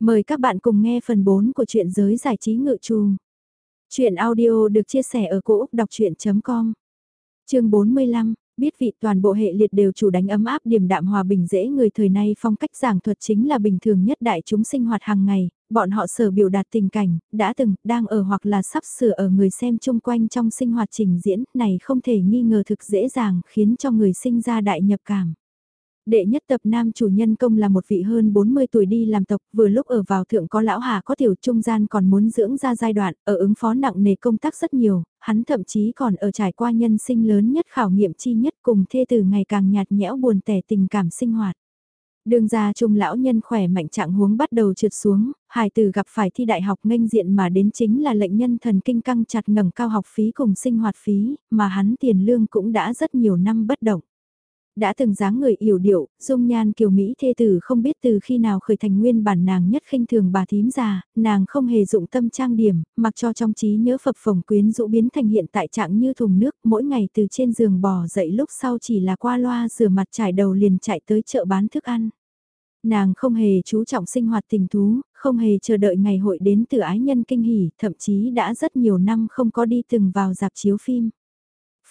Mời các bạn cùng nghe phần 4 của truyện giới giải trí ngự trù. Chuyện audio được chia sẻ ở cỗ đọc chuyện.com Chương 45, biết vị toàn bộ hệ liệt đều chủ đánh ấm áp điểm đạm hòa bình dễ người thời nay phong cách giảng thuật chính là bình thường nhất đại chúng sinh hoạt hàng ngày, bọn họ sở biểu đạt tình cảnh, đã từng, đang ở hoặc là sắp sửa ở người xem chung quanh trong sinh hoạt trình diễn, này không thể nghi ngờ thực dễ dàng khiến cho người sinh ra đại nhập cảm. Đệ nhất tập nam chủ nhân công là một vị hơn 40 tuổi đi làm tộc, vừa lúc ở vào thượng có lão hà có tiểu trung gian còn muốn dưỡng ra giai đoạn, ở ứng phó nặng nề công tác rất nhiều, hắn thậm chí còn ở trải qua nhân sinh lớn nhất khảo nghiệm chi nhất cùng thê từ ngày càng nhạt nhẽo buồn tẻ tình cảm sinh hoạt. Đường ra trung lão nhân khỏe mạnh trạng huống bắt đầu trượt xuống, hài tử gặp phải thi đại học nghênh diện mà đến chính là lệnh nhân thần kinh căng chặt ngẩng cao học phí cùng sinh hoạt phí, mà hắn tiền lương cũng đã rất nhiều năm bất động. Đã từng dáng người yểu điệu, dung nhan kiều Mỹ thê tử không biết từ khi nào khởi thành nguyên bản nàng nhất khinh thường bà thím già, nàng không hề dụng tâm trang điểm, mặc cho trong trí nhớ phập phồng quyến rũ biến thành hiện tại trạng như thùng nước, mỗi ngày từ trên giường bò dậy lúc sau chỉ là qua loa rửa mặt trải đầu liền chạy tới chợ bán thức ăn. Nàng không hề chú trọng sinh hoạt tình thú, không hề chờ đợi ngày hội đến từ ái nhân kinh hỉ, thậm chí đã rất nhiều năm không có đi từng vào dạp chiếu phim.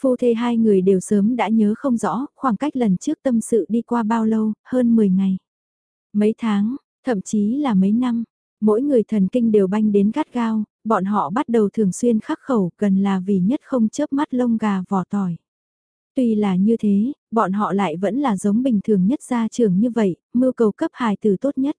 Phu thê hai người đều sớm đã nhớ không rõ, khoảng cách lần trước tâm sự đi qua bao lâu, hơn 10 ngày. Mấy tháng, thậm chí là mấy năm, mỗi người thần kinh đều banh đến gắt gao, bọn họ bắt đầu thường xuyên khắc khẩu cần là vì nhất không chớp mắt lông gà vỏ tỏi. Tuy là như thế, bọn họ lại vẫn là giống bình thường nhất gia trưởng như vậy, mưu cầu cấp hài từ tốt nhất.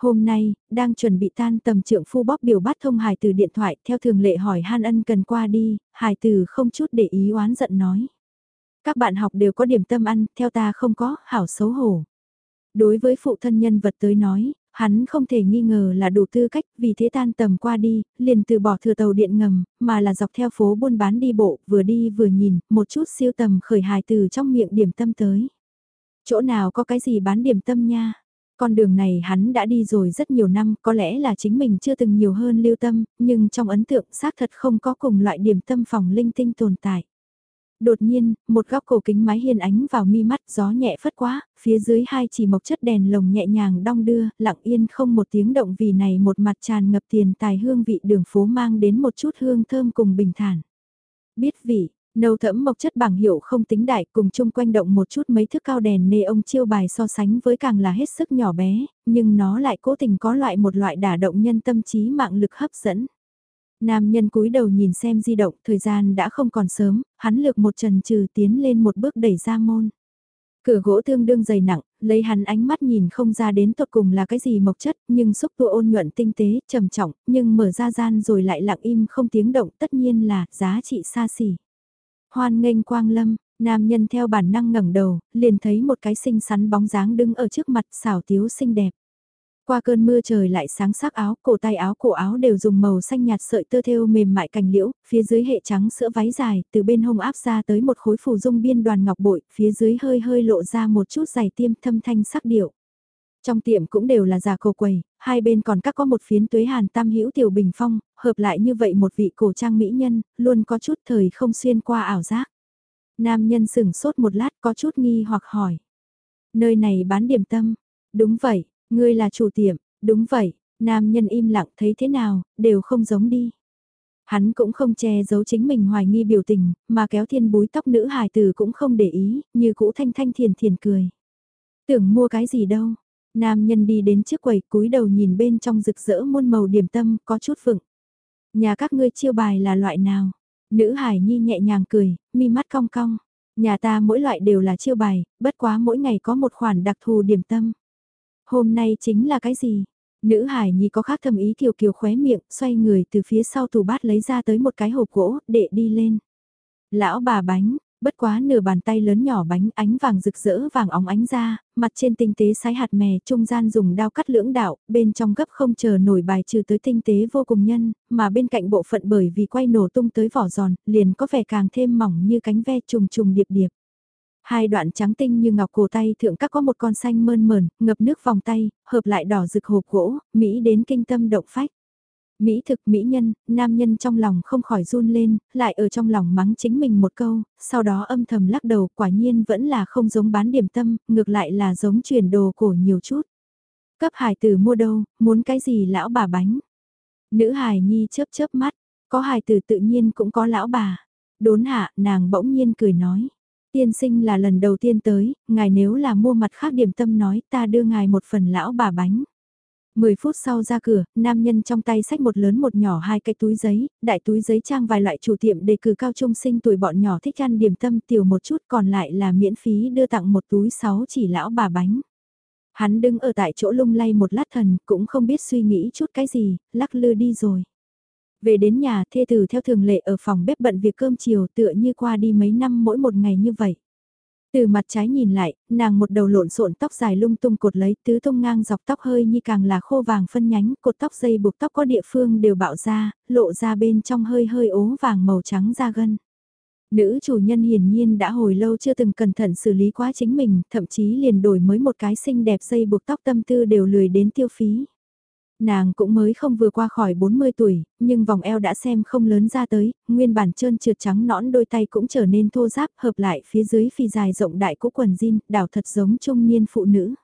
Hôm nay, đang chuẩn bị tan tầm trượng phu bóp biểu bắt thông hài từ điện thoại theo thường lệ hỏi Han ân cần qua đi, hài từ không chút để ý oán giận nói. Các bạn học đều có điểm tâm ăn, theo ta không có, hảo xấu hổ. Đối với phụ thân nhân vật tới nói, hắn không thể nghi ngờ là đủ tư cách vì thế tan tầm qua đi, liền từ bỏ thừa tàu điện ngầm, mà là dọc theo phố buôn bán đi bộ, vừa đi vừa nhìn, một chút siêu tầm khởi hài từ trong miệng điểm tâm tới. Chỗ nào có cái gì bán điểm tâm nha? Con đường này hắn đã đi rồi rất nhiều năm, có lẽ là chính mình chưa từng nhiều hơn lưu tâm, nhưng trong ấn tượng xác thật không có cùng loại điểm tâm phòng linh tinh tồn tại. Đột nhiên, một góc cổ kính mái hiên ánh vào mi mắt gió nhẹ phất quá, phía dưới hai chỉ mộc chất đèn lồng nhẹ nhàng đong đưa, lặng yên không một tiếng động vì này một mặt tràn ngập tiền tài hương vị đường phố mang đến một chút hương thơm cùng bình thản. Biết vị, Nâu thẫm mộc chất bảng hiệu không tính đại cùng chung quanh động một chút mấy thước cao đèn nê ông chiêu bài so sánh với càng là hết sức nhỏ bé, nhưng nó lại cố tình có loại một loại đả động nhân tâm trí mạng lực hấp dẫn. Nam nhân cúi đầu nhìn xem di động, thời gian đã không còn sớm, hắn lược một trần trừ tiến lên một bước đẩy ra môn. Cửa gỗ tương đương dày nặng, lấy hắn ánh mắt nhìn không ra đến tột cùng là cái gì mộc chất, nhưng xúc tua ôn nhuận tinh tế, trầm trọng, nhưng mở ra gian rồi lại lặng im không tiếng động tất nhiên là giá trị xa xỉ. Hoan nghênh quang lâm, nam nhân theo bản năng ngẩng đầu, liền thấy một cái xinh xắn bóng dáng đứng ở trước mặt xảo tiếu xinh đẹp. Qua cơn mưa trời lại sáng sắc áo, cổ tay áo cổ áo đều dùng màu xanh nhạt sợi tơ thêu mềm mại cành liễu, phía dưới hệ trắng sữa váy dài, từ bên hông áp ra tới một khối phù dung biên đoàn ngọc bội, phía dưới hơi hơi lộ ra một chút giày tiêm thâm thanh sắc điệu. Trong tiệm cũng đều là già cổ quầy, hai bên còn các có một phiến tuế hàn tam hữu tiểu bình phong, hợp lại như vậy một vị cổ trang mỹ nhân, luôn có chút thời không xuyên qua ảo giác. Nam nhân sừng sốt một lát có chút nghi hoặc hỏi. Nơi này bán điểm tâm. Đúng vậy, ngươi là chủ tiệm, đúng vậy, nam nhân im lặng thấy thế nào, đều không giống đi. Hắn cũng không che giấu chính mình hoài nghi biểu tình, mà kéo thiên búi tóc nữ hài từ cũng không để ý, như cũ thanh thanh thiền thiền cười. Tưởng mua cái gì đâu, Nam nhân đi đến trước quầy cúi đầu nhìn bên trong rực rỡ muôn màu điểm tâm có chút vựng. Nhà các ngươi chiêu bài là loại nào? Nữ hải nhi nhẹ nhàng cười, mi mắt cong cong. Nhà ta mỗi loại đều là chiêu bài, bất quá mỗi ngày có một khoản đặc thù điểm tâm. Hôm nay chính là cái gì? Nữ hải nhi có khác thầm ý kiều kiều khóe miệng, xoay người từ phía sau tủ bát lấy ra tới một cái hộp gỗ, để đi lên. Lão bà bánh, bất quá nửa bàn tay lớn nhỏ bánh ánh vàng rực rỡ vàng óng ánh ra, mặt trên tinh tế sái hạt mè trung gian dùng đao cắt lưỡng đạo, bên trong gấp không chờ nổi bài trừ tới tinh tế vô cùng nhân, mà bên cạnh bộ phận bởi vì quay nổ tung tới vỏ giòn, liền có vẻ càng thêm mỏng như cánh ve trùng trùng điệp điệp. Hai đoạn trắng tinh như ngọc cổ tay thượng các có một con xanh mơn mờn, ngập nước vòng tay, hợp lại đỏ rực hộp gỗ, Mỹ đến kinh tâm động phách. Mỹ thực mỹ nhân, nam nhân trong lòng không khỏi run lên, lại ở trong lòng mắng chính mình một câu, sau đó âm thầm lắc đầu quả nhiên vẫn là không giống bán điểm tâm, ngược lại là giống chuyển đồ cổ nhiều chút. Cấp hài tử mua đâu, muốn cái gì lão bà bánh. Nữ hài nhi chớp chớp mắt, có hài tử tự nhiên cũng có lão bà. Đốn hạ, nàng bỗng nhiên cười nói. Tiên sinh là lần đầu tiên tới, ngài nếu là mua mặt khác điểm tâm nói ta đưa ngài một phần lão bà bánh. 10 phút sau ra cửa, nam nhân trong tay sách một lớn một nhỏ hai cái túi giấy, đại túi giấy trang vài loại chủ tiệm đề cử cao trung sinh tuổi bọn nhỏ thích ăn điểm tâm tiểu một chút còn lại là miễn phí đưa tặng một túi sáu chỉ lão bà bánh. Hắn đứng ở tại chỗ lung lay một lát thần, cũng không biết suy nghĩ chút cái gì, lắc lư đi rồi. Về đến nhà, thê tử theo thường lệ ở phòng bếp bận việc cơm chiều tựa như qua đi mấy năm mỗi một ngày như vậy. Từ mặt trái nhìn lại, nàng một đầu lộn xộn tóc dài lung tung cột lấy tứ tung ngang dọc tóc hơi như càng là khô vàng phân nhánh, cột tóc dây buộc tóc có địa phương đều bạo ra, lộ ra bên trong hơi hơi ố vàng màu trắng da gân. Nữ chủ nhân hiển nhiên đã hồi lâu chưa từng cẩn thận xử lý quá chính mình, thậm chí liền đổi mới một cái xinh đẹp dây buộc tóc tâm tư đều lười đến tiêu phí. Nàng cũng mới không vừa qua khỏi 40 tuổi, nhưng vòng eo đã xem không lớn ra tới, nguyên bản trơn trượt trắng nõn đôi tay cũng trở nên thô ráp hợp lại phía dưới phi dài rộng đại của quần jean, đảo thật giống trung niên phụ nữ.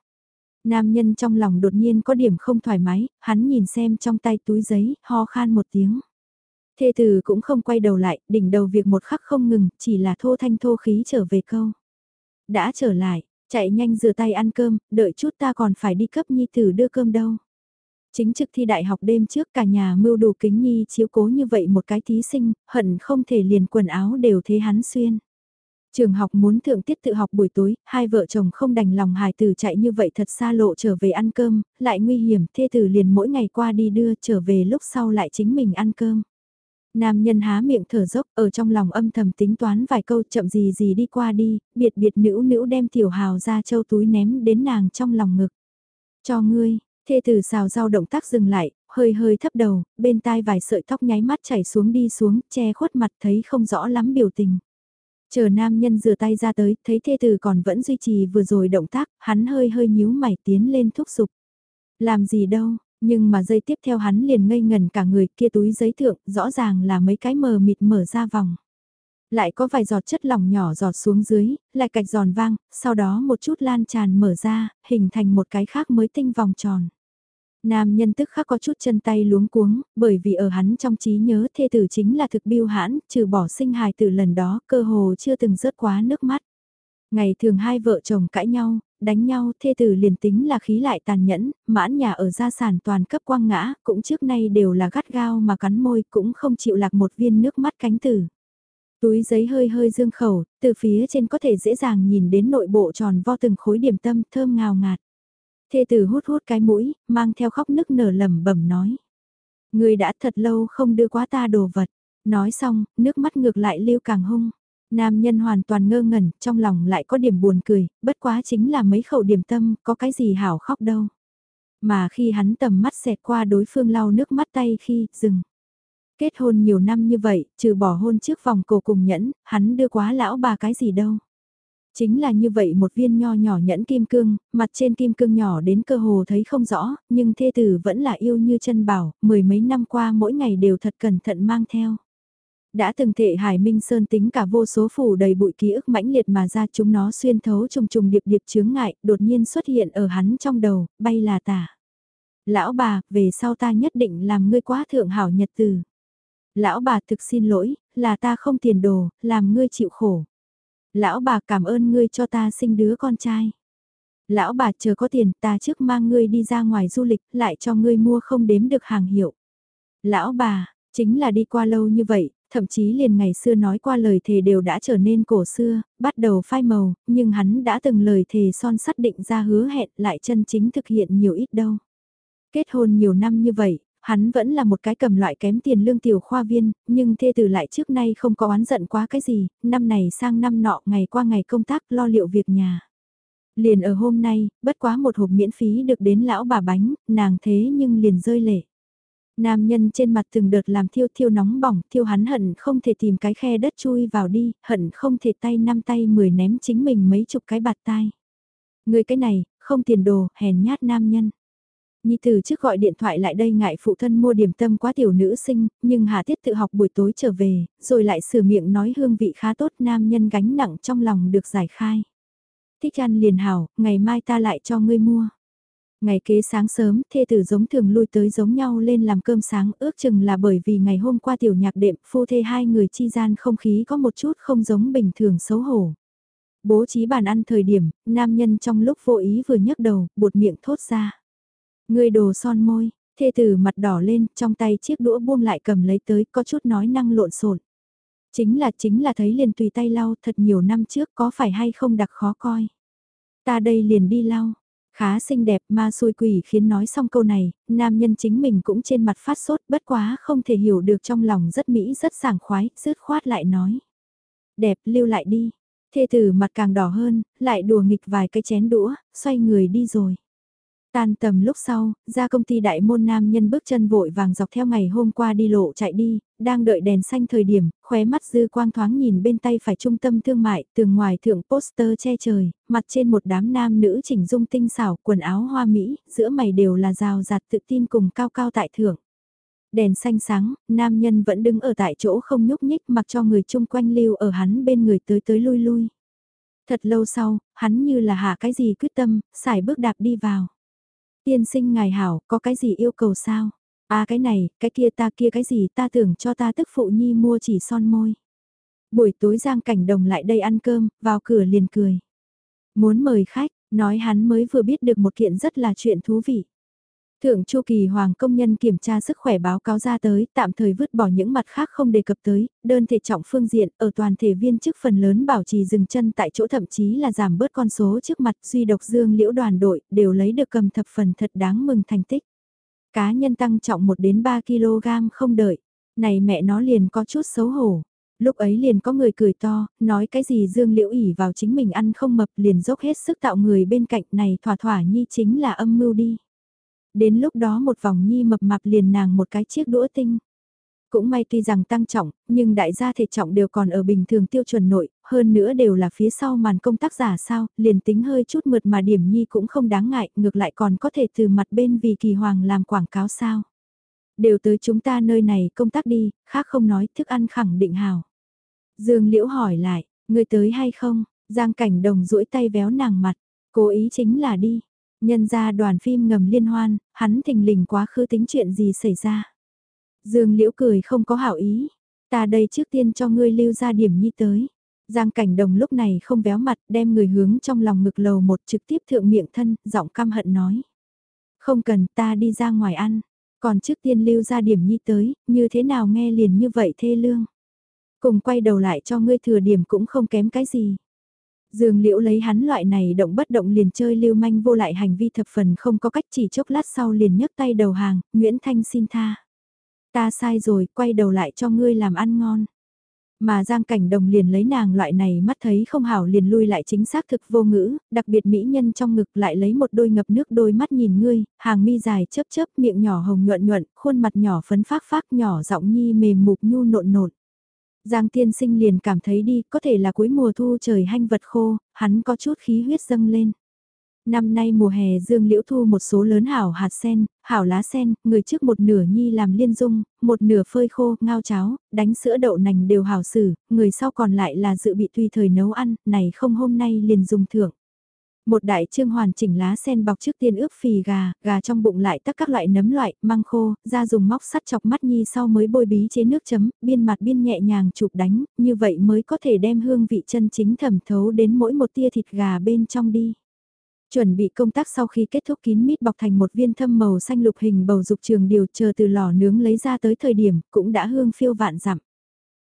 Nam nhân trong lòng đột nhiên có điểm không thoải mái, hắn nhìn xem trong tay túi giấy, ho khan một tiếng. Thê tử cũng không quay đầu lại, đỉnh đầu việc một khắc không ngừng, chỉ là thô thanh thô khí trở về câu. Đã trở lại, chạy nhanh rửa tay ăn cơm, đợi chút ta còn phải đi cấp nhi tử đưa cơm đâu. Chính trực thi đại học đêm trước cả nhà mưu đủ kính nhi chiếu cố như vậy một cái thí sinh, hận không thể liền quần áo đều thế hắn xuyên. Trường học muốn thượng tiết tự học buổi tối, hai vợ chồng không đành lòng hài tử chạy như vậy thật xa lộ trở về ăn cơm, lại nguy hiểm, thê tử liền mỗi ngày qua đi đưa trở về lúc sau lại chính mình ăn cơm. Nam nhân há miệng thở dốc ở trong lòng âm thầm tính toán vài câu chậm gì gì đi qua đi, biệt biệt nữ nữ đem tiểu hào ra châu túi ném đến nàng trong lòng ngực. Cho ngươi, thê tử xào rau động tác dừng lại, hơi hơi thấp đầu, bên tai vài sợi tóc nháy mắt chảy xuống đi xuống, che khuất mặt thấy không rõ lắm biểu tình. Chờ nam nhân rửa tay ra tới, thấy thê tử còn vẫn duy trì vừa rồi động tác, hắn hơi hơi nhíu mày tiến lên thúc giục. Làm gì đâu, nhưng mà giây tiếp theo hắn liền ngây ngần cả người kia túi giấy thượng, rõ ràng là mấy cái mờ mịt mở ra vòng. Lại có vài giọt chất lỏng nhỏ giọt xuống dưới, lại cạch giòn vang, sau đó một chút lan tràn mở ra, hình thành một cái khác mới tinh vòng tròn. Nam nhân tức khắc có chút chân tay luống cuống, bởi vì ở hắn trong trí nhớ thê tử chính là thực biêu hãn, trừ bỏ sinh hài từ lần đó cơ hồ chưa từng rớt quá nước mắt. Ngày thường hai vợ chồng cãi nhau, đánh nhau thê tử liền tính là khí lại tàn nhẫn, mãn nhà ở gia sản toàn cấp quang ngã, cũng trước nay đều là gắt gao mà cắn môi cũng không chịu lạc một viên nước mắt cánh tử. Túi giấy hơi hơi dương khẩu, từ phía trên có thể dễ dàng nhìn đến nội bộ tròn vo từng khối điểm tâm thơm ngào ngạt. Thê tử hút hút cái mũi, mang theo khóc nức nở lẩm bẩm nói. Người đã thật lâu không đưa quá ta đồ vật. Nói xong, nước mắt ngược lại lưu càng hung. Nam nhân hoàn toàn ngơ ngẩn, trong lòng lại có điểm buồn cười, bất quá chính là mấy khẩu điểm tâm, có cái gì hảo khóc đâu. Mà khi hắn tầm mắt xẹt qua đối phương lau nước mắt tay khi, dừng. Kết hôn nhiều năm như vậy, trừ bỏ hôn trước vòng cổ cùng nhẫn, hắn đưa quá lão bà cái gì đâu. Chính là như vậy một viên nho nhỏ nhẫn kim cương, mặt trên kim cương nhỏ đến cơ hồ thấy không rõ, nhưng thê tử vẫn là yêu như chân bảo, mười mấy năm qua mỗi ngày đều thật cẩn thận mang theo đã từng thể Hải Minh Sơn tính cả vô số phủ đầy bụi ký ức mãnh liệt mà ra chúng nó xuyên thấu trùng trùng điệp điệp chướng ngại, đột nhiên xuất hiện ở hắn trong đầu, bay là tả. Lão bà, về sau ta nhất định làm ngươi quá thượng hảo nhật từ. Lão bà thực xin lỗi, là ta không tiền đồ, làm ngươi chịu khổ. Lão bà cảm ơn ngươi cho ta sinh đứa con trai. Lão bà chờ có tiền ta trước mang ngươi đi ra ngoài du lịch lại cho ngươi mua không đếm được hàng hiệu. Lão bà, chính là đi qua lâu như vậy, thậm chí liền ngày xưa nói qua lời thề đều đã trở nên cổ xưa, bắt đầu phai màu, nhưng hắn đã từng lời thề son sắt định ra hứa hẹn lại chân chính thực hiện nhiều ít đâu. Kết hôn nhiều năm như vậy, hắn vẫn là một cái cầm loại kém tiền lương tiểu khoa viên, nhưng thê tử lại trước nay không có oán giận quá cái gì, năm này sang năm nọ ngày qua ngày công tác lo liệu việc nhà. Liền ở hôm nay, bất quá một hộp miễn phí được đến lão bà bánh, nàng thế nhưng liền rơi lệ. Nam nhân trên mặt từng đợt làm thiêu thiêu nóng bỏng, thiêu hắn hận không thể tìm cái khe đất chui vào đi, hận không thể tay năm tay mười ném chính mình mấy chục cái bạt tai. Người cái này, không tiền đồ, hèn nhát nam nhân. Nhi từ trước gọi điện thoại lại đây ngại phụ thân mua điểm tâm quá tiểu nữ sinh, nhưng Hà Tiết tự học buổi tối trở về, rồi lại sửa miệng nói hương vị khá tốt nam nhân gánh nặng trong lòng được giải khai. Thích ăn liền hảo, ngày mai ta lại cho ngươi mua. Ngày kế sáng sớm, thê tử giống thường lui tới giống nhau lên làm cơm sáng ước chừng là bởi vì ngày hôm qua tiểu nhạc đệm phu thê hai người chi gian không khí có một chút không giống bình thường xấu hổ. Bố trí bàn ăn thời điểm, nam nhân trong lúc vô ý vừa nhấc đầu, buột miệng thốt ra. Người đồ son môi, thê tử mặt đỏ lên, trong tay chiếc đũa buông lại cầm lấy tới, có chút nói năng lộn xộn. Chính là chính là thấy liền tùy tay lau thật nhiều năm trước có phải hay không đặc khó coi. Ta đây liền đi lau, Khá xinh đẹp ma xui quỷ khiến nói xong câu này, nam nhân chính mình cũng trên mặt phát sốt bất quá không thể hiểu được trong lòng rất mỹ rất sảng khoái, rứt khoát lại nói. Đẹp lưu lại đi, thê tử mặt càng đỏ hơn, lại đùa nghịch vài cái chén đũa, xoay người đi rồi. Tan tầm lúc sau, ra công ty đại môn nam nhân bước chân vội vàng dọc theo ngày hôm qua đi lộ chạy đi, đang đợi đèn xanh thời điểm, khóe mắt dư quang thoáng nhìn bên tay phải trung tâm thương mại, tường ngoài thượng poster che trời, mặt trên một đám nam nữ chỉnh dung tinh xảo, quần áo hoa mỹ, giữa mày đều là rào rạt tự tin cùng cao cao tại thượng. Đèn xanh sáng, nam nhân vẫn đứng ở tại chỗ không nhúc nhích mặc cho người chung quanh lưu ở hắn bên người tới tới lui lui. Thật lâu sau, hắn như là hạ cái gì quyết tâm, xài bước đạp đi vào. Tiên sinh ngài hảo, có cái gì yêu cầu sao? À cái này, cái kia ta kia cái gì ta tưởng cho ta tức phụ nhi mua chỉ son môi. Buổi tối Giang Cảnh Đồng lại đây ăn cơm, vào cửa liền cười. Muốn mời khách, nói hắn mới vừa biết được một kiện rất là chuyện thú vị. Thượng Chu Kỳ Hoàng công nhân kiểm tra sức khỏe báo cáo ra tới, tạm thời vứt bỏ những mặt khác không đề cập tới, đơn thể trọng phương diện, ở toàn thể viên chức phần lớn bảo trì dừng chân tại chỗ thậm chí là giảm bớt con số trước mặt duy độc dương liễu đoàn đội, đều lấy được cầm thập phần thật đáng mừng thành tích. Cá nhân tăng trọng 1 đến 3 kg không đợi, này mẹ nó liền có chút xấu hổ. Lúc ấy liền có người cười to, nói cái gì Dương Liễu ỉ vào chính mình ăn không mập liền dốc hết sức tạo người bên cạnh này thỏa thỏa nhi chính là âm mưu đi. Đến lúc đó một vòng nhi mập mạp liền nàng một cái chiếc đũa tinh. Cũng may tuy rằng tăng trọng, nhưng đại gia thể trọng đều còn ở bình thường tiêu chuẩn nội, hơn nữa đều là phía sau màn công tác giả sao, liền tính hơi chút mượt mà điểm nhi cũng không đáng ngại, ngược lại còn có thể từ mặt bên vì kỳ hoàng làm quảng cáo sao. Đều tới chúng ta nơi này công tác đi, khác không nói, thức ăn khẳng định hào. Dương Liễu hỏi lại, người tới hay không? Giang cảnh đồng duỗi tay véo nàng mặt, cố ý chính là đi, Nhân ra đoàn phim ngầm liên hoan, hắn thình lình quá khứ tính chuyện gì xảy ra. Dương Liễu cười không có hảo ý, ta đây trước tiên cho ngươi lưu ra điểm nhi tới. Giang cảnh đồng lúc này không véo mặt đem người hướng trong lòng ngực lầu một trực tiếp thượng miệng thân, giọng căm hận nói. Không cần ta đi ra ngoài ăn, còn trước tiên lưu ra điểm nhi tới, như thế nào nghe liền như vậy thê lương. Cùng quay đầu lại cho ngươi thừa điểm cũng không kém cái gì. Dương Liễu lấy hắn loại này động bất động liền chơi lưu manh vô lại hành vi thập phần không có cách chỉ chốc lát sau liền nhấc tay đầu hàng, Nguyễn Thanh xin tha. Ta sai rồi, quay đầu lại cho ngươi làm ăn ngon. Mà Giang Cảnh Đồng liền lấy nàng loại này mắt thấy không hảo liền lui lại chính xác thực vô ngữ, đặc biệt mỹ nhân trong ngực lại lấy một đôi ngập nước đôi mắt nhìn ngươi, hàng mi dài chớp chớp miệng nhỏ hồng nhuận nhuận, khuôn mặt nhỏ phấn phác phác nhỏ giọng nhi mềm mục nhu nộn nộn. Giang tiên sinh liền cảm thấy đi, có thể là cuối mùa thu trời hanh vật khô, hắn có chút khí huyết dâng lên. Năm nay mùa hè dương liễu thu một số lớn hảo hạt sen, hảo lá sen, người trước một nửa nhi làm liên dung, một nửa phơi khô, ngao cháo, đánh sữa đậu nành đều hảo xử, người sau còn lại là dự bị tùy thời nấu ăn, này không hôm nay liền dùng thưởng. Một đại trương hoàn chỉnh lá sen bọc trước tiên ướp phì gà, gà trong bụng lại tắc các loại nấm loại, măng khô, ra dùng móc sắt chọc mắt nhi sau mới bôi bí chế nước chấm, biên mặt biên nhẹ nhàng chụp đánh, như vậy mới có thể đem hương vị chân chính thẩm thấu đến mỗi một tia thịt gà bên trong đi. Chuẩn bị công tác sau khi kết thúc kín mít bọc thành một viên thâm màu xanh lục hình bầu dục trường điều chờ từ lò nướng lấy ra tới thời điểm cũng đã hương phiêu vạn dặm.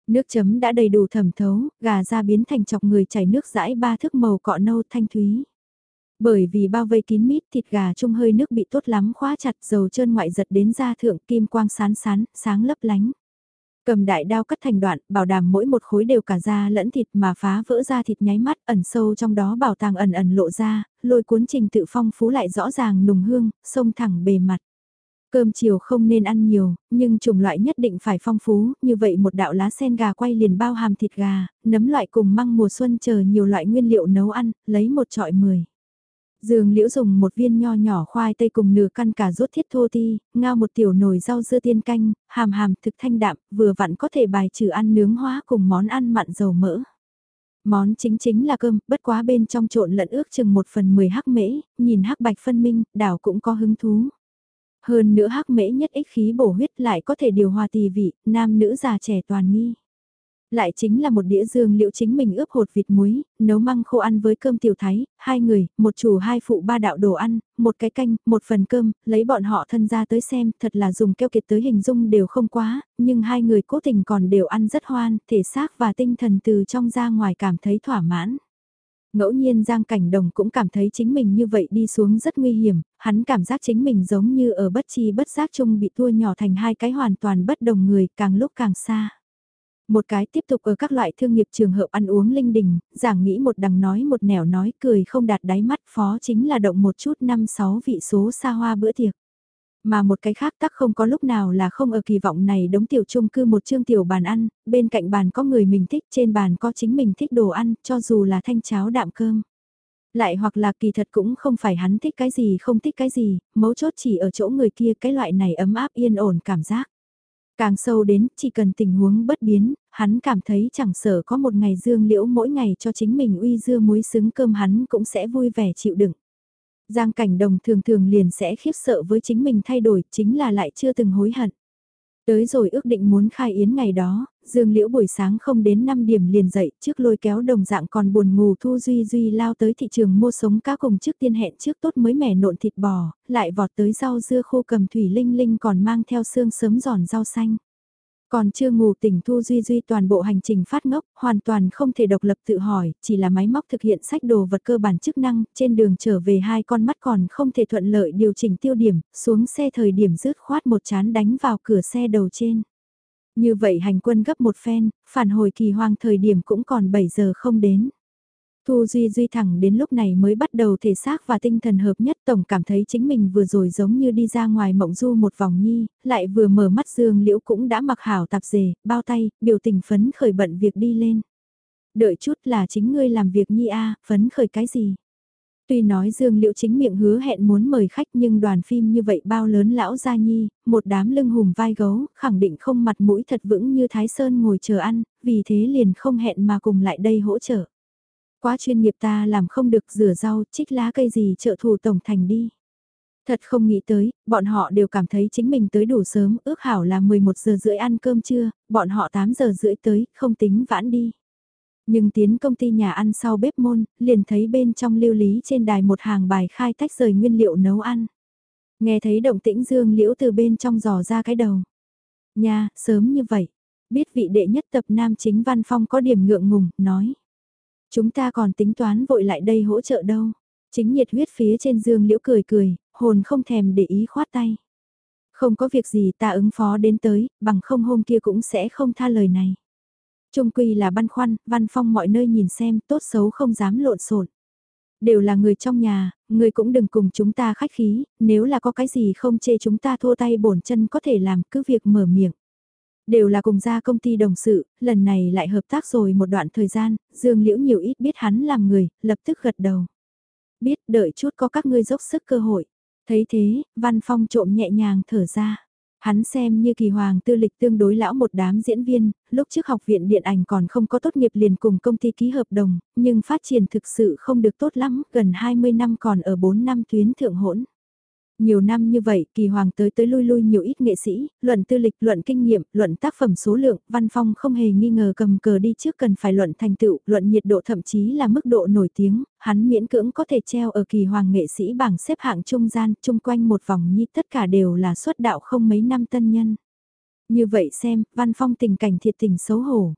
Nước chấm đã đầy đủ thẩm thấu, gà ra biến thành chọc người chảy nước dãi ba thước màu cọ nâu thanh thúy. Bởi vì bao vây kín mít thịt gà chung hơi nước bị tốt lắm khóa chặt dầu trơn ngoại giật đến da thượng kim quang sán sán, sáng lấp lánh. Cầm đại đao cắt thành đoạn, bảo đảm mỗi một khối đều cả da lẫn thịt mà phá vỡ ra thịt nháy mắt ẩn sâu trong đó bảo tàng ẩn ẩn lộ ra, lôi cuốn trình tự phong phú lại rõ ràng nùng hương, sông thẳng bề mặt. Cơm chiều không nên ăn nhiều, nhưng chủng loại nhất định phải phong phú, như vậy một đạo lá sen gà quay liền bao hàm thịt gà, nấm loại cùng măng mùa xuân chờ nhiều loại nguyên liệu nấu ăn, lấy một trọi mười. Dương Liễu dùng một viên nho nhỏ khoai tây cùng nửa căn cà rốt thiết thô ti, ngao một tiểu nồi rau dưa tiên canh, hàm hàm thực thanh đạm, vừa vặn có thể bài trừ ăn nướng hóa cùng món ăn mặn dầu mỡ. Món chính chính là cơm, bất quá bên trong trộn lẫn ước chừng một phần mười hắc mễ, nhìn hắc bạch phân minh, đảo cũng có hứng thú. Hơn nữa hắc mễ nhất ích khí bổ huyết lại có thể điều hòa tỳ vị, nam nữ già trẻ toàn nghi. Lại chính là một đĩa dương liệu chính mình ướp hột vịt muối, nấu măng khô ăn với cơm tiểu thái, hai người, một chủ hai phụ ba đạo đồ ăn, một cái canh, một phần cơm, lấy bọn họ thân ra tới xem, thật là dùng keo kiệt tới hình dung đều không quá, nhưng hai người cố tình còn đều ăn rất hoan, thể xác và tinh thần từ trong ra ngoài cảm thấy thỏa mãn. Ngẫu nhiên Giang Cảnh Đồng cũng cảm thấy chính mình như vậy đi xuống rất nguy hiểm, hắn cảm giác chính mình giống như ở bất chi bất giác chung bị thua nhỏ thành hai cái hoàn toàn bất đồng người càng lúc càng xa. Một cái tiếp tục ở các loại thương nghiệp trường hợp ăn uống linh đình, giảng nghĩ một đằng nói một nẻo nói cười không đạt đáy mắt phó chính là động một chút năm sáu vị số xa hoa bữa tiệc. Mà một cái khác tắc không có lúc nào là không ở kỳ vọng này đống tiểu chung cư một chương tiểu bàn ăn, bên cạnh bàn có người mình thích, trên bàn có chính mình thích đồ ăn, cho dù là thanh cháo đạm cơm. Lại hoặc là kỳ thật cũng không phải hắn thích cái gì không thích cái gì, mấu chốt chỉ ở chỗ người kia cái loại này ấm áp yên ổn cảm giác. Càng sâu đến, chỉ cần tình huống bất biến, hắn cảm thấy chẳng sợ có một ngày dương liễu mỗi ngày cho chính mình uy dưa muối xứng cơm hắn cũng sẽ vui vẻ chịu đựng. Giang cảnh đồng thường thường liền sẽ khiếp sợ với chính mình thay đổi, chính là lại chưa từng hối hận. Tới rồi ước định muốn khai yến ngày đó, Dương Liễu buổi sáng không đến 5 điểm liền dậy, trước lôi kéo đồng dạng còn buồn ngủ Thu Duy Duy lao tới thị trường mua sống cá cùng trước tiên hẹn trước tốt mới mẻ nộn thịt bò, lại vọt tới rau dưa khô cầm thủy linh linh còn mang theo xương sớm giòn rau xanh. Còn chưa ngủ tỉnh Thu Duy Duy toàn bộ hành trình phát ngốc, hoàn toàn không thể độc lập tự hỏi, chỉ là máy móc thực hiện sách đồ vật cơ bản chức năng, trên đường trở về hai con mắt còn không thể thuận lợi điều chỉnh tiêu điểm, xuống xe thời điểm rớt khoát một chán đánh vào cửa xe đầu trên. Như vậy hành quân gấp một phen, phản hồi kỳ hoang thời điểm cũng còn 7 giờ không đến. Thu Duy Duy thẳng đến lúc này mới bắt đầu thể xác và tinh thần hợp nhất tổng cảm thấy chính mình vừa rồi giống như đi ra ngoài mộng du một vòng nhi, lại vừa mở mắt dương liễu cũng đã mặc hảo tạp dề, bao tay, biểu tình phấn khởi bận việc đi lên. Đợi chút là chính ngươi làm việc nhi a phấn khởi cái gì? Tuy nói Dương Liễu chính miệng hứa hẹn muốn mời khách nhưng đoàn phim như vậy bao lớn lão gia nhi, một đám lưng hùm vai gấu, khẳng định không mặt mũi thật vững như Thái Sơn ngồi chờ ăn, vì thế liền không hẹn mà cùng lại đây hỗ trợ. Quá chuyên nghiệp ta làm không được rửa rau, trích lá cây gì trợ thủ tổng thành đi. Thật không nghĩ tới, bọn họ đều cảm thấy chính mình tới đủ sớm, ước hảo là 11 giờ rưỡi ăn cơm trưa, bọn họ 8 giờ rưỡi tới, không tính vãn đi. Nhưng tiến công ty nhà ăn sau bếp môn, liền thấy bên trong lưu lý trên đài một hàng bài khai tách rời nguyên liệu nấu ăn. Nghe thấy động tĩnh dương liễu từ bên trong giò ra cái đầu. Nha, sớm như vậy. Biết vị đệ nhất tập nam chính văn phong có điểm ngượng ngùng, nói. Chúng ta còn tính toán vội lại đây hỗ trợ đâu. Chính nhiệt huyết phía trên dương liễu cười cười, hồn không thèm để ý khoát tay. Không có việc gì ta ứng phó đến tới, bằng không hôm kia cũng sẽ không tha lời này. Trung quy là băn khoăn, văn phong mọi nơi nhìn xem, tốt xấu không dám lộn xộn. Đều là người trong nhà, người cũng đừng cùng chúng ta khách khí, nếu là có cái gì không chê chúng ta thua tay bổn chân có thể làm cứ việc mở miệng. Đều là cùng ra công ty đồng sự, lần này lại hợp tác rồi một đoạn thời gian, Dương Liễu nhiều ít biết hắn làm người, lập tức gật đầu. Biết đợi chút có các ngươi dốc sức cơ hội. Thấy thế, Văn Phong trộm nhẹ nhàng thở ra. Hắn xem như kỳ hoàng tư lịch tương đối lão một đám diễn viên, lúc trước học viện điện ảnh còn không có tốt nghiệp liền cùng công ty ký hợp đồng, nhưng phát triển thực sự không được tốt lắm, gần 20 năm còn ở 4 năm tuyến thượng hỗn. Nhiều năm như vậy, kỳ hoàng tới tới lui lui nhiều ít nghệ sĩ, luận tư lịch, luận kinh nghiệm, luận tác phẩm số lượng, văn phong không hề nghi ngờ cầm cờ đi trước cần phải luận thành tựu, luận nhiệt độ thậm chí là mức độ nổi tiếng, hắn miễn cưỡng có thể treo ở kỳ hoàng nghệ sĩ bảng xếp hạng trung gian, chung quanh một vòng nhi tất cả đều là xuất đạo không mấy năm tân nhân. Như vậy xem, văn phong tình cảnh thiệt tình xấu hổ.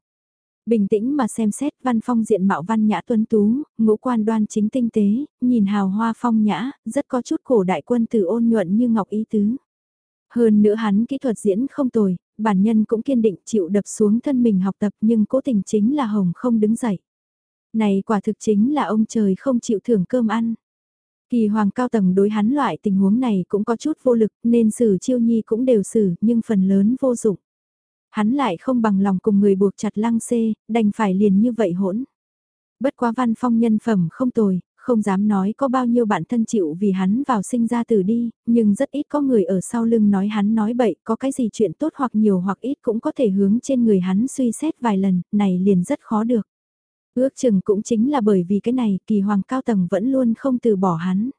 Bình tĩnh mà xem xét văn phong diện mạo văn nhã tuấn tú, ngũ quan đoan chính tinh tế, nhìn hào hoa phong nhã, rất có chút cổ đại quân tử ôn nhuận như ngọc ý tứ. Hơn nữa hắn kỹ thuật diễn không tồi, bản nhân cũng kiên định chịu đập xuống thân mình học tập nhưng cố tình chính là hồng không đứng dậy. Này quả thực chính là ông trời không chịu thưởng cơm ăn. Kỳ hoàng cao tầng đối hắn loại tình huống này cũng có chút vô lực nên xử chiêu nhi cũng đều xử nhưng phần lớn vô dụng. Hắn lại không bằng lòng cùng người buộc chặt lăng xê, đành phải liền như vậy hỗn. Bất quá văn phong nhân phẩm không tồi, không dám nói có bao nhiêu bạn thân chịu vì hắn vào sinh ra từ đi, nhưng rất ít có người ở sau lưng nói hắn nói bậy, có cái gì chuyện tốt hoặc nhiều hoặc ít cũng có thể hướng trên người hắn suy xét vài lần, này liền rất khó được. Ước chừng cũng chính là bởi vì cái này kỳ hoàng cao tầng vẫn luôn không từ bỏ hắn.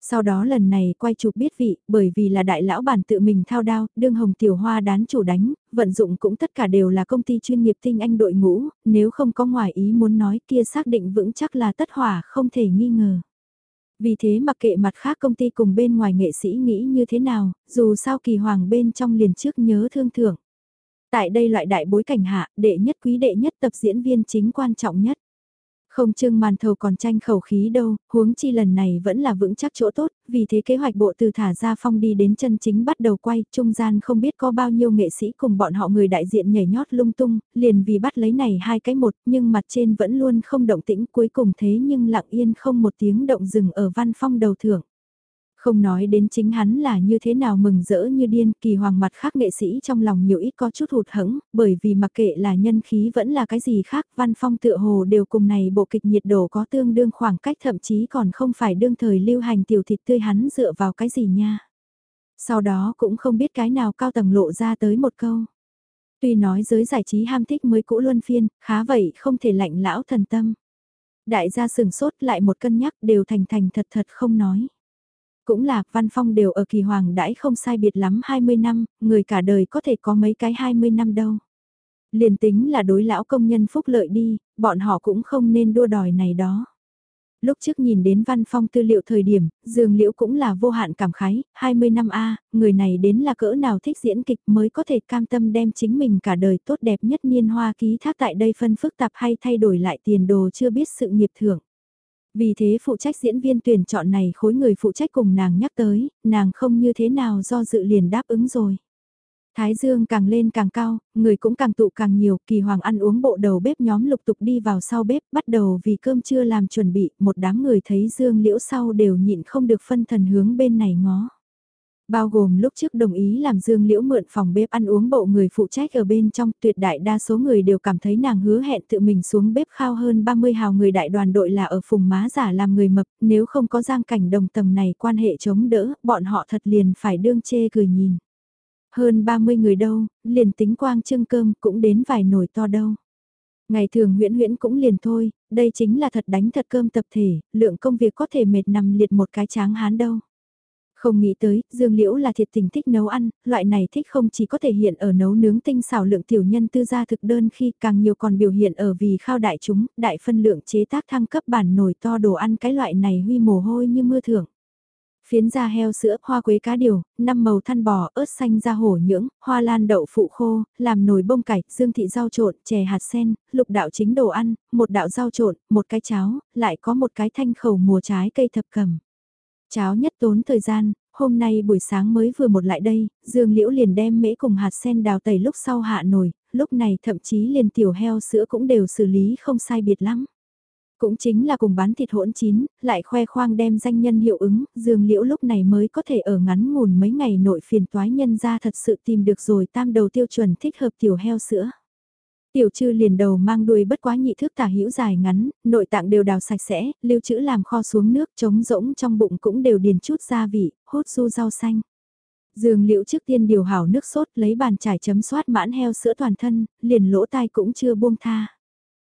Sau đó lần này quay chụp biết vị, bởi vì là đại lão bản tự mình thao đao, đương hồng tiểu hoa đán chủ đánh, vận dụng cũng tất cả đều là công ty chuyên nghiệp tinh anh đội ngũ, nếu không có ngoài ý muốn nói kia xác định vững chắc là tất hỏa không thể nghi ngờ. Vì thế mặc kệ mặt khác công ty cùng bên ngoài nghệ sĩ nghĩ như thế nào, dù sao kỳ hoàng bên trong liền trước nhớ thương thưởng. Tại đây loại đại bối cảnh hạ, đệ nhất quý đệ nhất tập diễn viên chính quan trọng nhất. Không trưng màn thầu còn tranh khẩu khí đâu, huống chi lần này vẫn là vững chắc chỗ tốt, vì thế kế hoạch bộ từ thả ra phong đi đến chân chính bắt đầu quay, trung gian không biết có bao nhiêu nghệ sĩ cùng bọn họ người đại diện nhảy nhót lung tung, liền vì bắt lấy này hai cái một, nhưng mặt trên vẫn luôn không động tĩnh cuối cùng thế nhưng lặng yên không một tiếng động dừng ở văn phong đầu thưởng. Không nói đến chính hắn là như thế nào mừng rỡ như điên, kỳ hoàng mặt khác nghệ sĩ trong lòng nhiều ít có chút hụt hẫng, bởi vì mặc kệ là nhân khí vẫn là cái gì khác, văn phong tựa hồ đều cùng này bộ kịch nhiệt độ có tương đương khoảng cách thậm chí còn không phải đương thời lưu hành tiểu thịt tươi hắn dựa vào cái gì nha. Sau đó cũng không biết cái nào cao tầng lộ ra tới một câu. Tuy nói giới giải trí ham thích mới cũ luân phiên, khá vậy không thể lạnh lão thần tâm. Đại gia sừng sốt lại một cân nhắc đều thành thành thật thật không nói. Cũng là, văn phong đều ở kỳ hoàng đãi không sai biệt lắm 20 năm, người cả đời có thể có mấy cái 20 năm đâu. Liền tính là đối lão công nhân phúc lợi đi, bọn họ cũng không nên đua đòi này đó. Lúc trước nhìn đến văn phong tư liệu thời điểm, dường liễu cũng là vô hạn cảm khái, 20 năm A, người này đến là cỡ nào thích diễn kịch mới có thể cam tâm đem chính mình cả đời tốt đẹp nhất niên hoa ký thác tại đây phân phức tạp hay thay đổi lại tiền đồ chưa biết sự nghiệp thưởng. Vì thế phụ trách diễn viên tuyển chọn này khối người phụ trách cùng nàng nhắc tới, nàng không như thế nào do dự liền đáp ứng rồi. Thái dương càng lên càng cao, người cũng càng tụ càng nhiều, kỳ hoàng ăn uống bộ đầu bếp nhóm lục tục đi vào sau bếp, bắt đầu vì cơm trưa làm chuẩn bị, một đám người thấy dương liễu sau đều nhịn không được phân thần hướng bên này ngó. Bao gồm lúc trước đồng ý làm Dương Liễu mượn phòng bếp ăn uống bộ người phụ trách ở bên trong tuyệt đại đa số người đều cảm thấy nàng hứa hẹn tự mình xuống bếp khao hơn 30 hào người đại đoàn đội là ở phùng má giả làm người mập, nếu không có giang cảnh đồng tầng này quan hệ chống đỡ, bọn họ thật liền phải đương chê cười nhìn. Hơn 30 người đâu, liền tính quang trưng cơm cũng đến vài nồi to đâu. Ngày thường huyễn huyễn cũng liền thôi, đây chính là thật đánh thật cơm tập thể, lượng công việc có thể mệt nằm liệt một cái tráng hán đâu. Không nghĩ tới, Dương Liễu là thiệt tình thích nấu ăn, loại này thích không chỉ có thể hiện ở nấu nướng tinh xảo lượng tiểu nhân tư gia thực đơn khi càng nhiều còn biểu hiện ở vì khao đại chúng, đại phân lượng chế tác thăng cấp bản nồi to đồ ăn cái loại này huy mồ hôi như mưa thưởng. Phiến da heo sữa, hoa quế cá điều, năm màu than bò, ớt xanh da hổ nhưỡng, hoa lan đậu phụ khô, làm nồi bông cải, dương thị rau trộn, chè hạt sen, lục đạo chính đồ ăn, một đạo rau trộn, một cái cháo, lại có một cái thanh khẩu mùa trái cây thập cầm. Cháo nhất tốn thời gian, hôm nay buổi sáng mới vừa một lại đây, Dương Liễu liền đem mễ cùng hạt sen đào tẩy lúc sau hạ nồi, lúc này thậm chí liền tiểu heo sữa cũng đều xử lý không sai biệt lắm. Cũng chính là cùng bán thịt hỗn chín, lại khoe khoang đem danh nhân hiệu ứng, Dương Liễu lúc này mới có thể ở ngắn ngủn mấy ngày nội phiền toái nhân ra thật sự tìm được rồi tam đầu tiêu chuẩn thích hợp tiểu heo sữa. Tiểu trư liền đầu mang đuôi bất quá nhị thước tả hữu dài ngắn, nội tạng đều đào sạch sẽ, lưu trữ làm kho xuống nước trống rỗng trong bụng cũng đều điền chút gia vị, hốt du rau xanh. Dương liễu trước tiên điều hảo nước sốt lấy bàn trải chấm soát mãn heo sữa toàn thân, liền lỗ tai cũng chưa buông tha.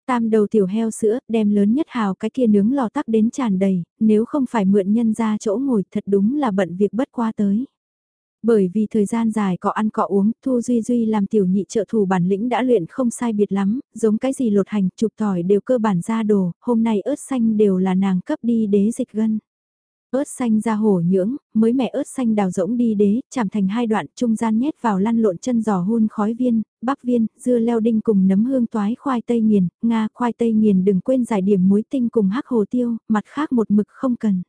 Tam đầu tiểu heo sữa, đem lớn nhất hào cái kia nướng lò tắc đến tràn đầy, nếu không phải mượn nhân ra chỗ ngồi thật đúng là bận việc bất qua tới. Bởi vì thời gian dài cọ ăn cọ uống, Thu Duy Duy làm tiểu nhị trợ thủ bản lĩnh đã luyện không sai biệt lắm, giống cái gì lột hành, chụp tỏi đều cơ bản ra đồ, hôm nay ớt xanh đều là nàng cấp đi đế dịch gân. Ớt xanh ra hổ nhưỡng, mới mẹ ớt xanh đào rỗng đi đế, chạm thành hai đoạn trung gian nhét vào lăn lộn chân giò hun khói viên, bắp viên, dưa leo đinh cùng nấm hương toái khoai tây nghiền, nga khoai tây nghiền đừng quên giải điểm muối tinh cùng hắc hồ tiêu, mặt khác một mực không cần.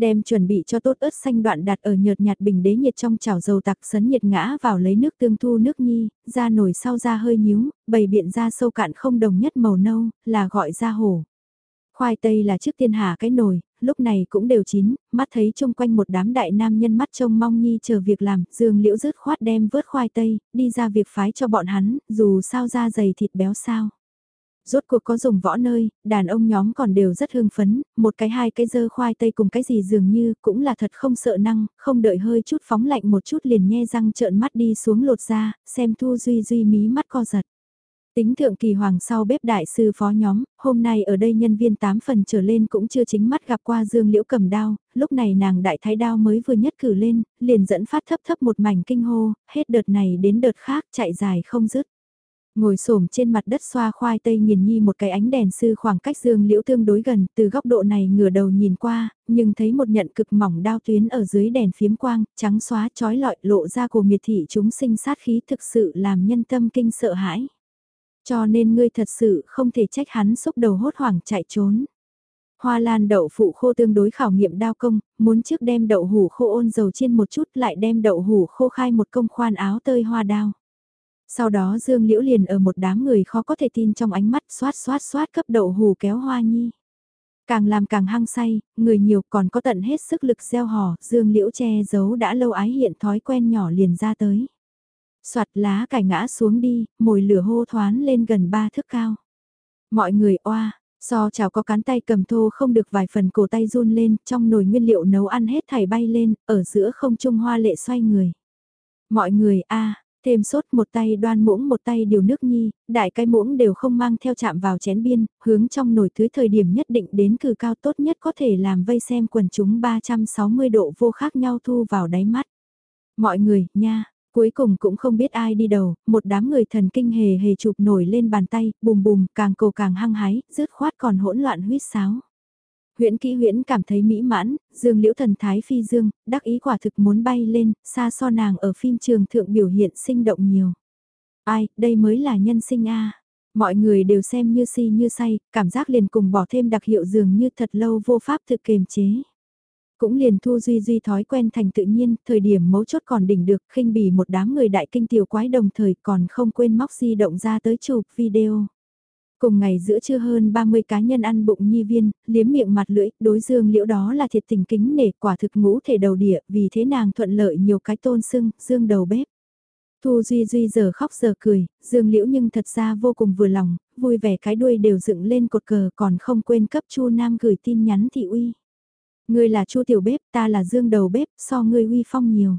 Đem chuẩn bị cho tốt ớt xanh đoạn đặt ở nhợt nhạt bình đế nhiệt trong chảo dầu tặc sấn nhiệt ngã vào lấy nước tương thu nước nhi, ra nổi sau ra hơi nhíu, bầy biện ra sâu cạn không đồng nhất màu nâu, là gọi ra hổ. Khoai tây là trước tiên hà cái nồi, lúc này cũng đều chín, mắt thấy chung quanh một đám đại nam nhân mắt trông mong nhi chờ việc làm, dương liễu rứt khoát đem vớt khoai tây, đi ra việc phái cho bọn hắn, dù sao ra dày thịt béo sao. Rốt cuộc có dùng võ nơi, đàn ông nhóm còn đều rất hưng phấn, một cái hai cái dơ khoai tây cùng cái gì dường như cũng là thật không sợ năng, không đợi hơi chút phóng lạnh một chút liền nhe răng trợn mắt đi xuống lột ra, xem Thu Duy Duy mí mắt co giật. Tính thượng kỳ hoàng sau bếp đại sư phó nhóm, hôm nay ở đây nhân viên 8 phần trở lên cũng chưa chính mắt gặp qua Dương Liễu cầm đao, lúc này nàng đại thái đao mới vừa nhất cử lên, liền dẫn phát thấp thấp một mảnh kinh hô, hết đợt này đến đợt khác chạy dài không dứt. Ngồi xổm trên mặt đất xoa khoai tây nghiền nhi một cái ánh đèn sư khoảng cách dương liễu tương đối gần, từ góc độ này ngửa đầu nhìn qua, nhưng thấy một nhận cực mỏng đao tuyến ở dưới đèn phiếm quang, trắng xóa trói lọi lộ ra của miệt thị chúng sinh sát khí thực sự làm nhân tâm kinh sợ hãi. Cho nên ngươi thật sự không thể trách hắn xúc đầu hốt hoảng chạy trốn. Hoa lan đậu phụ khô tương đối khảo nghiệm đao công, muốn trước đem đậu hủ khô ôn dầu chiên một chút lại đem đậu hủ khô khai một công khoan áo tơi hoa đao. Sau đó Dương Liễu liền ở một đám người khó có thể tin trong ánh mắt xoát xoát xoát cấp đậu hù kéo hoa nhi. Càng làm càng hăng say, người nhiều còn có tận hết sức lực gieo hò, Dương Liễu che giấu đã lâu ái hiện thói quen nhỏ liền ra tới. Soạt lá cải ngã xuống đi, mồi lửa hô thoán lên gần ba thước cao. Mọi người oa, so chào có cán tay cầm thô không được vài phần cổ tay run lên, trong nồi nguyên liệu nấu ăn hết thảy bay lên, ở giữa không trung hoa lệ xoay người. Mọi người a thêm sốt một tay đoan muỗng một tay điều nước nhi, đại cái muỗng đều không mang theo chạm vào chén biên, hướng trong nồi thứ thời điểm nhất định đến cử cao tốt nhất có thể làm vây xem quần chúng 360 độ vô khác nhau thu vào đáy mắt. Mọi người, nha, Cuối cùng cũng không biết ai đi đầu, một đám người thần kinh hề hề chụp nổi lên bàn tay, bùm bùm, càng cầu càng hăng hái, rứt khoát còn hỗn loạn huyết sáo. Huyễn Kỹ Huyễn cảm thấy mỹ mãn, Dương Liễu thần thái phi dương, đắc ý quả thực muốn bay lên, xa so nàng ở phim trường thượng biểu hiện sinh động nhiều. Ai, đây mới là nhân sinh a. Mọi người đều xem như si như say, cảm giác liền cùng bỏ thêm đặc hiệu dường như thật lâu vô pháp thực kềm chế. Cũng liền thu duy duy thói quen thành tự nhiên, thời điểm mấu chốt còn đỉnh được, khinh bỉ một đám người đại kinh tiểu quái đồng thời còn không quên móc di động ra tới chụp video. Cùng ngày giữa trưa hơn 30 cá nhân ăn bụng nhi viên, liếm miệng mặt lưỡi, đối dương liễu đó là thiệt tình kính nể quả thực ngũ thể đầu địa, vì thế nàng thuận lợi nhiều cái tôn sưng, dương đầu bếp. Thu Duy Duy giờ khóc giờ cười, dương liễu nhưng thật ra vô cùng vừa lòng, vui vẻ cái đuôi đều dựng lên cột cờ còn không quên cấp Chu Nam gửi tin nhắn thị uy. Ngươi là Chu tiểu bếp, ta là Dương đầu bếp, so ngươi uy phong nhiều.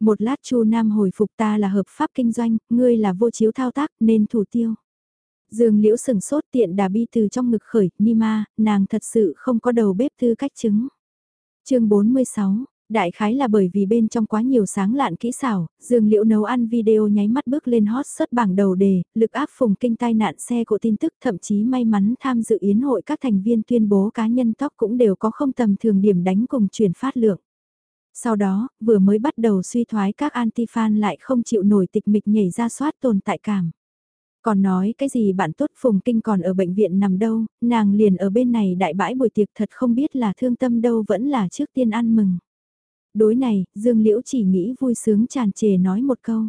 Một lát Chu Nam hồi phục ta là hợp pháp kinh doanh, ngươi là vô chiếu thao tác nên thủ tiêu. Dương Liễu sừng sốt tiện đà bi từ trong ngực khởi, Nima, nàng thật sự không có đầu bếp thư cách chứng. chương 46, Đại khái là bởi vì bên trong quá nhiều sáng lạn kỹ xảo, Dương Liễu nấu ăn video nháy mắt bước lên hot search bảng đầu đề, lực áp phùng kinh tai nạn xe của tin tức thậm chí may mắn tham dự yến hội các thành viên tuyên bố cá nhân tóc cũng đều có không tầm thường điểm đánh cùng truyền phát lượng. Sau đó, vừa mới bắt đầu suy thoái các anti-fan lại không chịu nổi tịch mịch nhảy ra soát tồn tại cảm. Còn nói cái gì bạn tốt Phùng Kinh còn ở bệnh viện nằm đâu, nàng liền ở bên này đại bãi buổi tiệc thật không biết là thương tâm đâu vẫn là trước tiên ăn mừng. Đối này, Dương Liễu chỉ nghĩ vui sướng tràn trề nói một câu.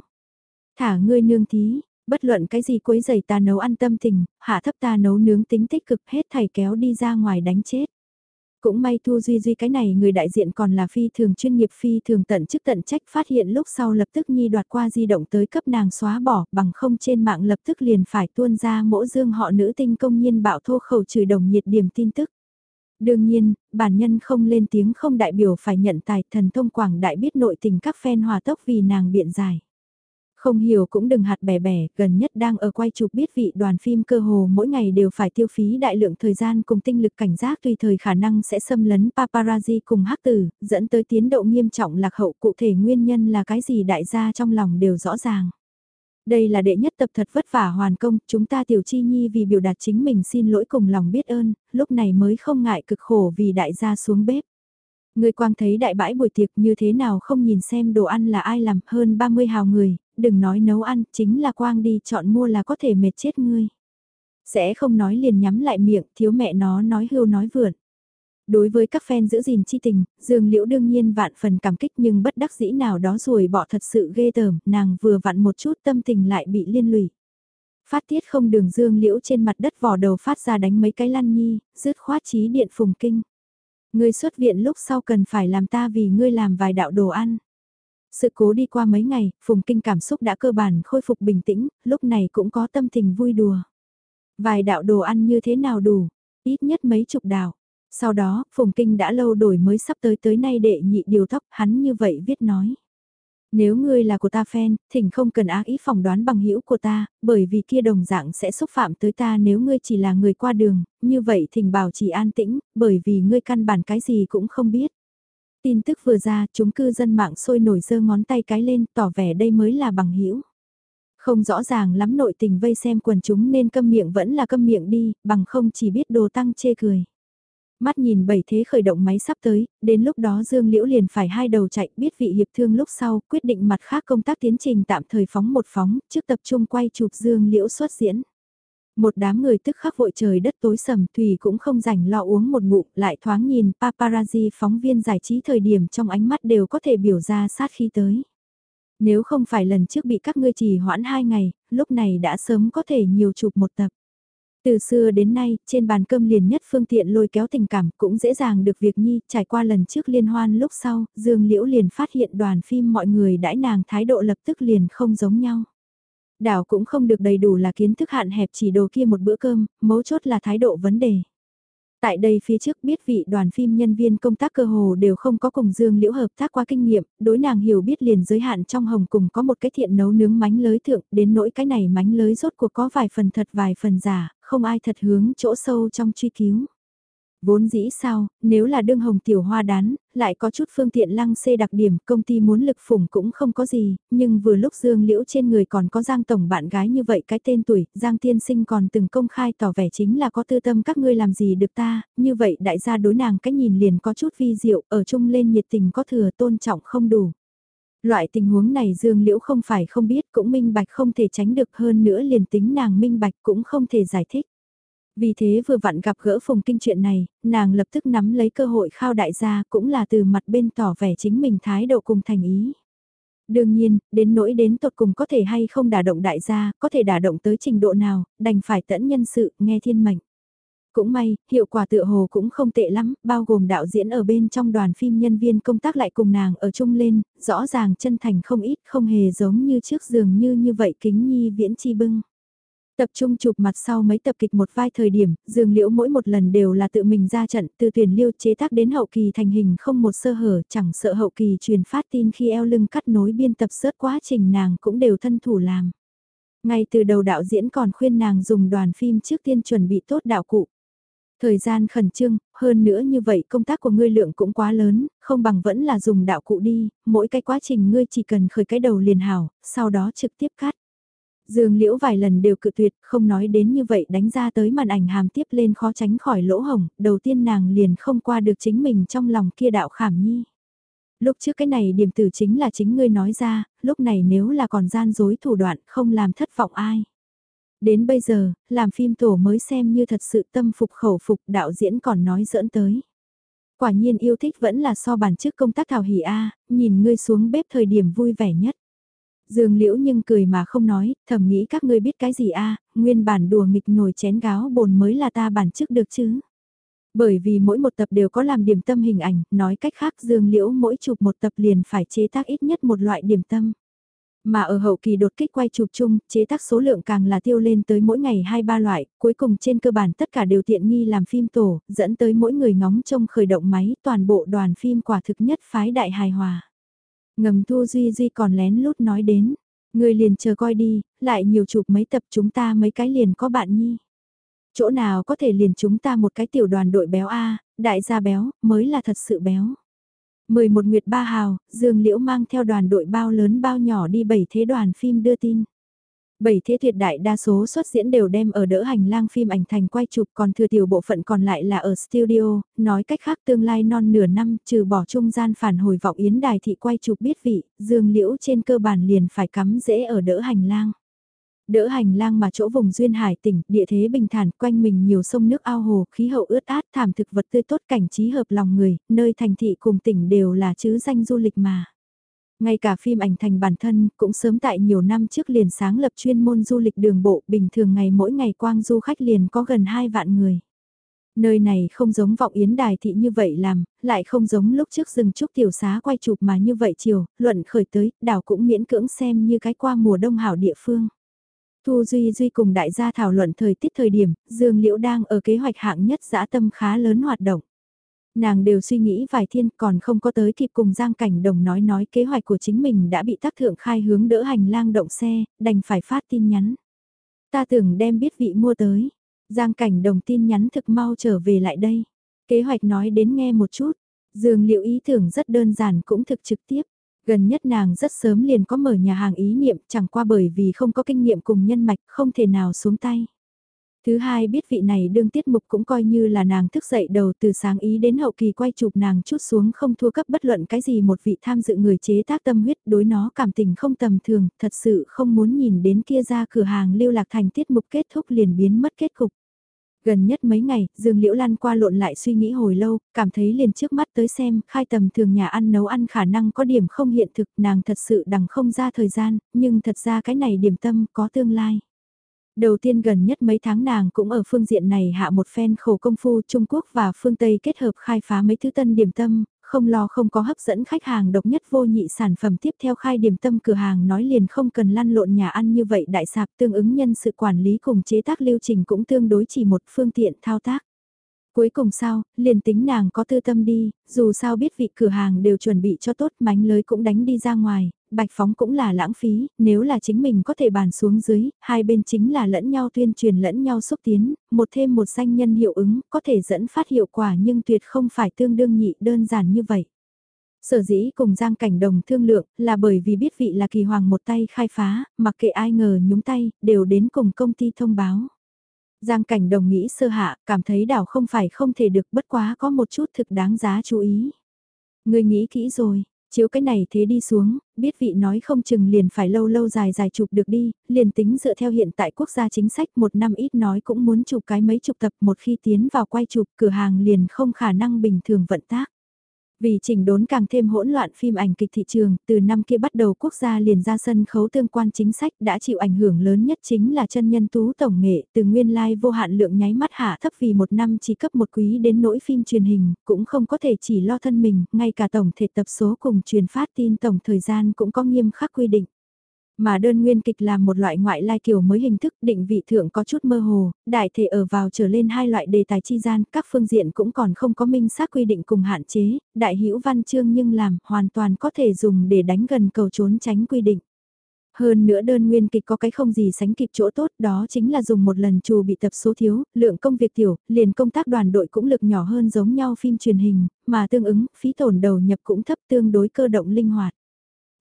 Thả ngươi nương thí, bất luận cái gì quấy giày ta nấu ăn tâm tình, hạ thấp ta nấu nướng tính tích cực hết thầy kéo đi ra ngoài đánh chết. Cũng may Thu Duy Duy cái này người đại diện còn là phi thường chuyên nghiệp phi thường tận chức tận trách phát hiện lúc sau lập tức nhi đoạt qua di động tới cấp nàng xóa bỏ bằng không trên mạng lập tức liền phải tuôn ra mỗi dương họ nữ tinh công nhiên bạo thô khẩu trừ đồng nhiệt điểm tin tức. Đương nhiên, bản nhân không lên tiếng không đại biểu phải nhận tài thần thông quảng đại biết nội tình các fan hòa tốc vì nàng biện giải. Không hiểu cũng đừng hạt bẻ bẻ, gần nhất đang ở quay chụp biết vị đoàn phim cơ hồ mỗi ngày đều phải tiêu phí đại lượng thời gian cùng tinh lực cảnh giác tùy thời khả năng sẽ xâm lấn paparazzi cùng hắc tử, dẫn tới tiến độ nghiêm trọng lạc hậu cụ thể nguyên nhân là cái gì đại gia trong lòng đều rõ ràng. Đây là đệ nhất tập thật vất vả hoàn công, chúng ta tiểu chi nhi vì biểu đạt chính mình xin lỗi cùng lòng biết ơn, lúc này mới không ngại cực khổ vì đại gia xuống bếp. Người quang thấy đại bãi buổi tiệc như thế nào không nhìn xem đồ ăn là ai làm hơn 30 hào người, đừng nói nấu ăn, chính là quang đi chọn mua là có thể mệt chết ngươi. Sẽ không nói liền nhắm lại miệng, thiếu mẹ nó nói hưu nói vượn. Đối với các fan giữ gìn chi tình, Dương Liễu đương nhiên vạn phần cảm kích nhưng bất đắc dĩ nào đó rồi bỏ thật sự ghê tởm, nàng vừa vặn một chút tâm tình lại bị liên lụy. Phát tiết không đường Dương Liễu trên mặt đất vỏ đầu phát ra đánh mấy cái lăn nhi, rứt khoát trí điện phùng kinh. Ngươi xuất viện lúc sau cần phải làm ta vì ngươi làm vài đạo đồ ăn. Sự cố đi qua mấy ngày, Phùng Kinh cảm xúc đã cơ bản khôi phục bình tĩnh, lúc này cũng có tâm tình vui đùa. Vài đạo đồ ăn như thế nào đủ, ít nhất mấy chục đạo. Sau đó, Phùng Kinh đã lâu đổi mới sắp tới tới nay đệ nhị điều tóc, hắn như vậy viết nói. Nếu ngươi là của ta fan, thỉnh không cần ác ý phỏng đoán bằng hữu của ta, bởi vì kia đồng dạng sẽ xúc phạm tới ta nếu ngươi chỉ là người qua đường, như vậy thỉnh bảo chỉ an tĩnh, bởi vì ngươi căn bản cái gì cũng không biết. Tin tức vừa ra, chúng cư dân mạng sôi nổi giơ ngón tay cái lên, tỏ vẻ đây mới là bằng hữu. Không rõ ràng lắm nội tình vây xem quần chúng nên câm miệng vẫn là câm miệng đi, bằng không chỉ biết đồ tăng chê cười. Mắt nhìn bảy thế khởi động máy sắp tới, đến lúc đó Dương Liễu liền phải hai đầu chạy biết vị hiệp thương lúc sau, quyết định mặt khác công tác tiến trình tạm thời phóng một phóng, trước tập trung quay chụp Dương Liễu xuất diễn. Một đám người tức khắc vội trời đất tối sầm Thủy cũng không rảnh lo uống một ngụm lại thoáng nhìn paparazzi phóng viên giải trí thời điểm trong ánh mắt đều có thể biểu ra sát khi tới. Nếu không phải lần trước bị các ngươi trì hoãn hai ngày, lúc này đã sớm có thể nhiều chụp một tập. Từ xưa đến nay, trên bàn cơm liền nhất phương tiện lôi kéo tình cảm cũng dễ dàng được việc nhi, trải qua lần trước liên hoan lúc sau, Dương Liễu liền phát hiện đoàn phim mọi người đãi nàng thái độ lập tức liền không giống nhau. Đảo cũng không được đầy đủ là kiến thức hạn hẹp chỉ đồ kia một bữa cơm, mấu chốt là thái độ vấn đề. Tại đây phía trước biết vị đoàn phim nhân viên công tác cơ hồ đều không có cùng Dương Liễu hợp tác qua kinh nghiệm, đối nàng hiểu biết liền giới hạn trong hồng cùng có một cái thiện nấu nướng mánh lới thượng, đến nỗi cái này mánh lới rốt cuộc có vài phần thật vài phần giả, không ai thật hướng chỗ sâu trong truy cứu. Vốn dĩ sao, nếu là đương hồng tiểu hoa đán, lại có chút phương tiện lăng xê đặc điểm, công ty muốn lực phủng cũng không có gì, nhưng vừa lúc Dương Liễu trên người còn có Giang Tổng bạn gái như vậy cái tên tuổi, Giang Tiên Sinh còn từng công khai tỏ vẻ chính là có tư tâm các ngươi làm gì được ta, như vậy đại gia đối nàng cái nhìn liền có chút vi diệu, ở chung lên nhiệt tình có thừa tôn trọng không đủ. Loại tình huống này Dương Liễu không phải không biết cũng minh bạch không thể tránh được hơn nữa liền tính nàng minh bạch cũng không thể giải thích. Vì thế vừa vặn gặp gỡ Phùng Kinh chuyện này, nàng lập tức nắm lấy cơ hội khao đại gia cũng là từ mặt bên tỏ vẻ chính mình thái độ cùng thành ý. Đương nhiên, đến nỗi đến tột cùng có thể hay không đả động đại gia, có thể đả động tới trình độ nào, đành phải tẫn nhân sự, nghe thiên mệnh. Cũng may, hiệu quả tựa hồ cũng không tệ lắm, bao gồm đạo diễn ở bên trong đoàn phim nhân viên công tác lại cùng nàng ở chung lên, rõ ràng chân thành không ít, không hề giống như trước giường như như vậy kính nhi viễn chi bưng. Tập trung chụp mặt sau mấy tập kịch một vai thời điểm, Dương Liễu mỗi một lần đều là tự mình ra trận, từ tuyển liêu chế tác đến hậu kỳ thành hình không một sơ hở, chẳng sợ hậu kỳ truyền phát tin khi eo lưng cắt nối biên tập sớt quá trình nàng cũng đều thân thủ làm. Ngay từ đầu đạo diễn còn khuyên nàng dùng đoàn phim trước tiên chuẩn bị tốt đạo cụ. Thời gian khẩn trương, hơn nữa như vậy công tác của ngươi lượng cũng quá lớn, không bằng vẫn là dùng đạo cụ đi, mỗi cái quá trình ngươi chỉ cần khởi cái đầu liền hảo, sau đó trực tiếp cắt. Dương Liễu vài lần đều cự tuyệt, không nói đến như vậy đánh ra tới màn ảnh hàm tiếp lên khó tránh khỏi lỗ hồng, đầu tiên nàng liền không qua được chính mình trong lòng kia đạo khảm nhi. Lúc trước cái này điểm tử chính là chính ngươi nói ra, lúc này nếu là còn gian dối thủ đoạn không làm thất vọng ai. Đến bây giờ, làm phim tổ mới xem như thật sự tâm phục khẩu phục đạo diễn còn nói giỡn tới. Quả nhiên yêu thích vẫn là so bản chức công tác thảo hỉ A, nhìn ngươi xuống bếp thời điểm vui vẻ nhất. Dương Liễu nhưng cười mà không nói, thầm nghĩ các ngươi biết cái gì a, nguyên bản đùa nghịch nồi chén gáo bồn mới là ta bản chức được chứ. Bởi vì mỗi một tập đều có làm điểm tâm hình ảnh, nói cách khác Dương Liễu mỗi chụp một tập liền phải chế tác ít nhất một loại điểm tâm. Mà ở hậu kỳ đột kích quay chụp chung, chế tác số lượng càng là tiêu lên tới mỗi ngày 2-3 loại, cuối cùng trên cơ bản tất cả đều tiện nghi làm phim tổ, dẫn tới mỗi người ngóng trông khởi động máy, toàn bộ đoàn phim quả thực nhất phái đại hài hòa. Ngầm Thu Duy Duy còn lén lút nói đến, người liền chờ coi đi, lại nhiều chụp mấy tập chúng ta mấy cái liền có bạn nhi. Chỗ nào có thể liền chúng ta một cái tiểu đoàn đội béo A, đại gia béo, mới là thật sự béo. 11 Nguyệt Ba Hào, Dương Liễu mang theo đoàn đội bao lớn bao nhỏ đi bảy thế đoàn phim đưa tin. Bảy thế tuyệt đại đa số xuất diễn đều đem ở đỡ hành lang phim ảnh thành quay chụp còn thừa tiểu bộ phận còn lại là ở studio, nói cách khác tương lai non nửa năm trừ bỏ trung gian phản hồi vọng yến đài thị quay chụp biết vị, dương liễu trên cơ bản liền phải cắm dễ ở đỡ hành lang. Đỡ hành lang mà chỗ vùng duyên hải tỉnh, địa thế bình thản, quanh mình nhiều sông nước ao hồ, khí hậu ướt át, thảm thực vật tươi tốt cảnh trí hợp lòng người, nơi thành thị cùng tỉnh đều là chứ danh du lịch mà. Ngay cả phim ảnh thành bản thân cũng sớm tại nhiều năm trước liền sáng lập chuyên môn du lịch đường bộ bình thường ngày mỗi ngày quang du khách liền có gần 2 vạn người. Nơi này không giống vọng yến đài thị như vậy làm, lại không giống lúc trước rừng trúc tiểu xá quay chụp mà như vậy chiều, luận khởi tới, đảo cũng miễn cưỡng xem như cái qua mùa đông hảo địa phương. Thu Duy Duy cùng đại gia thảo luận thời tiết thời điểm, Dương Liễu đang ở kế hoạch hạng nhất dã tâm khá lớn hoạt động. Nàng đều suy nghĩ vài thiên còn không có tới kịp cùng Giang Cảnh Đồng nói nói kế hoạch của chính mình đã bị tác thượng khai hướng đỡ hành lang động xe, đành phải phát tin nhắn. Ta tưởng đem biết vị mua tới. Giang Cảnh Đồng tin nhắn thực mau trở về lại đây. Kế hoạch nói đến nghe một chút. Dương liệu ý tưởng rất đơn giản cũng thực trực tiếp. Gần nhất nàng rất sớm liền có mở nhà hàng ý niệm chẳng qua bởi vì không có kinh nghiệm cùng nhân mạch không thể nào xuống tay. Thứ hai biết vị này đương tiết mục cũng coi như là nàng thức dậy đầu từ sáng ý đến hậu kỳ quay chụp nàng chút xuống không thua cấp bất luận cái gì một vị tham dự người chế tác tâm huyết đối nó cảm tình không tầm thường, thật sự không muốn nhìn đến kia ra cửa hàng lưu lạc thành tiết mục kết thúc liền biến mất kết cục. Gần nhất mấy ngày, Dương Liễu Lan qua lộn lại suy nghĩ hồi lâu, cảm thấy liền trước mắt tới xem, khai tầm thường nhà ăn nấu ăn khả năng có điểm không hiện thực, nàng thật sự đằng không ra thời gian, nhưng thật ra cái này điểm tâm có tương lai. Đầu tiên gần nhất mấy tháng nàng cũng ở phương diện này hạ một phen khổ công phu Trung Quốc và phương Tây kết hợp khai phá mấy thứ tân điểm tâm, không lo không có hấp dẫn khách hàng độc nhất vô nhị sản phẩm tiếp theo khai điểm tâm cửa hàng nói liền không cần lăn lộn nhà ăn như vậy đại sạp tương ứng nhân sự quản lý cùng chế tác lưu trình cũng tương đối chỉ một phương tiện thao tác. Cuối cùng sao, liền tính nàng có tư tâm đi, dù sao biết vị cửa hàng đều chuẩn bị cho tốt mánh lưới cũng đánh đi ra ngoài, bạch phóng cũng là lãng phí, nếu là chính mình có thể bàn xuống dưới, hai bên chính là lẫn nhau tuyên truyền lẫn nhau xúc tiến, một thêm một danh nhân hiệu ứng, có thể dẫn phát hiệu quả nhưng tuyệt không phải tương đương nhị đơn giản như vậy. Sở dĩ cùng Giang Cảnh Đồng thương lượng là bởi vì biết vị là kỳ hoàng một tay khai phá, mặc kệ ai ngờ nhúng tay, đều đến cùng công ty thông báo. Giang Cảnh Đồng nghĩ sơ hạ, cảm thấy đảo không phải không thể được bất quá có một chút thực đáng giá chú ý. Người nghĩ kỹ rồi, Chiếu cái này thế đi xuống, biết vị nói không chừng liền phải lâu lâu dài dài chụp được đi, liền tính dựa theo hiện tại quốc gia chính sách một năm ít nói cũng muốn chụp cái mấy chục tập một khi tiến vào quay chụp cửa hàng liền không khả năng bình thường vận tác. Vì chỉnh đốn càng thêm hỗn loạn phim ảnh kịch thị trường, từ năm kia bắt đầu quốc gia liền ra sân khấu tương quan chính sách đã chịu ảnh hưởng lớn nhất chính là chân nhân tú tổng nghệ, từ nguyên lai like vô hạn lượng nháy mắt hạ thấp vì một năm chỉ cấp một quý đến nỗi phim truyền hình, cũng không có thể chỉ lo thân mình, ngay cả tổng thể tập số cùng truyền phát tin tổng thời gian cũng có nghiêm khắc quy định. Mà đơn nguyên kịch là một loại ngoại lai kiểu mới hình thức định vị thượng có chút mơ hồ, đại thể ở vào trở lên hai loại đề tài chi gian, các phương diện cũng còn không có minh xác quy định cùng hạn chế, đại hữu văn chương nhưng làm hoàn toàn có thể dùng để đánh gần cầu trốn tránh quy định. Hơn nữa đơn nguyên kịch có cái không gì sánh kịp chỗ tốt đó chính là dùng một lần trù bị tập số thiếu, lượng công việc tiểu, liền công tác đoàn đội cũng lực nhỏ hơn giống nhau phim truyền hình, mà tương ứng, phí tổn đầu nhập cũng thấp tương đối cơ động linh hoạt.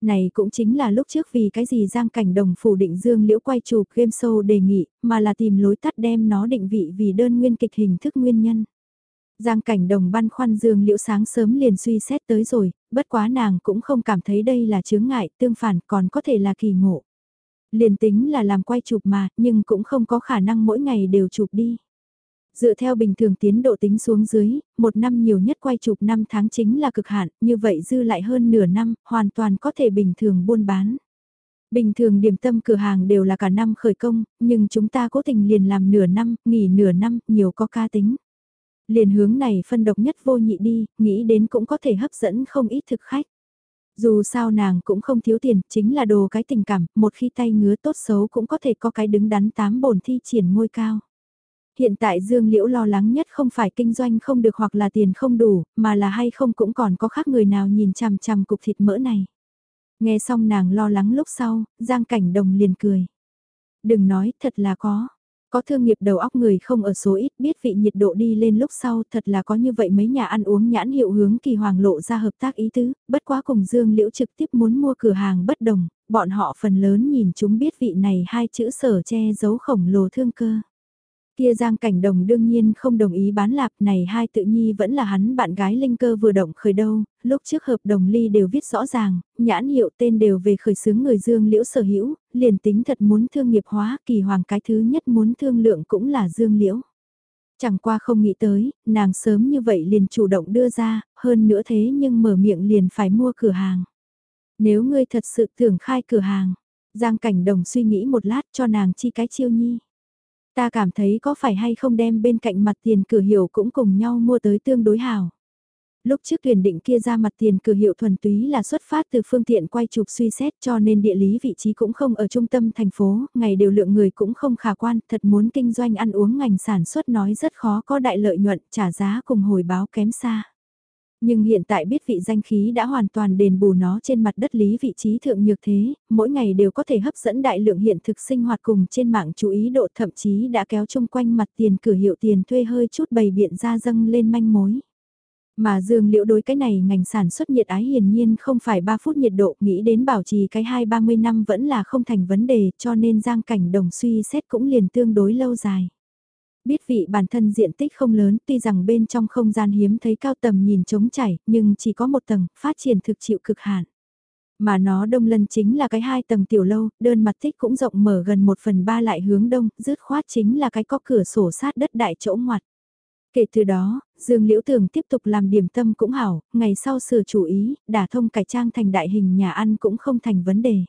Này cũng chính là lúc trước vì cái gì Giang Cảnh Đồng phủ định Dương Liễu quay chụp game show đề nghị, mà là tìm lối tắt đem nó định vị vì đơn nguyên kịch hình thức nguyên nhân. Giang Cảnh Đồng băn khoăn Dương Liễu sáng sớm liền suy xét tới rồi, bất quá nàng cũng không cảm thấy đây là chướng ngại, tương phản còn có thể là kỳ ngộ. Liền tính là làm quay chụp mà, nhưng cũng không có khả năng mỗi ngày đều chụp đi. Dựa theo bình thường tiến độ tính xuống dưới, một năm nhiều nhất quay chụp năm tháng chính là cực hạn, như vậy dư lại hơn nửa năm, hoàn toàn có thể bình thường buôn bán. Bình thường điểm tâm cửa hàng đều là cả năm khởi công, nhưng chúng ta cố tình liền làm nửa năm, nghỉ nửa năm, nhiều có ca tính. Liền hướng này phân độc nhất vô nhị đi, nghĩ đến cũng có thể hấp dẫn không ít thực khách. Dù sao nàng cũng không thiếu tiền, chính là đồ cái tình cảm, một khi tay ngứa tốt xấu cũng có thể có cái đứng đắn tám bổn thi triển ngôi cao. Hiện tại Dương Liễu lo lắng nhất không phải kinh doanh không được hoặc là tiền không đủ, mà là hay không cũng còn có khác người nào nhìn chằm chằm cục thịt mỡ này. Nghe xong nàng lo lắng lúc sau, Giang Cảnh Đồng liền cười. Đừng nói, thật là có. Có thương nghiệp đầu óc người không ở số ít biết vị nhiệt độ đi lên lúc sau thật là có như vậy mấy nhà ăn uống nhãn hiệu hướng kỳ hoàng lộ ra hợp tác ý tứ, bất quá cùng Dương Liễu trực tiếp muốn mua cửa hàng bất đồng, bọn họ phần lớn nhìn chúng biết vị này hai chữ sở che giấu khổng lồ thương cơ. Kia Giang Cảnh Đồng đương nhiên không đồng ý bán lạp này hai tự nhi vẫn là hắn bạn gái Linh Cơ vừa động khởi đâu, lúc trước hợp đồng ly đều viết rõ ràng, nhãn hiệu tên đều về khởi xướng người Dương Liễu sở hữu, liền tính thật muốn thương nghiệp hóa kỳ hoàng cái thứ nhất muốn thương lượng cũng là Dương Liễu. Chẳng qua không nghĩ tới, nàng sớm như vậy liền chủ động đưa ra, hơn nữa thế nhưng mở miệng liền phải mua cửa hàng. Nếu ngươi thật sự tưởng khai cửa hàng, Giang Cảnh Đồng suy nghĩ một lát cho nàng chi cái chiêu nhi. Ta cảm thấy có phải hay không đem bên cạnh mặt tiền cửa hiệu cũng cùng nhau mua tới tương đối hào. Lúc trước tuyển định kia ra mặt tiền cửa hiệu thuần túy là xuất phát từ phương tiện quay chụp suy xét cho nên địa lý vị trí cũng không ở trung tâm thành phố, ngày đều lượng người cũng không khả quan, thật muốn kinh doanh ăn uống ngành sản xuất nói rất khó có đại lợi nhuận, trả giá cùng hồi báo kém xa. Nhưng hiện tại biết vị danh khí đã hoàn toàn đền bù nó trên mặt đất lý vị trí thượng nhược thế, mỗi ngày đều có thể hấp dẫn đại lượng hiện thực sinh hoạt cùng trên mạng chú ý độ thậm chí đã kéo chung quanh mặt tiền cửa hiệu tiền thuê hơi chút bày biện ra dâng lên manh mối. Mà dương liễu đối cái này ngành sản xuất nhiệt ái hiển nhiên không phải 3 phút nhiệt độ nghĩ đến bảo trì cái 2-30 năm vẫn là không thành vấn đề cho nên giang cảnh đồng suy xét cũng liền tương đối lâu dài. Biết vị bản thân diện tích không lớn tuy rằng bên trong không gian hiếm thấy cao tầm nhìn trống chảy nhưng chỉ có một tầng phát triển thực chịu cực hạn. Mà nó đông lân chính là cái hai tầng tiểu lâu, đơn mặt tích cũng rộng mở gần một phần ba lại hướng đông, dứt khoát chính là cái có cửa sổ sát đất đại chỗ ngoặt. Kể từ đó, Dương Liễu Tường tiếp tục làm điểm tâm cũng hảo, ngày sau sửa chủ ý, đả thông cải trang thành đại hình nhà ăn cũng không thành vấn đề.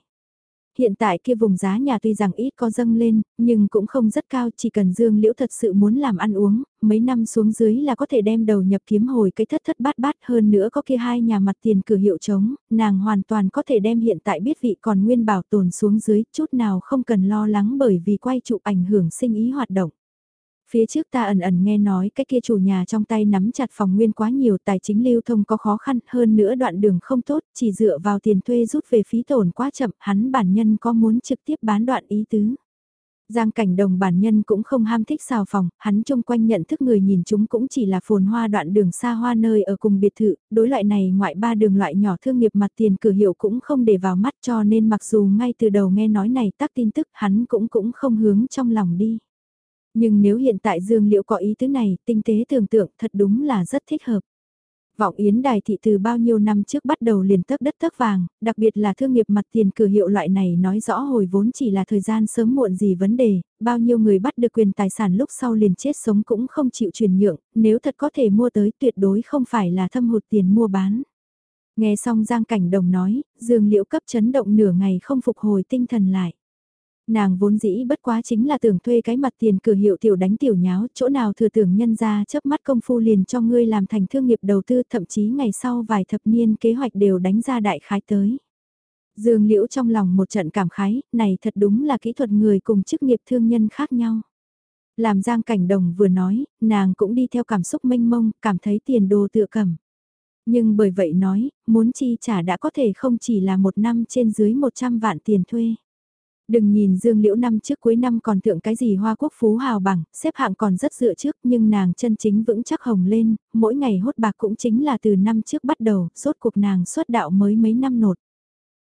Hiện tại kia vùng giá nhà tuy rằng ít có dâng lên, nhưng cũng không rất cao, chỉ cần Dương Liễu thật sự muốn làm ăn uống, mấy năm xuống dưới là có thể đem đầu nhập kiếm hồi cái thất thất bát bát hơn nữa có kia hai nhà mặt tiền cửa hiệu trống, nàng hoàn toàn có thể đem hiện tại biết vị còn nguyên bảo tồn xuống dưới, chút nào không cần lo lắng bởi vì quay trụ ảnh hưởng sinh ý hoạt động. Phía trước ta ẩn ẩn nghe nói cái kia chủ nhà trong tay nắm chặt phòng nguyên quá nhiều tài chính lưu thông có khó khăn hơn nữa đoạn đường không tốt, chỉ dựa vào tiền thuê rút về phí tổn quá chậm, hắn bản nhân có muốn trực tiếp bán đoạn ý tứ. Giang cảnh đồng bản nhân cũng không ham thích xào phòng, hắn trông quanh nhận thức người nhìn chúng cũng chỉ là phồn hoa đoạn đường xa hoa nơi ở cùng biệt thự, đối loại này ngoại ba đường loại nhỏ thương nghiệp mặt tiền cửa hiệu cũng không để vào mắt cho nên mặc dù ngay từ đầu nghe nói này tắc tin tức hắn cũng cũng không hướng trong lòng đi. Nhưng nếu hiện tại Dương Liễu có ý tứ này, tinh tế tưởng tượng thật đúng là rất thích hợp. Vọng Yến Đài thị từ bao nhiêu năm trước bắt đầu liền tấp đất tấp vàng, đặc biệt là thương nghiệp mặt tiền cửa hiệu loại này nói rõ hồi vốn chỉ là thời gian sớm muộn gì vấn đề, bao nhiêu người bắt được quyền tài sản lúc sau liền chết sống cũng không chịu truyền nhượng, nếu thật có thể mua tới tuyệt đối không phải là thâm hụt tiền mua bán. Nghe xong Giang Cảnh Đồng nói, Dương Liễu cấp chấn động nửa ngày không phục hồi tinh thần lại nàng vốn dĩ bất quá chính là tưởng thuê cái mặt tiền cửa hiệu tiểu đánh tiểu nháo, chỗ nào thừa tưởng nhân ra chớp mắt công phu liền cho ngươi làm thành thương nghiệp đầu tư thậm chí ngày sau vài thập niên kế hoạch đều đánh ra đại khái tới. Dương Liễu trong lòng một trận cảm khái, này thật đúng là kỹ thuật người cùng chức nghiệp thương nhân khác nhau. Làm Giang Cảnh Đồng vừa nói, nàng cũng đi theo cảm xúc mênh mông, cảm thấy tiền đồ tựa cầm. Nhưng bởi vậy nói, muốn chi trả đã có thể không chỉ là một năm trên dưới 100 vạn tiền thuê. Đừng nhìn Dương Liễu năm trước cuối năm còn thượng cái gì hoa quốc phú hào bằng, xếp hạng còn rất dựa trước nhưng nàng chân chính vững chắc hồng lên, mỗi ngày hốt bạc cũng chính là từ năm trước bắt đầu, rốt cuộc nàng xuất đạo mới mấy năm nột.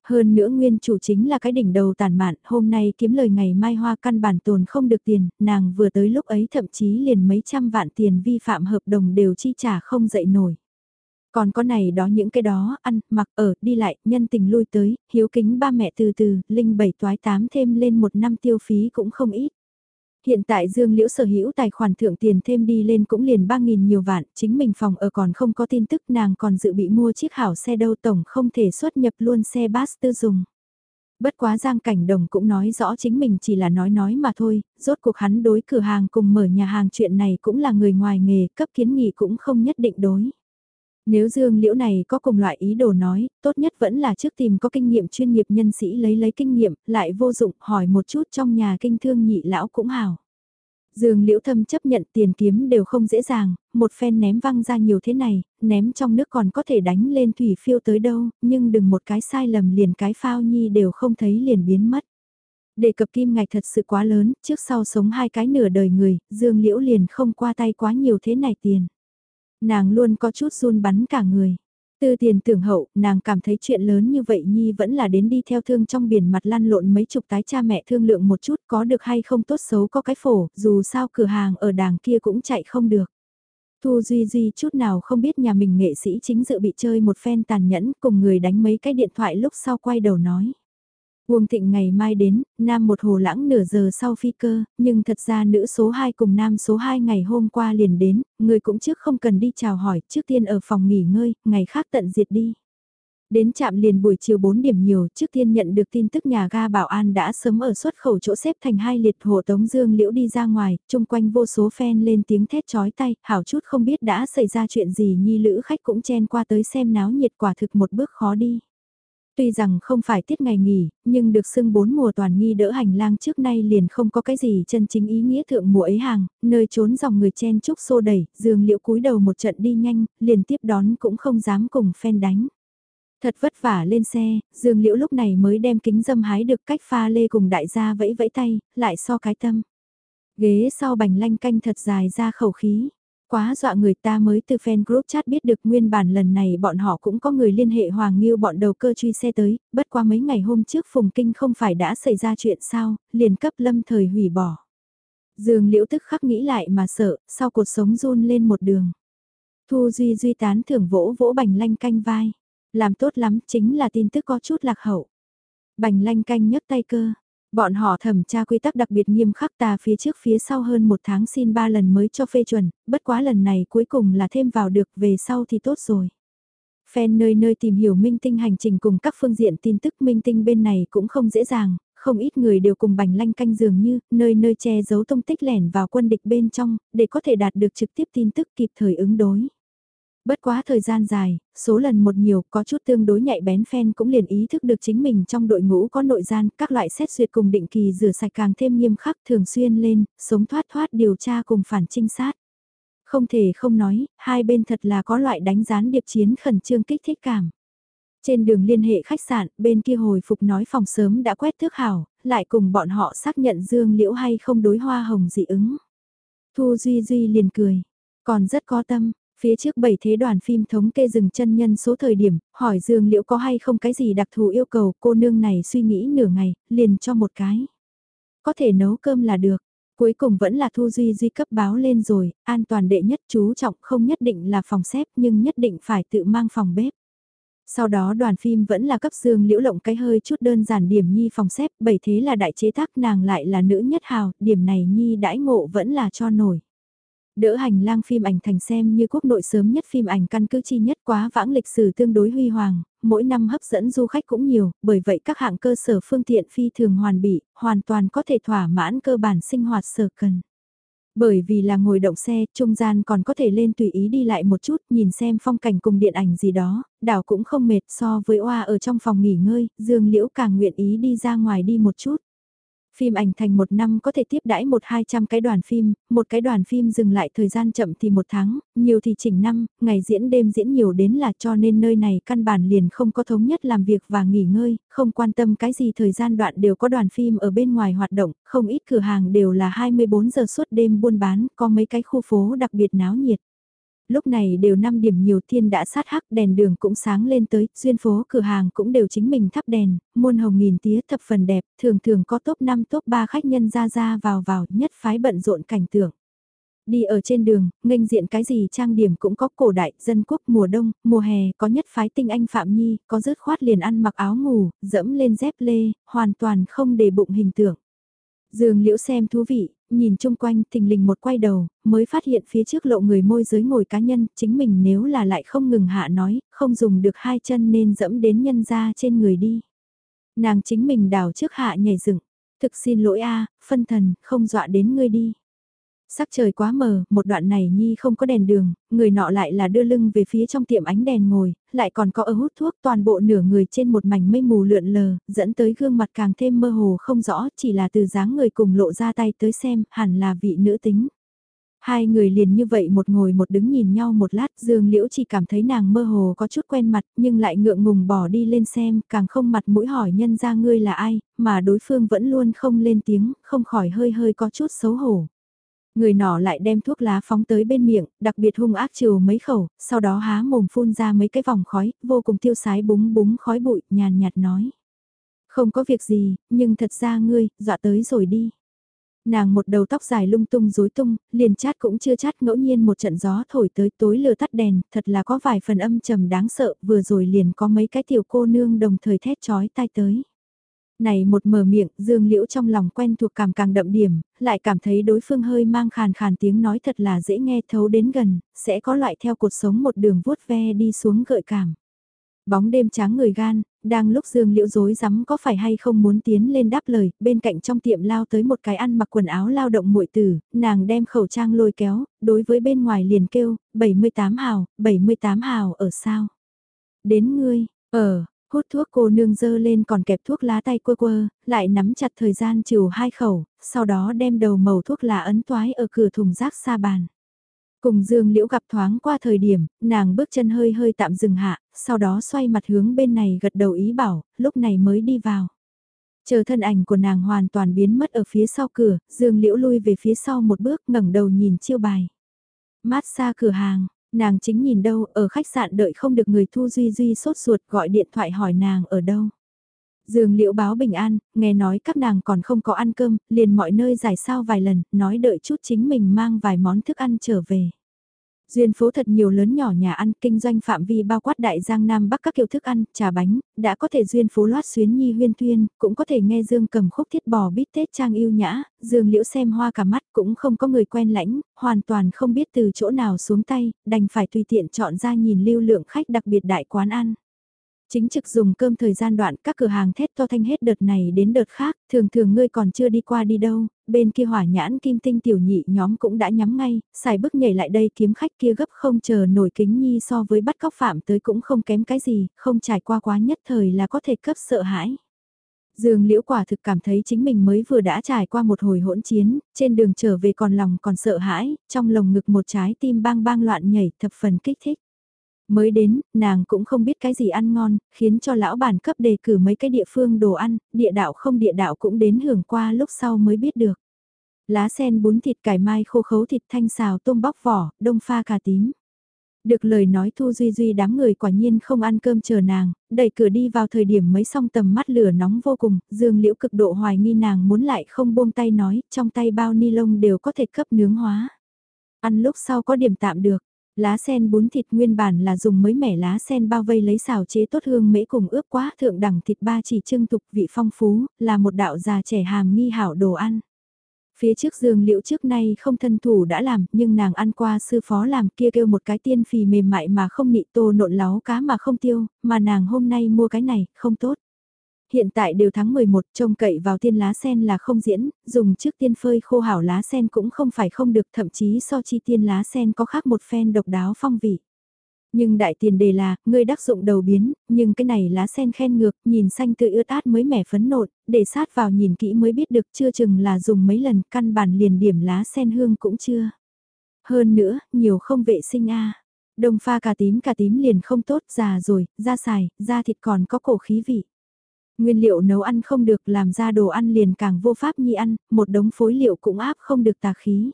Hơn nữa nguyên chủ chính là cái đỉnh đầu tàn mạn, hôm nay kiếm lời ngày mai hoa căn bản tồn không được tiền, nàng vừa tới lúc ấy thậm chí liền mấy trăm vạn tiền vi phạm hợp đồng đều chi trả không dậy nổi. Còn có này đó những cái đó, ăn, mặc, ở, đi lại, nhân tình lui tới, hiếu kính ba mẹ từ từ, linh bảy toái tám thêm lên một năm tiêu phí cũng không ít. Hiện tại Dương Liễu sở hữu tài khoản thượng tiền thêm đi lên cũng liền 3.000 nhiều vạn, chính mình phòng ở còn không có tin tức nàng còn dự bị mua chiếc hảo xe đâu tổng không thể xuất nhập luôn xe bus tư dùng. Bất quá Giang Cảnh Đồng cũng nói rõ chính mình chỉ là nói nói mà thôi, rốt cuộc hắn đối cửa hàng cùng mở nhà hàng chuyện này cũng là người ngoài nghề, cấp kiến nghị cũng không nhất định đối. Nếu Dương Liễu này có cùng loại ý đồ nói, tốt nhất vẫn là trước tìm có kinh nghiệm chuyên nghiệp nhân sĩ lấy lấy kinh nghiệm, lại vô dụng hỏi một chút trong nhà kinh thương nhị lão cũng hảo. Dương Liễu Thâm chấp nhận tiền kiếm đều không dễ dàng, một phen ném văng ra nhiều thế này, ném trong nước còn có thể đánh lên thủy phiêu tới đâu, nhưng đừng một cái sai lầm liền cái phao nhi đều không thấy liền biến mất. Đề cập kim ngạch thật sự quá lớn, trước sau sống hai cái nửa đời người, Dương Liễu liền không qua tay quá nhiều thế này tiền. Nàng luôn có chút run bắn cả người. Tư tiền tưởng hậu, nàng cảm thấy chuyện lớn như vậy Nhi vẫn là đến đi theo thương trong biển mặt lăn lộn mấy chục tái cha mẹ thương lượng một chút có được hay không tốt xấu có cái phổ, dù sao cửa hàng ở đàng kia cũng chạy không được. Thu Duy Duy chút nào không biết nhà mình nghệ sĩ chính dự bị chơi một phen tàn nhẫn cùng người đánh mấy cái điện thoại lúc sau quay đầu nói. Uông Thịnh ngày mai đến, nam một hồ lãng nửa giờ sau phi cơ, nhưng thật ra nữ số 2 cùng nam số 2 ngày hôm qua liền đến, người cũng trước không cần đi chào hỏi, trước tiên ở phòng nghỉ ngơi, ngày khác tận diệt đi. Đến trạm liền buổi chiều 4 điểm nhiều, trước tiên nhận được tin tức nhà ga Bảo An đã sớm ở xuất khẩu chỗ xếp thành hai liệt hộ Tống Dương Liễu đi ra ngoài, chung quanh vô số fan lên tiếng thét chói tay, hảo chút không biết đã xảy ra chuyện gì nhi lữ khách cũng chen qua tới xem náo nhiệt quả thực một bước khó đi. Tuy rằng không phải tiết ngày nghỉ, nhưng được xưng bốn mùa toàn nghi đỡ hành lang trước nay liền không có cái gì chân chính ý nghĩa thượng mùa ấy hàng, nơi trốn dòng người chen chúc xô đẩy, dương liễu cúi đầu một trận đi nhanh, liền tiếp đón cũng không dám cùng phen đánh. Thật vất vả lên xe, dương liễu lúc này mới đem kính dâm hái được cách pha lê cùng đại gia vẫy vẫy tay, lại so cái tâm. Ghế sau bành lanh canh thật dài ra khẩu khí. Quá dọa người ta mới từ fan group chat biết được nguyên bản lần này bọn họ cũng có người liên hệ Hoàng Nghiêu bọn đầu cơ truy xe tới, bất qua mấy ngày hôm trước Phùng Kinh không phải đã xảy ra chuyện sao, liền cấp lâm thời hủy bỏ. Dương liễu tức khắc nghĩ lại mà sợ, sau cuộc sống run lên một đường. Thu Duy Duy tán thưởng vỗ vỗ bành lanh canh vai. Làm tốt lắm chính là tin tức có chút lạc hậu. Bành lanh canh nhấc tay cơ, Bọn họ thẩm tra quy tắc đặc biệt nghiêm khắc ta phía trước phía sau hơn một tháng xin ba lần mới cho phê chuẩn, bất quá lần này cuối cùng là thêm vào được về sau thì tốt rồi. Fan nơi nơi tìm hiểu minh tinh hành trình cùng các phương diện tin tức minh tinh bên này cũng không dễ dàng, không ít người đều cùng bành lanh canh dường như, nơi nơi che giấu tung tích lẻn vào quân địch bên trong, để có thể đạt được trực tiếp tin tức kịp thời ứng đối. Bất quá thời gian dài, số lần một nhiều có chút tương đối nhạy bén fan cũng liền ý thức được chính mình trong đội ngũ có nội gian, các loại xét duyệt cùng định kỳ rửa sạch càng thêm nghiêm khắc thường xuyên lên, sống thoát thoát điều tra cùng phản trinh sát. Không thể không nói, hai bên thật là có loại đánh gián điệp chiến khẩn trương kích thích cảm. Trên đường liên hệ khách sạn, bên kia hồi phục nói phòng sớm đã quét thước hảo, lại cùng bọn họ xác nhận dương liễu hay không đối hoa hồng dị ứng. Thu Duy Duy liền cười, còn rất có tâm, Phía trước bảy thế đoàn phim thống kê dừng chân nhân số thời điểm, hỏi Dương Liễu có hay không cái gì đặc thù yêu cầu cô nương này suy nghĩ nửa ngày, liền cho một cái. Có thể nấu cơm là được. Cuối cùng vẫn là Thu Duy Duy cấp báo lên rồi, an toàn đệ nhất chú trọng không nhất định là phòng xếp nhưng nhất định phải tự mang phòng bếp. Sau đó đoàn phim vẫn là cấp dương liễu lộng cái hơi chút đơn giản điểm nhi phòng xếp, bảy thế là đại chế tác nàng lại là nữ nhất hào, điểm này nhi đãi ngộ vẫn là cho nổi. Đỡ hành lang phim ảnh thành xem như quốc nội sớm nhất phim ảnh căn cứ chi nhất quá vãng lịch sử tương đối huy hoàng, mỗi năm hấp dẫn du khách cũng nhiều, bởi vậy các hạng cơ sở phương tiện phi thường hoàn bị, hoàn toàn có thể thỏa mãn cơ bản sinh hoạt sở cần. Bởi vì là ngồi động xe, trung gian còn có thể lên tùy ý đi lại một chút, nhìn xem phong cảnh cùng điện ảnh gì đó, đảo cũng không mệt so với oa ở trong phòng nghỉ ngơi, Dương Liễu càng nguyện ý đi ra ngoài đi một chút. Phim ảnh thành một năm có thể tiếp đãi một hai trăm cái đoàn phim, một cái đoàn phim dừng lại thời gian chậm thì một tháng, nhiều thì chỉnh năm, ngày diễn đêm diễn nhiều đến là cho nên nơi này căn bản liền không có thống nhất làm việc và nghỉ ngơi, không quan tâm cái gì thời gian đoạn đều có đoàn phim ở bên ngoài hoạt động, không ít cửa hàng đều là 24 giờ suốt đêm buôn bán, có mấy cái khu phố đặc biệt náo nhiệt. Lúc này đều 5 điểm nhiều thiên đã sát hắc đèn đường cũng sáng lên tới, duyên phố cửa hàng cũng đều chính mình thắp đèn, muôn hồng nghìn tía thập phần đẹp, thường thường có top 5 top 3 khách nhân ra ra vào vào, nhất phái bận rộn cảnh tượng. Đi ở trên đường, nghênh diện cái gì trang điểm cũng có cổ đại, dân quốc mùa đông, mùa hè, có nhất phái tinh anh Phạm Nhi, có rớt khoát liền ăn mặc áo ngủ, dẫm lên dép lê, hoàn toàn không để bụng hình tượng. Dương Liễu xem thú vị, nhìn chung quanh thình lình một quay đầu, mới phát hiện phía trước lộ người môi giới ngồi cá nhân, chính mình nếu là lại không ngừng hạ nói, không dùng được hai chân nên dẫm đến nhân ra trên người đi. Nàng chính mình đào trước hạ nhảy dựng, thực xin lỗi a phân thần, không dọa đến ngươi đi. Sắc trời quá mờ, một đoạn này Nhi không có đèn đường, người nọ lại là đưa lưng về phía trong tiệm ánh đèn ngồi, lại còn có ở hút thuốc toàn bộ nửa người trên một mảnh mây mù lượn lờ, dẫn tới gương mặt càng thêm mơ hồ không rõ, chỉ là từ dáng người cùng lộ ra tay tới xem, hẳn là vị nữ tính. Hai người liền như vậy một ngồi một đứng nhìn nhau một lát, Dương Liễu chỉ cảm thấy nàng mơ hồ có chút quen mặt, nhưng lại ngượng ngùng bỏ đi lên xem, càng không mặt mũi hỏi nhân ra ngươi là ai, mà đối phương vẫn luôn không lên tiếng, không khỏi hơi hơi có chút xấu hổ. Người nọ lại đem thuốc lá phóng tới bên miệng, đặc biệt hung ác trừ mấy khẩu, sau đó há mồm phun ra mấy cái vòng khói, vô cùng tiêu sái búng búng khói bụi, nhàn nhạt nói. Không có việc gì, nhưng thật ra ngươi, dọa tới rồi đi. Nàng một đầu tóc dài lung tung rối tung, liền chát cũng chưa chát ngẫu nhiên một trận gió thổi tới tối lừa tắt đèn, thật là có vài phần âm trầm đáng sợ, vừa rồi liền có mấy cái tiểu cô nương đồng thời thét chói tai tới. Này một mở miệng, Dương Liễu trong lòng quen thuộc cảm càng đậm điểm, lại cảm thấy đối phương hơi mang khàn khàn tiếng nói thật là dễ nghe thấu đến gần, sẽ có loại theo cuộc sống một đường vuốt ve đi xuống gợi cảm. Bóng đêm trắng người gan, đang lúc Dương Liễu dối rắm có phải hay không muốn tiến lên đáp lời, bên cạnh trong tiệm lao tới một cái ăn mặc quần áo lao động muội tử, nàng đem khẩu trang lôi kéo, đối với bên ngoài liền kêu, 78 hào, 78 hào ở sao? Đến ngươi, ở, Hút thuốc cô nương dơ lên còn kẹp thuốc lá tay quơ quơ, lại nắm chặt thời gian chiều hai khẩu, sau đó đem đầu màu thuốc lá ấn toái ở cửa thùng rác xa bàn. Cùng Dương Liễu gặp thoáng qua thời điểm, nàng bước chân hơi hơi tạm dừng hạ, sau đó xoay mặt hướng bên này gật đầu ý bảo, lúc này mới đi vào. Chờ thân ảnh của nàng hoàn toàn biến mất ở phía sau cửa, Dương Liễu lui về phía sau một bước ngẩng đầu nhìn chiêu bài. Mát xa cửa hàng, nàng chính nhìn đâu, ở khách sạn đợi không được người thu duy duy sốt ruột gọi điện thoại hỏi nàng ở đâu. Dương Liễu báo bình an, nghe nói các nàng còn không có ăn cơm, liền mọi nơi giải sao vài lần, nói đợi chút chính mình mang vài món thức ăn trở về. Duyên phố thật nhiều lớn nhỏ nhà ăn, kinh doanh phạm vi bao quát đại giang nam bắc các kiểu thức ăn, trà bánh, đã có thể duyên phố loát xuyến nhi huyên tuyên, cũng có thể nghe Dương cầm khúc thiết bò bít tết trang yêu nhã, Dương liễu xem hoa cả mắt cũng không có người quen lãnh, hoàn toàn không biết từ chỗ nào xuống tay, đành phải tùy tiện chọn ra nhìn lưu lượng khách đặc biệt đại quán ăn. Chính trực dùng cơm thời gian đoạn các cửa hàng thét to thanh hết đợt này đến đợt khác, thường thường ngươi còn chưa đi qua đi đâu, bên kia hỏa nhãn kim tinh tiểu nhị nhóm cũng đã nhắm ngay, xài bước nhảy lại đây kiếm khách kia gấp không chờ nổi kính nhi so với bắt cóc phạm tới cũng không kém cái gì, không trải qua quá nhất thời là có thể cấp sợ hãi. Dương Liễu quả thực cảm thấy chính mình mới vừa đã trải qua một hồi hỗn chiến, trên đường trở về còn lòng còn sợ hãi, trong lồng ngực một trái tim bang bang loạn nhảy thập phần kích thích. Mới đến, nàng cũng không biết cái gì ăn ngon, khiến cho lão bản cấp đề cử mấy cái địa phương đồ ăn, địa đạo không địa đạo cũng đến hưởng qua lúc sau mới biết được. Lá sen bún thịt cải mai khô khấu thịt thanh xào tôm bóc vỏ, đông pha cà tím. Được lời nói Thu Duy Duy đám người quả nhiên không ăn cơm chờ nàng, đẩy cửa đi vào thời điểm mấy song tầm mắt lửa nóng vô cùng, Dương Liễu cực độ hoài nghi nàng muốn lại không buông tay nói, trong tay bao ni lông đều có thể cấp nướng hóa. Ăn lúc sau có điểm tạm được, Lá sen bún thịt nguyên bản là dùng mới mẻ lá sen bao vây lấy xào chế tốt hương mễ cùng ướp quá thượng đẳng thịt ba chỉ trưng tục vị phong phú, là một đạo già trẻ hàm nghi hảo đồ ăn. Phía trước giường liệu trước nay không thân thủ đã làm, nhưng nàng ăn qua sư phó làm kia kêu một cái tiên phì mềm mại mà không nị tô nộn láo cá mà không tiêu, mà nàng hôm nay mua cái này, không tốt. Hiện tại đều tháng 11 trông cậy vào tiên lá sen là không diễn, dùng trước tiên phơi khô hảo lá sen cũng không phải không được thậm chí so chi tiên lá sen có khác một phen độc đáo phong vị. Nhưng đại tiền đề là, ngươi đắc dụng đầu biến, nhưng cái này lá sen khen ngược, nhìn xanh tươi ướt át mới mẻ phấn nộn, để sát vào nhìn kỹ mới biết được chưa chừng là dùng mấy lần căn bản liền điểm lá sen hương cũng chưa. Hơn nữa, nhiều không vệ sinh a đồng pha cà tím cà tím liền không tốt, già rồi, da xài, da thịt còn có cổ khí vị. Nguyên liệu nấu ăn không được làm ra đồ ăn liền càng vô pháp nhi ăn, một đống phối liệu cũng áp không được tà khí.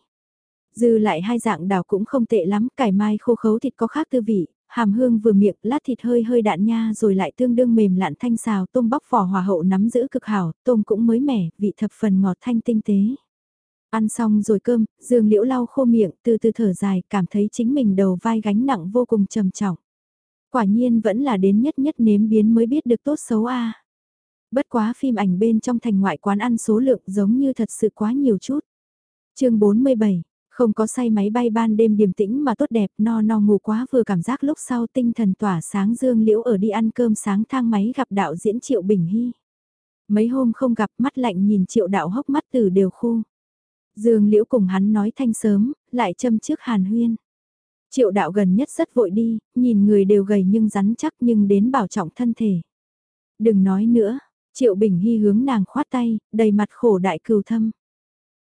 Dư lại hai dạng đảo cũng không tệ lắm, cải mai khô khấu thịt có khác tư vị, hàm hương vừa miệng, lát thịt hơi hơi đạn nha rồi lại tương đương mềm lạn thanh xào, tôm bóc vỏ hòa hậu nắm giữ cực hảo, tôm cũng mới mẻ, vị thập phần ngọt thanh tinh tế. Ăn xong rồi cơm, Dương Liễu lau khô miệng, từ từ thở dài, cảm thấy chính mình đầu vai gánh nặng vô cùng trầm trọng. Quả nhiên vẫn là đến nhất nhất nếm biến mới biết được tốt xấu a. Bất quá phim ảnh bên trong thành ngoại quán ăn số lượng giống như thật sự quá nhiều chút. chương 47, không có say máy bay ban đêm điềm tĩnh mà tốt đẹp no no ngủ quá vừa cảm giác lúc sau tinh thần tỏa sáng dương liễu ở đi ăn cơm sáng thang máy gặp đạo diễn Triệu Bình Hy. Mấy hôm không gặp mắt lạnh nhìn Triệu đạo hốc mắt từ đều khu. Dương liễu cùng hắn nói thanh sớm, lại châm trước hàn huyên. Triệu đạo gần nhất rất vội đi, nhìn người đều gầy nhưng rắn chắc nhưng đến bảo trọng thân thể. Đừng nói nữa, Triệu Bình Hy hướng nàng khoát tay, đầy mặt khổ đại cừu thâm.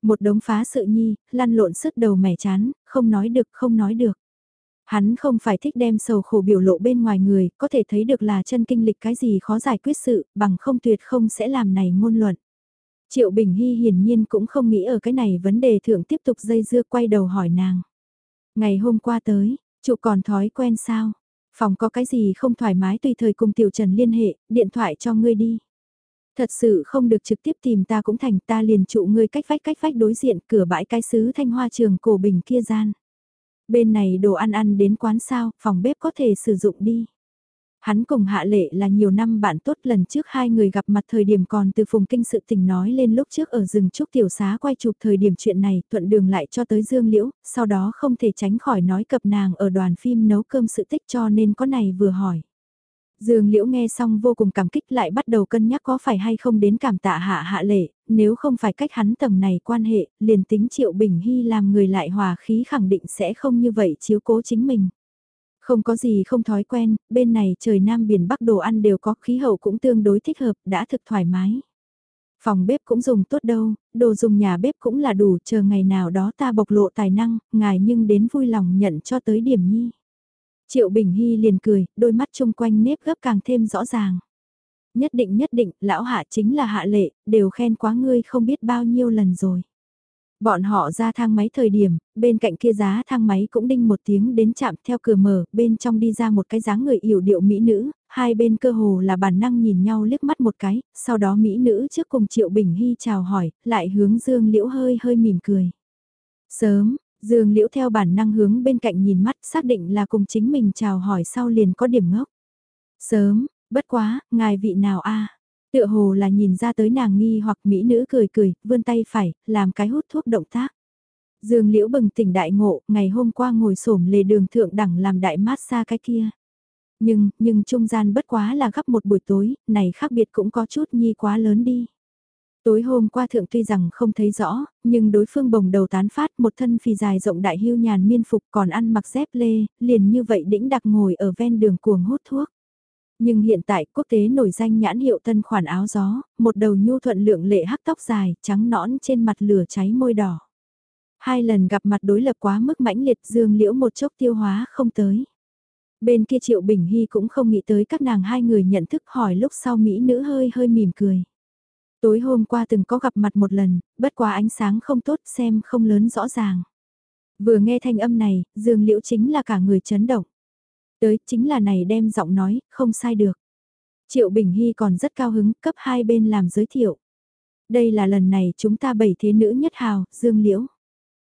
Một đống phá sự nhi, lăn lộn sức đầu mẻ chán, không nói được không nói được. Hắn không phải thích đem sầu khổ biểu lộ bên ngoài người, có thể thấy được là chân kinh lịch cái gì khó giải quyết sự, bằng không tuyệt không sẽ làm này ngôn luận. Triệu Bình Hy hiển nhiên cũng không nghĩ ở cái này vấn đề thượng tiếp tục dây dưa quay đầu hỏi nàng. Ngày hôm qua tới, chủ còn thói quen sao? Phòng có cái gì không thoải mái tùy thời cùng Tiểu Trần liên hệ, điện thoại cho ngươi đi. Thật sự không được trực tiếp tìm ta cũng thành ta liền trụ ngươi cách vách cách vách đối diện cửa bãi cái sứ thanh hoa trường cổ bình kia gian. Bên này đồ ăn ăn đến quán sao, phòng bếp có thể sử dụng đi. Hắn cùng Hạ Lệ là nhiều năm bạn tốt lần trước hai người gặp mặt thời điểm còn từ phùng kinh sự tình nói lên lúc trước ở rừng trúc tiểu xá quay chụp thời điểm chuyện này thuận đường lại cho tới Dương Liễu, sau đó không thể tránh khỏi nói cập nàng ở đoàn phim nấu cơm sự tích cho nên có này vừa hỏi. Dương Liễu nghe xong vô cùng cảm kích lại bắt đầu cân nhắc có phải hay không đến cảm tạ hạ hạ lệ, nếu không phải cách hắn tầng này quan hệ, liền tính Triệu Bình Hy làm người lại hòa khí khẳng định sẽ không như vậy chiếu cố chính mình. Không có gì không thói quen, bên này trời Nam biển Bắc đồ ăn đều có khí hậu cũng tương đối thích hợp, đã thực thoải mái. Phòng bếp cũng dùng tốt đâu, đồ dùng nhà bếp cũng là đủ, chờ ngày nào đó ta bộc lộ tài năng, ngài nhưng đến vui lòng nhận cho tới điểm nhi. Triệu Bình Hy liền cười, đôi mắt chung quanh nếp gấp càng thêm rõ ràng. Nhất định nhất định, lão hạ chính là hạ lệ, đều khen quá ngươi không biết bao nhiêu lần rồi. Bọn họ ra thang máy thời điểm, bên cạnh kia giá thang máy cũng đinh một tiếng đến chạm theo cửa mở, bên trong đi ra một cái dáng người yểu điệu mỹ nữ, hai bên cơ hồ là bản năng nhìn nhau liếc mắt một cái, sau đó mỹ nữ trước cùng Triệu Bình Hy chào hỏi, lại hướng Dương Liễu hơi hơi mỉm cười. Sớm, Dương Liễu theo bản năng hướng bên cạnh nhìn mắt xác định là cùng chính mình chào hỏi sau liền có điểm ngốc. Sớm, bất quá, ngài vị nào a Tựa hồ là nhìn ra tới nàng nghi hoặc mỹ nữ cười cười, vươn tay phải, làm cái hút thuốc động tác. Dương Liễu bừng tỉnh đại ngộ, ngày hôm qua ngồi xổm lề đường thượng đẳng làm đại mát xa cái kia. Nhưng, nhưng trung gian bất quá là gấp một buổi tối, này khác biệt cũng có chút nhi quá lớn đi. Tối hôm qua thượng tuy rằng không thấy rõ, nhưng đối phương bồng đầu tán phát một thân phì dài rộng đại hưu nhàn miên phục còn ăn mặc dép lê, liền như vậy đĩnh đặc ngồi ở ven đường cuồng hút thuốc. Nhưng hiện tại quốc tế nổi danh nhãn hiệu tân khoản áo gió, một đầu nhu thuận lượng lệ hắc tóc dài, trắng nõn trên mặt lửa cháy môi đỏ. Hai lần gặp mặt đối lập quá mức mãnh liệt dương liễu một chốc tiêu hóa không tới. Bên kia Triệu Bình Hy cũng không nghĩ tới các nàng hai người nhận thức hỏi lúc sau Mỹ nữ hơi hơi mỉm cười. Tối hôm qua từng có gặp mặt một lần, bất quá ánh sáng không tốt xem không lớn rõ ràng. Vừa nghe thanh âm này, Dương Liễu chính là cả người chấn động. Tới chính là này đem giọng nói, không sai được. Triệu Bình Hy còn rất cao hứng, cấp hai bên làm giới thiệu. Đây là lần này chúng ta bảy thế nữ nhất hào, Dương Liễu.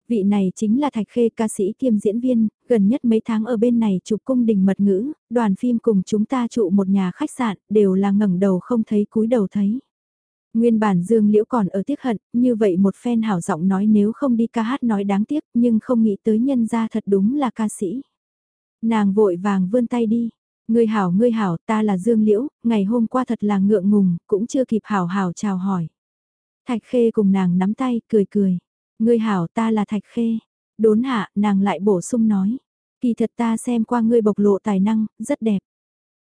Vị này chính là Thạch Khê ca sĩ kiêm diễn viên, gần nhất mấy tháng ở bên này chụp cung đình mật ngữ, đoàn phim cùng chúng ta trụ một nhà khách sạn, đều là ngẩng đầu không thấy cúi đầu thấy. Nguyên bản Dương Liễu còn ở tiếc hận, như vậy một phen hảo giọng nói nếu không đi ca hát nói đáng tiếc, nhưng không nghĩ tới nhân ra thật đúng là ca sĩ. Nàng vội vàng vươn tay đi. Ngươi hảo ngươi hảo ta là Dương Liễu, ngày hôm qua thật là ngượng ngùng, cũng chưa kịp hảo hảo chào hỏi. Thạch Khê cùng nàng nắm tay, cười cười. Ngươi hảo ta là Thạch Khê. Đốn hạ, nàng lại bổ sung nói. Kỳ thật ta xem qua ngươi bộc lộ tài năng, rất đẹp.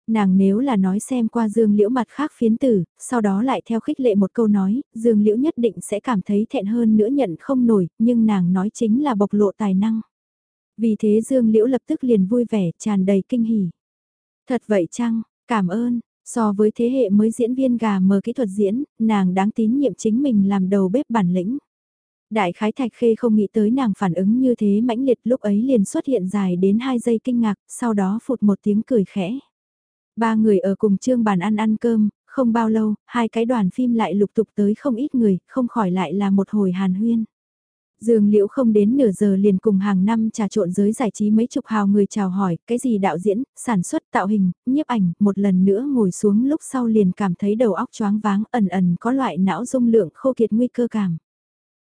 Nàng nếu là nói xem qua Dương Liễu mặt khác phiến tử, sau đó lại theo khích lệ một câu nói, Dương Liễu nhất định sẽ cảm thấy thẹn hơn nữa nhận không nổi, nhưng nàng nói chính là bộc lộ tài năng. Vì thế Dương Liễu lập tức liền vui vẻ, tràn đầy kinh hỉ. Thật vậy chăng, cảm ơn, so với thế hệ mới diễn viên gà mờ kỹ thuật diễn, nàng đáng tín nhiệm chính mình làm đầu bếp bản lĩnh. Đại khái thạch khê không nghĩ tới nàng phản ứng như thế mãnh liệt lúc ấy liền xuất hiện dài đến 2 giây kinh ngạc, sau đó phụt một tiếng cười khẽ. Ba người ở cùng trương bàn ăn ăn cơm, không bao lâu, hai cái đoàn phim lại lục tục tới không ít người, không khỏi lại là một hồi hàn huyên. Dương Liễu không đến nửa giờ liền cùng hàng năm trà trộn giới giải trí mấy chục hào người chào hỏi, cái gì đạo diễn, sản xuất tạo hình, nhiếp ảnh, một lần nữa ngồi xuống lúc sau liền cảm thấy đầu óc choáng váng ẩn ẩn có loại não dung lượng khô kiệt nguy cơ cảm.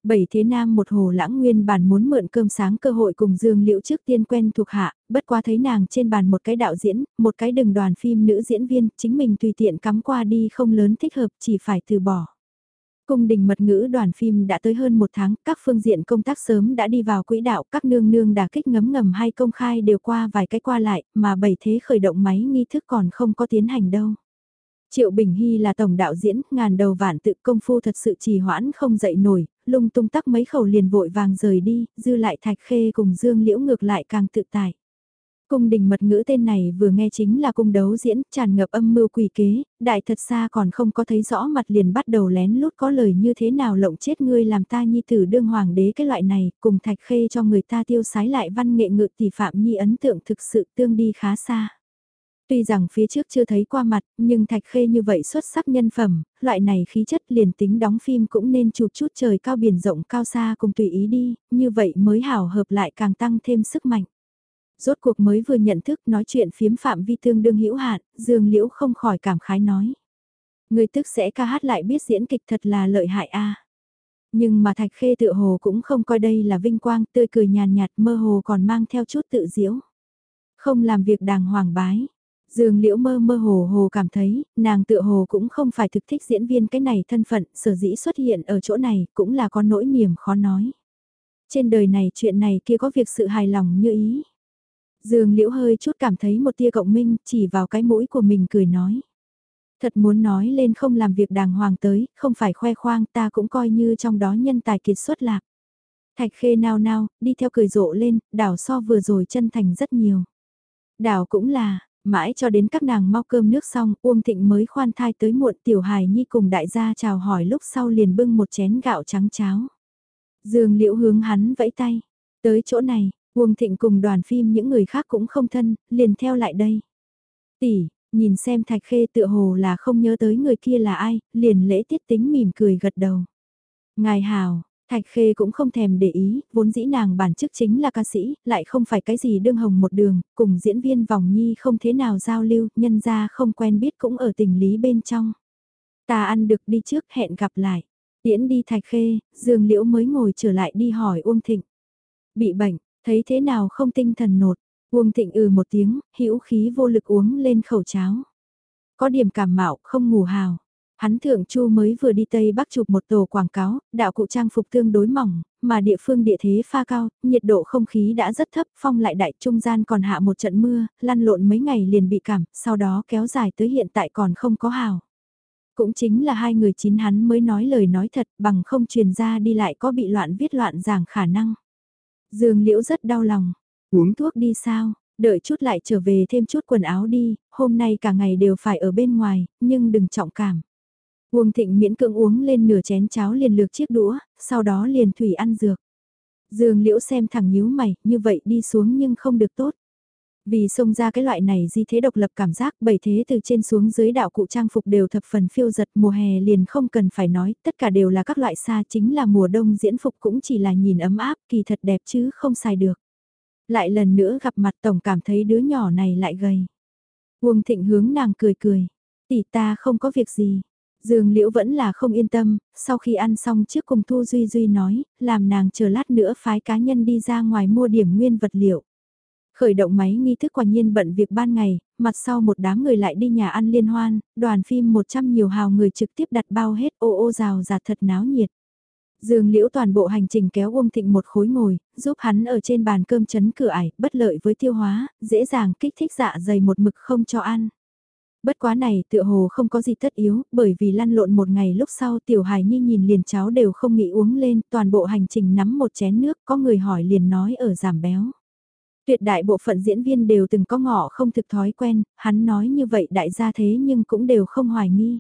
Bảy thế nam một hồ lãng nguyên bản muốn mượn cơm sáng cơ hội cùng Dương Liễu trước tiên quen thuộc hạ, bất qua thấy nàng trên bàn một cái đạo diễn, một cái đừng đoàn phim nữ diễn viên, chính mình tùy tiện cắm qua đi không lớn thích hợp chỉ phải từ bỏ. Cung đình mật ngữ đoàn phim đã tới hơn một tháng, các phương diện công tác sớm đã đi vào quỹ đạo, các nương nương đà kích ngấm ngầm hay công khai đều qua vài cái qua lại, mà bảy thế khởi động máy nghi thức còn không có tiến hành đâu. Triệu Bình Hy là tổng đạo diễn, ngàn đầu vạn tự công phu thật sự trì hoãn không dậy nổi, lung tung tắc mấy khẩu liền vội vàng rời đi, dư lại thạch khê cùng dương liễu ngược lại càng tự tại. Cung đình mật ngữ tên này vừa nghe chính là cung đấu diễn, tràn ngập âm mưu quỷ kế, đại thật xa còn không có thấy rõ mặt liền bắt đầu lén lút có lời như thế nào lộng chết ngươi làm ta nhi tử đương hoàng đế cái loại này, cùng thạch khê cho người ta tiêu sái lại văn nghệ ngự tỷ phạm nhi ấn tượng thực sự tương đi khá xa. Tuy rằng phía trước chưa thấy qua mặt, nhưng thạch khê như vậy xuất sắc nhân phẩm, loại này khí chất liền tính đóng phim cũng nên chụp chút trời cao biển rộng cao xa cùng tùy ý đi, như vậy mới hảo hợp lại càng tăng thêm sức mạnh rốt cuộc mới vừa nhận thức nói chuyện phiếm phạm vi tương đương hữu hạn, Dương Liễu không khỏi cảm khái nói. Người tức sẽ ca hát lại biết diễn kịch thật là lợi hại a. Nhưng mà Thạch Khê tự hồ cũng không coi đây là vinh quang, tươi cười nhàn nhạt mơ hồ còn mang theo chút tự diễu. Không làm việc đàng hoàng bái. Dương Liễu mơ mơ hồ hồ cảm thấy, nàng tựa hồ cũng không phải thực thích diễn viên cái này thân phận, sở dĩ xuất hiện ở chỗ này cũng là có nỗi niềm khó nói. Trên đời này chuyện này kia có việc sự hài lòng như ý. Dương Liễu hơi chút cảm thấy một tia cộng minh chỉ vào cái mũi của mình cười nói. Thật muốn nói lên không làm việc đàng hoàng tới, không phải khoe khoang ta cũng coi như trong đó nhân tài kiệt xuất lạc. Thạch khê nao nao, đi theo cười rộ lên, đảo so vừa rồi chân thành rất nhiều. Đảo cũng là, mãi cho đến các nàng mau cơm nước xong, Uông Thịnh mới khoan thai tới muộn tiểu hài nhi cùng đại gia chào hỏi lúc sau liền bưng một chén gạo trắng cháo. Dương liễu hướng hắn vẫy tay, tới chỗ này, Uông Thịnh cùng đoàn phim những người khác cũng không thân, liền theo lại đây. Tỷ, nhìn xem Thạch Khê tựa hồ là không nhớ tới người kia là ai, liền lễ tiết tính mỉm cười gật đầu. Ngài hào, Thạch Khê cũng không thèm để ý, vốn dĩ nàng bản chức chính là ca sĩ, lại không phải cái gì đương hồng một đường, cùng diễn viên vòng nhi không thế nào giao lưu, nhân ra không quen biết cũng ở tình lý bên trong. Ta ăn được đi trước hẹn gặp lại. Tiễn đi Thạch Khê, Dương Liễu mới ngồi trở lại đi hỏi Uông Thịnh. Bị bệnh, thấy thế nào không tinh thần nột, Uông Thịnh ừ một tiếng, hữu khí vô lực uống lên khẩu cháo. Có điểm cảm mạo, không ngủ hào. Hắn thượng chu mới vừa đi Tây Bắc chụp một tổ quảng cáo, đạo cụ trang phục tương đối mỏng, mà địa phương địa thế pha cao, nhiệt độ không khí đã rất thấp, phong lại đại trung gian còn hạ một trận mưa, lăn lộn mấy ngày liền bị cảm, sau đó kéo dài tới hiện tại còn không có hào. Cũng chính là hai người chín hắn mới nói lời nói thật bằng không truyền ra đi lại có bị loạn viết loạn giảng khả năng. Dương Liễu rất đau lòng, uống thuốc đi sao, đợi chút lại trở về thêm chút quần áo đi, hôm nay cả ngày đều phải ở bên ngoài, nhưng đừng trọng cảm. Uông Thịnh miễn cưỡng uống lên nửa chén cháo liền lược chiếc đũa, sau đó liền thủy ăn dược. Dương Liễu xem thẳng nhíu mày, như vậy đi xuống nhưng không được tốt. Vì xông ra cái loại này di thế độc lập cảm giác bảy thế từ trên xuống dưới đạo cụ trang phục đều thập phần phiêu giật mùa hè liền không cần phải nói, tất cả đều là các loại xa chính là mùa đông diễn phục cũng chỉ là nhìn ấm áp kỳ thật đẹp chứ không xài được. Lại lần nữa gặp mặt tổng cảm thấy đứa nhỏ này lại gầy. Uông Thịnh hướng nàng cười cười, tỷ ta không có việc gì. Dương Liễu vẫn là không yên tâm, sau khi ăn xong trước cùng Thu Duy Duy nói, làm nàng chờ lát nữa phái cá nhân đi ra ngoài mua điểm nguyên vật liệu. Khởi động máy nghi thức quả nhiên bận việc ban ngày, mặt sau một đám người lại đi nhà ăn liên hoan, đoàn phim 100 nhiều hào người trực tiếp đặt bao hết ô ô rào rạt thật náo nhiệt. Dương Liễu toàn bộ hành trình kéo Uông Thịnh một khối ngồi, giúp hắn ở trên bàn cơm chấn cửa ải, bất lợi với tiêu hóa, dễ dàng kích thích dạ dày một mực không cho ăn. Bất quá này tựa hồ không có gì tất yếu, bởi vì lăn lộn một ngày lúc sau tiểu hài nhi nhìn liền cháo đều không nghĩ uống lên, toàn bộ hành trình nắm một chén nước, có người hỏi liền nói ở giảm béo. Tuyệt đại bộ phận diễn viên đều từng có ngọ không thực thói quen, hắn nói như vậy đại gia thế nhưng cũng đều không hoài nghi.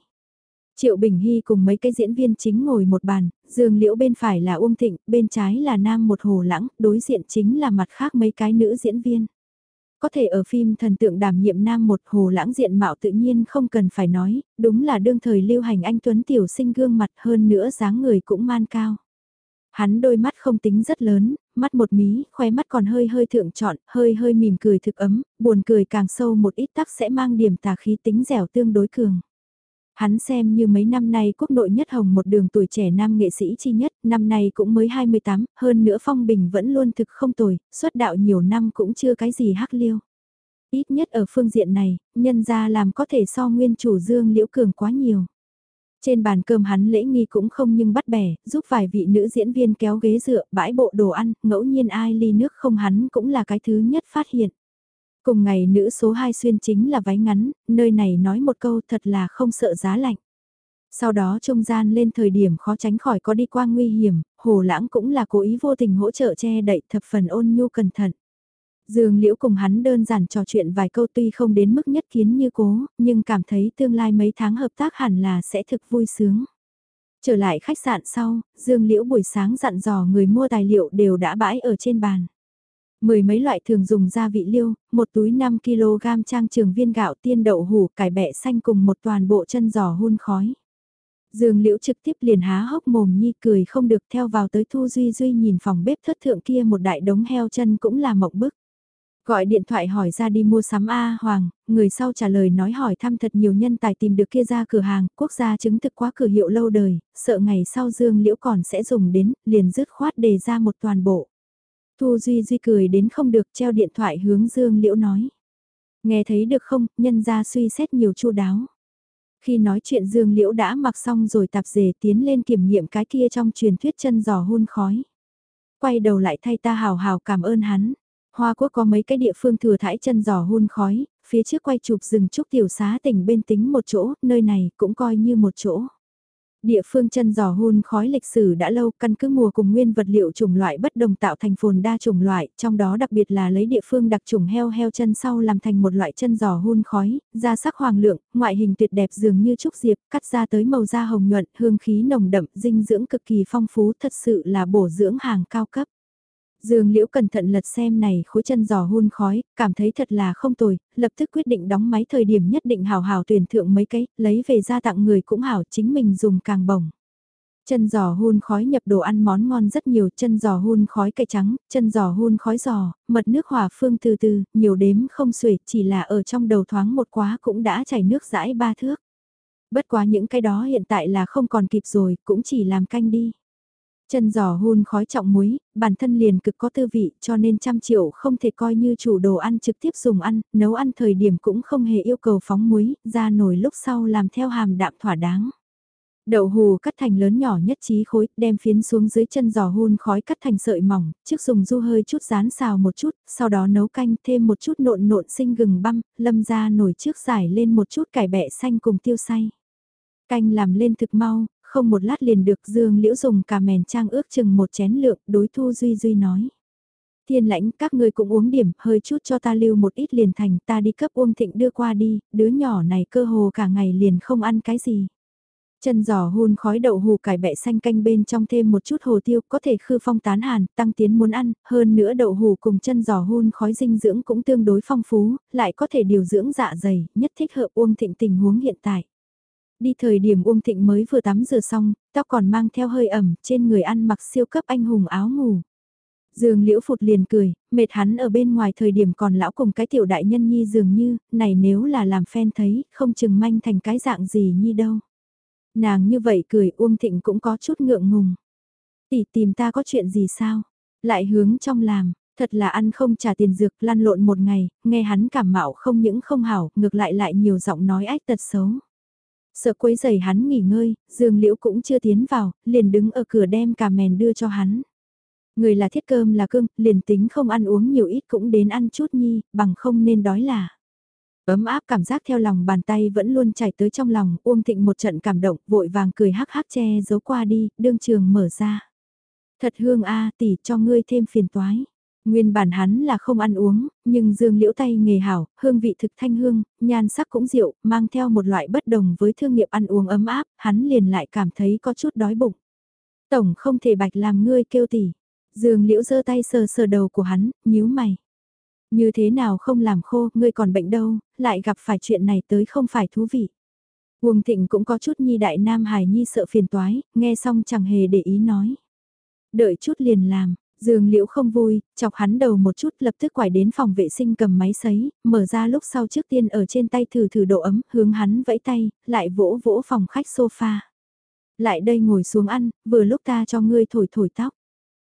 Triệu Bình Hy cùng mấy cái diễn viên chính ngồi một bàn, dương liễu bên phải là Uông Thịnh, bên trái là Nam một hồ lãng, đối diện chính là mặt khác mấy cái nữ diễn viên. Có thể ở phim thần tượng đảm nhiệm nam một hồ lãng diện mạo tự nhiên không cần phải nói, đúng là đương thời lưu hành anh Tuấn Tiểu sinh gương mặt hơn nữa dáng người cũng man cao. Hắn đôi mắt không tính rất lớn, mắt một mí, khoe mắt còn hơi hơi thượng trọn, hơi hơi mỉm cười thực ấm, buồn cười càng sâu một ít tắc sẽ mang điểm tà khí tính dẻo tương đối cường. Hắn xem như mấy năm nay quốc nội nhất hồng một đường tuổi trẻ nam nghệ sĩ chi nhất, năm nay cũng mới 28, hơn nữa Phong Bình vẫn luôn thực không tồi, xuất đạo nhiều năm cũng chưa cái gì hắc liêu. Ít nhất ở phương diện này, nhân ra làm có thể so nguyên chủ Dương Liễu Cường quá nhiều. Trên bàn cơm hắn lễ nghi cũng không nhưng bắt bẻ, giúp vài vị nữ diễn viên kéo ghế dựa, bãi bộ đồ ăn, ngẫu nhiên ai ly nước không hắn cũng là cái thứ nhất phát hiện. Cùng ngày nữ số 2 xuyên chính là váy ngắn, nơi này nói một câu thật là không sợ giá lạnh. Sau đó trung gian lên thời điểm khó tránh khỏi có đi qua nguy hiểm, hồ lãng cũng là cố ý vô tình hỗ trợ che đậy thập phần ôn nhu cẩn thận. Dương Liễu cùng hắn đơn giản trò chuyện vài câu tuy không đến mức nhất kiến như cố, nhưng cảm thấy tương lai mấy tháng hợp tác hẳn là sẽ thực vui sướng. Trở lại khách sạn sau, Dương Liễu buổi sáng dặn dò người mua tài liệu đều đã bãi ở trên bàn. Mười mấy loại thường dùng gia vị liêu, một túi 5kg trang trường viên gạo tiên đậu hủ cải bẹ xanh cùng một toàn bộ chân giò hun khói. Dương Liễu trực tiếp liền há hốc mồm nhi cười không được theo vào tới Thu Duy Duy nhìn phòng bếp thất thượng kia một đại đống heo chân cũng là mộng bức. Gọi điện thoại hỏi ra đi mua sắm A Hoàng, người sau trả lời nói hỏi thăm thật nhiều nhân tài tìm được kia ra cửa hàng, quốc gia chứng thực quá cửa hiệu lâu đời, sợ ngày sau Dương Liễu còn sẽ dùng đến, liền dứt khoát đề ra một toàn bộ. Thu Duy Duy cười đến không được treo điện thoại hướng Dương Liễu nói. Nghe thấy được không, nhân ra suy xét nhiều chu đáo. Khi nói chuyện Dương Liễu đã mặc xong rồi tạp dề tiến lên kiểm nghiệm cái kia trong truyền thuyết chân giò hôn khói. Quay đầu lại thay ta hào hào cảm ơn hắn. Hoa Quốc có mấy cái địa phương thừa thải chân giò hôn khói, phía trước quay chụp rừng trúc tiểu xá tỉnh bên tính một chỗ, nơi này cũng coi như một chỗ. Địa phương chân giò hun khói lịch sử đã lâu căn cứ mùa cùng nguyên vật liệu chủng loại bất đồng tạo thành phồn đa chủng loại, trong đó đặc biệt là lấy địa phương đặc chủng heo heo chân sau làm thành một loại chân giò hun khói, da sắc hoàng lượng, ngoại hình tuyệt đẹp dường như trúc diệp, cắt ra tới màu da hồng nhuận, hương khí nồng đậm, dinh dưỡng cực kỳ phong phú, thật sự là bổ dưỡng hàng cao cấp. Dương Liễu cẩn thận lật xem này khối chân giò hun khói, cảm thấy thật là không tồi, lập tức quyết định đóng máy thời điểm nhất định hào hào tuyển thượng mấy cái, lấy về ra tặng người cũng hảo chính mình dùng càng bổng. Chân giò hun khói nhập đồ ăn món ngon rất nhiều, chân giò hun khói cây trắng, chân giò hun khói giò, mật nước hòa phương từ từ, nhiều đếm không xuể, chỉ là ở trong đầu thoáng một quá cũng đã chảy nước rãi ba thước. Bất quá những cái đó hiện tại là không còn kịp rồi, cũng chỉ làm canh đi. Chân giò hun khói trọng muối, bản thân liền cực có tư vị cho nên trăm triệu không thể coi như chủ đồ ăn trực tiếp dùng ăn, nấu ăn thời điểm cũng không hề yêu cầu phóng muối, ra nồi lúc sau làm theo hàm đạm thỏa đáng. Đậu hù cắt thành lớn nhỏ nhất trí khối, đem phiến xuống dưới chân giò hun khói cắt thành sợi mỏng, trước dùng du hơi chút rán xào một chút, sau đó nấu canh thêm một chút nộn nộn sinh gừng băm, lâm ra nồi trước giải lên một chút cải bẹ xanh cùng tiêu say. Canh làm lên thực mau, không một lát liền được Dương Liễu dùng cả mèn trang ước chừng một chén lượng, đối Thu Duy Duy nói. Thiên lãnh các ngươi cũng uống điểm, hơi chút cho ta lưu một ít liền thành, ta đi cấp Uông Thịnh đưa qua đi, đứa nhỏ này cơ hồ cả ngày liền không ăn cái gì. Chân giò hun khói đậu hù cải bẹ xanh canh bên trong thêm một chút hồ tiêu có thể khư phong tán hàn, tăng tiến muốn ăn, hơn nữa đậu hù cùng chân giò hun khói dinh dưỡng cũng tương đối phong phú, lại có thể điều dưỡng dạ dày, nhất thích hợp Uông Thịnh tình huống hiện tại. Đi thời điểm Uông Thịnh mới vừa tắm rửa xong, tóc còn mang theo hơi ẩm, trên người ăn mặc siêu cấp anh hùng áo ngủ. Dương Liễu Phụt liền cười, mệt hắn ở bên ngoài thời điểm còn lão cùng cái tiểu đại nhân nhi dường như, này nếu là làm phen thấy, không chừng manh thành cái dạng gì nhi đâu. Nàng như vậy cười Uông Thịnh cũng có chút ngượng ngùng. Tỷ tìm ta có chuyện gì sao? Lại hướng trong làm, thật là ăn không trả tiền dược lăn lộn một ngày, nghe hắn cảm mạo không những không hảo, ngược lại lại nhiều giọng nói ách tật xấu. Sợ quấy giày hắn nghỉ ngơi, Dương Liễu cũng chưa tiến vào, liền đứng ở cửa đem cà mèn đưa cho hắn. Người là thiết cơm là cưng, liền tính không ăn uống nhiều ít cũng đến ăn chút nhi, bằng không nên đói là. Ấm áp cảm giác theo lòng bàn tay vẫn luôn chảy tới trong lòng, Uông Thịnh một trận cảm động, vội vàng cười hắc hắc che giấu qua đi, đương trường mở ra. Thật hương a tỷ cho ngươi thêm phiền toái. Nguyên bản hắn là không ăn uống, nhưng dương liễu tay nghề hảo, hương vị thực thanh hương, nhan sắc cũng rượu, mang theo một loại bất đồng với thương nghiệp ăn uống ấm áp, hắn liền lại cảm thấy có chút đói bụng. Tổng không thể bạch làm ngươi kêu tỉ. Dương liễu giơ tay sờ sờ đầu của hắn, nhíu mày. Như thế nào không làm khô, ngươi còn bệnh đâu, lại gặp phải chuyện này tới không phải thú vị. Uông Thịnh cũng có chút nhi đại nam hài nhi sợ phiền toái, nghe xong chẳng hề để ý nói. Đợi chút liền làm, Dương Liễu không vui, chọc hắn đầu một chút lập tức quải đến phòng vệ sinh cầm máy sấy, mở ra lúc sau trước tiên ở trên tay thử thử độ ấm, hướng hắn vẫy tay, lại vỗ vỗ phòng khách sofa. Lại đây ngồi xuống ăn, vừa lúc ta cho ngươi thổi thổi tóc.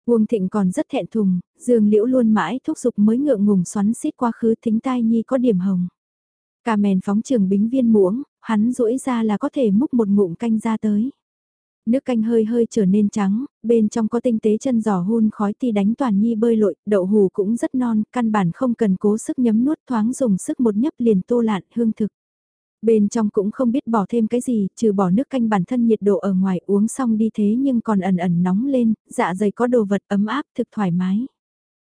Uông Thịnh còn rất thẹn thùng, Dương Liễu luôn mãi thúc giục mới ngượng ngùng xoắn xít quá khứ thính tai nhi có điểm hồng. Cà mèn phóng trường bính viên muỗng, hắn rũi ra là có thể múc một ngụm canh ra tới. Nước canh hơi hơi trở nên trắng, bên trong có tinh tế chân giò hun khói ti đánh toàn nhi bơi lội, đậu hù cũng rất non, căn bản không cần cố sức nhấm nuốt thoáng dùng sức một nhấp liền tô lạn hương thực. Bên trong cũng không biết bỏ thêm cái gì, trừ bỏ nước canh bản thân nhiệt độ ở ngoài uống xong đi thế nhưng còn ẩn ẩn nóng lên, dạ dày có đồ vật ấm áp thực thoải mái.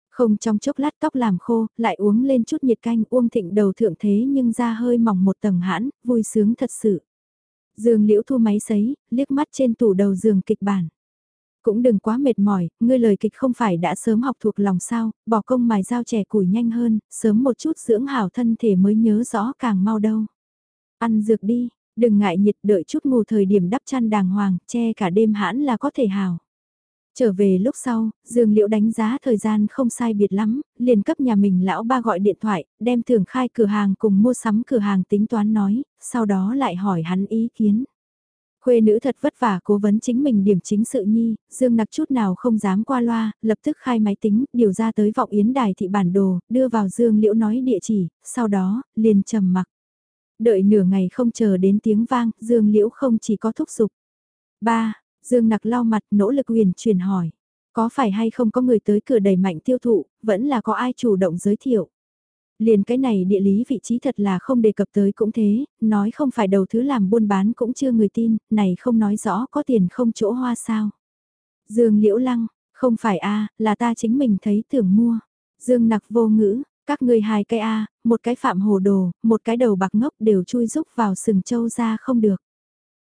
Không trong chốc lát tóc làm khô, lại uống lên chút nhiệt canh uông thịnh đầu thượng thế nhưng da hơi mỏng một tầng hãn, vui sướng thật sự. Dương Liễu thu máy sấy, liếc mắt trên tủ đầu giường kịch bản. Cũng đừng quá mệt mỏi, ngươi lời kịch không phải đã sớm học thuộc lòng sao, bỏ công mài dao trẻ củi nhanh hơn, sớm một chút dưỡng hảo thân thể mới nhớ rõ càng mau đâu. Ăn dược đi, đừng ngại nhiệt đợi chút ngủ thời điểm đắp chăn đàng hoàng, che cả đêm hãn là có thể hào Trở về lúc sau, Dương Liễu đánh giá thời gian không sai biệt lắm, liền cấp nhà mình lão ba gọi điện thoại, đem thường khai cửa hàng cùng mua sắm cửa hàng tính toán nói, sau đó lại hỏi hắn ý kiến. Khuê nữ thật vất vả cố vấn chính mình điểm chính sự nhi, Dương nặc chút nào không dám qua loa, lập tức khai máy tính, điều ra tới vọng yến đài thị bản đồ, đưa vào Dương Liễu nói địa chỉ, sau đó, liền trầm mặc. Đợi nửa ngày không chờ đến tiếng vang, Dương Liễu không chỉ có thúc giục. ba Dương nặc lau mặt nỗ lực huyền truyền hỏi. Có phải hay không có người tới cửa đẩy mạnh tiêu thụ, vẫn là có ai chủ động giới thiệu. Liền cái này địa lý vị trí thật là không đề cập tới cũng thế, nói không phải đầu thứ làm buôn bán cũng chưa người tin, này không nói rõ có tiền không chỗ hoa sao. Dương Liễu Lăng, không phải a là ta chính mình thấy tưởng mua. Dương nặc vô ngữ, các ngươi hai cái a một cái phạm hồ đồ, một cái đầu bạc ngốc đều chui rúc vào sừng châu ra không được.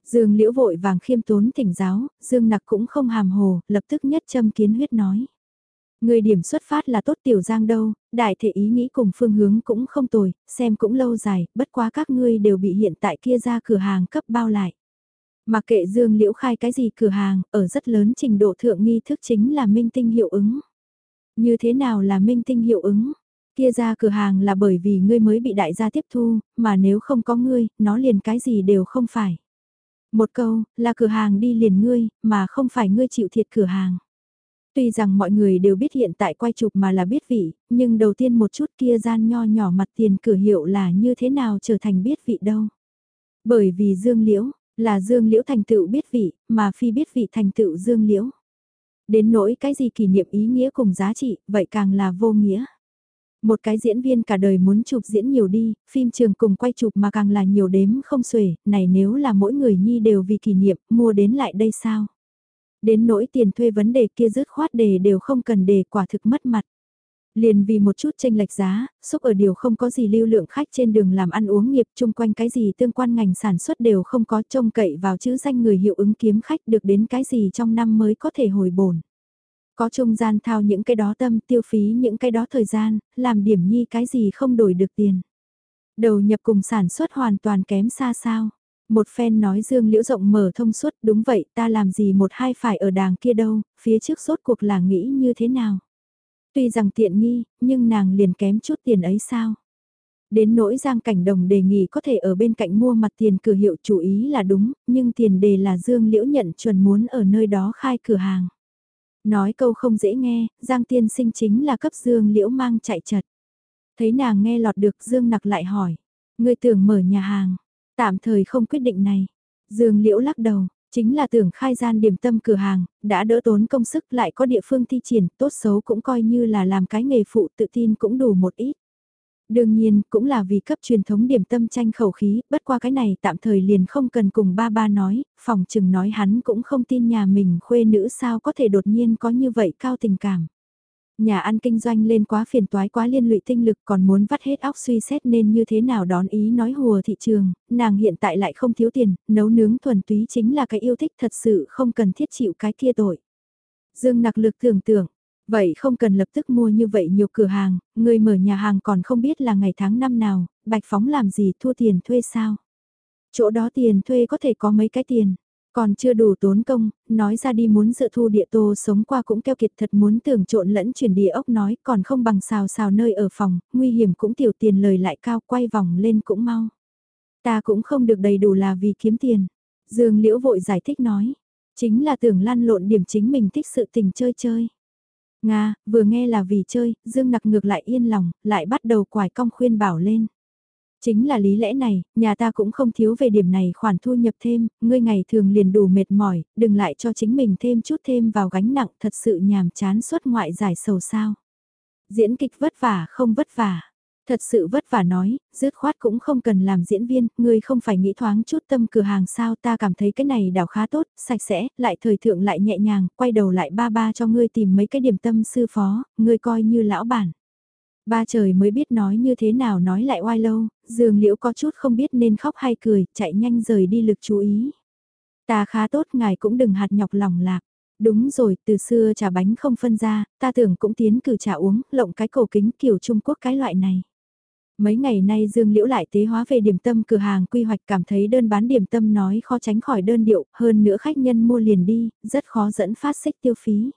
Dương Liễu vội vàng khiêm tốn thỉnh giáo, Dương Nặc cũng không hàm hồ, lập tức nhất châm kiến huyết nói. Người điểm xuất phát là tốt tiểu giang đâu, đại thể ý nghĩ cùng phương hướng cũng không tồi, xem cũng lâu dài, bất quá các ngươi đều bị hiện tại kia ra cửa hàng cấp bao lại. Mà kệ Dương Liễu khai cái gì cửa hàng, ở rất lớn trình độ thượng nghi thức chính là minh tinh hiệu ứng. Như thế nào là minh tinh hiệu ứng? Kia ra cửa hàng là bởi vì ngươi mới bị đại gia tiếp thu, mà nếu không có ngươi, nó liền cái gì đều không phải. Một câu, là cửa hàng đi liền ngươi, mà không phải ngươi chịu thiệt cửa hàng. Tuy rằng mọi người đều biết hiện tại quay chụp mà là biết vị, nhưng đầu tiên một chút kia gian nho nhỏ mặt tiền cửa hiệu là như thế nào trở thành biết vị đâu. Bởi vì Dương Liễu, là Dương Liễu thành tựu biết vị, mà phi biết vị thành tựu Dương Liễu. Đến nỗi cái gì kỷ niệm ý nghĩa cùng giá trị, vậy càng là vô nghĩa. Một cái diễn viên cả đời muốn chụp diễn nhiều đi, phim trường cùng quay chụp mà càng là nhiều đếm không xuể, này nếu là mỗi người nhi đều vì kỷ niệm, mua đến lại đây sao? Đến nỗi tiền thuê vấn đề kia dứt khoát đề đều không cần đề quả thực mất mặt. Liền vì một chút tranh lệch giá, xúc ở điều không có gì lưu lượng khách trên đường làm ăn uống nghiệp chung quanh cái gì tương quan ngành sản xuất đều không có trông cậy vào chữ danh người hiệu ứng kiếm khách được đến cái gì trong năm mới có thể hồi bổn. Có trung gian thao những cái đó tâm tiêu phí những cái đó thời gian, làm điểm nhi cái gì không đổi được tiền. Đầu nhập cùng sản xuất hoàn toàn kém xa sao. Một phen nói dương liễu rộng mở thông suốt đúng vậy ta làm gì một hai phải ở đàng kia đâu, phía trước sốt cuộc là nghĩ như thế nào. Tuy rằng tiện nghi, nhưng nàng liền kém chút tiền ấy sao. Đến nỗi Giang Cảnh Đồng đề nghị có thể ở bên cạnh mua mặt tiền cửa hiệu chủ ý là đúng, nhưng tiền đề là Dương Liễu nhận chuẩn muốn ở nơi đó khai cửa hàng. Nói câu không dễ nghe, Giang tiên sinh chính là cấp Dương Liễu mang chạy chật. Thấy nàng nghe lọt được Dương nặc lại hỏi, người tưởng mở nhà hàng, tạm thời không quyết định này. Dương Liễu lắc đầu, chính là tưởng khai gian điểm tâm cửa hàng, đã đỡ tốn công sức lại có địa phương thi triển, tốt xấu cũng coi như là làm cái nghề phụ tự tin cũng đủ một ít. Đương nhiên, cũng là vì cấp truyền thống điểm tâm tranh khẩu khí, bất qua cái này tạm thời liền không cần cùng ba ba nói, phòng chừng nói hắn cũng không tin nhà mình khuê nữ sao có thể đột nhiên có như vậy cao tình cảm. Nhà ăn kinh doanh lên quá phiền toái quá liên lụy tinh lực còn muốn vắt hết óc suy xét nên như thế nào đón ý nói hùa thị trường, nàng hiện tại lại không thiếu tiền, nấu nướng thuần túy chính là cái yêu thích thật sự không cần thiết chịu cái kia tội. Dương nặc lực tưởng tượng, Vậy không cần lập tức mua như vậy nhiều cửa hàng, người mở nhà hàng còn không biết là ngày tháng năm nào, Bạch Phóng làm gì thua tiền thuê sao? Chỗ đó tiền thuê có thể có mấy cái tiền, còn chưa đủ tốn công, nói ra đi muốn dự thu địa tô sống qua cũng keo kiệt thật muốn tưởng trộn lẫn chuyển địa ốc nói còn không bằng xào xào nơi ở phòng, nguy hiểm cũng tiểu tiền lời lại cao quay vòng lên cũng mau. Ta cũng không được đầy đủ là vì kiếm tiền. Dương Liễu vội giải thích nói, chính là tưởng lăn lộn điểm chính mình thích sự tình chơi chơi. Nga, vừa nghe là vì chơi, Dương nặc ngược lại yên lòng, lại bắt đầu quải cong khuyên bảo lên. Chính là lý lẽ này, nhà ta cũng không thiếu về điểm này khoản thu nhập thêm, ngươi ngày thường liền đủ mệt mỏi, đừng lại cho chính mình thêm chút thêm vào gánh nặng thật sự nhàm chán suốt ngoại giải sầu sao. Diễn kịch vất vả không vất vả. Thật sự vất vả nói, dứt khoát cũng không cần làm diễn viên, ngươi không phải nghĩ thoáng chút tâm cửa hàng sao ta cảm thấy cái này đảo khá tốt, sạch sẽ, lại thời thượng lại nhẹ nhàng, quay đầu lại ba ba cho ngươi tìm mấy cái điểm tâm sư phó, ngươi coi như lão bản. Ba trời mới biết nói như thế nào nói lại oai lâu, dường liễu có chút không biết nên khóc hay cười, chạy nhanh rời đi lực chú ý. Ta khá tốt ngài cũng đừng hạt nhọc lòng lạc. Đúng rồi, từ xưa trà bánh không phân ra, ta tưởng cũng tiến cử trà uống, lộng cái cổ kính kiểu Trung Quốc cái loại này. Mấy ngày nay Dương Liễu lại tế hóa về điểm tâm cửa hàng quy hoạch cảm thấy đơn bán điểm tâm nói khó tránh khỏi đơn điệu, hơn nữa khách nhân mua liền đi, rất khó dẫn phát xích tiêu phí.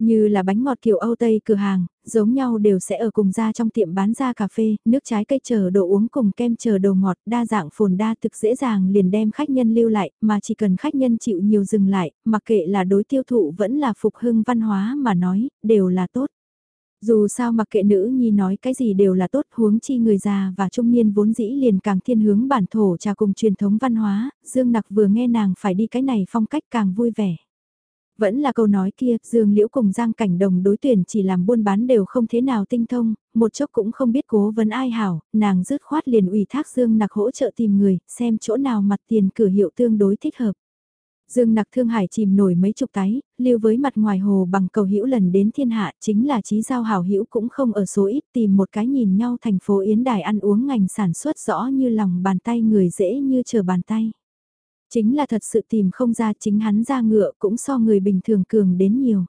Như là bánh ngọt kiểu Âu Tây cửa hàng, giống nhau đều sẽ ở cùng ra trong tiệm bán ra cà phê, nước trái cây chờ đồ uống cùng kem chờ đồ ngọt, đa dạng phồn đa thực dễ dàng liền đem khách nhân lưu lại, mà chỉ cần khách nhân chịu nhiều dừng lại, mặc kệ là đối tiêu thụ vẫn là phục hưng văn hóa mà nói, đều là tốt. Dù sao mặc kệ nữ nhi nói cái gì đều là tốt huống chi người già và trung niên vốn dĩ liền càng thiên hướng bản thổ trà cùng truyền thống văn hóa, Dương Nặc vừa nghe nàng phải đi cái này phong cách càng vui vẻ. Vẫn là câu nói kia, Dương Liễu cùng Giang Cảnh Đồng đối tuyển chỉ làm buôn bán đều không thế nào tinh thông, một chốc cũng không biết cố vấn ai hảo, nàng dứt khoát liền ủy thác Dương Nặc hỗ trợ tìm người, xem chỗ nào mặt tiền cửa hiệu tương đối thích hợp. Dương Nặc Thương Hải chìm nổi mấy chục tái, lưu với mặt ngoài hồ bằng cầu hữu lần đến thiên hạ chính là trí giao hảo hữu cũng không ở số ít tìm một cái nhìn nhau thành phố Yến Đài ăn uống ngành sản xuất rõ như lòng bàn tay người dễ như chờ bàn tay. Chính là thật sự tìm không ra chính hắn ra ngựa cũng so người bình thường cường đến nhiều.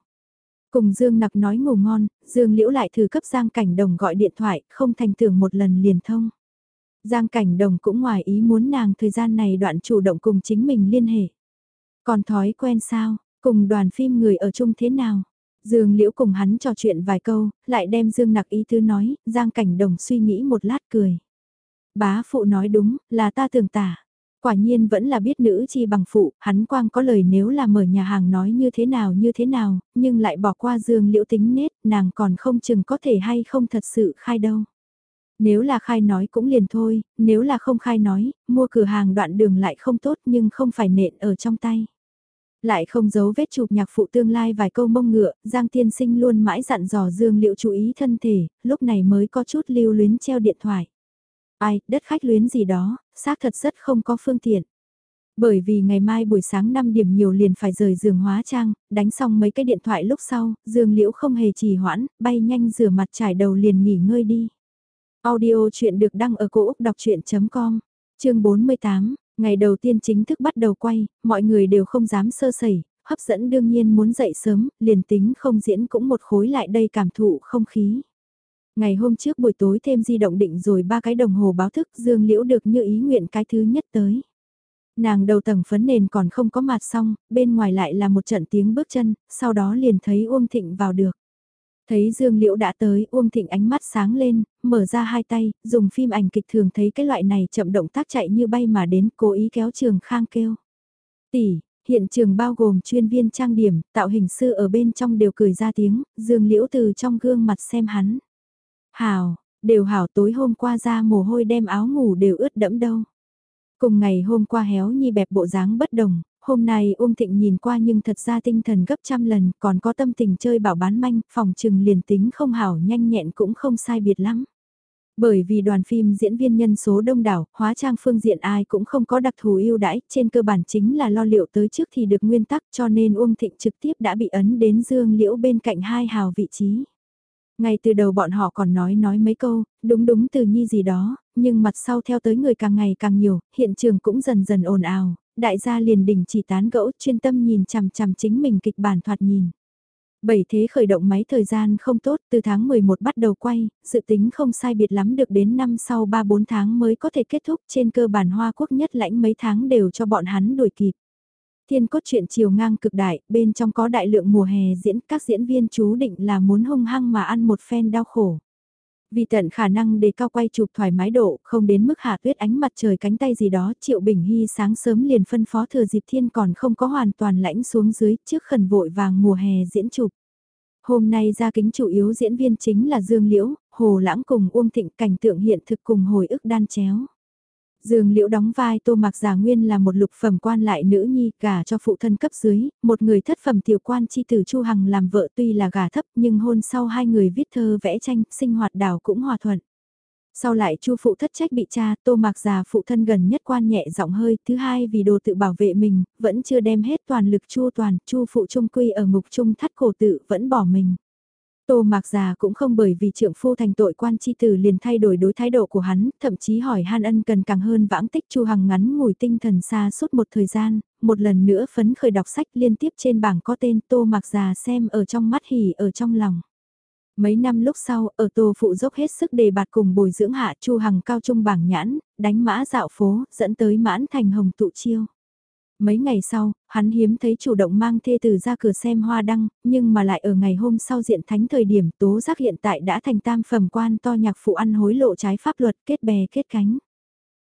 Cùng Dương Nặc nói ngủ ngon, Dương Liễu lại thử cấp Giang Cảnh Đồng gọi điện thoại, không thành tưởng một lần liền thông. Giang Cảnh Đồng cũng ngoài ý muốn nàng thời gian này đoạn chủ động cùng chính mình liên hệ. Còn thói quen sao, cùng đoàn phim người ở chung thế nào? Dương Liễu cùng hắn trò chuyện vài câu, lại đem Dương Nặc ý tư nói, Giang Cảnh Đồng suy nghĩ một lát cười. Bá phụ nói đúng, là ta tưởng tả. Quả nhiên vẫn là biết nữ chi bằng phụ, hắn quang có lời nếu là mở nhà hàng nói như thế nào như thế nào, nhưng lại bỏ qua Dương Liễu tính nết, nàng còn không chừng có thể hay không thật sự khai đâu. Nếu là khai nói cũng liền thôi, nếu là không khai nói, mua cửa hàng đoạn đường lại không tốt nhưng không phải nện ở trong tay. Lại không giấu vết chụp nhạc phụ tương lai vài câu mông ngựa, Giang Tiên Sinh luôn mãi dặn dò Dương liễu chú ý thân thể, lúc này mới có chút lưu luyến treo điện thoại. Ai, đất khách luyến gì đó, xác thật rất không có phương tiện. Bởi vì ngày mai buổi sáng 5 điểm nhiều liền phải rời giường hóa trang, đánh xong mấy cái điện thoại lúc sau, Dương Liễu không hề trì hoãn, bay nhanh rửa mặt trải đầu liền nghỉ ngơi đi. Audio chuyện được đăng ở cổ Úc đọc chuyện.com, chương 48, ngày đầu tiên chính thức bắt đầu quay, mọi người đều không dám sơ sẩy, hấp dẫn đương nhiên muốn dậy sớm, liền tính không diễn cũng một khối lại đây cảm thụ không khí. Ngày hôm trước buổi tối thêm di động định rồi ba cái đồng hồ báo thức Dương Liễu được như ý nguyện cái thứ nhất tới. Nàng đầu tầng phấn nền còn không có mặt xong, bên ngoài lại là một trận tiếng bước chân, sau đó liền thấy Uông Thịnh vào được. Thấy Dương Liễu đã tới, Uông Thịnh ánh mắt sáng lên, mở ra hai tay, dùng phim ảnh kịch thường thấy cái loại này chậm động tác chạy như bay mà đến, cố ý kéo trường khang kêu. Tỷ, hiện trường bao gồm chuyên viên trang điểm, tạo hình sư ở bên trong đều cười ra tiếng, Dương Liễu từ trong gương mặt xem hắn. Hảo, đều hảo tối hôm qua ra mồ hôi đem áo ngủ đều ướt đẫm đâu. Cùng ngày hôm qua héo nhi bẹp bộ dáng bất đồng, hôm nay Uông Thịnh nhìn qua nhưng thật ra tinh thần gấp trăm lần, còn có tâm tình chơi bảo bán manh, phòng trừng liền tính không hảo nhanh nhẹn cũng không sai biệt lắm. Bởi vì đoàn phim diễn viên nhân số đông đảo, hóa trang phương diện ai cũng không có đặc thù ưu đãi, trên cơ bản chính là lo liệu tới trước thì được nguyên tắc cho nên Uông Thịnh trực tiếp đã bị ấn đến Dương Liễu bên cạnh hai hào vị trí. Ngay từ đầu bọn họ còn nói nói mấy câu, đúng đúng từ nhi gì đó, nhưng mặt sau theo tới người càng ngày càng nhiều, hiện trường cũng dần dần ồn ào, đại gia liền đình chỉ tán gẫu chuyên tâm nhìn chằm chằm chính mình kịch bản thoạt nhìn. Bảy thế khởi động máy thời gian không tốt, từ tháng 11 bắt đầu quay, dự tính không sai biệt lắm được đến năm sau 3-4 tháng mới có thể kết thúc trên cơ bản Hoa Quốc nhất lãnh mấy tháng đều cho bọn hắn đuổi kịp. Thiên cốt truyện chiều ngang cực đại, bên trong có đại lượng mùa hè diễn, các diễn viên chú định là muốn hung hăng mà ăn một phen đau khổ. Vì tận khả năng để cao quay chụp thoải mái độ, không đến mức hạ tuyết ánh mặt trời cánh tay gì đó, Triệu Bình Hy sáng sớm liền phân phó thừa dịp thiên còn không có hoàn toàn lãnh xuống dưới trước khẩn vội vàng mùa hè diễn chụp. Hôm nay ra kính chủ yếu diễn viên chính là Dương Liễu, Hồ Lãng cùng Uông Thịnh cảnh tượng hiện thực cùng hồi ức đan chéo. Dương Liễu đóng vai Tô Mạc Giả Nguyên là một lục phẩm quan lại nữ nhi gả cho phụ thân cấp dưới, một người thất phẩm tiểu quan chi tử Chu Hằng làm vợ tuy là gả thấp nhưng hôn sau hai người viết thơ vẽ tranh, sinh hoạt đảo cũng hòa thuận. Sau lại Chu phụ thất trách bị cha, Tô Mạc Già phụ thân gần nhất quan nhẹ giọng hơi, thứ hai vì đồ tự bảo vệ mình, vẫn chưa đem hết toàn lực Chu toàn, Chu phụ trung quy ở ngục trung thắt cổ tự vẫn bỏ mình. Tô Mạc Già cũng không bởi vì trượng phu thành tội quan chi tử liền thay đổi đối thái độ của hắn, thậm chí hỏi Han Ân cần càng hơn vãng tích Chu Hằng ngắn ngủi tinh thần xa suốt một thời gian, một lần nữa phấn khởi đọc sách liên tiếp trên bảng có tên Tô Mạc Già xem ở trong mắt hỉ ở trong lòng. Mấy năm lúc sau, ở Tô Phụ dốc hết sức đề bạt cùng bồi dưỡng hạ Chu Hằng cao trung bảng nhãn, đánh mã dạo phố, dẫn tới mãn thành hồng tụ chiêu mấy ngày sau, hắn hiếm thấy chủ động mang thê tử ra cửa xem hoa đăng, nhưng mà lại ở ngày hôm sau diện thánh thời điểm tố giác hiện tại đã thành tam phẩm quan to nhạc phụ ăn hối lộ trái pháp luật kết bè kết cánh.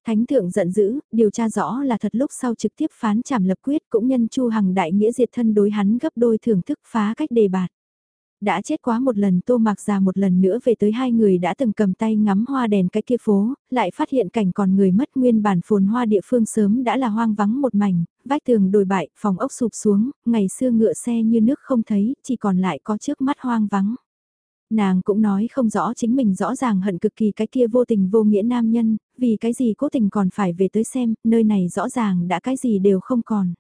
Thánh thượng giận dữ, điều tra rõ là thật lúc sau trực tiếp phán trảm lập quyết cũng nhân chu hằng đại nghĩa diệt thân đối hắn gấp đôi thưởng thức phá cách đề bạt. Đã chết quá một lần tô mạc già một lần nữa về tới hai người đã từng cầm tay ngắm hoa đèn cái kia phố, lại phát hiện cảnh còn người mất nguyên bản phồn hoa địa phương sớm đã là hoang vắng một mảnh, vách tường đồi bại, phòng ốc sụp xuống, ngày xưa ngựa xe như nước không thấy, chỉ còn lại có trước mắt hoang vắng. Nàng cũng nói không rõ chính mình rõ ràng hận cực kỳ cái kia vô tình vô nghĩa nam nhân, vì cái gì cố tình còn phải về tới xem, nơi này rõ ràng đã cái gì đều không còn.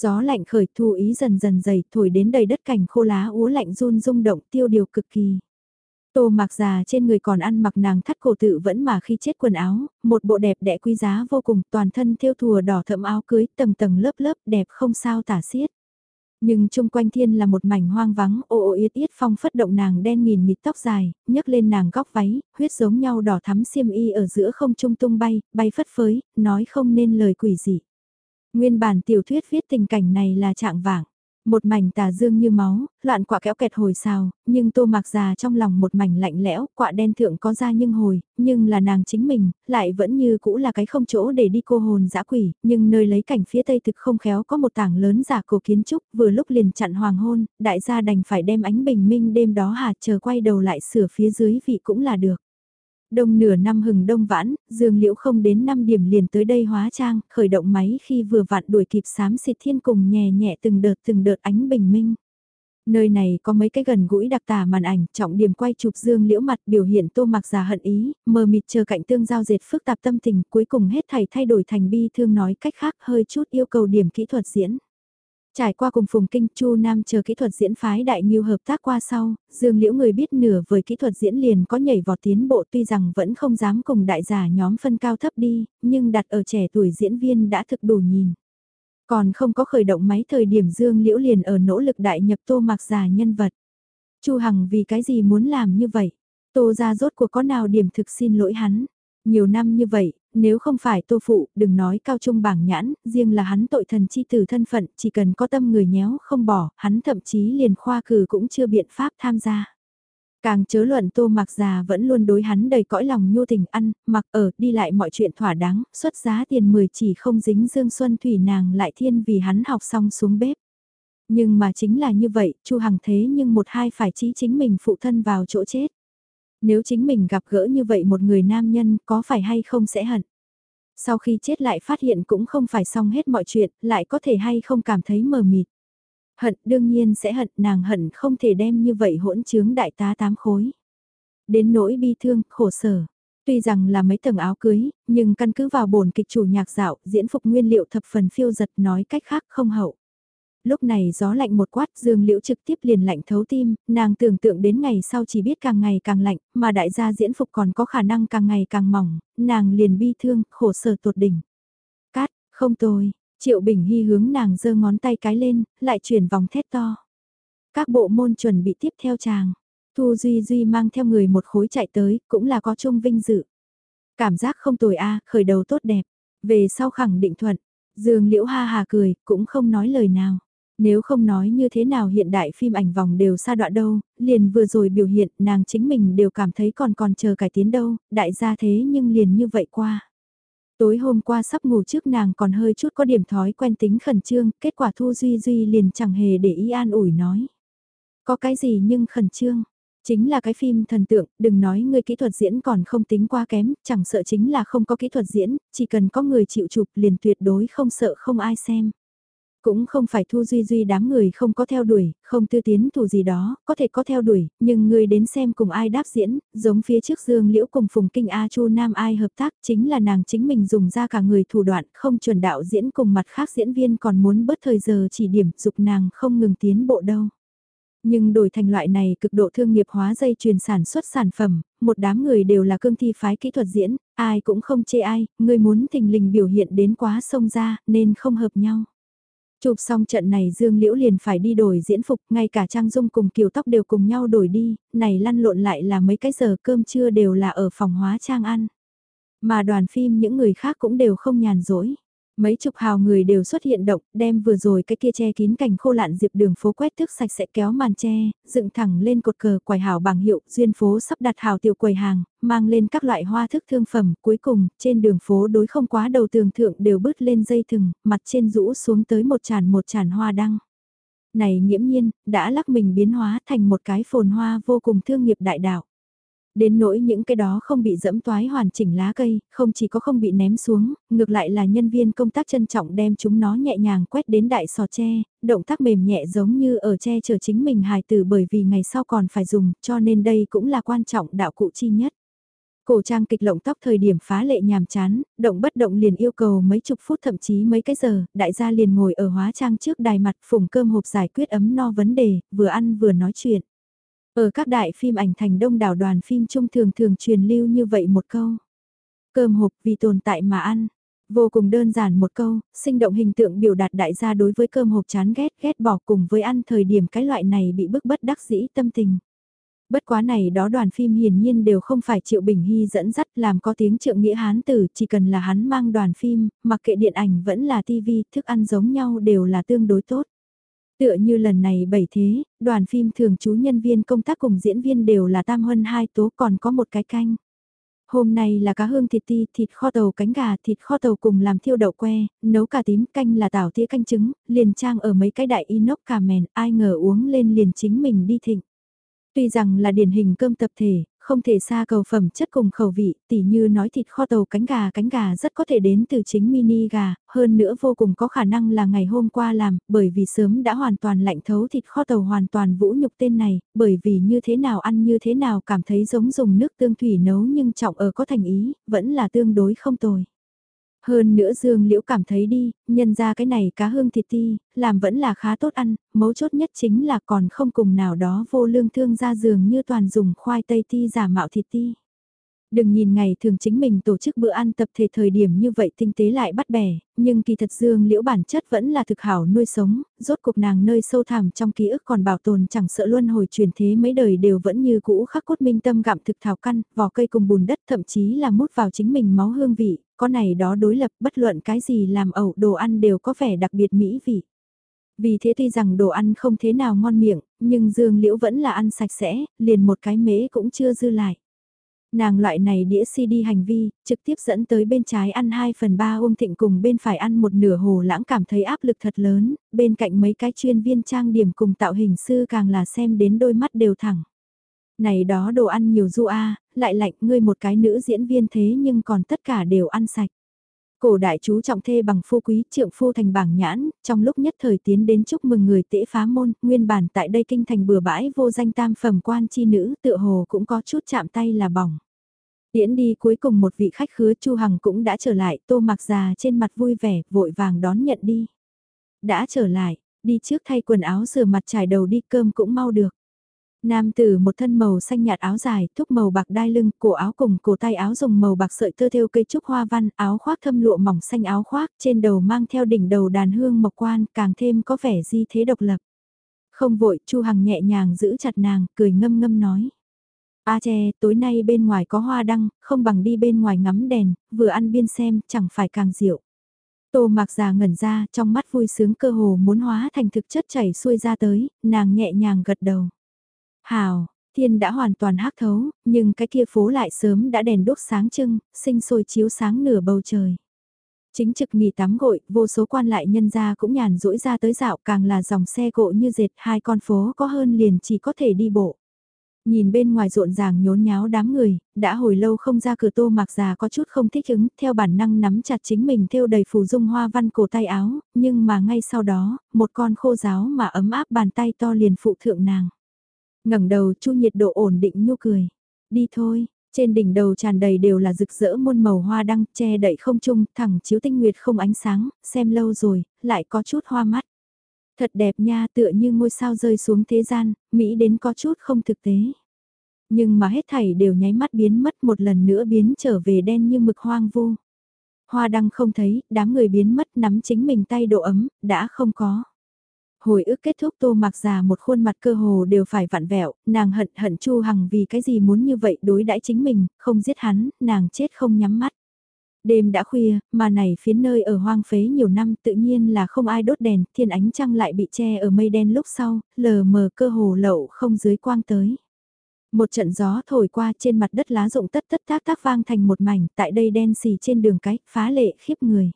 Gió lạnh khởi thu ý dần dần dày thổi đến đầy đất cảnh khô lá úa lạnh run rung động tiêu điều cực kỳ. Tô mặc già trên người còn ăn mặc nàng thắt cổ tự vẫn mà khi chết quần áo, một bộ đẹp đẽ quý giá vô cùng toàn thân thêu thùa đỏ thẫm áo cưới tầng tầng lớp lớp đẹp không sao tả xiết. Nhưng chung quanh thiên là một mảnh hoang vắng, ô ô yết yết phong phất động nàng đen nghìn mịt tóc dài, nhấc lên nàng góc váy, huyết giống nhau đỏ thắm xiêm y ở giữa không trung tung bay, bay phất phới, nói không nên lời quỷ gì. Nguyên bản tiểu thuyết viết tình cảnh này là trạng vạng. Một mảnh tà dương như máu, loạn quạ kéo kẹt hồi xào, nhưng tô mạc già trong lòng một mảnh lạnh lẽo, quạ đen thượng có ra nhưng hồi, nhưng là nàng chính mình, lại vẫn như cũ là cái không chỗ để đi cô hồn dã quỷ, nhưng nơi lấy cảnh phía tây thực không khéo có một tảng lớn giả cổ kiến trúc, vừa lúc liền chặn hoàng hôn, đại gia đành phải đem ánh bình minh đêm đó hạt chờ quay đầu lại sửa phía dưới vị cũng là được. Đông nửa năm hừng đông vãn, dương liễu không đến 5 điểm liền tới đây hóa trang, khởi động máy khi vừa vặn đuổi kịp sám xịt thiên cùng nhẹ nhẹ từng đợt từng đợt ánh bình minh. Nơi này có mấy cái gần gũi đặc tả màn ảnh, trọng điểm quay chụp dương liễu mặt biểu hiện tô mặc giả hận ý, mờ mịt chờ cạnh tương giao dệt phức tạp tâm tình, cuối cùng hết thảy thay đổi thành bi thương nói cách khác hơi chút yêu cầu điểm kỹ thuật diễn. Trải qua cùng Phùng Kinh Chu Nam chờ kỹ thuật diễn phái đại nghiêu hợp tác qua sau, Dương Liễu người biết nửa với kỹ thuật diễn liền có nhảy vọt tiến bộ tuy rằng vẫn không dám cùng đại giả nhóm phân cao thấp đi, nhưng đặt ở trẻ tuổi diễn viên đã thực đủ nhìn. Còn không có khởi động máy thời điểm Dương Liễu liền ở nỗ lực đại nhập tô mặc giả nhân vật. Chu Hằng vì cái gì muốn làm như vậy? Tô ra rốt cuộc có nào điểm thực xin lỗi hắn? Nhiều năm như vậy, nếu không phải tô phụ, đừng nói cao trung bảng nhãn, riêng là hắn tội thần chi tử thân phận, chỉ cần có tâm người nhéo không bỏ, hắn thậm chí liền khoa cử cũng chưa biện pháp tham gia. Càng chớ luận tô mặc già vẫn luôn đối hắn đầy cõi lòng nhu tình ăn, mặc ở, đi lại mọi chuyện thỏa đáng, xuất giá tiền 10 chỉ không dính dương xuân thủy nàng lại thiên vì hắn học xong xuống bếp. Nhưng mà chính là như vậy, chu Hằng thế nhưng một hai phải chí chính mình phụ thân vào chỗ chết. Nếu chính mình gặp gỡ như vậy một người nam nhân có phải hay không sẽ hận. Sau khi chết lại phát hiện cũng không phải xong hết mọi chuyện, lại có thể hay không cảm thấy mờ mịt. Hận đương nhiên sẽ hận, nàng hận không thể đem như vậy hỗn trướng đại tá tám khối. Đến nỗi bi thương, khổ sở. Tuy rằng là mấy tầng áo cưới, nhưng căn cứ vào bổn kịch chủ nhạc dạo, diễn phục nguyên liệu thập phần phiêu giật nói cách khác không hậu. Lúc này gió lạnh một quát dương liễu trực tiếp liền lạnh thấu tim, nàng tưởng tượng đến ngày sau chỉ biết càng ngày càng lạnh, mà đại gia diễn phục còn có khả năng càng ngày càng mỏng, nàng liền bi thương, khổ sở tột đỉnh. Cát, không tôi, Triệu Bình Hy hướng nàng giơ ngón tay cái lên, lại chuyển vòng thét to. Các bộ môn chuẩn bị tiếp theo chàng. Thu Duy Duy mang theo người một khối chạy tới, cũng là có chung vinh dự. Cảm giác không tồi a khởi đầu tốt đẹp. Về sau khẳng định thuận, Dương Liễu ha hà cười, cũng không nói lời nào. Nếu không nói như thế nào hiện đại phim ảnh vòng đều xa đoạn đâu, liền vừa rồi biểu hiện nàng chính mình đều cảm thấy còn còn chờ cải tiến đâu, đại gia thế nhưng liền như vậy qua. Tối hôm qua sắp ngủ trước nàng còn hơi chút có điểm thói quen tính khẩn trương, kết quả Thu Duy Duy liền chẳng hề để ý an ủi nói. Có cái gì nhưng khẩn trương, chính là cái phim thần tượng, đừng nói người kỹ thuật diễn còn không tính qua kém, chẳng sợ chính là không có kỹ thuật diễn, chỉ cần có người chịu chụp liền tuyệt đối không sợ không ai xem. Cũng không phải Thu Duy Duy đám người không có theo đuổi, không tư tiến thủ gì đó, có thể có theo đuổi, nhưng người đến xem cùng ai đáp diễn, giống phía trước Dương Liễu cùng Phùng Kinh A Chu Nam ai hợp tác chính là nàng chính mình dùng ra cả người thủ đoạn không chuẩn đạo diễn cùng mặt khác diễn viên còn muốn bớt thời giờ chỉ điểm dục nàng không ngừng tiến bộ đâu. Nhưng đổi thành loại này cực độ thương nghiệp hóa dây chuyền sản xuất sản phẩm, một đám người đều là cương thi phái kỹ thuật diễn, ai cũng không chê ai, người muốn thình lình biểu hiện đến quá sông ra nên không hợp nhau. Chụp xong trận này Dương Liễu liền phải đi đổi diễn phục, ngay cả Trang Dung cùng Kiều Tóc đều cùng nhau đổi đi, này lăn lộn lại là mấy cái giờ cơm trưa đều là ở phòng hóa trang ăn. Mà đoàn phim những người khác cũng đều không nhàn rỗi. Mấy chục hào người đều xuất hiện động, đem vừa rồi cái kia che kín cảnh khô lạn diệp đường phố quét thức sạch sẽ kéo màn che, dựng thẳng lên cột cờ quài hào bảng hiệu, duyên phố sắp đặt hào tiểu quầy hàng, mang lên các loại hoa thức thương phẩm, cuối cùng, trên đường phố đối không quá đầu tường thượng đều bứt lên dây thừng, mặt trên rũ xuống tới một tràn một tràn hoa đăng. Này nghiễm nhiên, đã lắc mình biến hóa thành một cái phồn hoa vô cùng thương nghiệp đại đạo. Đến nỗi những cái đó không bị dẫm toái hoàn chỉnh lá cây, không chỉ có không bị ném xuống, ngược lại là nhân viên công tác trân trọng đem chúng nó nhẹ nhàng quét đến đại sò tre, động tác mềm nhẹ giống như ở tre chờ chính mình hài tử bởi vì ngày sau còn phải dùng, cho nên đây cũng là quan trọng đạo cụ chi nhất. Cổ trang kịch lộng tóc thời điểm phá lệ nhàm chán, động bất động liền yêu cầu mấy chục phút thậm chí mấy cái giờ, đại gia liền ngồi ở hóa trang trước đài mặt phùng cơm hộp giải quyết ấm no vấn đề, vừa ăn vừa nói chuyện. Ở các đại phim ảnh thành đông đảo đoàn phim trung thường thường truyền lưu như vậy một câu. Cơm hộp vì tồn tại mà ăn. Vô cùng đơn giản một câu, sinh động hình tượng biểu đạt đại gia đối với cơm hộp chán ghét ghét bỏ cùng với ăn thời điểm cái loại này bị bức bất đắc dĩ tâm tình. Bất quá này đó đoàn phim hiển nhiên đều không phải Triệu Bình Hy dẫn dắt làm có tiếng trượng nghĩa hán tử, chỉ cần là hắn mang đoàn phim, mặc kệ điện ảnh vẫn là tivi thức ăn giống nhau đều là tương đối tốt. Tựa như lần này bảy thế, đoàn phim thường chú nhân viên công tác cùng diễn viên đều là tam huân hai tố còn có một cái canh. Hôm nay là cá hương thịt ti, thịt kho tàu cánh gà, thịt kho tàu cùng làm thiêu đậu que, nấu cà tím canh là tảo tía canh trứng, liền trang ở mấy cái đại inox cà mèn, ai ngờ uống lên liền chính mình đi thịnh. Tuy rằng là điển hình cơm tập thể, không thể xa cầu phẩm chất cùng khẩu vị, tỉ như nói thịt kho tàu cánh gà cánh gà rất có thể đến từ chính mini gà, hơn nữa vô cùng có khả năng là ngày hôm qua làm, bởi vì sớm đã hoàn toàn lạnh thấu thịt kho tàu hoàn toàn vũ nhục tên này, bởi vì như thế nào ăn như thế nào cảm thấy giống dùng nước tương thủy nấu nhưng trọng ở có thành ý, vẫn là tương đối không tồi. Hơn nữa Dương Liễu cảm thấy đi, nhân ra cái này cá hương thịt ti, làm vẫn là khá tốt ăn, mấu chốt nhất chính là còn không cùng nào đó vô lương thương ra giường như toàn dùng khoai tây ti giả mạo thịt ti. Đừng nhìn ngày thường chính mình tổ chức bữa ăn tập thể thời điểm như vậy tinh tế lại bắt bẻ, nhưng kỳ thật dương liễu bản chất vẫn là thực hảo nuôi sống, rốt cuộc nàng nơi sâu thẳm trong ký ức còn bảo tồn chẳng sợ luân hồi truyền thế mấy đời đều vẫn như cũ khắc cốt minh tâm gặm thực thảo căn, vỏ cây cùng bùn đất thậm chí là mút vào chính mình máu hương vị, có này đó đối lập bất luận cái gì làm ẩu đồ ăn đều có vẻ đặc biệt mỹ vị. Vì thế tuy rằng đồ ăn không thế nào ngon miệng, nhưng Dương Liễu vẫn là ăn sạch sẽ, liền một cái mễ cũng chưa dư lại. Nàng loại này đĩa CD hành vi, trực tiếp dẫn tới bên trái ăn 2 phần 3 ôm thịnh cùng bên phải ăn một nửa hồ lãng cảm thấy áp lực thật lớn, bên cạnh mấy cái chuyên viên trang điểm cùng tạo hình sư càng là xem đến đôi mắt đều thẳng. Này đó đồ ăn nhiều du a lại lạnh ngươi một cái nữ diễn viên thế nhưng còn tất cả đều ăn sạch. Cổ đại chú trọng thê bằng phu quý trượng phu thành bảng nhãn, trong lúc nhất thời tiến đến chúc mừng người tễ phá môn, nguyên bản tại đây kinh thành bừa bãi vô danh tam phẩm quan chi nữ tựa hồ cũng có chút chạm tay là bỏng. Tiễn đi cuối cùng một vị khách khứa Chu Hằng cũng đã trở lại, tô mặc già trên mặt vui vẻ, vội vàng đón nhận đi. Đã trở lại, đi trước thay quần áo rửa mặt trải đầu đi cơm cũng mau được. Nam tử một thân màu xanh nhạt áo dài, thúc màu bạc đai lưng, cổ áo cùng cổ tay áo dùng màu bạc sợi tơ thêu cây trúc hoa văn, áo khoác thâm lụa mỏng xanh áo khoác, trên đầu mang theo đỉnh đầu đàn hương mộc quan, càng thêm có vẻ di thế độc lập. Không vội, Chu Hằng nhẹ nhàng giữ chặt nàng, cười ngâm ngâm nói. A che, tối nay bên ngoài có hoa đăng, không bằng đi bên ngoài ngắm đèn, vừa ăn biên xem, chẳng phải càng diệu. Tô mạc già ngẩn ra, trong mắt vui sướng cơ hồ muốn hóa thành thực chất chảy xuôi ra tới, nàng nhẹ nhàng gật đầu. Hào, thiên đã hoàn toàn hắc thấu, nhưng cái kia phố lại sớm đã đèn đốt sáng trưng, sinh sôi chiếu sáng nửa bầu trời. Chính trực nghỉ tắm gội, vô số quan lại nhân gia cũng nhàn rỗi ra tới dạo càng là dòng xe cộ như dệt hai con phố có hơn liền chỉ có thể đi bộ. Nhìn bên ngoài rộn ràng nhốn nháo đám người, đã hồi lâu không ra cửa tô mặc già có chút không thích ứng, theo bản năng nắm chặt chính mình theo đầy phù dung hoa văn cổ tay áo, nhưng mà ngay sau đó, một con khô giáo mà ấm áp bàn tay to liền phụ thượng nàng ngẩng đầu chu nhiệt độ ổn định nhu cười. Đi thôi, trên đỉnh đầu tràn đầy đều là rực rỡ muôn màu hoa đăng che đậy không trung, thẳng chiếu tinh nguyệt không ánh sáng, xem lâu rồi, lại có chút hoa mắt. Thật đẹp nha tựa như ngôi sao rơi xuống thế gian, Mỹ đến có chút không thực tế. Nhưng mà hết thảy đều nháy mắt biến mất một lần nữa biến trở về đen như mực hoang vu. Hoa đăng không thấy, đám người biến mất nắm chính mình tay độ ấm, đã không có. Hồi ức kết thúc tô mặc già một khuôn mặt cơ hồ đều phải vặn vẹo, nàng hận hận Chu Hằng vì cái gì muốn như vậy đối đãi chính mình, không giết hắn, nàng chết không nhắm mắt. Đêm đã khuya, mà này phía nơi ở hoang phế nhiều năm tự nhiên là không ai đốt đèn, thiên ánh trăng lại bị che ở mây đen lúc sau, lờ mờ cơ hồ lậu không dưới quang tới. Một trận gió thổi qua trên mặt đất lá rụng tất tất tác tác vang thành một mảnh, tại đây đen xì trên đường cái, phá lệ khiếp người.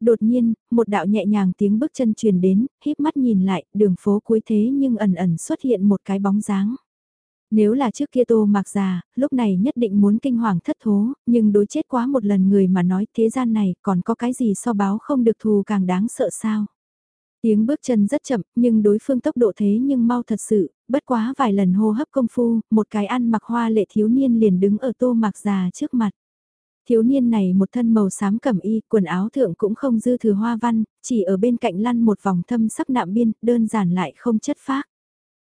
Đột nhiên, một đạo nhẹ nhàng tiếng bước chân truyền đến, híp mắt nhìn lại, đường phố cuối thế nhưng ẩn ẩn xuất hiện một cái bóng dáng. Nếu là trước kia tô mạc già, lúc này nhất định muốn kinh hoàng thất thố, nhưng đối chết quá một lần người mà nói thế gian này còn có cái gì so báo không được thù càng đáng sợ sao. Tiếng bước chân rất chậm, nhưng đối phương tốc độ thế nhưng mau thật sự, bất quá vài lần hô hấp công phu, một cái ăn mặc hoa lệ thiếu niên liền đứng ở tô mạc già trước mặt. Thiếu niên này một thân màu xám cẩm y, quần áo thượng cũng không dư thừa hoa văn, chỉ ở bên cạnh lăn một vòng thâm sắc nạm biên, đơn giản lại không chất phác.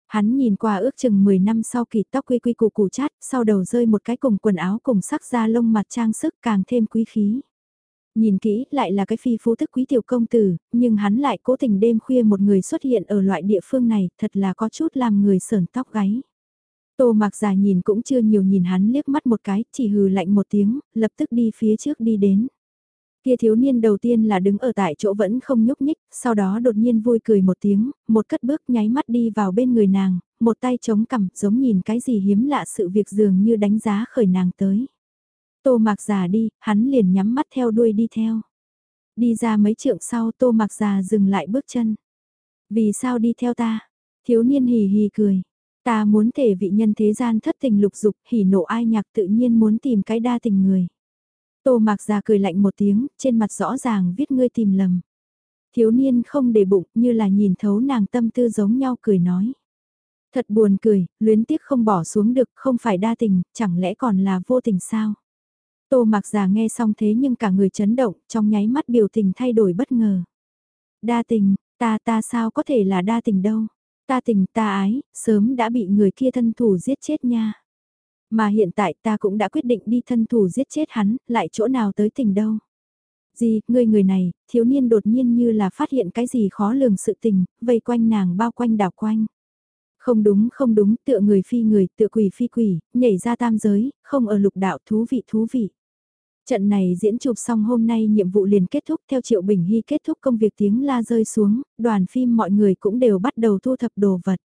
Hắn nhìn qua ước chừng 10 năm sau kỳ tóc quy quy củ củ chát, sau đầu rơi một cái cùng quần áo cùng sắc da lông mặt trang sức càng thêm quý khí. Nhìn kỹ lại là cái phi phú thức quý tiểu công tử, nhưng hắn lại cố tình đêm khuya một người xuất hiện ở loại địa phương này, thật là có chút làm người sờn tóc gáy. Tô mạc Dài nhìn cũng chưa nhiều nhìn hắn liếc mắt một cái, chỉ hừ lạnh một tiếng, lập tức đi phía trước đi đến. Kia thiếu niên đầu tiên là đứng ở tại chỗ vẫn không nhúc nhích, sau đó đột nhiên vui cười một tiếng, một cất bước nháy mắt đi vào bên người nàng, một tay chống cằm giống nhìn cái gì hiếm lạ sự việc dường như đánh giá khởi nàng tới. Tô mạc già đi, hắn liền nhắm mắt theo đuôi đi theo. Đi ra mấy trượng sau tô mạc già dừng lại bước chân. Vì sao đi theo ta? Thiếu niên hì hì cười. Ta muốn thể vị nhân thế gian thất tình lục dục, hỉ nộ ai nhạc tự nhiên muốn tìm cái đa tình người. Tô mạc già cười lạnh một tiếng, trên mặt rõ ràng viết ngươi tìm lầm. Thiếu niên không để bụng như là nhìn thấu nàng tâm tư giống nhau cười nói. Thật buồn cười, luyến tiếc không bỏ xuống được, không phải đa tình, chẳng lẽ còn là vô tình sao? Tô mạc già nghe xong thế nhưng cả người chấn động, trong nháy mắt biểu tình thay đổi bất ngờ. Đa tình, ta ta sao có thể là đa tình đâu? Ta tình ta ái, sớm đã bị người kia thân thủ giết chết nha. Mà hiện tại ta cũng đã quyết định đi thân thủ giết chết hắn, lại chỗ nào tới tình đâu. Gì, người người này, thiếu niên đột nhiên như là phát hiện cái gì khó lường sự tình, vây quanh nàng bao quanh đảo quanh. Không đúng không đúng, tựa người phi người, tựa quỷ phi quỷ, nhảy ra tam giới, không ở lục đạo thú vị thú vị. Trận này diễn chụp xong hôm nay nhiệm vụ liền kết thúc theo Triệu Bình Hy kết thúc công việc tiếng la rơi xuống, đoàn phim mọi người cũng đều bắt đầu thu thập đồ vật.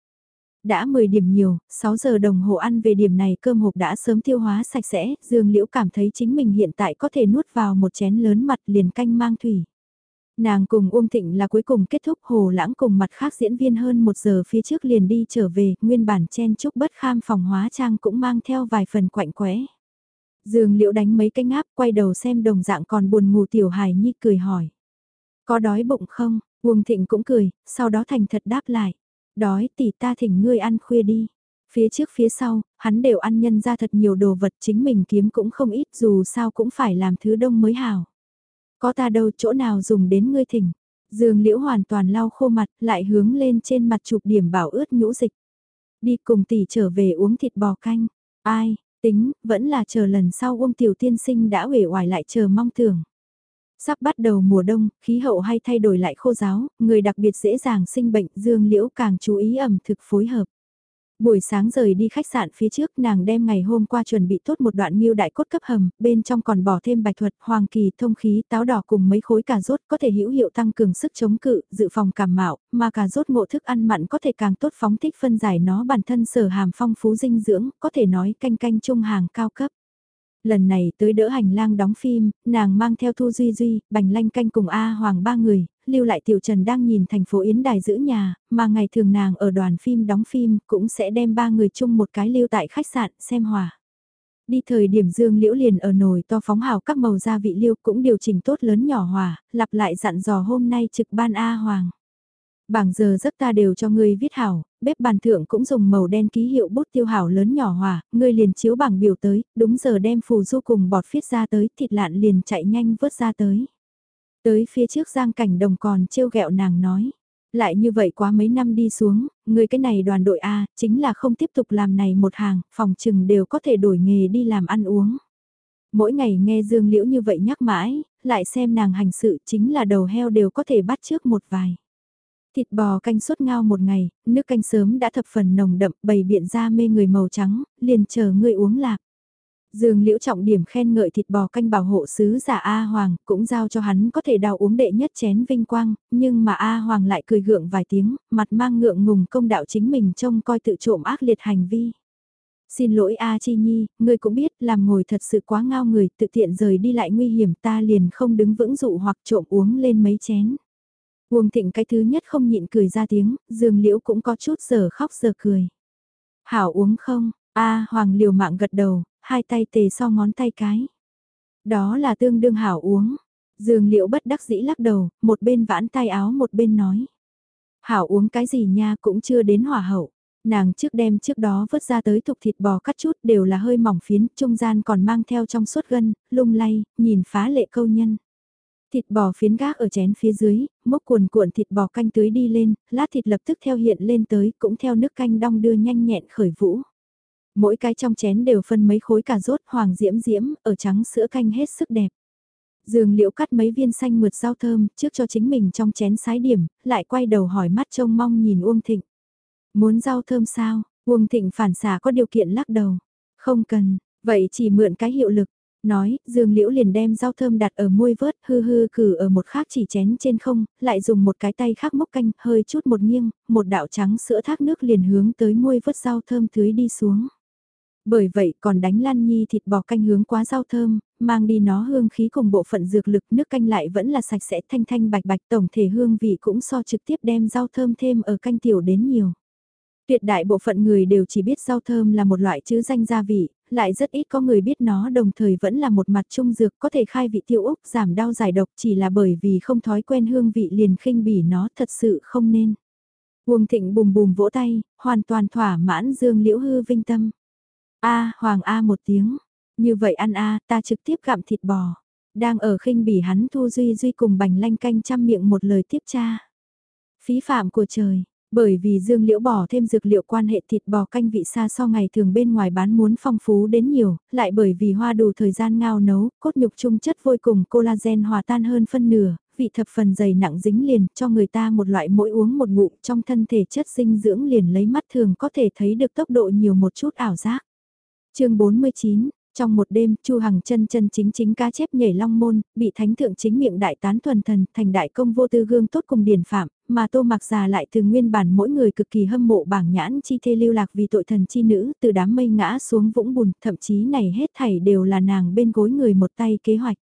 Đã 10 điểm nhiều, 6 giờ đồng hồ ăn về điểm này cơm hộp đã sớm tiêu hóa sạch sẽ, Dương Liễu cảm thấy chính mình hiện tại có thể nuốt vào một chén lớn mặt liền canh mang thủy. Nàng cùng Uông Thịnh là cuối cùng kết thúc hồ lãng cùng mặt khác diễn viên hơn một giờ phía trước liền đi trở về, nguyên bản chen chúc bất kham phòng hóa trang cũng mang theo vài phần quạnh quẽ. Dương Liễu đánh mấy cái ngáp quay đầu xem đồng dạng còn buồn ngủ tiểu hài nhi cười hỏi. Có đói bụng không? Uông Thịnh cũng cười, sau đó thành thật đáp lại. Đói tỷ ta thỉnh ngươi ăn khuya đi. Phía trước phía sau, hắn đều ăn nhân ra thật nhiều đồ vật chính mình kiếm cũng không ít dù sao cũng phải làm thứ đông mới hảo. Có ta đâu chỗ nào dùng đến ngươi thỉnh. Dương Liễu hoàn toàn lau khô mặt lại hướng lên trên mặt chụp điểm bảo ướt nhũ dịch. Đi cùng tỷ trở về uống thịt bò canh. Ai, Tính, vẫn là chờ lần sau ông tiểu tiên sinh đã uể oải lại chờ mong tưởng. Sắp bắt đầu mùa đông, khí hậu hay thay đổi lại khô giáo, người đặc biệt dễ dàng sinh bệnh dương liễu càng chú ý ẩm thực phối hợp. Buổi sáng rời đi khách sạn phía trước nàng đem ngày hôm qua chuẩn bị tốt một đoạn miêu đại cốt cấp hầm, bên trong còn bỏ thêm bạch thuật, hoàng kỳ, thông khí, táo đỏ cùng mấy khối cà rốt có thể hữu hiệu tăng cường sức chống cự, dự phòng cảm mạo, mà cà rốt ngộ thức ăn mặn có thể càng tốt phóng thích phân giải nó bản thân sở hàm phong phú dinh dưỡng, có thể nói canh canh trung hàng cao cấp. Lần này tới đỡ hành lang đóng phim, nàng mang theo Thu Duy Duy, Bành Lanh Canh cùng A Hoàng ba người, lưu lại Tiểu Trần đang nhìn thành phố Yến Đài giữ nhà, mà ngày thường nàng ở đoàn phim đóng phim cũng sẽ đem ba người chung một cái lưu tại khách sạn xem hòa. Đi thời điểm dương liễu liền ở nồi to phóng hào các màu gia vị liêu cũng điều chỉnh tốt lớn nhỏ hòa, lặp lại dặn dò hôm nay trực ban A Hoàng. Bảng giờ giấc ta đều cho ngươi viết hảo, bếp bàn thượng cũng dùng màu đen ký hiệu bút tiêu hảo lớn nhỏ hòa, ngươi liền chiếu bảng biểu tới, đúng giờ đem phù du cùng bọt phiết ra tới, thịt lạn liền chạy nhanh vớt ra tới. Tới phía trước giang cảnh đồng còn trêu ghẹo nàng nói. Lại như vậy quá mấy năm đi xuống, người cái này đoàn đội A, chính là không tiếp tục làm này một hàng, phòng trừng đều có thể đổi nghề đi làm ăn uống. Mỗi ngày nghe Dương Liễu như vậy nhắc mãi, lại xem nàng hành sự chính là đầu heo đều có thể bắt trước một vài. Thịt bò canh suốt ngao một ngày, nước canh sớm đã thập phần nồng đậm, bầy biện ra mê người màu trắng, liền chờ người uống lạc. Dương Liễu trọng điểm khen ngợi thịt bò canh bảo hộ sứ giả A Hoàng, cũng giao cho hắn có thể đào uống đệ nhất chén vinh quang, nhưng mà A Hoàng lại cười gượng vài tiếng, mặt mang ngượng ngùng công đạo chính mình trông coi tự trộm ác liệt hành vi. Xin lỗi A Chi Nhi, ngươi cũng biết làm ngồi thật sự quá ngao người, tự tiện rời đi lại nguy hiểm ta liền không đứng vững dụ hoặc trộm uống lên mấy chén. Uông thịnh cái thứ nhất không nhịn cười ra tiếng, dương liễu cũng có chút giờ khóc giờ cười. Hảo uống không, A Hoàng liều mạng gật đầu, hai tay tề so ngón tay cái. Đó là tương đương hảo uống. Dương liễu bất đắc dĩ lắc đầu, một bên vãn tay áo một bên nói. Hảo uống cái gì nha cũng chưa đến hỏa hậu. Nàng trước đem trước đó vớt ra tới thục thịt bò cắt chút đều là hơi mỏng phiến, trung gian còn mang theo trong suốt gân, lung lay, nhìn phá lệ câu nhân. Thịt bò phiến gác ở chén phía dưới, mốc cuồn cuộn thịt bò canh tưới đi lên, lát thịt lập tức theo hiện lên tới, cũng theo nước canh đong đưa nhanh nhẹn khởi vũ. Mỗi cái trong chén đều phân mấy khối cà rốt hoàng diễm diễm, ở trắng sữa canh hết sức đẹp. Dương liễu cắt mấy viên xanh mượt rau thơm trước cho chính mình trong chén sái điểm, lại quay đầu hỏi mắt trông mong nhìn Uông Thịnh. Muốn rau thơm sao? Uông Thịnh phản xả có điều kiện lắc đầu. Không cần, vậy chỉ mượn cái hiệu lực. Nói, Dương Liễu liền đem rau thơm đặt ở môi vớt hư hư cử ở một khác chỉ chén trên không, lại dùng một cái tay khác mốc canh hơi chút một nghiêng, một đạo trắng sữa thác nước liền hướng tới môi vớt rau thơm tưới đi xuống. Bởi vậy còn đánh Lan Nhi thịt bò canh hướng quá rau thơm, mang đi nó hương khí cùng bộ phận dược lực nước canh lại vẫn là sạch sẽ thanh thanh bạch bạch tổng thể hương vị cũng so trực tiếp đem rau thơm thêm ở canh tiểu đến nhiều. Tuyệt đại bộ phận người đều chỉ biết rau thơm là một loại chữ danh gia vị, lại rất ít có người biết nó đồng thời vẫn là một mặt trung dược có thể khai vị tiêu úc giảm đau giải độc chỉ là bởi vì không thói quen hương vị liền khinh bỉ nó thật sự không nên. Uông Thịnh bùm bùm vỗ tay, hoàn toàn thỏa mãn Dương Liễu Hư vinh tâm. A, Hoàng A một tiếng. Như vậy ăn A, ta trực tiếp gặm thịt bò. Đang ở khinh bỉ hắn Thu Duy Duy cùng bành lanh canh chăm miệng một lời tiếp cha. Phí phạm của trời, bởi vì dương liễu bỏ thêm dược liệu quan hệ thịt bò canh vị xa so ngày thường bên ngoài bán muốn phong phú đến nhiều, lại bởi vì hoa đủ thời gian ngao nấu, cốt nhục trung chất vôi cùng collagen hòa tan hơn phân nửa, vị thập phần dày nặng dính liền cho người ta một loại mỗi uống một ngụm trong thân thể chất dinh dưỡng liền lấy mắt thường có thể thấy được tốc độ nhiều một chút ảo giác chương 49, trong một đêm, Chu Hằng chân chân chính chính cá chép nhảy long môn, bị thánh thượng chính miệng đại tán thuần thần, thành đại công vô tư gương tốt cùng điển phạm, mà Tô Mặc già lại từ nguyên bản mỗi người cực kỳ hâm mộ bảng nhãn chi thê lưu lạc vì tội thần chi nữ, từ đám mây ngã xuống vũng bùn, thậm chí này hết thảy đều là nàng bên gối người một tay kế hoạch.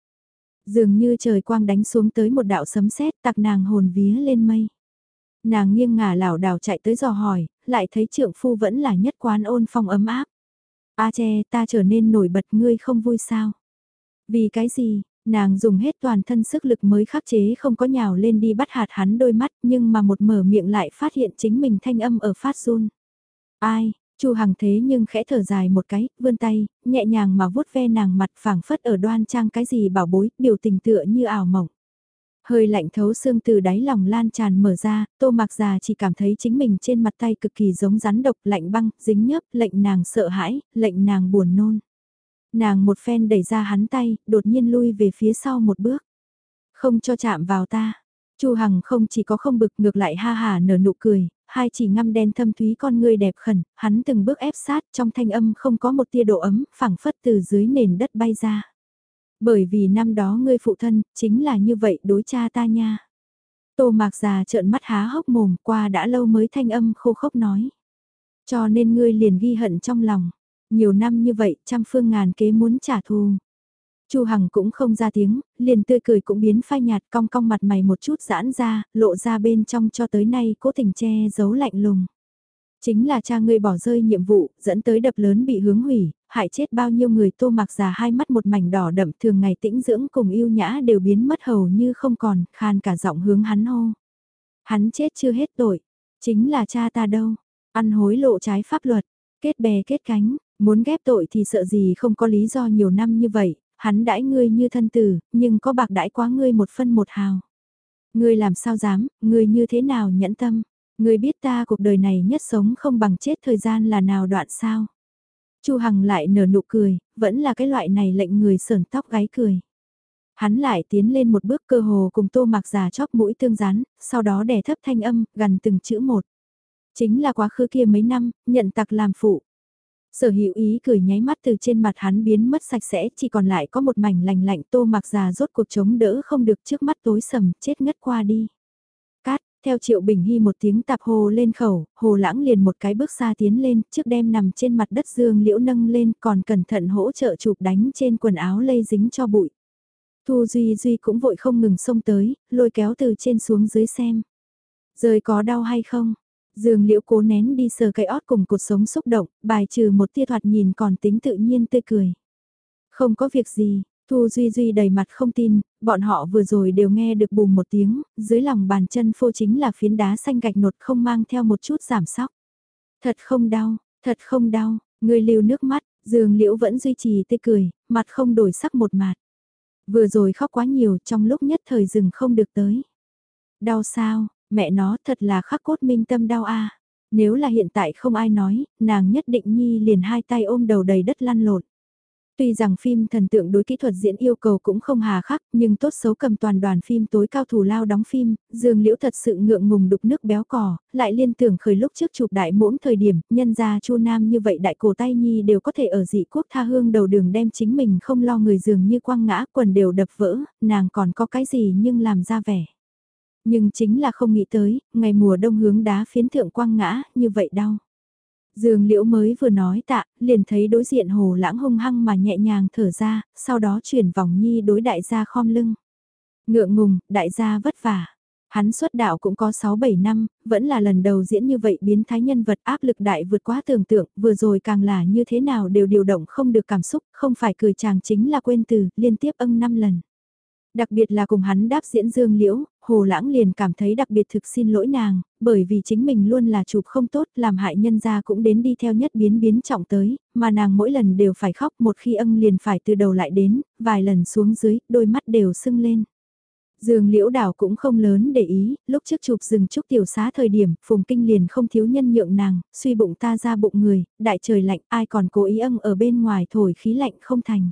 Dường như trời quang đánh xuống tới một đạo sấm sét, tạc nàng hồn vía lên mây. Nàng nghiêng ngả lảo đảo chạy tới dò hỏi, lại thấy trượng phu vẫn là nhất quán ôn phong ấm áp A che ta trở nên nổi bật ngươi không vui sao? Vì cái gì, nàng dùng hết toàn thân sức lực mới khắc chế không có nhào lên đi bắt hạt hắn đôi mắt nhưng mà một mở miệng lại phát hiện chính mình thanh âm ở phát run. Ai, Chu Hằng thế nhưng khẽ thở dài một cái, vươn tay, nhẹ nhàng mà vuốt ve nàng mặt phẳng phất ở đoan trang cái gì bảo bối, biểu tình tựa như ảo mộng. Hơi lạnh thấu xương từ đáy lòng lan tràn mở ra, tô mặc già chỉ cảm thấy chính mình trên mặt tay cực kỳ giống rắn độc lạnh băng, dính nhớp, lệnh nàng sợ hãi, lệnh nàng buồn nôn. Nàng một phen đẩy ra hắn tay, đột nhiên lui về phía sau một bước. Không cho chạm vào ta. Chu Hằng không chỉ có không bực ngược lại ha hà nở nụ cười, hai chỉ ngăm đen thâm thúy con ngươi đẹp khẩn, hắn từng bước ép sát trong thanh âm không có một tia độ ấm, phẳng phất từ dưới nền đất bay ra. Bởi vì năm đó ngươi phụ thân, chính là như vậy đối cha ta nha. Tô mạc già trợn mắt há hốc mồm qua đã lâu mới thanh âm khô khốc nói. Cho nên ngươi liền ghi hận trong lòng. Nhiều năm như vậy, trăm phương ngàn kế muốn trả thù. Chu Hằng cũng không ra tiếng, liền tươi cười cũng biến phai nhạt cong cong mặt mày một chút giãn ra, lộ ra bên trong cho tới nay cố tình che giấu lạnh lùng. Chính là cha ngươi bỏ rơi nhiệm vụ, dẫn tới đập lớn bị hướng hủy, hại chết bao nhiêu người tô mặc già hai mắt một mảnh đỏ đậm thường ngày tĩnh dưỡng cùng yêu nhã đều biến mất hầu như không còn, khan cả giọng hướng hắn hô. Hắn chết chưa hết tội, chính là cha ta đâu, ăn hối lộ trái pháp luật, kết bè kết cánh, muốn ghép tội thì sợ gì không có lý do nhiều năm như vậy, hắn đãi ngươi như thân tử, nhưng có bạc đãi quá ngươi một phân một hào. Ngươi làm sao dám, ngươi như thế nào nhẫn tâm, người biết ta cuộc đời này nhất sống không bằng chết thời gian là nào đoạn sao. Chu Hằng lại nở nụ cười, vẫn là cái loại này lệnh người sờn tóc gáy cười. Hắn lại tiến lên một bước cơ hồ cùng tô mạc già chóp mũi tương rán, sau đó đè thấp thanh âm, gần từng chữ một. Chính là quá khứ kia mấy năm, nhận tặc làm phụ. Sở hữu ý cười nháy mắt từ trên mặt hắn biến mất sạch sẽ, chỉ còn lại có một mảnh lành lạnh tô mạc già rốt cuộc chống đỡ không được trước mắt tối sầm, chết ngất qua đi. Theo Triệu Bình Hy một tiếng tạp hồ lên khẩu, hồ lãng liền một cái bước xa tiến lên, trước đem nằm trên mặt đất dương liễu nâng lên còn cẩn thận hỗ trợ chụp đánh trên quần áo lây dính cho bụi. Thu Duy Duy cũng vội không ngừng xông tới, lôi kéo từ trên xuống dưới xem. Rời có đau hay không? Dương liễu cố nén đi sờ cái ót cùng cột sống xúc động, bài trừ một tia thoạt nhìn còn tính tự nhiên tươi cười. Không có việc gì, Thu Duy Duy đầy mặt không tin, bọn họ vừa rồi đều nghe được bùm một tiếng, dưới lòng bàn chân phô chính là phiến đá xanh gạch nột không mang theo một chút giảm sóc. Thật không đau, thật không đau, người lưu nước mắt, Dương Liễu vẫn duy trì tươi cười, mặt không đổi sắc một mặt. Vừa rồi khóc quá nhiều trong lúc nhất thời dừng không được tới. Đau sao, mẹ nó thật là khắc cốt minh tâm đau a. Nếu là hiện tại không ai nói, nàng nhất định nhi liền hai tay ôm đầu đầy đất lăn lộn. Tuy rằng phim thần tượng đối kỹ thuật diễn yêu cầu cũng không hà khắc, nhưng tốt xấu cầm toàn đoàn phim tối cao thủ lao đóng phim, Dương Liễu thật sự ngượng ngùng đục nước béo cò, lại liên tưởng khởi lúc trước chụp đại muỗng thời điểm, nhân ra Chu Nam như vậy đại cổ tay nhi đều có thể ở dị quốc tha hương đầu đường đem chính mình không lo người dường như quăng ngã quần đều đập vỡ, nàng còn có cái gì nhưng làm ra vẻ. Nhưng chính là không nghĩ tới, ngày mùa đông hướng đá phiến thượng quăng ngã, như vậy đau. Dương Liễu mới vừa nói tạ, liền thấy đối diện hồ lãng hung hăng mà nhẹ nhàng thở ra, sau đó chuyển vòng nhi đối đại gia khom lưng. Ngượng ngùng, đại gia vất vả. Hắn xuất đạo cũng có 6-7 năm, vẫn là lần đầu diễn như vậy biến thái nhân vật áp lực đại vượt quá tưởng tượng, vừa rồi càng là như thế nào đều điều động không được cảm xúc, không phải cười chàng chính là quên từ, liên tiếp âng 5 lần. Đặc biệt là cùng hắn đáp diễn Dương Liễu, Hồ Lãng liền cảm thấy đặc biệt thực xin lỗi nàng, bởi vì chính mình luôn là chụp không tốt, làm hại nhân gia cũng đến đi theo nhất biến biến trọng tới, mà nàng mỗi lần đều phải khóc một khi ân liền phải từ đầu lại đến, vài lần xuống dưới, đôi mắt đều sưng lên. Dương liễu đảo cũng không lớn để ý, lúc trước chụp rừng trúc tiểu xá thời điểm, phùng kinh liền không thiếu nhân nhượng nàng, suy bụng ta ra bụng người, đại trời lạnh ai còn cố ý ân ở bên ngoài thổi khí lạnh không thành.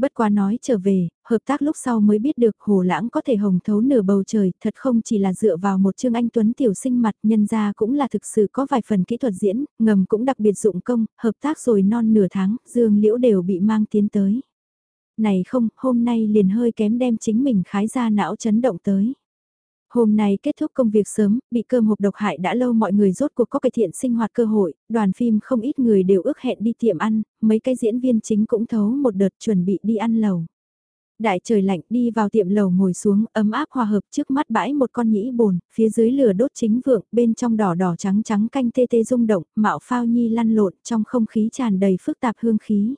Bất quá nói trở về, hợp tác lúc sau mới biết được hồ lãng có thể hồng thấu nửa bầu trời, thật không chỉ là dựa vào một chương anh Tuấn tiểu sinh mặt nhân ra cũng là thực sự có vài phần kỹ thuật diễn, ngầm cũng đặc biệt dụng công, hợp tác rồi non nửa tháng, dương liễu đều bị mang tiến tới. Này không, hôm nay liền hơi kém đem chính mình khái ra não chấn động tới. Hôm nay kết thúc công việc sớm, bị cơm hộp độc hại đã lâu mọi người rốt cuộc có cải thiện sinh hoạt cơ hội, đoàn phim không ít người đều ước hẹn đi tiệm ăn, mấy cái diễn viên chính cũng thấu một đợt chuẩn bị đi ăn lầu. Đại trời lạnh đi vào tiệm lầu ngồi xuống ấm áp hòa hợp trước mắt bãi một con nhĩ bồn, phía dưới lửa đốt chính vượng, bên trong đỏ đỏ trắng trắng canh tê tê rung động, mạo phao nhi lăn lộn trong không khí tràn đầy phức tạp hương khí.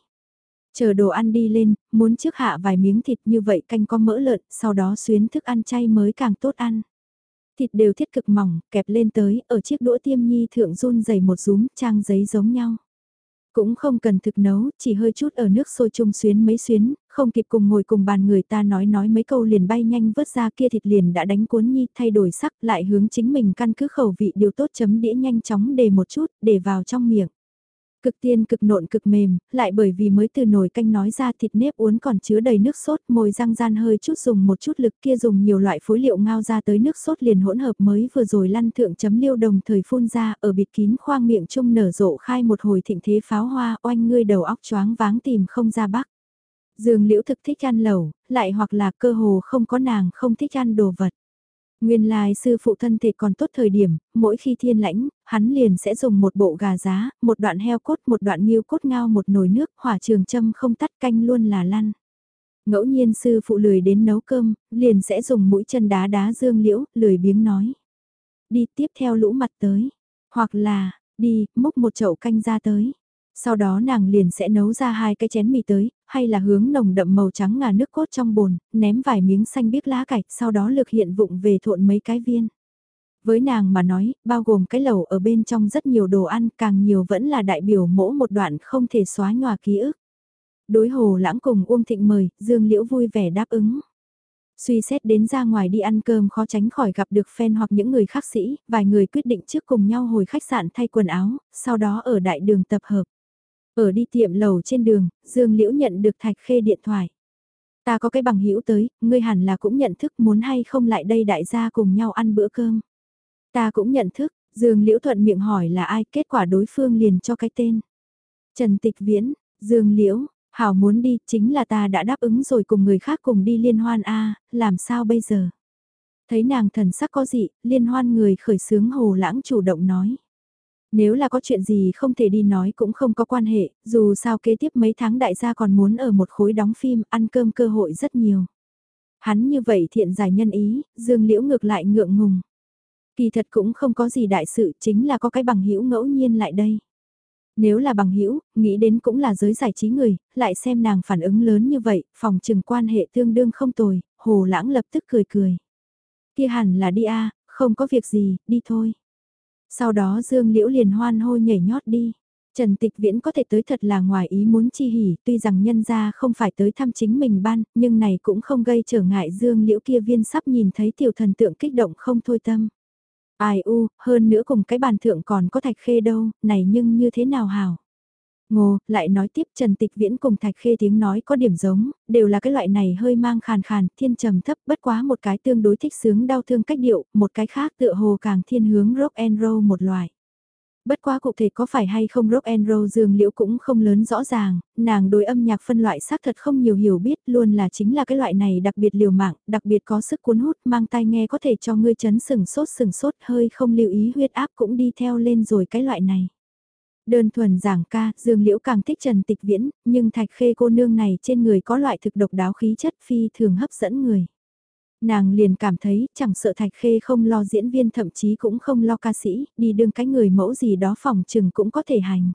Chờ đồ ăn đi lên, muốn trước hạ vài miếng thịt như vậy canh có mỡ lợn, sau đó xuyến thức ăn chay mới càng tốt ăn. Thịt đều thiết cực mỏng, kẹp lên tới, ở chiếc đũa tiêm nhi thượng run dày một rúm, trang giấy giống nhau. Cũng không cần thực nấu, chỉ hơi chút ở nước sôi chung xuyến mấy xuyến, không kịp cùng ngồi cùng bàn người ta nói nói mấy câu liền bay nhanh vớt ra kia thịt liền đã đánh cuốn nhi thay đổi sắc lại hướng chính mình căn cứ khẩu vị điều tốt chấm đĩa nhanh chóng để một chút, để vào trong miệng. Cực tiên cực nộn cực mềm, lại bởi vì mới từ nồi canh nói ra thịt nếp uốn còn chứa đầy nước sốt, môi răng gian hơi chút dùng một chút lực kia dùng nhiều loại phối liệu ngao ra tới nước sốt liền hỗn hợp mới vừa rồi lăn thượng chấm liêu đồng thời phun ra ở bịt kín khoang miệng trung nở rộ khai một hồi thịnh thế pháo hoa oanh ngươi đầu óc choáng váng tìm không ra bắc. Dương liễu thực thích ăn lẩu, lại hoặc là cơ hồ không có nàng không thích ăn đồ vật. Nguyên lai sư phụ thân thể còn tốt thời điểm, mỗi khi thiên lãnh, hắn liền sẽ dùng một bộ gà giá, một đoạn heo cốt, một đoạn miêu cốt ngao một nồi nước, hỏa trường châm không tắt canh luôn là lăn. Ngẫu nhiên sư phụ lười đến nấu cơm, liền sẽ dùng mũi chân đá đá dương liễu, lười biếng nói. Đi tiếp theo lũ mặt tới, hoặc là, đi, múc một chậu canh ra tới. Sau đó nàng liền sẽ nấu ra hai cái chén mì tới, hay là hướng nồng đậm màu trắng ngà nước cốt trong bồn, ném vài miếng xanh biếc lá cải, sau đó lược hiện vụng về thộn mấy cái viên. Với nàng mà nói, bao gồm cái lẩu ở bên trong rất nhiều đồ ăn, càng nhiều vẫn là đại biểu mỗ một đoạn không thể xóa nhòa ký ức. Đối hồ lãng cùng Uông Thịnh mời, Dương Liễu vui vẻ đáp ứng. Suy xét đến ra ngoài đi ăn cơm khó tránh khỏi gặp được fan hoặc những người khác sĩ, vài người quyết định trước cùng nhau hồi khách sạn thay quần áo, sau đó ở đại đường tập hợp. Ở đi tiệm lầu trên đường, Dương Liễu nhận được Thạch Khê điện thoại. Ta có cái bằng hữu tới, ngươi hẳn là cũng nhận thức muốn hay không lại đây đại gia cùng nhau ăn bữa cơm. Ta cũng nhận thức, Dương Liễu thuận miệng hỏi là ai, kết quả đối phương liền cho cái tên. Trần Tịch Viễn, Dương Liễu, Hảo muốn đi, chính là ta đã đáp ứng rồi cùng người khác cùng đi liên hoan A, làm sao bây giờ? Thấy nàng thần sắc có dị, liên hoan người khởi sướng hồ lãng chủ động nói. Nếu là có chuyện gì không thể đi nói cũng không có quan hệ, dù sao kế tiếp mấy tháng đại gia còn muốn ở một khối đóng phim, ăn cơm cơ hội rất nhiều. Hắn như vậy thiện giải nhân ý, Dương Liễu ngược lại ngượng ngùng. Kỳ thật cũng không có gì đại sự, chính là có cái bằng hữu ngẫu nhiên lại đây. Nếu là bằng hữu nghĩ đến cũng là giới giải trí người, lại xem nàng phản ứng lớn như vậy, phòng trừng quan hệ tương đương không tồi, hồ lãng lập tức cười cười. Kia hẳn là đi a không có việc gì, đi thôi. Sau đó Dương Liễu liền hoan hô nhảy nhót đi. Trần Tịch Viễn có thể tới thật là ngoài ý muốn chi hỉ, tuy rằng nhân gia không phải tới thăm chính mình ban, nhưng này cũng không gây trở ngại Dương Liễu kia viên sắp nhìn thấy tiểu thần tượng kích động không thôi tâm. Ai u, hơn nữa cùng cái bàn thượng còn có thạch khê đâu, này nhưng như thế nào hảo. Ngô, lại nói tiếp Trần Tịch Viễn cùng Thạch Khê tiếng nói có điểm giống, đều là cái loại này hơi mang khàn khàn, thiên trầm thấp, bất quá một cái tương đối thích sướng đau thương cách điệu, một cái khác tựa hồ càng thiên hướng rock and roll một loại. Bất quá cụ thể có phải hay không rock and roll dương liễu cũng không lớn rõ ràng, nàng đối âm nhạc phân loại xác thật không nhiều hiểu biết luôn là chính là cái loại này đặc biệt liều mạng, đặc biệt có sức cuốn hút mang tai nghe có thể cho ngươi chấn sừng sốt sừng sốt hơi không lưu ý huyết áp cũng đi theo lên rồi cái loại này. Đơn thuần giảng ca, Dương Liễu càng thích Trần Tịch Viễn, nhưng thạch khê cô nương này trên người có loại thực độc đáo khí chất phi thường hấp dẫn người. Nàng liền cảm thấy chẳng sợ thạch khê không lo diễn viên thậm chí cũng không lo ca sĩ, đi đương cái người mẫu gì đó phòng chừng cũng có thể hành.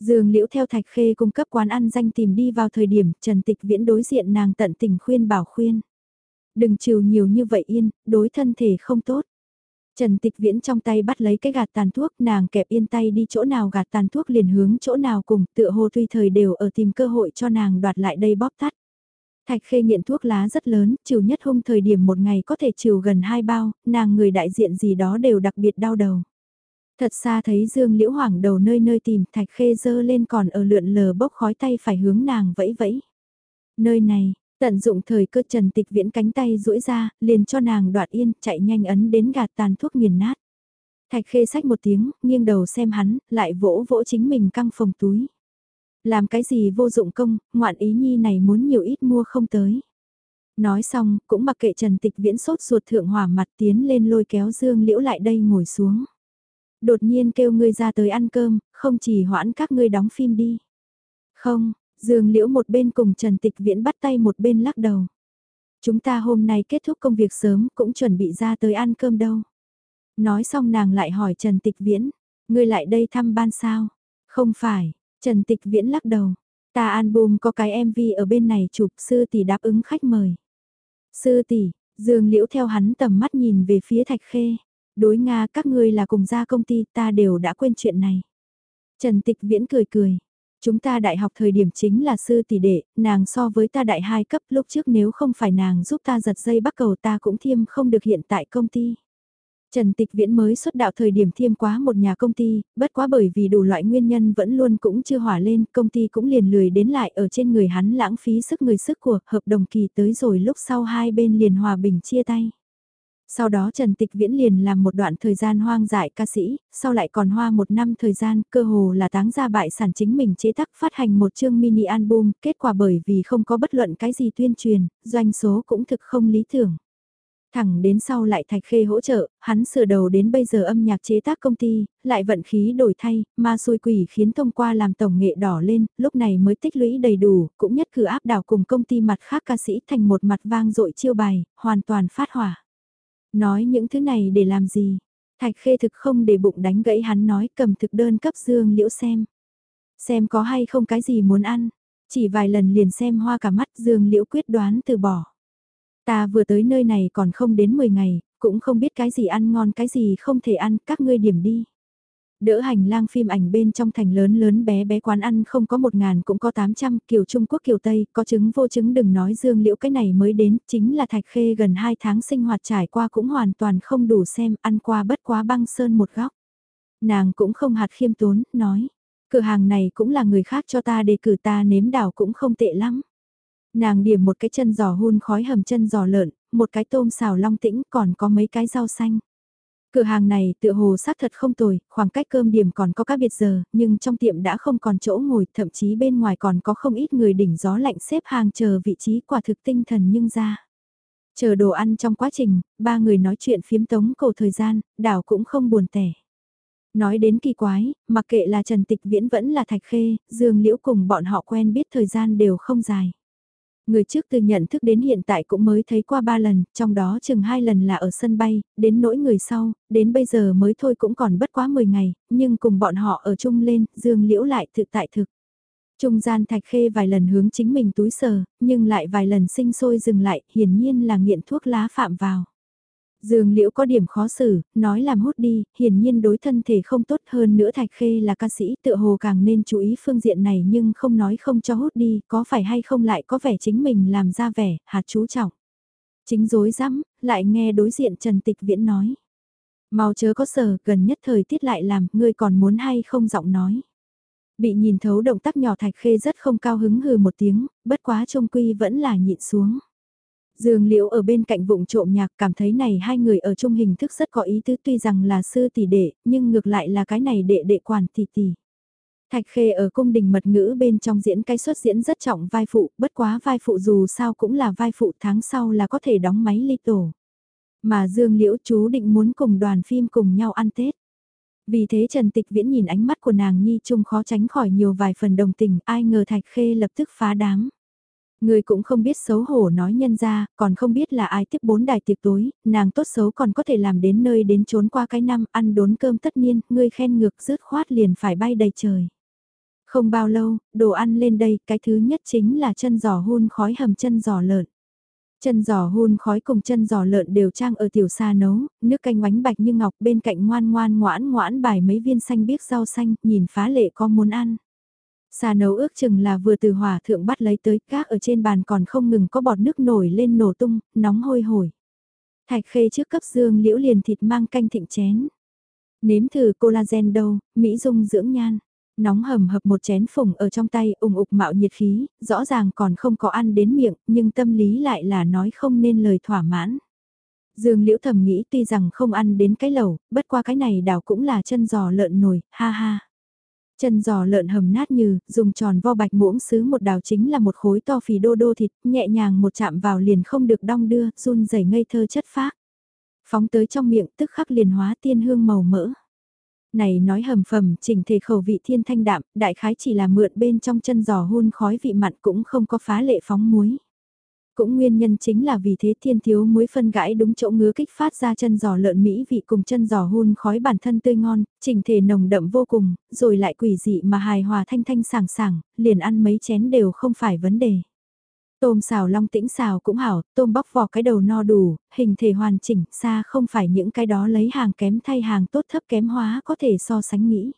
Dương Liễu theo Thạch Khê cung cấp quán ăn danh tìm đi vào thời điểm Trần Tịch Viễn đối diện nàng tận tình khuyên bảo khuyên. Đừng chiều nhiều như vậy yên, đối thân thể không tốt. Trần Tịch Viễn trong tay bắt lấy cái gạt tàn thuốc, nàng kẹp yên tay đi chỗ nào gạt tàn thuốc liền hướng chỗ nào cùng, tựa hồ tuy thời đều ở tìm cơ hội cho nàng đoạt lại đây bóp tắt. Thạch khê nghiện thuốc lá rất lớn, chiều nhất hung thời điểm một ngày có thể chiều gần hai bao, nàng người đại diện gì đó đều đặc biệt đau đầu. Thật xa thấy Dương Liễu Hoàng đầu nơi nơi tìm, thạch khê dơ lên còn ở lượn lờ bốc khói tay phải hướng nàng vẫy vẫy. Nơi này, Tận dụng thời cơ trần tịch viễn cánh tay duỗi ra, liền cho nàng đoạt yên, chạy nhanh ấn đến gạt tàn thuốc nghiền nát. Thạch khê sách một tiếng, nghiêng đầu xem hắn, lại vỗ vỗ chính mình căng phòng túi. Làm cái gì vô dụng công, ngoạn ý nhi này muốn nhiều ít mua không tới. Nói xong, cũng mặc kệ Trần Tịch Viễn sốt ruột thượng hỏa mặt tiến lên lôi kéo Dương Liễu lại đây ngồi xuống. Đột nhiên kêu ngươi ra tới ăn cơm, không chỉ hoãn các ngươi đóng phim đi. Không, Dương Liễu một bên cùng Trần Tịch Viễn bắt tay một bên lắc đầu. Chúng ta hôm nay kết thúc công việc sớm cũng chuẩn bị ra tới ăn cơm đâu. Nói xong nàng lại hỏi Trần Tịch Viễn, ngươi lại đây thăm ban sao? Không phải, Trần Tịch Viễn lắc đầu. Ta album có cái MV ở bên này chụp sư tỷ đáp ứng khách mời. Sư tỷ, Dương Liễu theo hắn tầm mắt nhìn về phía Thạch Khê. Đối Nga các ngươi là cùng ra công ty ta đều đã quên chuyện này. Trần Tịch Viễn cười cười. Chúng ta đại học thời điểm chính là sư tỷ đệ, nàng so với ta đại hai cấp lúc trước nếu không phải nàng giúp ta giật dây bắt cầu ta cũng thiêm không được hiện tại công ty. Trần Tịch Viễn mới xuất đạo thời điểm thiêm quá một nhà công ty, bất quá bởi vì đủ loại nguyên nhân vẫn luôn cũng chưa hỏa lên, công ty cũng liền lười đến lại ở trên người hắn lãng phí sức người sức của, hợp đồng kỳ tới rồi lúc sau hai bên liền hòa bình chia tay. Sau đó Trần Tịch Viễn liền làm một đoạn thời gian hoang dại ca sĩ, sau lại còn hoa một năm thời gian, cơ hồ là táng ra bại sản chính mình chế tác phát hành một chương mini album, kết quả bởi vì không có bất luận cái gì tuyên truyền, doanh số cũng thực không lý tưởng. Thẳng đến sau lại Thạch Khê hỗ trợ, hắn sửa đầu đến bây giờ âm nhạc chế tác công ty, lại vận khí đổi thay, ma xui quỷ khiến thông qua làm tổng nghệ đỏ lên, lúc này mới tích lũy đầy đủ, cũng nhất cử áp đảo cùng công ty mặt khác ca sĩ thành một mặt vang dội chiêu bài, hoàn toàn phát hỏa. Nói những thứ này để làm gì? Thạch khê thực không để bụng đánh gãy hắn nói cầm thực đơn cấp dương liễu xem. Xem có hay không cái gì muốn ăn. Chỉ vài lần liền xem hoa cả mắt dương liễu quyết đoán từ bỏ. Ta vừa tới nơi này còn không đến 10 ngày, cũng không biết cái gì ăn ngon cái gì không thể ăn, các ngươi điểm đi. Đỡ hành lang phim ảnh bên trong thành lớn lớn bé bé quán ăn không có một ngàn cũng có 800, kiểu Trung Quốc kiểu Tây, có chứng vô chứng đừng nói dương liễu cái này mới đến, chính là thạch khê gần 2 tháng sinh hoạt trải qua cũng hoàn toàn không đủ xem, ăn qua bất quá băng sơn một góc. Nàng cũng không hạt khiêm tốn, nói, cửa hàng này cũng là người khác cho ta đề cử ta nếm đảo cũng không tệ lắm. Nàng điểm một cái chân giò hun khói hầm chân giò lợn, một cái tôm xào long tĩnh còn có mấy cái rau xanh. Cửa hàng này tựa hồ xác thật không tồi, khoảng cách cơm điểm còn có các biệt giờ, nhưng trong tiệm đã không còn chỗ ngồi, thậm chí bên ngoài còn có không ít người đỉnh gió lạnh xếp hàng chờ vị trí quả thực tinh thần nhưng ra. Chờ đồ ăn trong quá trình, ba người nói chuyện phiếm tống cầu thời gian, đảo cũng không buồn tẻ. Nói đến kỳ quái, mặc kệ là Trần Tịch Viễn vẫn là Thạch Khê, Dương Liễu cùng bọn họ quen biết thời gian đều không dài. Người trước từ nhận thức đến hiện tại cũng mới thấy qua ba lần, trong đó chừng hai lần là ở sân bay, đến nỗi người sau, đến bây giờ mới thôi cũng còn bất quá 10 ngày, nhưng cùng bọn họ ở chung lên, Dương Liễu lại thực tại thực. Trung gian thạch khê vài lần hướng chính mình túi sờ, nhưng lại vài lần sinh sôi dừng lại, hiển nhiên là nghiện thuốc lá phạm vào. Dương Liễu có điểm khó xử, nói làm hút đi, hiển nhiên đối thân thể không tốt hơn nữa Thạch Khê là ca sĩ tự hồ càng nên chú ý phương diện này nhưng không nói không cho hút đi, có phải hay không lại có vẻ chính mình làm ra vẻ, hạt chú trọng. Chính dối rắm lại nghe đối diện Trần Tịch Viễn nói. Mau chớ có sở, gần nhất thời tiết lại làm, ngươi còn muốn hay không giọng nói. Bị nhìn thấu động tác nhỏ Thạch Khê rất không cao hứng hừ một tiếng, bất quá trông quy vẫn là nhịn xuống. Dương Liễu ở bên cạnh vụng trộm nhạc cảm thấy này hai người ở chung hình thức rất có ý tứ tuy rằng là sư tỷ đệ, nhưng ngược lại là cái này đệ đệ quản tỷ tỷ. Thạch Khê ở cung đình mật ngữ bên trong diễn cái xuất diễn rất trọng vai phụ, bất quá vai phụ dù sao cũng là vai phụ tháng sau là có thể đóng máy ly tổ. Mà Dương Liễu chú định muốn cùng đoàn phim cùng nhau ăn Tết. Vì thế Trần Tịch Viễn nhìn ánh mắt của nàng Nhi Trung khó tránh khỏi nhiều vài phần đồng tình, ai ngờ Thạch Khê lập tức phá đám. Người cũng không biết xấu hổ nói nhân ra, còn không biết là ai tiếp bốn đài tiệc tối, nàng tốt xấu còn có thể làm đến nơi đến trốn qua cái năm ăn đốn cơm tất nhiên, ngươi khen ngược rứt khoát liền phải bay đầy trời. Không bao lâu, đồ ăn lên đây, cái thứ nhất chính là chân giò hun khói hầm chân giò lợn. Chân giò hun khói cùng chân giò lợn đều trang ở tiểu xa nấu, nước canh bánh bạch như ngọc bên cạnh ngoan ngoan ngoãn ngoãn bài mấy viên xanh biếc rau xanh, nhìn phá lệ có muốn ăn. Xà nấu ước chừng là vừa từ hỏa thượng bắt lấy tới các ở trên bàn còn không ngừng có bọt nước nổi lên nổ tung, nóng hôi hổi. Thạch khê trước cấp dương liễu liền thịt mang canh thịnh chén. Nếm thử collagen đâu, Mỹ dung dưỡng nhan. Nóng hầm hập một chén phùng ở trong tay ủng ục mạo nhiệt khí, rõ ràng còn không có ăn đến miệng, nhưng tâm lý lại là nói không nên lời thỏa mãn. Dương liễu thầm nghĩ tuy rằng không ăn đến cái lẩu, bất qua cái này đảo cũng là chân giò lợn nổi, ha ha. Chân giò lợn hầm nát như, dùng tròn vo bạch muỗng sứ một đào chính là một khối to phì đô đô thịt, nhẹ nhàng một chạm vào liền không được đong đưa, run rẩy ngây thơ chất phác. Phóng tới trong miệng tức khắc liền hóa tiên hương màu mỡ. Này nói hầm phẩm, chỉnh thể khẩu vị thiên thanh đạm, đại khái chỉ là mượn bên trong chân giò hun khói vị mặn cũng không có phá lệ phóng muối. Cũng nguyên nhân chính là vì thế thiên thiếu muối phân gãi đúng chỗ ngứa kích phát ra chân giò lợn Mỹ vị cùng chân giò hun khói bản thân tươi ngon, chỉnh thể nồng đậm vô cùng, rồi lại quỷ dị mà hài hòa thanh thanh sảng sảng, liền ăn mấy chén đều không phải vấn đề. Tôm xào long tĩnh xào cũng hảo, tôm bóc vỏ cái đầu no đủ, hình thể hoàn chỉnh, xa không phải những cái đó lấy hàng kém thay hàng tốt thấp kém hóa có thể so sánh nghĩ.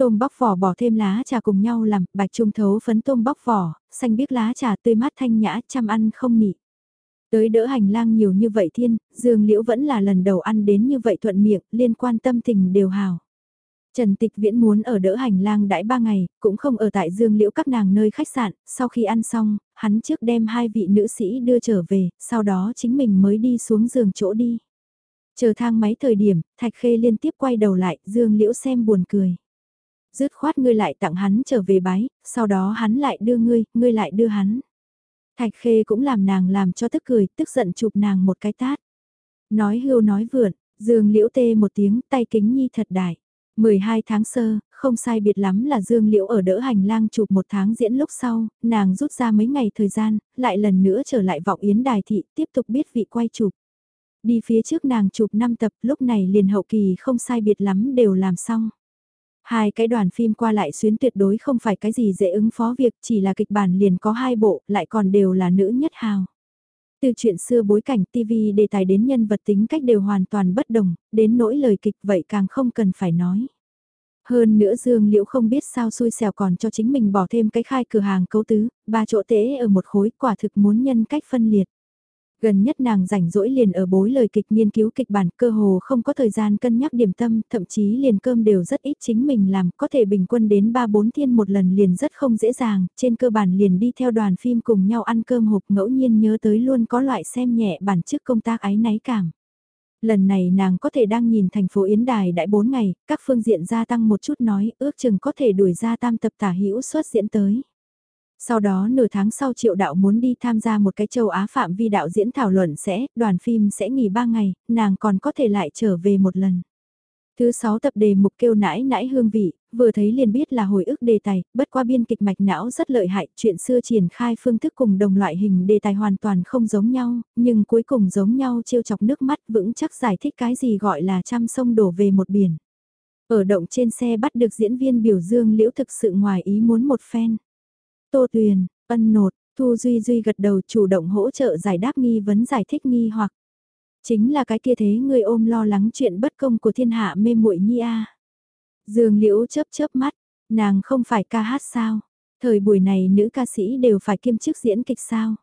Tôm bóc vỏ bỏ thêm lá trà cùng nhau làm, bạch trung thấu phấn tôm bóc vỏ, xanh biếc lá trà tươi mát thanh nhã, chăm ăn không nị. Tới đỡ hành lang nhiều như vậy thiên, Dương Liễu vẫn là lần đầu ăn đến như vậy thuận miệng, liên quan tâm tình đều hào. Trần Tịch Viễn muốn ở đỡ hành lang đãi ba ngày, cũng không ở tại Dương Liễu các nàng nơi khách sạn, sau khi ăn xong, hắn trước đem hai vị nữ sĩ đưa trở về, sau đó chính mình mới đi xuống giường chỗ đi. Chờ thang máy thời điểm, Thạch Khê liên tiếp quay đầu lại, Dương Liễu xem buồn cười. Dứt khoát ngươi lại tặng hắn trở về bái, sau đó hắn lại đưa ngươi, ngươi lại đưa hắn. Thạch khê cũng làm nàng làm cho tức cười, tức giận chụp nàng một cái tát. Nói hưu nói vượn, Dương Liễu tê một tiếng, tay kính nhi thật đại. 12 tháng sơ, không sai biệt lắm là Dương Liễu ở đỡ hành lang chụp một tháng diễn lúc sau, nàng rút ra mấy ngày thời gian, lại lần nữa trở lại vọng yến đài thị, tiếp tục biết vị quay chụp. Đi phía trước nàng chụp 5 tập, lúc này liền hậu kỳ không sai biệt lắm đều làm xong. Hai cái đoàn phim qua lại xuyến tuyệt đối không phải cái gì dễ ứng phó việc, chỉ là kịch bản liền có hai bộ, lại còn đều là nữ nhất hào. Từ chuyện xưa bối cảnh TV đề tài đến nhân vật tính cách đều hoàn toàn bất đồng, đến nỗi lời kịch vậy càng không cần phải nói. Hơn nữa Dương Liễu không biết sao xui xẻo còn cho chính mình bỏ thêm cái khai cửa hàng cấu tứ, ba chỗ tễ ở một khối quả thực muốn nhân cách phân liệt. Gần nhất nàng rảnh rỗi liền ở bối lời kịch nghiên cứu kịch bản cơ hồ không có thời gian cân nhắc điểm tâm, thậm chí liền cơm đều rất ít chính mình làm, có thể bình quân đến 3-4 thiên một lần liền rất không dễ dàng, trên cơ bản liền đi theo đoàn phim cùng nhau ăn cơm hộp ngẫu nhiên nhớ tới luôn có loại xem nhẹ bản chức công tác ái náy cảm. Lần này nàng có thể đang nhìn thành phố Yến Đài đại 4 ngày, các phương diện gia tăng một chút nói, ước chừng có thể đuổi ra tam tập tả hữu xuất diễn tới. Sau đó nửa tháng sau triệu đạo muốn đi tham gia một cái châu Á phạm vi đạo diễn thảo luận sẽ, đoàn phim sẽ nghỉ 3 ngày, nàng còn có thể lại trở về một lần. Thứ 6 tập đề mục kêu nãi nãi hương vị, vừa thấy liền biết là hồi ức đề tài, bất qua biên kịch mạch não rất lợi hại, chuyện xưa triển khai phương thức cùng đồng loại hình đề tài hoàn toàn không giống nhau, nhưng cuối cùng giống nhau trêu chọc nước mắt vững chắc giải thích cái gì gọi là trăm sông đổ về một biển. Ở động trên xe bắt được diễn viên biểu dương liễu thực sự ngoài ý muốn một phen. Tô Tuyền, ân nột, Thu Duy Duy gật đầu chủ động hỗ trợ giải đáp nghi vấn giải thích nghi hoặc. Chính là cái kia thế người ôm lo lắng chuyện bất công của thiên hạ mê muội nhi a. Dương Liễu chớp chớp mắt, nàng không phải ca hát sao? Thời buổi này nữ ca sĩ đều phải kiêm chức diễn kịch sao?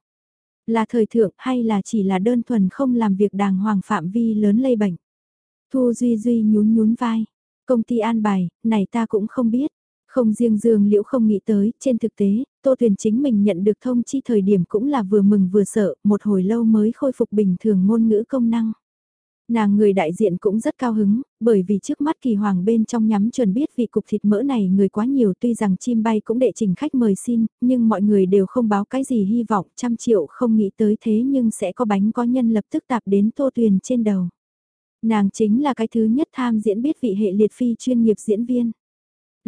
Là thời thượng hay là chỉ là đơn thuần không làm việc đàng hoàng phạm vi lớn lây bệnh? Thu Duy Duy nhún nhún vai. Công ty an bài, này ta cũng không biết. Không riêng Dương Liễu không nghĩ tới, trên thực tế, Tô Tuyền chính mình nhận được thông chi thời điểm cũng là vừa mừng vừa sợ, một hồi lâu mới khôi phục bình thường ngôn ngữ công năng. Nàng người đại diện cũng rất cao hứng, bởi vì trước mắt kỳ hoàng bên trong nhắm chuẩn biết vì cục thịt mỡ này người quá nhiều tuy rằng chim bay cũng đệ trình khách mời xin, nhưng mọi người đều không báo cái gì hy vọng trăm triệu không nghĩ tới thế nhưng sẽ có bánh có nhân lập tức tạp đến tô tuyền trên đầu. Nàng chính là cái thứ nhất tham diễn biết vị hệ liệt phi chuyên nghiệp diễn viên.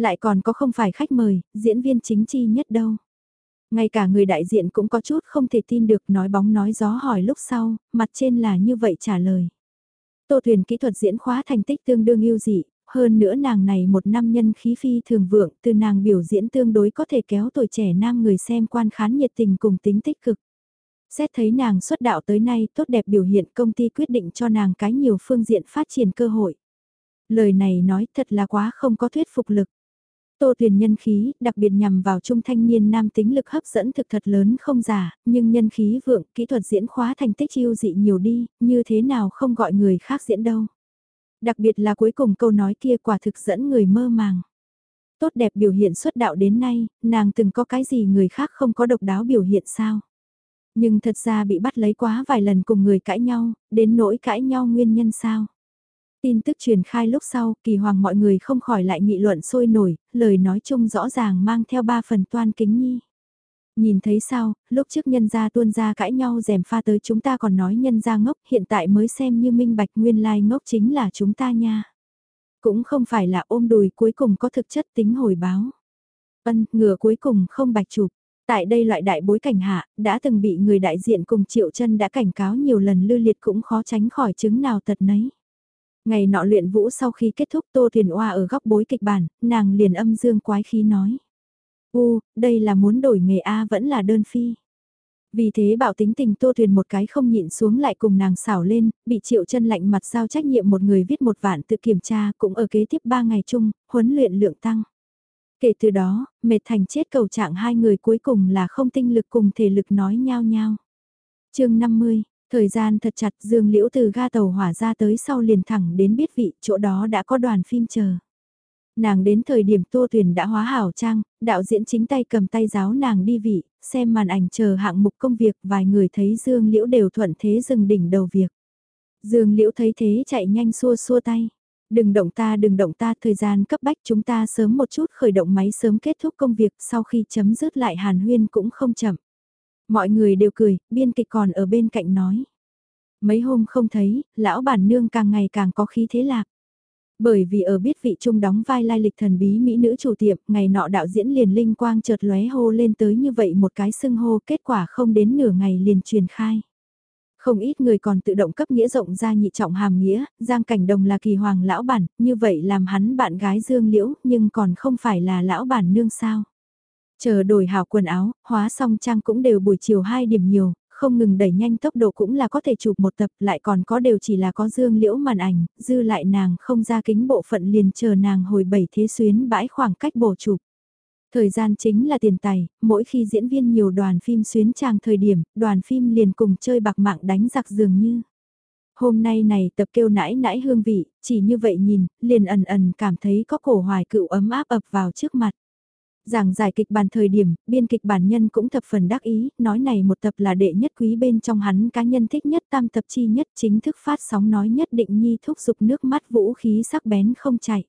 Lại còn có không phải khách mời, diễn viên chính chi nhất đâu. Ngay cả người đại diện cũng có chút không thể tin được nói bóng nói gió hỏi lúc sau, mặt trên là như vậy trả lời. Tô Thuyền kỹ thuật diễn khóa thành tích tương đương yêu dị, hơn nữa nàng này một năm nhân khí phi thường vượng, từ nàng biểu diễn tương đối có thể kéo tuổi trẻ nam người xem quan khán nhiệt tình cùng tính tích cực. Xét thấy nàng xuất đạo tới nay tốt đẹp biểu hiện công ty quyết định cho nàng cái nhiều phương diện phát triển cơ hội. Lời này nói thật là quá không có thuyết phục lực. Tô Tuyền nhân khí, đặc biệt nhằm vào trung thanh niên nam tính lực hấp dẫn thực thật lớn không giả, nhưng nhân khí vượng, kỹ thuật diễn khóa thành tích yêu dị nhiều đi, như thế nào không gọi người khác diễn đâu. Đặc biệt là cuối cùng câu nói kia quả thực dẫn người mơ màng. Tốt đẹp biểu hiện xuất đạo đến nay, nàng từng có cái gì người khác không có độc đáo biểu hiện sao? Nhưng thật ra bị bắt lấy quá vài lần cùng người cãi nhau, đến nỗi cãi nhau nguyên nhân sao? Tin tức truyền khai lúc sau, kỳ hoàng mọi người không khỏi lại nghị luận sôi nổi, lời nói chung rõ ràng mang theo ba phần toan kính nhi. Nhìn thấy sao, lúc trước nhân gia tuôn ra cãi nhau dèm pha tới chúng ta còn nói nhân gia ngốc, hiện tại mới xem như minh bạch nguyên lai ngốc chính là chúng ta nha. Cũng không phải là ôm đùi cuối cùng có thực chất tính hồi báo. Ân, ngựa cuối cùng không bạch chụp. Tại đây loại đại bối cảnh hạ, đã từng bị người đại diện cùng Triệu chân đã cảnh cáo nhiều lần lưu liệt cũng khó tránh khỏi chứng nào tật nấy. Ngày nọ luyện vũ sau khi kết thúc Tô Thuyền Oa ở góc bối kịch bản, nàng liền âm dương quái khí nói. U, đây là muốn đổi nghề A vẫn là đơn phi. Vì thế bảo tính tình Tô Thuyền một cái không nhịn xuống lại cùng nàng xảo lên, bị triệu chân lạnh mặt giao trách nhiệm một người viết một vạn tự kiểm tra cũng ở kế tiếp ba ngày chung, huấn luyện lượng tăng. Kể từ đó, mệt thành chết cầu trạng hai người cuối cùng là không tinh lực cùng thể lực nói nhau nhau. chương 50, Thời gian thật chặt Dương Liễu từ ga tàu hỏa ra tới sau liền thẳng đến biết vị, chỗ đó đã có đoàn phim chờ. Nàng đến thời điểm tô tuyển đã hóa hảo trang, đạo diễn chính tay cầm tay giáo nàng đi vị, xem màn ảnh chờ hạng mục công việc, vài người thấy Dương Liễu đều thuận thế dừng đỉnh đầu việc. Dương Liễu thấy thế chạy nhanh xua xua tay. Đừng động ta đừng động ta thời gian cấp bách chúng ta sớm một chút khởi động máy sớm kết thúc công việc sau khi chấm dứt lại hàn huyên cũng không chậm. Mọi người đều cười, biên kịch còn ở bên cạnh nói. Mấy hôm không thấy, lão bản nương càng ngày càng có khí thế lạc. Bởi vì ở biết vị trung đóng vai lai lịch thần bí mỹ nữ chủ tiệm, ngày nọ đạo diễn liền linh quang chợt lóe hô lên tới như vậy một cái xưng hô kết quả không đến nửa ngày liền truyền khai. Không ít người còn tự động cấp nghĩa rộng ra nhị trọng hàm nghĩa, Giang Cảnh Đồng là kỳ hoàng lão bản, như vậy làm hắn bạn gái Dương Liễu nhưng còn không phải là lão bản nương sao. Chờ đổi hảo quần áo, hóa xong trang cũng đều buổi chiều 2 điểm nhiều, không ngừng đẩy nhanh tốc độ cũng là có thể chụp một tập lại còn có đều chỉ là có dương liễu màn ảnh, dư lại nàng không ra kính bộ phận liền chờ nàng hồi bảy thế xuyến bãi khoảng cách bổ chụp. Thời gian chính là tiền tài, mỗi khi diễn viên nhiều đoàn phim xuyến trang thời điểm, đoàn phim liền cùng chơi bạc mạng đánh giặc dường như. Hôm nay này tập kêu nãi nãi hương vị, chỉ như vậy nhìn, liền ẩn ẩn cảm thấy có cổ hoài cựu ấm áp ập vào trước mặt. Giảng giải kịch bản thời điểm, biên kịch bản nhân cũng thập phần đắc ý, nói này một tập là đệ nhất quý bên trong hắn cá nhân thích nhất tam tập chi nhất chính thức phát sóng nói nhất định nhi thúc giục nước mắt vũ khí sắc bén không chạy.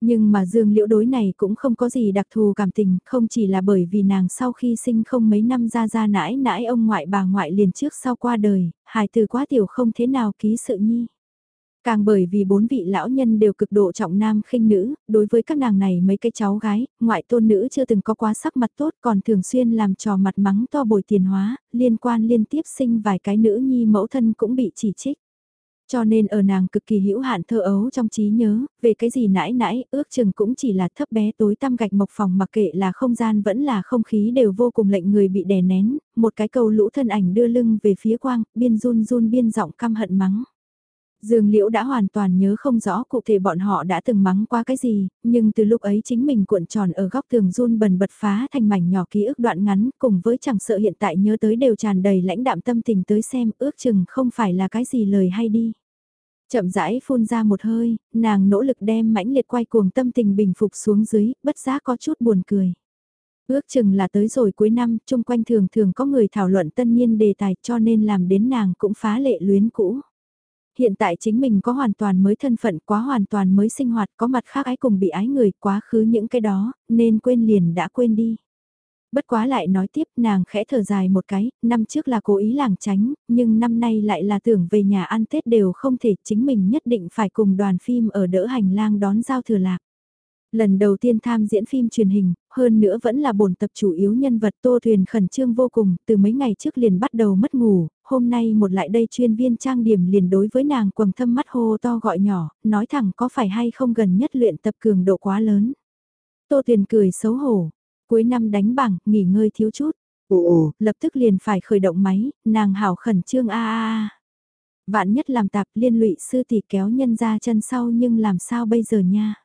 Nhưng mà Dương Liễu đối này cũng không có gì đặc thù cảm tình, không chỉ là bởi vì nàng sau khi sinh không mấy năm ra ra nãi nãi ông ngoại bà ngoại liền trước sau qua đời, hài từ quá tiểu không thế nào ký sự nhi. Càng bởi vì bốn vị lão nhân đều cực độ trọng nam khinh nữ, đối với các nàng này mấy cái cháu gái, ngoại tôn nữ chưa từng có quá sắc mặt tốt còn thường xuyên làm trò mặt mắng to bồi tiền hóa, liên quan liên tiếp sinh vài cái nữ nhi mẫu thân cũng bị chỉ trích. Cho nên ở nàng cực kỳ hữu hạn thơ ấu trong trí nhớ, về cái gì nãi nãi, ước chừng cũng chỉ là thấp bé tối tăm gạch mộc phòng mặc kệ là không gian vẫn là không khí đều vô cùng lệnh người bị đè nén, một cái cầu lũ thân ảnh đưa lưng về phía quang, biên run run biên giọng căm hận mắng. Dương Liễu đã hoàn toàn nhớ không rõ cụ thể bọn họ đã từng mắng qua cái gì, nhưng từ lúc ấy chính mình cuộn tròn ở góc tường run bần bật phá thành mảnh nhỏ ký ức đoạn ngắn cùng với chẳng sợ hiện tại nhớ tới đều tràn đầy lãnh đạm tâm tình tới xem ước chừng không phải là cái gì lời hay đi. Chậm rãi phun ra một hơi, nàng nỗ lực đem mãnh liệt quay cuồng tâm tình bình phục xuống dưới, bất giác có chút buồn cười. Ước chừng là tới rồi cuối năm, chung quanh thường thường có người thảo luận tân niên đề tài cho nên làm đến nàng cũng phá lệ luyến cũ. Hiện tại chính mình có hoàn toàn mới thân phận, quá hoàn toàn mới sinh hoạt, có mặt khác ái cùng bị ái người, quá khứ những cái đó, nên quên liền đã quên đi. Bất quá lại nói tiếp nàng khẽ thở dài một cái, năm trước là cố ý làng tránh, nhưng năm nay lại là tưởng về nhà ăn Tết đều không thể chính mình nhất định phải cùng đoàn phim ở đỡ hành lang đón giao thừa lạc. Lần đầu tiên tham diễn phim truyền hình, hơn nữa vẫn là bổn tập chủ yếu nhân vật Tô Thuyền khẩn trương vô cùng, từ mấy ngày trước liền bắt đầu mất ngủ, hôm nay một lại đây chuyên viên trang điểm liền đối với nàng quầng thâm mắt hô to gọi nhỏ, nói thẳng có phải hay không gần nhất luyện tập cường độ quá lớn. Tô Thuyền cười xấu hổ, cuối năm đánh bảng, nghỉ ngơi thiếu chút. Ồ ồ, lập tức liền phải khởi động máy, nàng hảo khẩn trương a a a. Vạn nhất làm tạp liên lụy sư tỷ kéo nhân ra chân sau nhưng làm sao bây giờ nha.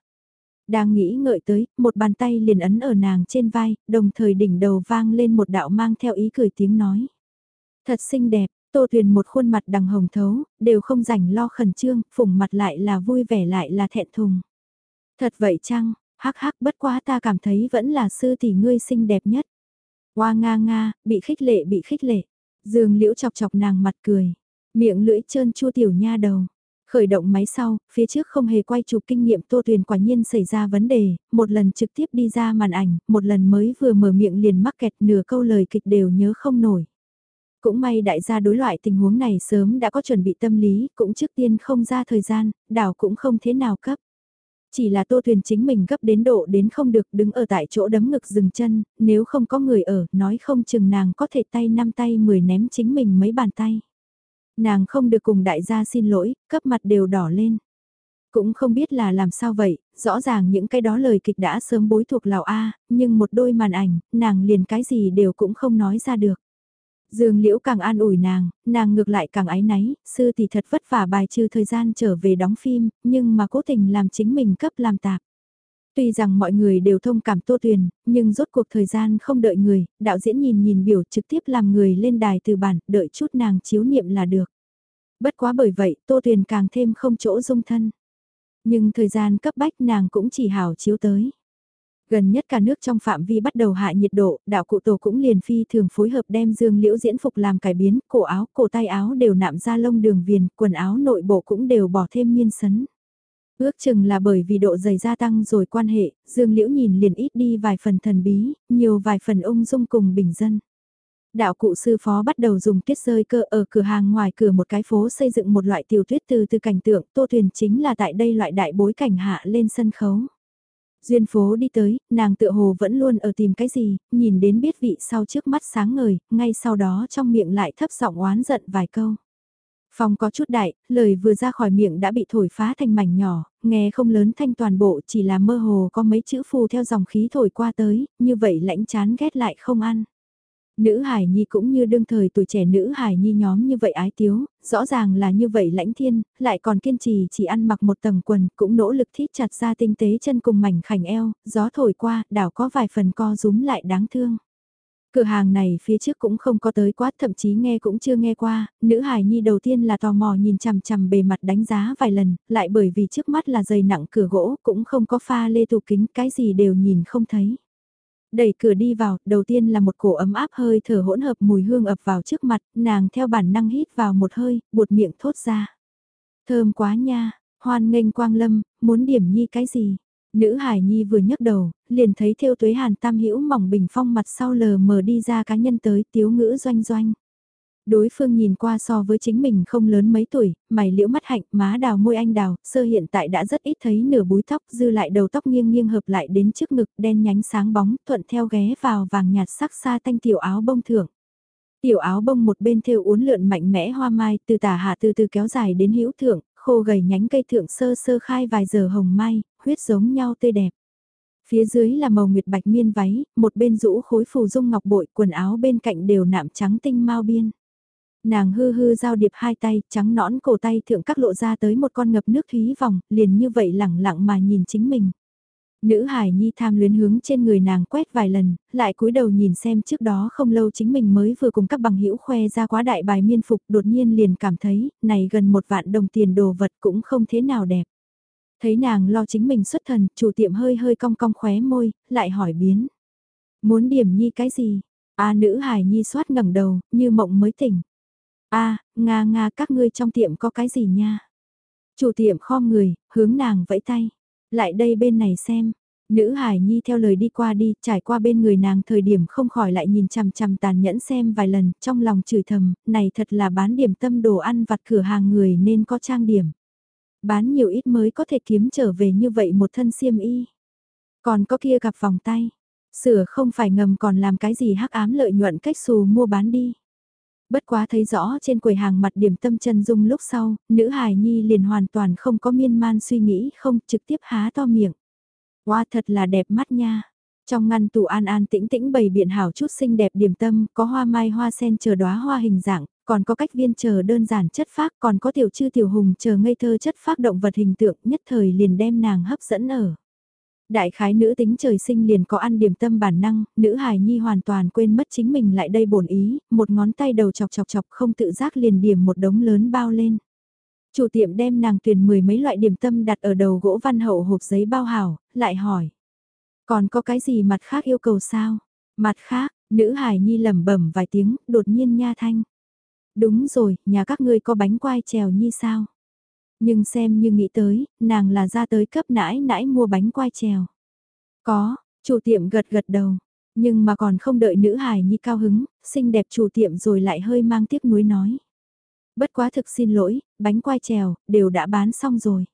Đang nghĩ ngợi tới, một bàn tay liền ấn ở nàng trên vai, đồng thời đỉnh đầu vang lên một đạo mang theo ý cười tiếng nói. Thật xinh đẹp, Tô Tuyền một khuôn mặt đằng hồng thấu, đều không rảnh lo khẩn trương, phủng mặt lại là vui vẻ lại là thẹn thùng. Thật vậy chăng, hắc hắc bất quá ta cảm thấy vẫn là sư tỷ ngươi xinh đẹp nhất. Hoa nga nga, bị khích lệ bị khích lệ. Dương liễu chọc chọc nàng mặt cười. Miệng lưỡi trơn chua tiểu nha đầu. Khởi động máy sau, phía trước không hề quay chụp kinh nghiệm Tô Tuyền quả nhiên xảy ra vấn đề, một lần trực tiếp đi ra màn ảnh, một lần mới vừa mở miệng liền mắc kẹt nửa câu lời kịch đều nhớ không nổi. Cũng may đại gia đối loại tình huống này sớm đã có chuẩn bị tâm lý, cũng trước tiên không ra thời gian, đảo cũng không thế nào cấp. Chỉ là Tô Tuyền chính mình gấp đến độ đến không được đứng ở tại chỗ đấm ngực dừng chân, nếu không có người ở, nói không chừng nàng có thể tay năm tay mười ném chính mình mấy bàn tay. Nàng không được cùng đại gia xin lỗi, cấp mặt đều đỏ lên. Cũng không biết là làm sao vậy, rõ ràng những cái đó lời kịch đã sớm bối thuộc lào A, nhưng một đôi màn ảnh, nàng liền cái gì đều cũng không nói ra được. Dương Liễu càng an ủi nàng, nàng ngược lại càng ái náy, sư thì thật vất vả bài trừ thời gian trở về đóng phim, nhưng mà cố tình làm chính mình cấp làm tạp. Tuy rằng mọi người đều thông cảm Tô Tuyền, nhưng rốt cuộc thời gian không đợi người, đạo diễn nhìn nhìn biểu trực tiếp làm người lên đài từ bản, đợi chút nàng chiếu niệm là được. Bất quá bởi vậy, Tô Tuyền càng thêm không chỗ dung thân. Nhưng thời gian cấp bách nàng cũng chỉ hảo chiếu tới. Gần nhất cả nước trong phạm vi bắt đầu hạ nhiệt độ, đạo cụ tổ cũng liền phi thường phối hợp đem dương liễu diễn phục làm cải biến, cổ áo, cổ tay áo đều nạm ra lông đường viền, quần áo nội bộ cũng đều bỏ thêm miên sấn. Ước chừng là bởi vì độ dày gia tăng rồi quan hệ, Dương Liễu nhìn liền ít đi vài phần thần bí, nhiều vài phần ung dung cùng bình dân. Đạo cụ sư phó bắt đầu dùng tuyết rơi cơ ở cửa hàng ngoài cửa một cái phố xây dựng một loại tiểu tuyết từ từ cảnh tượng, Tô Thuyền chính là tại đây loại đại bối cảnh hạ lên sân khấu. Duyên phố đi tới, nàng tựa hồ vẫn luôn ở tìm cái gì, nhìn đến biết vị sau trước mắt sáng ngời, ngay sau đó trong miệng lại thấp giọng oán giận vài câu. Phòng có chút đại, lời vừa ra khỏi miệng đã bị thổi phá thành mảnh nhỏ, nghe không lớn thanh toàn bộ chỉ là mơ hồ có mấy chữ phù theo dòng khí thổi qua tới, như vậy lãnh chán ghét lại không ăn. Nữ hải nhi cũng như đương thời tuổi trẻ nữ hải nhi nhóm như vậy ái tiếu, rõ ràng là như vậy lãnh thiên, lại còn kiên trì chỉ ăn mặc một tầng quần, cũng nỗ lực thít chặt ra tinh tế chân cùng mảnh khảnh eo, gió thổi qua, đảo có vài phần co rúm lại đáng thương. Cửa hàng này phía trước cũng không có tới quá, thậm chí nghe cũng chưa nghe qua, nữ hài nhi đầu tiên là tò mò nhìn chằm chằm bề mặt đánh giá vài lần, lại bởi vì trước mắt là dày nặng cửa gỗ, cũng không có pha lê tủ kính, cái gì đều nhìn không thấy. Đẩy cửa đi vào, đầu tiên là một cổ ấm áp hơi thở hỗn hợp mùi hương ập vào trước mặt, nàng theo bản năng hít vào một hơi, buột miệng thốt ra. Thơm quá nha, hoan nghênh quang lâm, muốn điểm nhi cái gì? Nữ hải nhi vừa nhấc đầu, liền thấy theo tuế hàn tam hữu mỏng bình phong mặt sau lờ mờ đi ra cá nhân tới tiếu ngữ doanh doanh. Đối phương nhìn qua so với chính mình không lớn mấy tuổi, mày liễu mắt hạnh, má đào môi anh đào, sơ hiện tại đã rất ít thấy nửa búi tóc, dư lại đầu tóc nghiêng nghiêng hợp lại đến trước ngực, đen nhánh sáng bóng, thuận theo ghé vào vàng nhạt sắc xa thanh tiểu áo bông thưởng. Tiểu áo bông một bên thêu uốn lượn mạnh mẽ hoa mai, từ tả hạ từ từ kéo dài đến hữu thượng, khô gầy nhánh cây thượng sơ sơ khai vài giờ hồng mai, khuyết giống nhau tươi đẹp. Phía dưới là màu nguyệt bạch miên váy, một bên rũ khối phù dung ngọc bội, quần áo bên cạnh đều nạm trắng tinh mau biên. Nàng hư hư giao điệp hai tay, trắng nõn cổ tay thượng các lộ ra tới một con ngập nước thúy vòng, liền như vậy lẳng lặng mà nhìn chính mình. Nữ hải nhi tham luyến hướng trên người nàng quét vài lần, lại cúi đầu nhìn xem trước đó không lâu chính mình mới vừa cùng các bằng hữu khoe ra quá đại bài miên phục đột nhiên liền cảm thấy, này gần một vạn đồng tiền đồ vật cũng không thế nào đẹp. Thấy nàng lo chính mình xuất thần, chủ tiệm hơi hơi cong cong khóe môi, lại hỏi biến. Muốn điểm nhi cái gì? A nữ hải nhi soát ngẩng đầu, như mộng mới tỉnh. A, nga nga các ngươi trong tiệm có cái gì nha? Chủ tiệm khom người, hướng nàng vẫy tay. Lại đây bên này xem. Nữ hải nhi theo lời đi qua đi, trải qua bên người nàng thời điểm không khỏi lại nhìn chằm chằm tàn nhẫn xem vài lần, trong lòng chửi thầm, này thật là bán điểm tâm đồ ăn vặt cửa hàng người nên có trang điểm. Bán nhiều ít mới có thể kiếm trở về như vậy một thân xiêm y. Còn có kia gặp vòng tay, sửa không phải ngầm còn làm cái gì hắc ám lợi nhuận cách xù mua bán đi. Bất quá thấy rõ trên quầy hàng mặt điểm tâm chân dung lúc sau, nữ hài nhi liền hoàn toàn không có miên man suy nghĩ không trực tiếp há to miệng. Wow thật là đẹp mắt nha. Trong ngăn tủ an an tĩnh tĩnh bày biện hảo chút xinh đẹp điểm tâm, có hoa mai hoa sen chờ đóa hoa hình dạng, còn có cách viên chờ đơn giản chất phác, còn có tiểu chư tiểu hùng chờ ngây thơ chất phác động vật hình tượng nhất thời liền đem nàng hấp dẫn ở. Đại khái nữ tính trời sinh liền có ăn điểm tâm bản năng, nữ hài nhi hoàn toàn quên mất chính mình lại đây bổn ý, một ngón tay đầu chọc chọc chọc không tự giác liền điểm một đống lớn bao lên. Chủ tiệm đem nàng tuyển mười mấy loại điểm tâm đặt ở đầu gỗ văn hậu hộp giấy bao hảo, lại hỏi. Còn có cái gì mặt khác yêu cầu sao? Mặt khác, nữ hài nhi lẩm bẩm vài tiếng, đột nhiên nha thanh. Đúng rồi, nhà các ngươi có bánh quai trèo nhi sao? Nhưng xem như nghĩ tới, nàng là ra tới cấp nãi nãi mua bánh quai trèo. Có, chủ tiệm gật gật đầu. Nhưng mà còn không đợi nữ hài nhi cao hứng, xinh đẹp chủ tiệm rồi lại hơi mang tiếc nuối nói. Bất quá thực xin lỗi, bánh quai trèo, đều đã bán xong rồi.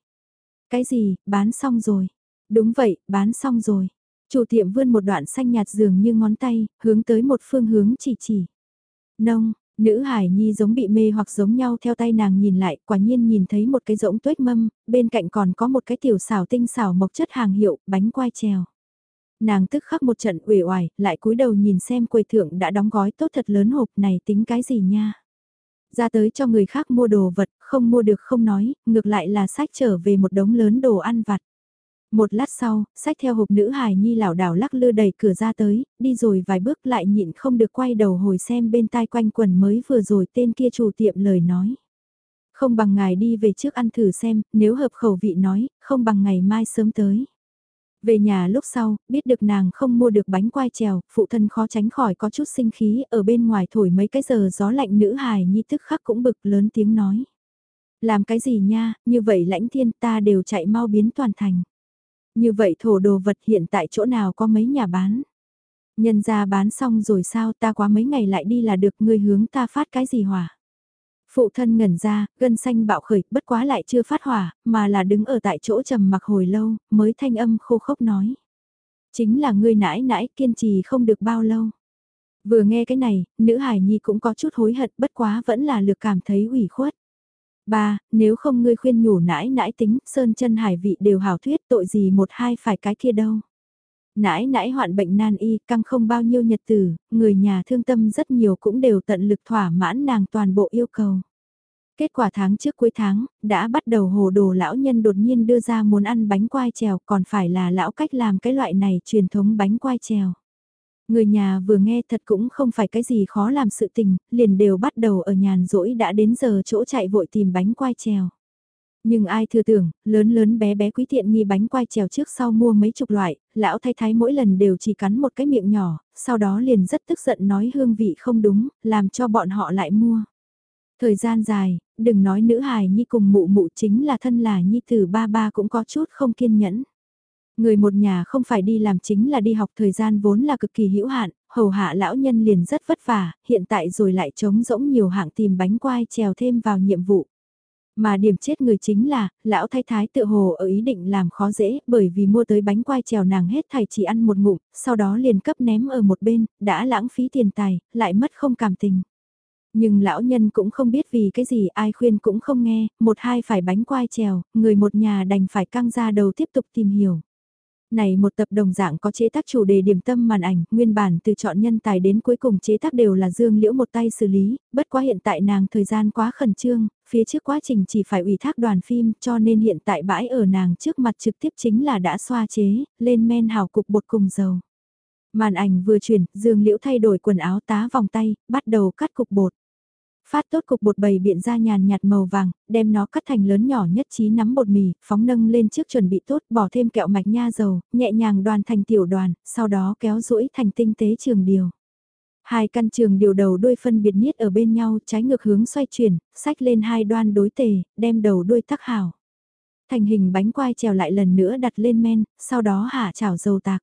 Cái gì, bán xong rồi? Đúng vậy, bán xong rồi. Chủ tiệm vươn một đoạn xanh nhạt dường như ngón tay, hướng tới một phương hướng chỉ chỉ. Nông, Nữ hải nhi giống bị mê hoặc giống nhau theo tay nàng nhìn lại, quả nhiên nhìn thấy một cái rỗng tuếch mâm, bên cạnh còn có một cái tiểu xào tinh xào mộc chất hàng hiệu, bánh quai trèo. Nàng tức khắc một trận uể oải, lại cúi đầu nhìn xem quầy thượng đã đóng gói tốt thật lớn hộp này tính cái gì nha. Ra tới cho người khác mua đồ vật, không mua được không nói, ngược lại là sách trở về một đống lớn đồ ăn vặt. Một lát sau, sách theo hộp nữ hài nhi lảo đảo lắc lư đẩy cửa ra tới, đi rồi vài bước lại nhịn không được quay đầu hồi xem bên tai quanh quần mới vừa rồi tên kia chủ tiệm lời nói. Không bằng ngài đi về trước ăn thử xem, nếu hợp khẩu vị nói, không bằng ngày mai sớm tới. Về nhà lúc sau, biết được nàng không mua được bánh quai trèo, phụ thân khó tránh khỏi có chút sinh khí ở bên ngoài thổi mấy cái giờ gió lạnh nữ hài nhi tức khắc cũng bực lớn tiếng nói. Làm cái gì nha, như vậy lãnh thiên ta đều chạy mau biến toàn thành. Như vậy thổ đồ vật hiện tại chỗ nào có mấy nhà bán. Nhân ra bán xong rồi sao ta quá mấy ngày lại đi là được người hướng ta phát cái gì hỏa. Phụ thân ngẩn ra, gân xanh bạo khởi, bất quá lại chưa phát hỏa, mà là đứng ở tại chỗ trầm mặc hồi lâu, mới thanh âm khô khốc nói. Chính là ngươi nãi nãi kiên trì không được bao lâu. Vừa nghe cái này, nữ hải nhi cũng có chút hối hận bất quá vẫn là lực cảm thấy ủy khuất. Ba, nếu không ngươi khuyên nhủ nãi nãi tính, sơn chân hải vị đều hảo thuyết tội gì một hai phải cái kia đâu. Nãi nãi hoạn bệnh nan y, căng không bao nhiêu nhật tử, người nhà thương tâm rất nhiều cũng đều tận lực thỏa mãn nàng toàn bộ yêu cầu. Kết quả tháng trước cuối tháng, đã bắt đầu hồ đồ lão nhân đột nhiên đưa ra muốn ăn bánh quai trèo còn phải là lão cách làm cái loại này truyền thống bánh quai trèo. Người nhà vừa nghe thật cũng không phải cái gì khó làm sự tình, liền đều bắt đầu ở nhàn rỗi đã đến giờ chỗ chạy vội tìm bánh quai trèo. Nhưng ai thừa tưởng, lớn lớn bé bé quý tiện nghi bánh quai trèo trước sau mua mấy chục loại, lão thay thái mỗi lần đều chỉ cắn một cái miệng nhỏ, sau đó liền rất tức giận nói hương vị không đúng, làm cho bọn họ lại mua. Thời gian dài, đừng nói nữ hài nhi cùng mụ mụ chính là thân là nhi tử ba ba cũng có chút không kiên nhẫn. Người một nhà không phải đi làm chính là đi học thời gian vốn là cực kỳ hữu hạn, hầu hạ lão nhân liền rất vất vả, hiện tại rồi lại trống rỗng nhiều hạng tìm bánh quai trèo thêm vào nhiệm vụ. Mà điểm chết người chính là, lão thái thái tự hồ ở ý định làm khó dễ, bởi vì mua tới bánh quai trèo nàng hết thầy chỉ ăn một ngụm, sau đó liền cấp ném ở một bên, đã lãng phí tiền tài, lại mất không cảm tình. Nhưng lão nhân cũng không biết vì cái gì ai khuyên cũng không nghe, một hai phải bánh quai trèo, người một nhà đành phải căng ra đầu tiếp tục tìm hiểu. Này một tập đồng dạng có chế tác chủ đề điểm tâm màn ảnh, nguyên bản từ chọn nhân tài đến cuối cùng chế tác đều là Dương Liễu một tay xử lý, bất quá hiện tại nàng thời gian quá khẩn trương, phía trước quá trình chỉ phải ủy thác đoàn phim cho nên hiện tại bãi ở nàng trước mặt trực tiếp chính là đã xoa chế, lên men hào cục bột cùng dầu. Màn ảnh vừa chuyển, Dương Liễu thay đổi quần áo tá vòng tay, bắt đầu cắt cục bột. Phát tốt cục bột bầy biện ra nhàn nhạt màu vàng, đem nó cắt thành lớn nhỏ nhất trí nắm bột mì, phóng nâng lên trước chuẩn bị tốt, bỏ thêm kẹo mạch nha dầu, nhẹ nhàng đoàn thành tiểu đoàn, sau đó kéo duỗi thành tinh tế trường điều. Hai căn trường điều đầu đuôi phân biệt niết ở bên nhau, trái ngược hướng xoay chuyển, sách lên hai đoan đối tề, đem đầu đuôi tắc hảo. Thành hình bánh quai trèo lại lần nữa đặt lên men, sau đó hạ chảo dầu tạc.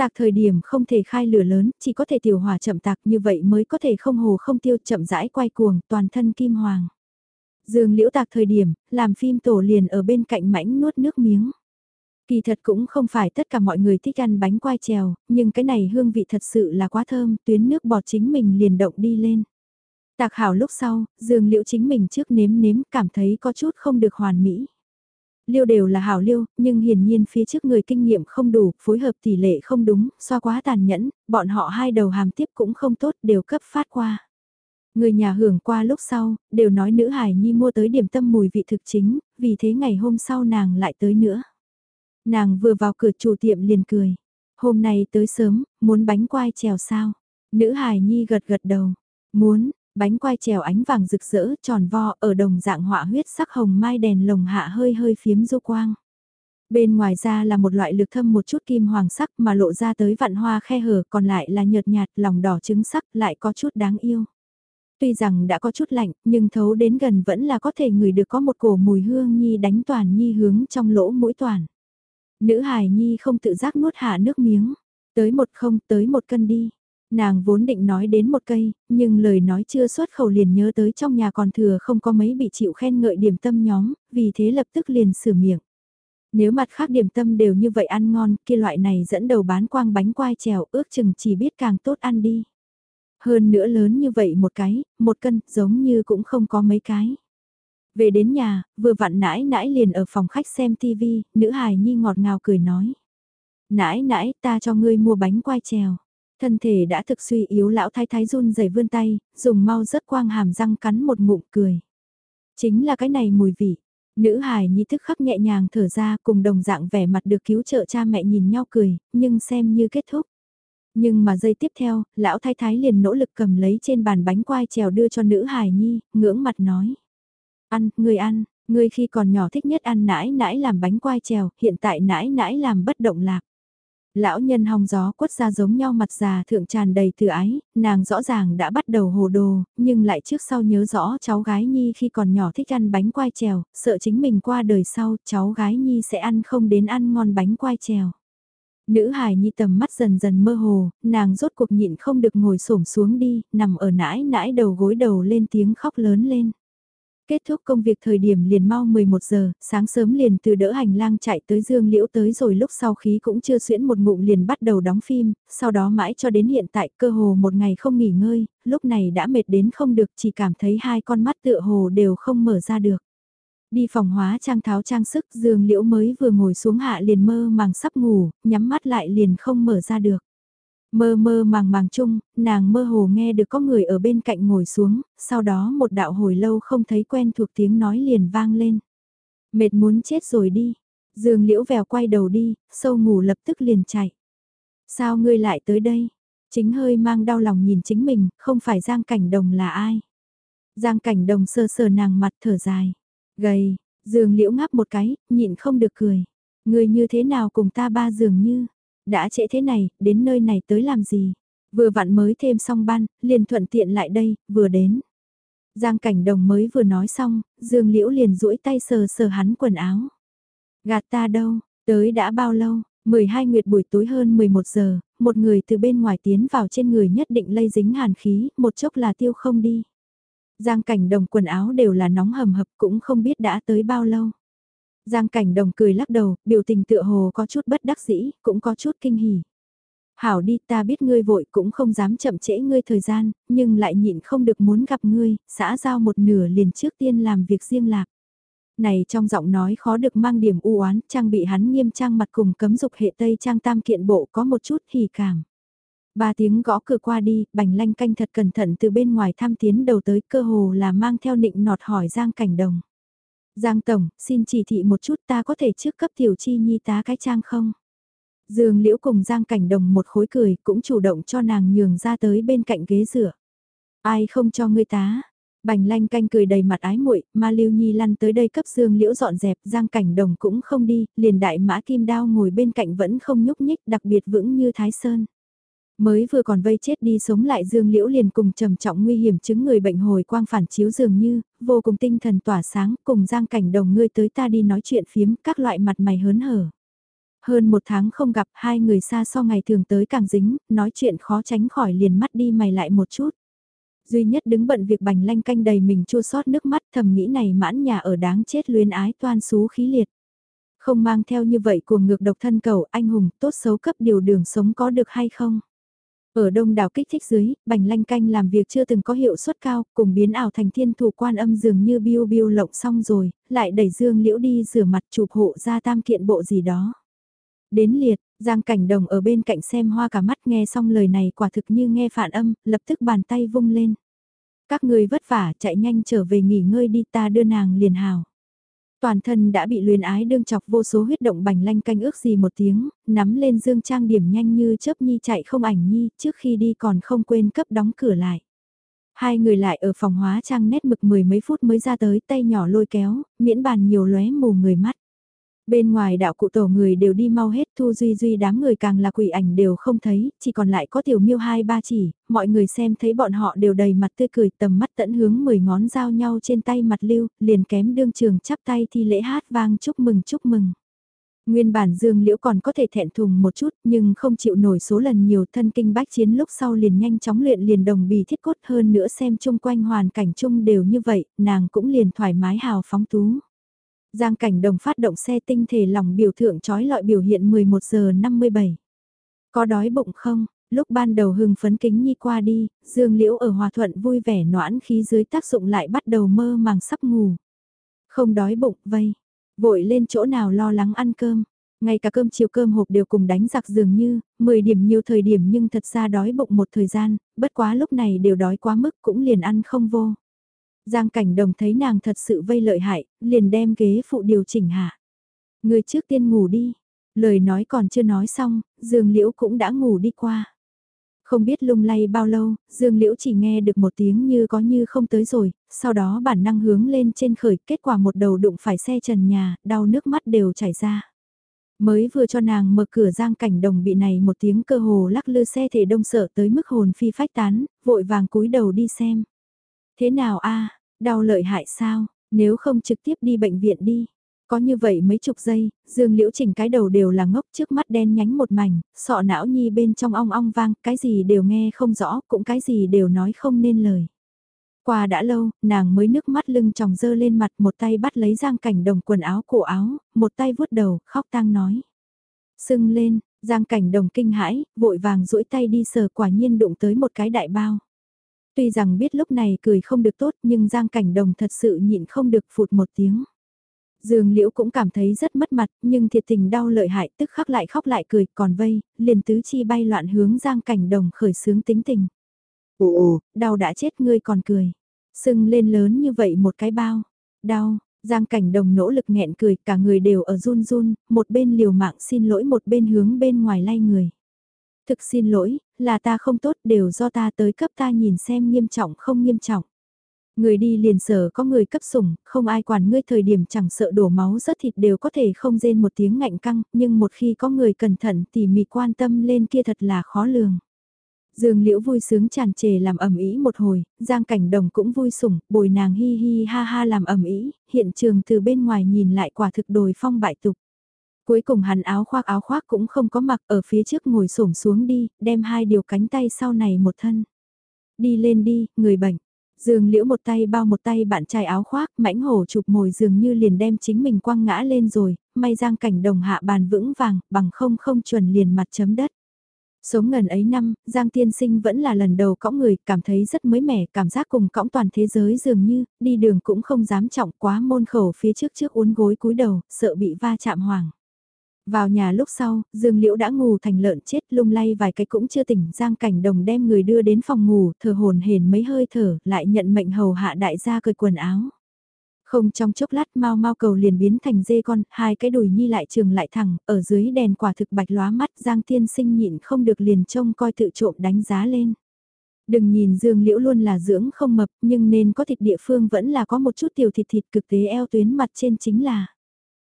Tạc thời điểm không thể khai lửa lớn, chỉ có thể tiểu hỏa chậm tạc như vậy mới có thể không hồ không tiêu chậm rãi quay cuồng, toàn thân kim hoàng. Dương liễu tạc thời điểm, làm phim tổ liền ở bên cạnh mảnh nuốt nước miếng. Kỳ thật cũng không phải tất cả mọi người thích ăn bánh quai trèo, nhưng cái này hương vị thật sự là quá thơm, tuyến nước bọt chính mình liền động đi lên. Tạc hảo lúc sau, dương liễu chính mình trước nếm nếm cảm thấy có chút không được hoàn mỹ. Liêu đều là hảo liêu, nhưng hiển nhiên phía trước người kinh nghiệm không đủ, phối hợp tỷ lệ không đúng, xoa quá tàn nhẫn, bọn họ hai đầu hàm tiếp cũng không tốt, đều cấp phát qua. Người nhà hưởng qua lúc sau, đều nói nữ hải nhi mua tới điểm tâm mùi vị thực chính, vì thế ngày hôm sau nàng lại tới nữa. Nàng vừa vào cửa chủ tiệm liền cười. Hôm nay tới sớm, muốn bánh quai trèo sao? Nữ hải nhi gật gật đầu. Muốn, Bánh quai trèo ánh vàng rực rỡ, tròn vo, ở đồng dạng họa huyết sắc hồng mai đèn lồng hạ hơi hơi phiếm du quang. Bên ngoài ra là một loại lực thâm một chút kim hoàng sắc mà lộ ra tới vạn hoa khe hở, còn lại là nhợt nhạt, lòng đỏ trứng sắc, lại có chút đáng yêu. Tuy rằng đã có chút lạnh, nhưng thấu đến gần vẫn là có thể người được có một cổ mùi hương nhi đánh toàn nhi hướng trong lỗ mũi toàn. Nữ hài nhi không tự giác nuốt hạ nước miếng. Tới một không, tới một cân đi. Nàng vốn định nói đến một cây, nhưng lời nói chưa xuất khẩu liền nhớ tới trong nhà còn thừa không có mấy bị chịu khen ngợi điểm tâm nhóm, vì thế lập tức liền sửa miệng. Nếu mặt khác điểm tâm đều như vậy ăn ngon, kia loại này dẫn đầu bán quang bánh quai trèo ước chừng chỉ biết càng tốt ăn đi. Hơn nữa lớn như vậy một cái, một cân, giống như cũng không có mấy cái. Về đến nhà, vừa vặn nãi nãi liền ở phòng khách xem tivi, nữ hài nhi ngọt ngào cười nói. Nãi nãi ta cho ngươi mua bánh quai trèo. Thân thể đã thực suy yếu lão thái thái run rẩy vươn tay, dùng mau rất quang hàm răng cắn một ngụm cười. Chính là cái này mùi vị. Nữ hài nhi thức khắc nhẹ nhàng thở ra cùng đồng dạng vẻ mặt được cứu trợ cha mẹ nhìn nhau cười, nhưng xem như kết thúc. Nhưng mà giây tiếp theo, lão thái thái liền nỗ lực cầm lấy trên bàn bánh quai trèo đưa cho nữ hài nhi, ngưỡng mặt nói. Ăn, người ăn, người khi còn nhỏ thích nhất ăn nãi nãi làm bánh quai trèo, hiện tại nãi nãi làm bất động lạc. Lão nhân hong gió quất ra giống nhau mặt già thượng tràn đầy từ ái, nàng rõ ràng đã bắt đầu hồ đồ, nhưng lại trước sau nhớ rõ cháu gái Nhi khi còn nhỏ thích ăn bánh quai trèo, sợ chính mình qua đời sau cháu gái Nhi sẽ ăn không đến ăn ngon bánh quai trèo. Nữ hài Nhi tầm mắt dần dần mơ hồ, nàng rốt cuộc nhịn không được ngồi xổm xuống đi, nằm ở nãi nãi đầu gối đầu lên tiếng khóc lớn lên. Kết thúc công việc thời điểm liền mau 11 giờ, sáng sớm liền từ đỡ hành lang chạy tới Dương Liễu tới rồi lúc sau khí cũng chưa xuyễn một ngụm liền bắt đầu đóng phim, sau đó mãi cho đến hiện tại cơ hồ một ngày không nghỉ ngơi, lúc này đã mệt đến không được chỉ cảm thấy hai con mắt tựa hồ đều không mở ra được. Đi phòng hóa trang tháo trang sức Dương Liễu mới vừa ngồi xuống hạ liền mơ màng sắp ngủ, nhắm mắt lại liền không mở ra được. Mơ mơ màng màng chung, nàng mơ hồ nghe được có người ở bên cạnh ngồi xuống, sau đó một đạo hồi lâu không thấy quen thuộc tiếng nói liền vang lên. Mệt muốn chết rồi đi. Dương liễu vèo quay đầu đi, sâu ngủ lập tức liền chạy. Sao ngươi lại tới đây? Chính hơi mang đau lòng nhìn chính mình, không phải Giang Cảnh Đồng là ai? Giang Cảnh Đồng sơ sờ nàng mặt thở dài. Gầy, Dương liễu ngáp một cái, nhịn không được cười. Ngươi như thế nào cùng ta ba dường như? Đã trễ thế này, đến nơi này tới làm gì? Vừa vặn mới thêm xong ban, liền thuận tiện lại đây, vừa đến. Giang cảnh đồng mới vừa nói xong, Dương Liễu liền duỗi tay sờ sờ hắn quần áo. Gạt ta đâu, tới đã bao lâu, 12 nguyệt buổi tối hơn 11 giờ, một người từ bên ngoài tiến vào trên người nhất định lây dính hàn khí, một chốc là tiêu không đi. Giang cảnh đồng quần áo đều là nóng hầm hập cũng không biết đã tới bao lâu. Giang cảnh đồng cười lắc đầu, biểu tình tựa hồ có chút bất đắc dĩ, cũng có chút kinh hỉ. Hảo đi ta biết ngươi vội cũng không dám chậm trễ ngươi thời gian, nhưng lại nhịn không được muốn gặp ngươi, xã giao một nửa liền trước tiên làm việc riêng lạc. Này trong giọng nói khó được mang điểm u oán trang bị hắn nghiêm trang mặt cùng cấm dục hệ tây trang tam kiện bộ có một chút hỉ cảm. Ba tiếng gõ cửa qua đi, bành lanh canh thật cẩn thận từ bên ngoài tham tiến đầu tới cơ hồ là mang theo nịnh nọt hỏi Giang Cảnh Đồng. Giang Tổng, xin chỉ thị một chút ta có thể trước cấp tiểu chi nhi tá cái trang không? Dương Liễu cùng Giang Cảnh Đồng một khối cười cũng chủ động cho nàng nhường ra tới bên cạnh ghế rửa. Ai không cho ngươi tá? Bành lanh canh cười đầy mặt ái muội, mà Lưu Nhi lăn tới đây cấp Dương Liễu dọn dẹp, Giang Cảnh Đồng cũng không đi, liền đại mã kim đao ngồi bên cạnh vẫn không nhúc nhích, đặc biệt vững như Thái Sơn. Mới vừa còn vây chết đi sống lại Dương Liễu liền cùng trầm trọng nguy hiểm chứng người bệnh hồi quang phản chiếu dường như, vô cùng tinh thần tỏa sáng, cùng Giang Cảnh Đồng ngươi tới ta đi nói chuyện phiếm, các loại mặt mày hớn hở. Hơn một tháng không gặp hai người xa so ngày thường tới càng dính, nói chuyện khó tránh khỏi liền mắt đi mày lại một chút. Duy nhất đứng bận việc bành lanh canh đầy mình chua sót nước mắt thầm nghĩ này mãn nhà ở đáng chết luyến ái toan xú khí liệt. Không mang theo như vậy của ngược độc thân cầu anh hùng tốt xấu cấp điều đường sống có được hay không? Ở đông đảo kích thích dưới, bành lanh canh làm việc chưa từng có hiệu suất cao, cùng biến ảo thành thiên thủ quan âm dường như biêu biêu lộng xong rồi, lại đẩy dương liễu đi rửa mặt chụp hộ ra tam kiện bộ gì đó. Đến liệt, Giang Cảnh Đồng ở bên cạnh xem hoa cả mắt nghe xong lời này quả thực như nghe phản âm, lập tức bàn tay vung lên. Các người vất vả chạy nhanh trở về nghỉ ngơi đi ta đưa nàng liền hào. Toàn thân đã bị luyến ái đương chọc vô số huyết động bành lanh canh ước gì một tiếng, nắm lên dương trang điểm nhanh như chớp nhi chạy không ảnh nhi, trước khi đi còn không quên cấp đóng cửa lại. Hai người lại ở phòng hóa trang nét mực mười mấy phút mới ra tới tay nhỏ lôi kéo, miễn bàn nhiều lóe mù người mắt. Bên ngoài đạo cụ tổ người đều đi mau hết thu duy duy đám người càng là quỷ ảnh đều không thấy, chỉ còn lại có tiểu miêu hai ba chỉ, mọi người xem thấy bọn họ đều đầy mặt tươi cười tầm mắt tận hướng mười ngón giao nhau trên tay mặt lưu, liền kém đương trường chắp tay thi lễ hát vang chúc mừng chúc mừng. Nguyên bản Dương Liễu còn có thể thẹn thùng một chút nhưng không chịu nổi số lần nhiều thân kinh bách chiến lúc sau liền nhanh chóng luyện liền đồng bì thiết cốt hơn nữa xem chung quanh hoàn cảnh chung đều như vậy, nàng cũng liền thoải mái hào phóng tú. Giang cảnh đồng phát động xe tinh thể lòng biểu thượng trói lọi biểu hiện 11 giờ 57. Có đói bụng không? Lúc ban đầu hưng phấn kính nhi qua đi, Dương Liễu ở hòa thuận vui vẻ noãn khí dưới tác dụng lại bắt đầu mơ màng sắp ngủ. Không đói bụng, vây. Vội lên chỗ nào lo lắng ăn cơm. Ngay cả cơm chiều cơm hộp đều cùng đánh giặc dường như, 10 điểm nhiều thời điểm nhưng thật ra đói bụng một thời gian, bất quá lúc này đều đói quá mức cũng liền ăn không vô. Giang cảnh đồng thấy nàng thật sự vây lợi hại, liền đem ghế phụ điều chỉnh hạ. Người trước tiên ngủ đi. Lời nói còn chưa nói xong, Dương Liễu cũng đã ngủ đi qua. Không biết lung lay bao lâu, Dương Liễu chỉ nghe được một tiếng như có như không tới rồi, sau đó bản năng hướng lên trên khởi, kết quả một đầu đụng phải xe trần nhà, đau nước mắt đều chảy ra. Mới vừa cho nàng mở cửa giang cảnh đồng bị này một tiếng cơ hồ lắc lư xe thể đông sợ tới mức hồn phi phách tán, vội vàng cúi đầu đi xem. Thế nào a đau lợi hại sao, nếu không trực tiếp đi bệnh viện đi. Có như vậy mấy chục giây, Dương Liễu chỉnh cái đầu đều là ngốc trước mắt đen nhánh một mảnh, sọ não nhi bên trong ong ong vang, cái gì đều nghe không rõ, cũng cái gì đều nói không nên lời. Qua đã lâu, nàng mới nước mắt lưng tròng dơ lên mặt một tay bắt lấy giang cảnh đồng quần áo cổ áo, một tay vuốt đầu, khóc tang nói. Sưng lên, giang cảnh đồng kinh hãi, vội vàng duỗi tay đi sờ quả nhiên đụng tới một cái đại bao. Tuy rằng biết lúc này cười không được tốt nhưng Giang Cảnh Đồng thật sự nhịn không được phụt một tiếng. Dương Liễu cũng cảm thấy rất mất mặt, nhưng thiệt tình đau lợi hại tức khắc lại khóc lại cười, còn vây, liền tứ chi bay loạn hướng Giang Cảnh Đồng khởi sướng tính tình. Ồ ồ, đau đã chết ngươi còn cười. Sưng lên lớn như vậy một cái bao. Đau, Giang Cảnh Đồng nỗ lực nghẹn cười, cả người đều ở run run, một bên liều mạng xin lỗi một bên hướng bên ngoài lay người thực xin lỗi, là ta không tốt đều do ta tới cấp ta nhìn xem nghiêm trọng không nghiêm trọng. Người đi liền sở có người cấp sủng, không ai quản ngươi thời điểm chẳng sợ đổ máu rớt thịt đều có thể không rên một tiếng ngạnh căng, nhưng một khi có người cẩn thận tỉ mỉ quan tâm lên kia thật là khó lường. Dương Liễu vui sướng tràn trề làm ẩm ý một hồi, Giang Cảnh Đồng cũng vui sủng, bồi nàng hi hi ha ha làm ẩm ý, hiện trường từ bên ngoài nhìn lại quả thực đồi phong bại tục. Cuối cùng hắn áo khoác áo khoác cũng không có mặc ở phía trước ngồi xổm xuống đi, đem hai điều cánh tay sau này một thân. Đi lên đi, người bệnh. Dương liễu một tay bao một tay bạn trai áo khoác, mãnh hổ chụp mồi dường như liền đem chính mình quăng ngã lên rồi, may giang cảnh đồng hạ bàn vững vàng, bằng không không chuẩn liền mặt chấm đất. Sống ngần ấy năm, Giang Tiên Sinh vẫn là lần đầu cõng người, cảm thấy rất mới mẻ, cảm giác cùng cõng toàn thế giới dường như, đi đường cũng không dám trọng quá môn khẩu phía trước trước uốn gối cúi đầu, sợ bị va chạm hoàng. Vào nhà lúc sau, Dương Liễu đã ngủ thành lợn chết lung lay vài cái cũng chưa tỉnh Giang Cảnh Đồng đem người đưa đến phòng ngủ, thở hồn hển mấy hơi thở, lại nhận mệnh hầu hạ đại gia cởi quần áo. Không trong chốc lát mau mau cầu liền biến thành dê con, hai cái đùi nhi lại trường lại thẳng, ở dưới đèn quả thực bạch lóa mắt Giang Tiên Sinh nhịn không được liền trông coi tự trộm đánh giá lên. Đừng nhìn Dương Liễu luôn là dưỡng không mập nhưng nên có thịt địa phương vẫn là có một chút tiểu thịt thịt cực tế eo tuyến mặt trên chính là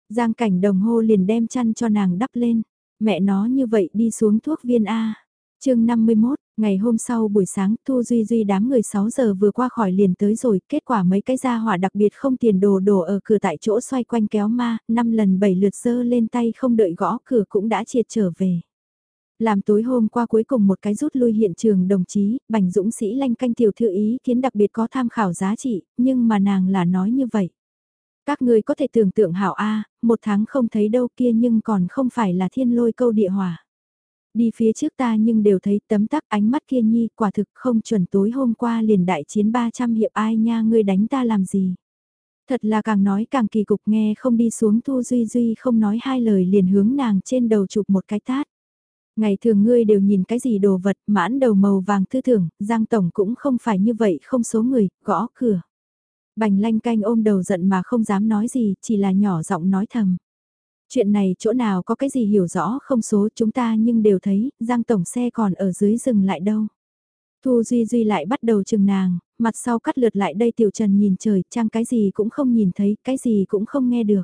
Giang cảnh đồng hô liền đem chăn cho nàng đắp lên. Mẹ nó như vậy đi xuống thuốc viên A. chương 51, ngày hôm sau buổi sáng Thu Duy Duy đám người 6 giờ vừa qua khỏi liền tới rồi. Kết quả mấy cái gia hỏa đặc biệt không tiền đồ đổ ở cửa tại chỗ xoay quanh kéo ma. 5 lần 7 lượt dơ lên tay không đợi gõ cửa cũng đã triệt trở về. Làm tối hôm qua cuối cùng một cái rút lui hiện trường đồng chí, Bành Dũng Sĩ lanh canh tiểu thư ý kiến đặc biệt có tham khảo giá trị, nhưng mà nàng là nói như vậy. Các ngươi có thể tưởng tượng hảo A, một tháng không thấy đâu kia nhưng còn không phải là thiên lôi câu địa hỏa. Đi phía trước ta nhưng đều thấy tấm tắc ánh mắt kia nhi quả thực không chuẩn tối hôm qua liền đại chiến 300 hiệp ai nha ngươi đánh ta làm gì. Thật là càng nói càng kỳ cục nghe không đi xuống Thu Duy Duy không nói hai lời liền hướng nàng trên đầu chụp một cái tát. Ngày thường ngươi đều nhìn cái gì đồ vật mãn đầu màu vàng tư tưởng, Giang Tổng cũng không phải như vậy không số người, gõ cửa. Bành lanh canh ôm đầu giận mà không dám nói gì, chỉ là nhỏ giọng nói thầm. Chuyện này chỗ nào có cái gì hiểu rõ không số chúng ta nhưng đều thấy, Giang Tổng xe còn ở dưới rừng lại đâu. Thu Duy Duy lại bắt đầu chừng nàng, mặt sau cắt lượt lại đây Tiểu Trần nhìn trời, trang cái gì cũng không nhìn thấy, cái gì cũng không nghe được.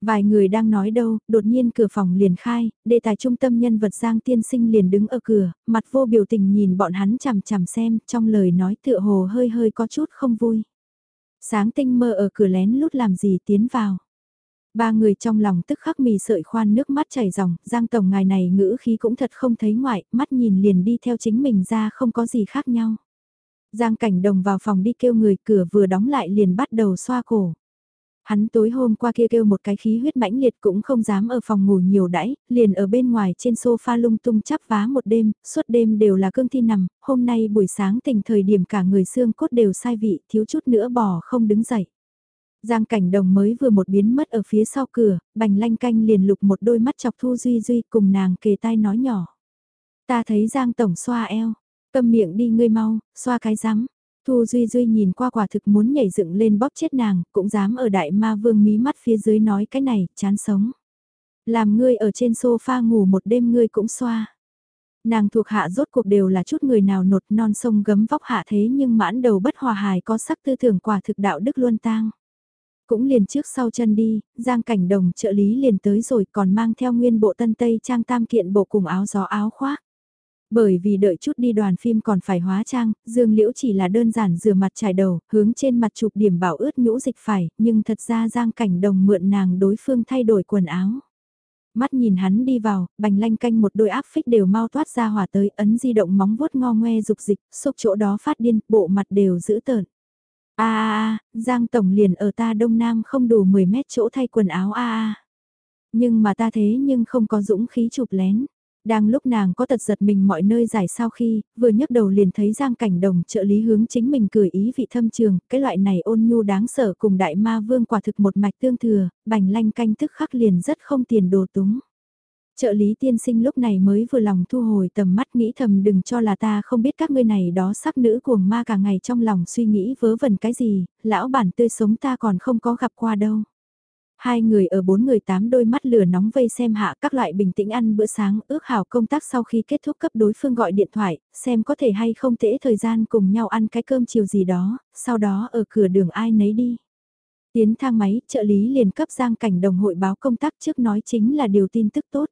Vài người đang nói đâu, đột nhiên cửa phòng liền khai, đề tài trung tâm nhân vật Giang Tiên Sinh liền đứng ở cửa, mặt vô biểu tình nhìn bọn hắn chằm chằm xem, trong lời nói tựa hồ hơi hơi có chút không vui. Sáng tinh mơ ở cửa lén lút làm gì tiến vào. Ba người trong lòng tức khắc mì sợi khoan nước mắt chảy ròng, Giang Tổng ngài này ngữ khí cũng thật không thấy ngoại, mắt nhìn liền đi theo chính mình ra không có gì khác nhau. Giang Cảnh Đồng vào phòng đi kêu người cửa vừa đóng lại liền bắt đầu xoa cổ. Hắn tối hôm qua kia kêu một cái khí huyết mãnh liệt cũng không dám ở phòng ngủ nhiều đãi, liền ở bên ngoài trên sofa lung tung chắp vá một đêm, suốt đêm đều là cương thi nằm, hôm nay buổi sáng tỉnh thời điểm cả người xương cốt đều sai vị, thiếu chút nữa bỏ không đứng dậy. Giang cảnh đồng mới vừa một biến mất ở phía sau cửa, bành lanh canh liền lục một đôi mắt chọc thu duy duy cùng nàng kề tai nói nhỏ. Ta thấy Giang tổng xoa eo, cầm miệng đi ngươi mau, xoa cái rắm Thu Duy Duy nhìn qua quả thực muốn nhảy dựng lên bóp chết nàng, cũng dám ở đại ma vương mí mắt phía dưới nói cái này, chán sống. Làm ngươi ở trên sofa ngủ một đêm ngươi cũng xoa. Nàng thuộc hạ rốt cuộc đều là chút người nào nột non sông gấm vóc hạ thế nhưng mãn đầu bất hòa hài có sắc tư tưởng quả thực đạo đức luôn tang. Cũng liền trước sau chân đi, giang cảnh đồng trợ lý liền tới rồi còn mang theo nguyên bộ tân tây trang tam kiện bộ cùng áo gió áo khoác. Bởi vì đợi chút đi đoàn phim còn phải hóa trang, Dương Liễu chỉ là đơn giản rửa mặt trải đầu, hướng trên mặt chụp điểm bảo ướt nhũ dịch phải, nhưng thật ra Giang Cảnh Đồng mượn nàng đối phương thay đổi quần áo. Mắt nhìn hắn đi vào, bành lanh canh một đôi áp phích đều mau thoát ra hỏa tới ấn di động móng vuốt ngo ngoe dục dịch, xúc chỗ đó phát điên, bộ mặt đều giữ tợn. a a Giang Tổng liền ở ta đông nam không đủ 10 mét chỗ thay quần áo a a Nhưng mà ta thế nhưng không có dũng khí chụp lén. Đang lúc nàng có tật giật mình mọi nơi giải sau khi, vừa nhấc đầu liền thấy Giang Cảnh Đồng trợ lý hướng chính mình cười ý vị thâm trường, cái loại này ôn nhu đáng sợ cùng đại ma vương quả thực một mạch tương thừa, bành lanh canh tức khắc liền rất không tiền đồ túng. Trợ lý tiên sinh lúc này mới vừa lòng thu hồi tầm mắt nghĩ thầm đừng cho là ta không biết các ngươi này đó sắc nữ cuồng ma cả ngày trong lòng suy nghĩ vớ vẩn cái gì, lão bản tươi sống ta còn không có gặp qua đâu. Hai người ở bốn người tám đôi mắt lửa nóng vây xem hạ các loại bình tĩnh ăn bữa sáng ước hảo công tác sau khi kết thúc cấp đối phương gọi điện thoại, xem có thể hay không tễ thời gian cùng nhau ăn cái cơm chiều gì đó, sau đó ở cửa đường ai nấy đi. Tiến thang máy, trợ lý liền cấp giang cảnh đồng hội báo công tác trước nói chính là điều tin tức tốt.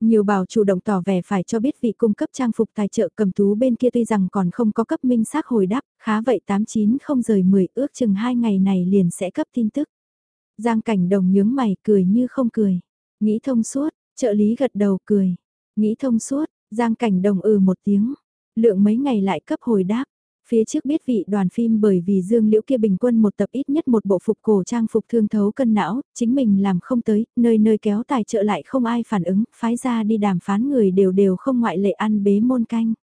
Nhiều bảo chủ động tỏ vẻ phải cho biết vị cung cấp trang phục tài trợ cầm tú bên kia tuy rằng còn không có cấp minh xác hồi đáp, khá vậy 89 không rời 10 ước chừng hai ngày này liền sẽ cấp tin tức. Giang cảnh đồng nhướng mày cười như không cười. Nghĩ thông suốt, trợ lý gật đầu cười. Nghĩ thông suốt, Giang Cảnh Đồng ừ một tiếng. Lượng mấy ngày lại cấp hồi đáp. Phía trước biết vị đoàn phim bởi vì Dương Liễu kia bình quân một tập ít nhất một bộ phục cổ trang phục thương thấu cân não, chính mình làm không tới, nơi nơi kéo tài trợ lại không ai phản ứng, phái ra đi đàm phán người đều đều không ngoại lệ ăn bế môn canh.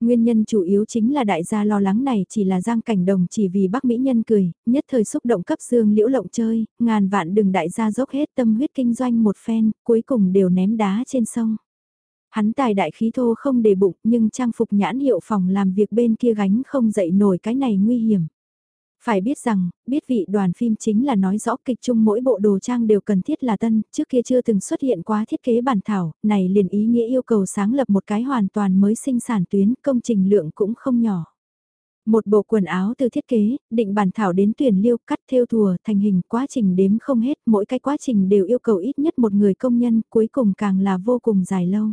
Nguyên nhân chủ yếu chính là đại gia lo lắng này chỉ là giang cảnh đồng chỉ vì bác mỹ nhân cười, nhất thời xúc động cấp dương liễu lộng chơi, ngàn vạn đừng đại gia dốc hết tâm huyết kinh doanh một phen, cuối cùng đều ném đá trên sông. Hắn tài đại khí thô không để bụng nhưng trang phục nhãn hiệu phòng làm việc bên kia gánh không dậy nổi cái này nguy hiểm. Phải biết rằng, biết vị đoàn phim chính là nói rõ kịch chung mỗi bộ đồ trang đều cần thiết là tân, trước kia chưa từng xuất hiện quá thiết kế bản thảo, này liền ý nghĩa yêu cầu sáng lập một cái hoàn toàn mới sinh sản tuyến, công trình lượng cũng không nhỏ. Một bộ quần áo từ thiết kế, định bản thảo đến tuyển liêu, cắt theo thùa, thành hình, quá trình đếm không hết, mỗi cái quá trình đều yêu cầu ít nhất một người công nhân, cuối cùng càng là vô cùng dài lâu.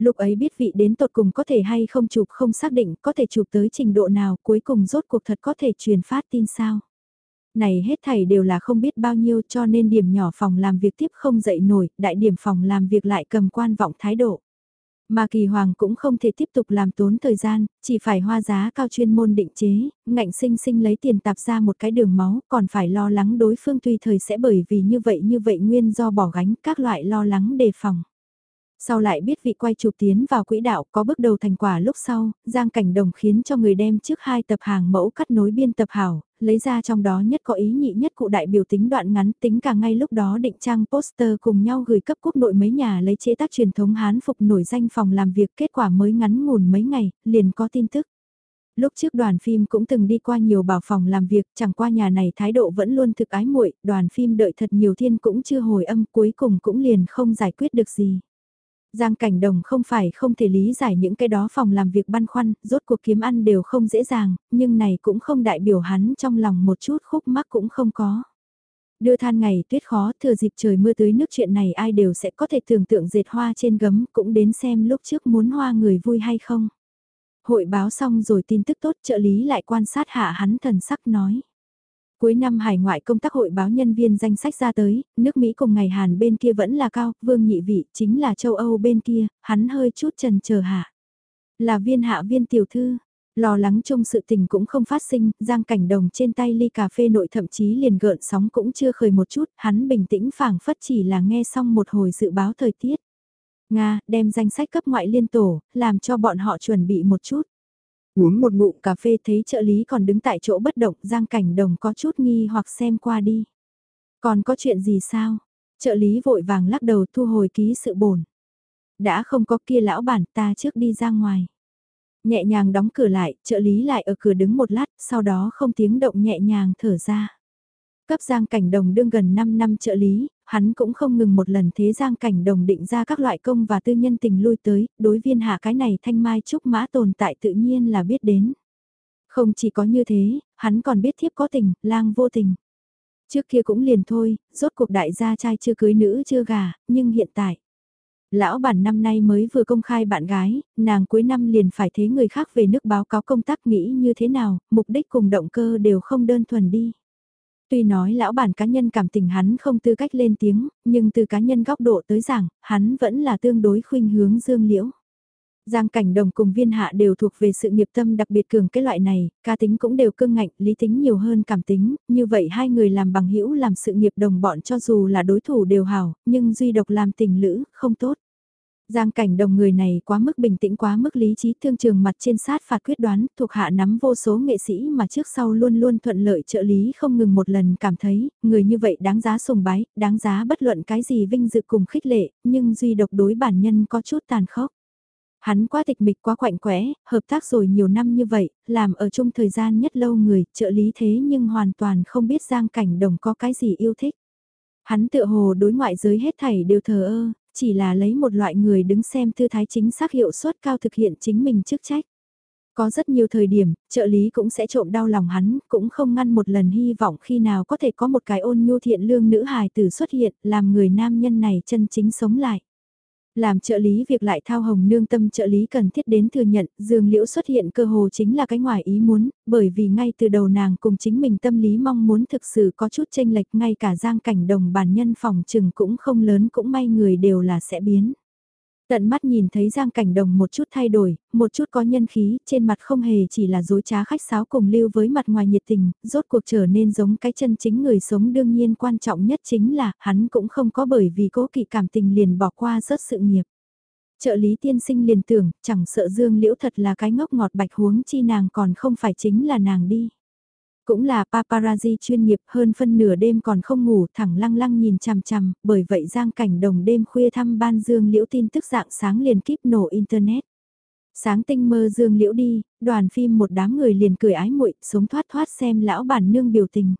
Lúc ấy biết vị đến tột cùng có thể hay không chụp không xác định có thể chụp tới trình độ nào cuối cùng rốt cuộc thật có thể truyền phát tin sao. Này hết thảy đều là không biết bao nhiêu cho nên điểm nhỏ phòng làm việc tiếp không dậy nổi, đại điểm phòng làm việc lại cầm quan vọng thái độ. Mà kỳ hoàng cũng không thể tiếp tục làm tốn thời gian, chỉ phải hoa giá cao chuyên môn định chế, ngạnh sinh sinh lấy tiền tạp ra một cái đường máu, còn phải lo lắng đối phương tùy thời sẽ bởi vì như vậy như vậy nguyên do bỏ gánh các loại lo lắng đề phòng. Sau lại biết vị quay chụp tiến vào quỹ đạo có bước đầu thành quả lúc sau, Giang Cảnh Đồng khiến cho người đem trước hai tập hàng mẫu cắt nối biên tập hảo, lấy ra trong đó nhất có ý nhị nhất cụ đại biểu tính đoạn ngắn tính cả ngay lúc đó định trang poster cùng nhau gửi cấp quốc nội mấy nhà lấy chế tác truyền thống Hán phục nổi danh phòng làm việc kết quả mới ngắn ngủn mấy ngày, liền có tin tức. Lúc trước đoàn phim cũng từng đi qua nhiều bảo phòng làm việc, chẳng qua nhà này thái độ vẫn luôn thực ái muội, đoàn phim đợi thật nhiều thiên cũng chưa hồi âm cuối cùng cũng liền không giải quyết được gì. Giang Cảnh Đồng không phải không thể lý giải những cái đó phòng làm việc băn khoăn, rốt cuộc kiếm ăn đều không dễ dàng, nhưng này cũng không đại biểu hắn trong lòng một chút khúc mắc cũng không có. Đưa than ngày tuyết khó, thừa dịp trời mưa tưới nước chuyện này ai đều sẽ có thể tưởng tượng dệt hoa trên gấm, cũng đến xem lúc trước muốn hoa người vui hay không. Hội báo xong rồi tin tức tốt trợ lý lại quan sát hạ hắn thần sắc nói. Cuối năm hải ngoại công tác hội báo nhân viên danh sách ra tới, nước Mỹ cùng ngày Hàn bên kia vẫn là cao, vương nhị vị chính là châu Âu bên kia, hắn hơi chút trần chờ hạ. Là viên hạ viên tiểu thư, lo lắng chung sự tình cũng không phát sinh, giang cảnh đồng trên tay ly cà phê nội thậm chí liền gợn sóng cũng chưa khởi một chút, hắn bình tĩnh phảng phất chỉ là nghe xong một hồi dự báo thời tiết. Nga, đem danh sách cấp ngoại liên tổ, làm cho bọn họ chuẩn bị một chút. Uống một ngụm cà phê thấy trợ lý còn đứng tại chỗ bất động, Giang Cảnh Đồng có chút nghi hoặc xem qua đi. Còn có chuyện gì sao? Trợ lý vội vàng lắc đầu thu hồi ký sự bổn. Đã không có kia lão bản ta trước đi ra ngoài. Nhẹ nhàng đóng cửa lại, trợ lý lại ở cửa đứng một lát, sau đó không tiếng động nhẹ nhàng thở ra. Cấp Giang Cảnh Đồng đương gần 5 năm trợ lý, hắn cũng không ngừng một lần thế Giang Cảnh Đồng định ra các loại công và tư nhân tình lui tới, đối viên hạ cái này thanh mai trúc mã tồn tại tự nhiên là biết đến. Không chỉ có như thế, hắn còn biết thiếp có tình, lang vô tình. Trước kia cũng liền thôi, rốt cuộc đại gia trai chưa cưới nữ chưa gà, nhưng hiện tại. Lão bản năm nay mới vừa công khai bạn gái, nàng cuối năm liền phải thế người khác về nước báo cáo công tác nghĩ như thế nào, mục đích cùng động cơ đều không đơn thuần đi. Tuy nói lão bản cá nhân cảm tình hắn không tư cách lên tiếng, nhưng từ cá nhân góc độ tới giảng, hắn vẫn là tương đối khuynh hướng dương liễu. Giang cảnh đồng cùng viên hạ đều thuộc về sự nghiệp tâm đặc biệt cường cái loại này, ca tính cũng đều cương ngạnh, lý tính nhiều hơn cảm tính, như vậy hai người làm bằng hữu làm sự nghiệp đồng bọn cho dù là đối thủ đều hảo, nhưng duy độc làm tình lữ, không tốt. Giang cảnh đồng người này quá mức bình tĩnh quá mức lý trí thương trường mặt trên sát phạt quyết đoán, thuộc hạ nắm vô số nghệ sĩ mà trước sau luôn luôn thuận lợi trợ lý không ngừng một lần cảm thấy, người như vậy đáng giá sùng bái, đáng giá bất luận cái gì vinh dự cùng khích lệ, nhưng duy độc đối bản nhân có chút tàn khốc. Hắn quá tịch mịch quá quạnh quẽ, hợp tác rồi nhiều năm như vậy, làm ở chung thời gian nhất lâu người, trợ lý thế nhưng hoàn toàn không biết Giang Cảnh Đồng có cái gì yêu thích. Hắn tựa hồ đối ngoại giới hết thảy đều thờ ơ, chỉ là lấy một loại người đứng xem tư thái chính xác hiệu suất cao thực hiện chính mình chức trách. Có rất nhiều thời điểm, trợ lý cũng sẽ trộm đau lòng hắn, cũng không ngăn một lần hy vọng khi nào có thể có một cái ôn nhu thiện lương nữ hài tử xuất hiện, làm người nam nhân này chân chính sống lại. Làm trợ lý việc lại thao hồng nương tâm trợ lý cần thiết đến thừa nhận, Dương Liễu xuất hiện cơ hồ chính là cái ngoài ý muốn, bởi vì ngay từ đầu nàng cùng chính mình tâm lý mong muốn thực sự có chút tranh lệch ngay cả giang cảnh đồng bản nhân phòng trừng cũng không lớn cũng may người đều là sẽ biến. Tận mắt nhìn thấy Giang Cảnh Đồng một chút thay đổi, một chút có nhân khí, trên mặt không hề chỉ là dối trá khách sáo cùng lưu với mặt ngoài nhiệt tình, rốt cuộc trở nên giống cái chân chính người sống đương nhiên quan trọng nhất chính là hắn cũng không có bởi vì cố kỵ cảm tình liền bỏ qua rớt sự nghiệp. Trợ lý tiên sinh liền tưởng, chẳng sợ Dương Liễu thật là cái ngốc ngọt bạch huống chi nàng còn không phải chính là nàng đi. Cũng là paparazzi chuyên nghiệp hơn phân nửa đêm còn không ngủ thẳng lăng lăng nhìn chằm chằm, bởi vậy giang cảnh đồng đêm khuya thăm ban Dương Liễu tin tức dạng sáng liền kíp nổ Internet. Sáng tinh mơ Dương Liễu đi, đoàn phim một đám người liền cười ái muội sống thoát thoát xem lão bản nương biểu tình.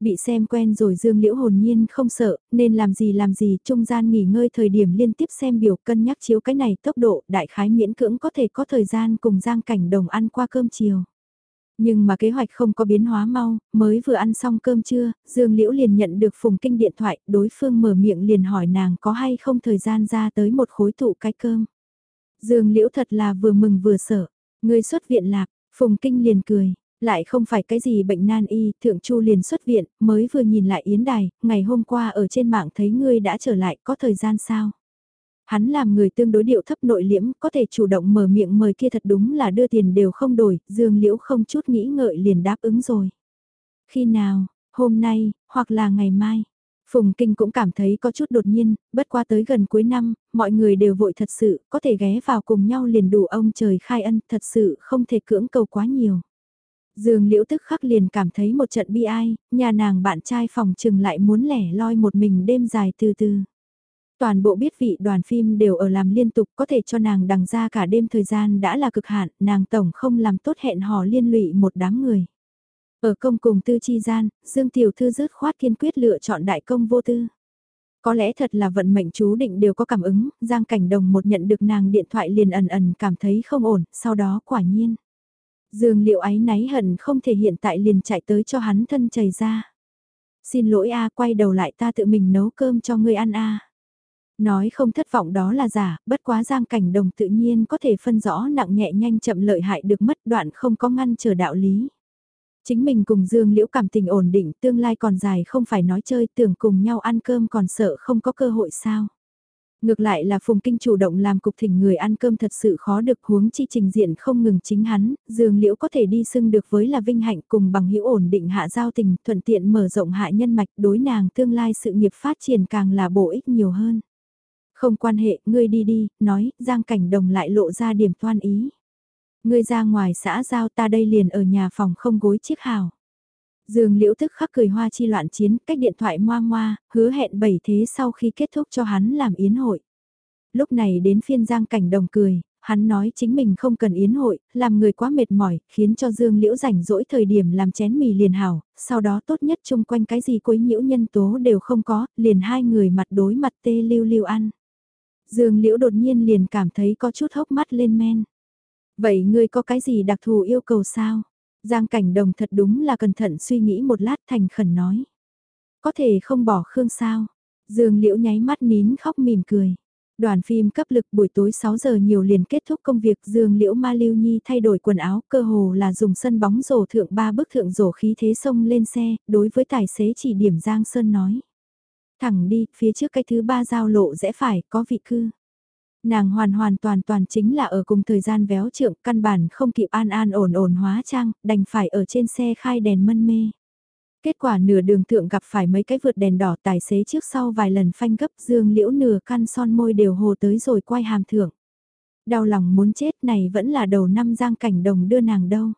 Bị xem quen rồi Dương Liễu hồn nhiên không sợ, nên làm gì làm gì, trung gian nghỉ ngơi thời điểm liên tiếp xem biểu cân nhắc chiếu cái này tốc độ, đại khái miễn cưỡng có thể có thời gian cùng Giang Cảnh Đồng ăn qua cơm chiều. Nhưng mà kế hoạch không có biến hóa mau, mới vừa ăn xong cơm trưa, Dương Liễu liền nhận được Phùng Kinh điện thoại, đối phương mở miệng liền hỏi nàng có hay không thời gian ra tới một khối tụ cái cơm. Dương Liễu thật là vừa mừng vừa sợ, người xuất viện lạc, Phùng Kinh liền cười, lại không phải cái gì bệnh nan y, thượng chu liền xuất viện, mới vừa nhìn lại yến đài, ngày hôm qua ở trên mạng thấy ngươi đã trở lại, có thời gian sao? Hắn làm người tương đối điệu thấp nội liễm, có thể chủ động mở miệng mời kia thật đúng là đưa tiền đều không đổi, Dương Liễu không chút nghĩ ngợi liền đáp ứng rồi. Khi nào, hôm nay, hoặc là ngày mai. Phùng Kinh cũng cảm thấy có chút đột nhiên, bất qua tới gần cuối năm, mọi người đều vội thật sự, có thể ghé vào cùng nhau liền đủ ông trời khai ân, thật sự không thể cưỡng cầu quá nhiều. Dương Liễu tức khắc liền cảm thấy một trận bi ai, nhà nàng bạn trai phòng trừng lại muốn lẻ loi một mình đêm dài từ từ. Toàn bộ biết vị đoàn phim đều ở làm liên tục có thể cho nàng đằng ra cả đêm thời gian đã là cực hạn, nàng tổng không làm tốt hẹn hò liên lụy một đám người. Ở công cùng tư chi gian, Dương Tiểu Thư dứt khoát kiên quyết lựa chọn đại công vô tư. Có lẽ thật là vận mệnh chú định đều có cảm ứng, Giang Cảnh Đồng một nhận được nàng điện thoại liền ẩn ẩn cảm thấy không ổn, sau đó quả nhiên. Dương liệu ái náy hận không thể hiện tại liền chạy tới cho hắn thân chảy ra. Xin lỗi a quay đầu lại ta tự mình nấu cơm cho ngươi ăn a Nói không thất vọng đó là giả, bất quá giang cảnh đồng tự nhiên có thể phân rõ nặng nhẹ nhanh chậm lợi hại được mất đoạn không có ngăn trở đạo lý. Chính mình cùng Dương Liễu cảm tình ổn định tương lai còn dài không phải nói chơi tưởng cùng nhau ăn cơm còn sợ không có cơ hội sao. Ngược lại là Phùng Kinh chủ động làm cục thỉnh người ăn cơm thật sự khó được huống chi trình diện không ngừng chính hắn, Dương Liễu có thể đi xưng được với là vinh hạnh cùng bằng hữu ổn định hạ giao tình, thuận tiện mở rộng hạ nhân mạch đối nàng tương lai sự nghiệp phát triển càng là bổ ích nhiều hơn. Không quan hệ, ngươi đi đi, nói, Giang Cảnh Đồng lại lộ ra điểm toan ý. Ngươi ra ngoài xã giao ta đây liền ở nhà phòng không gối chiếc hào. Dương liễu thức khắc cười hoa chi loạn chiến, cách điện thoại moa moa, hứa hẹn bảy thế sau khi kết thúc cho hắn làm yến hội. Lúc này đến phiên Giang Cảnh Đồng cười, hắn nói chính mình không cần yến hội, làm người quá mệt mỏi, khiến cho Dương Liễu rảnh rỗi thời điểm làm chén mì liền hảo, sau đó tốt nhất chung quanh cái gì quấy nhiễu nhân tố đều không có, liền hai người mặt đối mặt tê lưu lưu ăn. Dương Liễu đột nhiên liền cảm thấy có chút hốc mắt lên men. Vậy ngươi có cái gì đặc thù yêu cầu sao? Giang cảnh đồng thật đúng là cẩn thận suy nghĩ một lát thành khẩn nói. Có thể không bỏ Khương sao? Dương Liễu nháy mắt nín khóc mỉm cười. Đoàn phim cấp lực buổi tối 6 giờ nhiều liền kết thúc công việc Dương Liễu Ma Lưu Nhi thay đổi quần áo cơ hồ là dùng sân bóng rổ thượng ba bức thượng rổ khí thế sông lên xe, đối với tài xế chỉ điểm Giang Sơn nói. Thẳng đi, phía trước cái thứ ba giao lộ rẽ phải, có vị cư. Nàng hoàn hoàn toàn toàn chính là ở cùng thời gian véo trượng, căn bản không kịp an an ổn ổn hóa trang, đành phải ở trên xe khai đèn mân mê. Kết quả nửa đường thượng gặp phải mấy cái vượt đèn đỏ tài xế trước sau vài lần phanh gấp dương liễu nửa căn son môi đều hồ tới rồi quay hàm thượng. Đau lòng muốn chết này vẫn là đầu năm giang cảnh đồng đưa nàng đâu.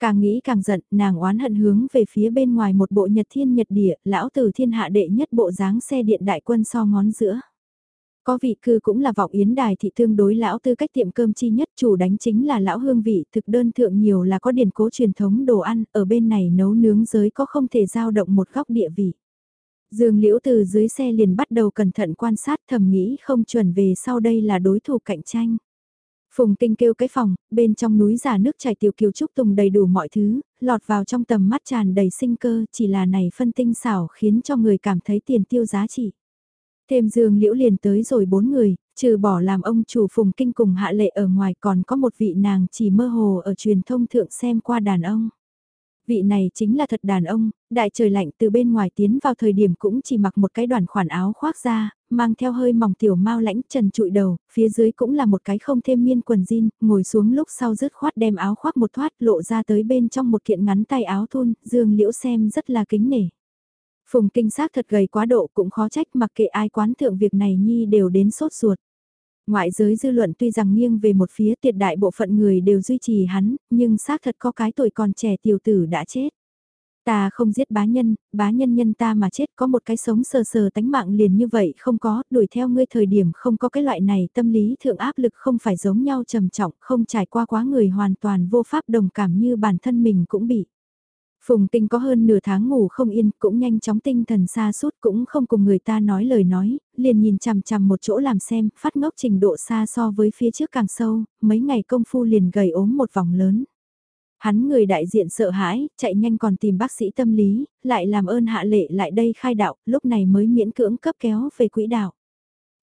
Càng nghĩ càng giận, nàng oán hận hướng về phía bên ngoài một bộ nhật thiên nhật địa, lão tử thiên hạ đệ nhất bộ dáng xe điện đại quân so ngón giữa. Có vị cư cũng là vọng yến đài thị tương đối lão tư cách tiệm cơm chi nhất chủ đánh chính là lão hương vị thực đơn thượng nhiều là có điển cố truyền thống đồ ăn, ở bên này nấu nướng giới có không thể giao động một góc địa vị. Dương liễu từ dưới xe liền bắt đầu cẩn thận quan sát thầm nghĩ không chuẩn về sau đây là đối thủ cạnh tranh. Phùng Kinh kêu cái phòng, bên trong núi giả nước chảy tiểu kiều trúc tùng đầy đủ mọi thứ, lọt vào trong tầm mắt tràn đầy sinh cơ, chỉ là này phân tinh xảo khiến cho người cảm thấy tiền tiêu giá trị. Thêm dương liễu liền tới rồi bốn người, Trừ bỏ làm ông chủ phùng kinh cùng hạ lệ ở ngoài còn có một vị nàng chỉ mơ hồ ở truyền thông thượng xem qua đàn ông. Vị này chính là thật đàn ông, đại trời lạnh từ bên ngoài tiến vào thời điểm cũng chỉ mặc một cái đoàn khoản áo khoác ra, mang theo hơi mỏng tiểu mau lãnh trần trụi đầu, phía dưới cũng là một cái không thêm miên quần jean, ngồi xuống lúc sau rứt khoát đem áo khoác một thoát lộ ra tới bên trong một kiện ngắn tay áo thun, dương liễu xem rất là kính nể. Phùng kinh xác thật gầy quá độ cũng khó trách mặc kệ ai quán thượng việc này nhi đều đến sốt ruột. Ngoại giới dư luận tuy rằng nghiêng về một phía tuyệt đại bộ phận người đều duy trì hắn, nhưng xác thật có cái tuổi còn trẻ tiểu tử đã chết. Ta không giết bá nhân, bá nhân nhân ta mà chết có một cái sống sờ sờ tánh mạng liền như vậy không có, đuổi theo ngươi thời điểm không có cái loại này tâm lý thượng áp lực không phải giống nhau trầm trọng, không trải qua quá người hoàn toàn vô pháp đồng cảm như bản thân mình cũng bị. Phùng tinh có hơn nửa tháng ngủ không yên, cũng nhanh chóng tinh thần xa suốt cũng không cùng người ta nói lời nói, liền nhìn chằm chằm một chỗ làm xem, phát ngốc trình độ xa so với phía trước càng sâu, mấy ngày công phu liền gầy ốm một vòng lớn. Hắn người đại diện sợ hãi, chạy nhanh còn tìm bác sĩ tâm lý, lại làm ơn hạ lệ lại đây khai đạo, lúc này mới miễn cưỡng cấp kéo về quỹ đạo.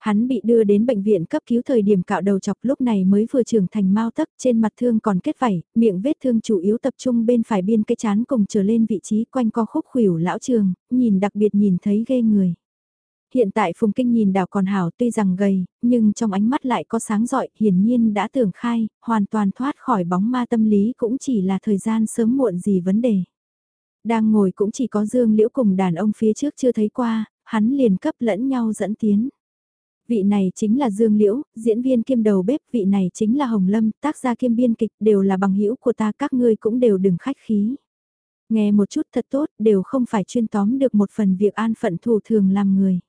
Hắn bị đưa đến bệnh viện cấp cứu thời điểm cạo đầu chọc lúc này mới vừa trưởng thành mau tấc trên mặt thương còn kết vảy, miệng vết thương chủ yếu tập trung bên phải biên cái chán cùng trở lên vị trí quanh co khúc khuỷu lão trường, nhìn đặc biệt nhìn thấy ghê người. Hiện tại Phùng Kinh nhìn đảo còn hảo tuy rằng gầy, nhưng trong ánh mắt lại có sáng rọi, hiển nhiên đã tưởng khai, hoàn toàn thoát khỏi bóng ma tâm lý cũng chỉ là thời gian sớm muộn gì vấn đề. Đang ngồi cũng chỉ có Dương Liễu cùng đàn ông phía trước chưa thấy qua, hắn liền cấp lẫn nhau dẫn tiến. Vị này chính là Dương Liễu, diễn viên kiêm đầu bếp, vị này chính là Hồng Lâm, tác gia kiêm biên kịch, đều là bằng hữu của ta, các ngươi cũng đều đừng khách khí. Nghe một chút thật tốt, đều không phải chuyên tóm được một phần việc an phận thủ thường làm người.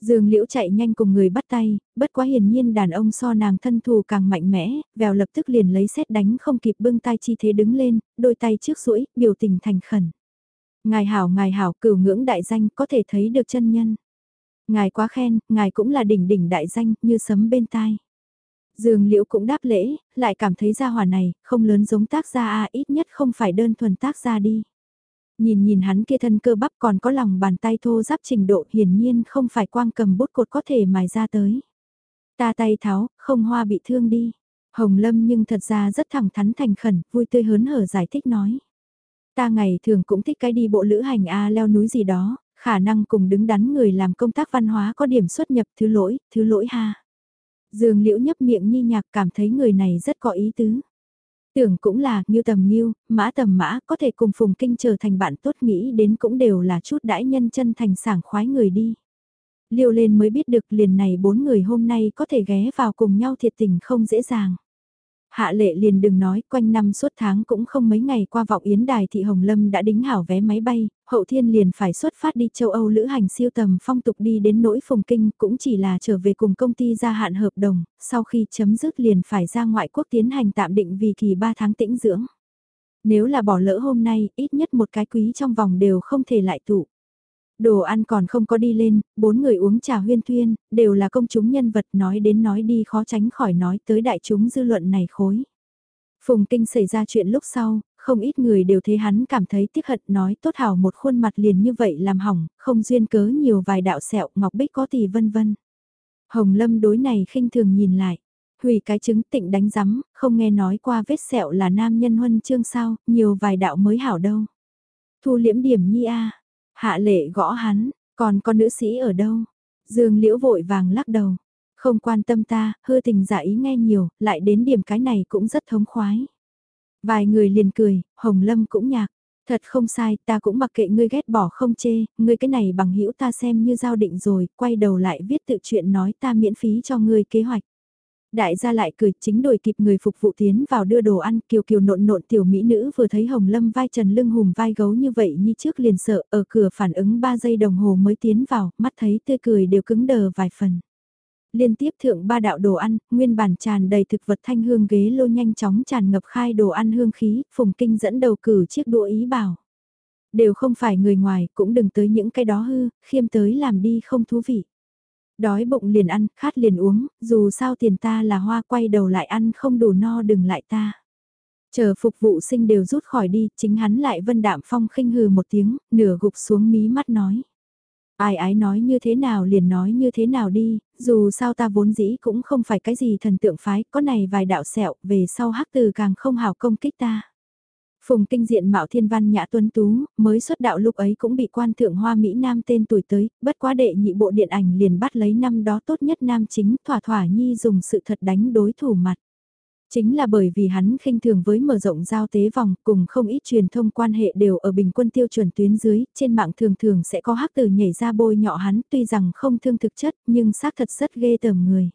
Dương Liễu chạy nhanh cùng người bắt tay, bất quá hiển nhiên đàn ông so nàng thân thù càng mạnh mẽ, vèo lập tức liền lấy xét đánh không kịp bưng tay chi thế đứng lên, đôi tay trước rũi, biểu tình thành khẩn. Ngài hảo ngài hảo cửu ngưỡng đại danh có thể thấy được chân nhân. Ngài quá khen, ngài cũng là đỉnh đỉnh đại danh, như sấm bên tai. Dương Liễu cũng đáp lễ, lại cảm thấy gia hòa này, không lớn giống tác gia a ít nhất không phải đơn thuần tác gia đi. Nhìn nhìn hắn kia thân cơ bắp còn có lòng bàn tay thô giáp trình độ hiển nhiên không phải quang cầm bút cột có thể mài ra tới. Ta tay tháo, không hoa bị thương đi. Hồng Lâm nhưng thật ra rất thẳng thắn thành khẩn, vui tươi hớn hở giải thích nói. Ta ngày thường cũng thích cái đi bộ lữ hành A leo núi gì đó, khả năng cùng đứng đắn người làm công tác văn hóa có điểm xuất nhập thứ lỗi, thứ lỗi ha. Dương Liễu nhấp miệng nhi nhạc cảm thấy người này rất có ý tứ. Tưởng cũng là, như tầm nghiêu, mã tầm mã, có thể cùng Phùng Kinh trở thành bạn tốt nghĩ đến cũng đều là chút đãi nhân chân thành sảng khoái người đi. Liêu lên mới biết được liền này bốn người hôm nay có thể ghé vào cùng nhau thiệt tình không dễ dàng. Hạ lệ liền đừng nói, quanh năm suốt tháng cũng không mấy ngày qua vọng yến đài thị Hồng Lâm đã đính hảo vé máy bay, hậu thiên liền phải xuất phát đi châu Âu lữ hành siêu tầm phong tục đi đến nỗi phùng kinh cũng chỉ là trở về cùng công ty gia hạn hợp đồng, sau khi chấm dứt liền phải ra ngoại quốc tiến hành tạm định vì kỳ 3 tháng tĩnh dưỡng. Nếu là bỏ lỡ hôm nay, ít nhất một cái quý trong vòng đều không thể lại tụ. Đồ ăn còn không có đi lên, bốn người uống trà huyên thuyên, đều là công chúng nhân vật nói đến nói đi khó tránh khỏi nói tới đại chúng dư luận này khối. Phùng Kinh xảy ra chuyện lúc sau, không ít người đều thấy hắn cảm thấy tiếc hận nói tốt hảo một khuôn mặt liền như vậy làm hỏng, không duyên cớ nhiều vài đạo sẹo ngọc bích có tỷ vân vân. Hồng Lâm đối này khinh thường nhìn lại, hủy cái chứng tịnh đánh rắm, không nghe nói qua vết sẹo là nam nhân huân chương sao, nhiều vài đạo mới hảo đâu. Thu liễm điểm nhi a Hạ lệ gõ hắn, còn con nữ sĩ ở đâu? Dương liễu vội vàng lắc đầu. Không quan tâm ta, hư tình giả ý nghe nhiều, lại đến điểm cái này cũng rất thống khoái. Vài người liền cười, Hồng Lâm cũng nhạc. Thật không sai, ta cũng mặc kệ ngươi ghét bỏ không chê, ngươi cái này bằng hữu ta xem như giao định rồi, quay đầu lại viết tự chuyện nói ta miễn phí cho ngươi kế hoạch. Đại gia lại cười chính đổi kịp người phục vụ tiến vào đưa đồ ăn kiều kiều nộn nộn tiểu mỹ nữ vừa thấy hồng lâm vai trần lưng hùm vai gấu như vậy như trước liền sợ ở cửa phản ứng 3 giây đồng hồ mới tiến vào, mắt thấy tươi cười đều cứng đờ vài phần. Liên tiếp thượng ba đạo đồ ăn, nguyên bản tràn đầy thực vật thanh hương ghế lô nhanh chóng tràn ngập khai đồ ăn hương khí, phùng kinh dẫn đầu cử chiếc đũa ý bảo. Đều không phải người ngoài, cũng đừng tới những cái đó hư, khiêm tới làm đi không thú vị. Đói bụng liền ăn, khát liền uống, dù sao tiền ta là hoa quay đầu lại ăn không đủ no đừng lại ta. Chờ phục vụ sinh đều rút khỏi đi, chính hắn lại vân đạm phong khinh hừ một tiếng, nửa gục xuống mí mắt nói. Ai ái nói như thế nào liền nói như thế nào đi, dù sao ta vốn dĩ cũng không phải cái gì thần tượng phái, có này vài đạo sẹo, về sau hắc từ càng không hảo công kích ta. Phùng kinh diện mạo thiên văn nhã tuấn tú, mới xuất đạo lúc ấy cũng bị quan thượng hoa Mỹ Nam tên tuổi tới, bất quá đệ nhị bộ điện ảnh liền bắt lấy năm đó tốt nhất nam chính thỏa thỏa nhi dùng sự thật đánh đối thủ mặt. Chính là bởi vì hắn khinh thường với mở rộng giao tế vòng cùng không ít truyền thông quan hệ đều ở bình quân tiêu chuẩn tuyến dưới, trên mạng thường thường sẽ có hắc từ nhảy ra bôi nhọ hắn tuy rằng không thương thực chất nhưng xác thật rất ghê tởm người.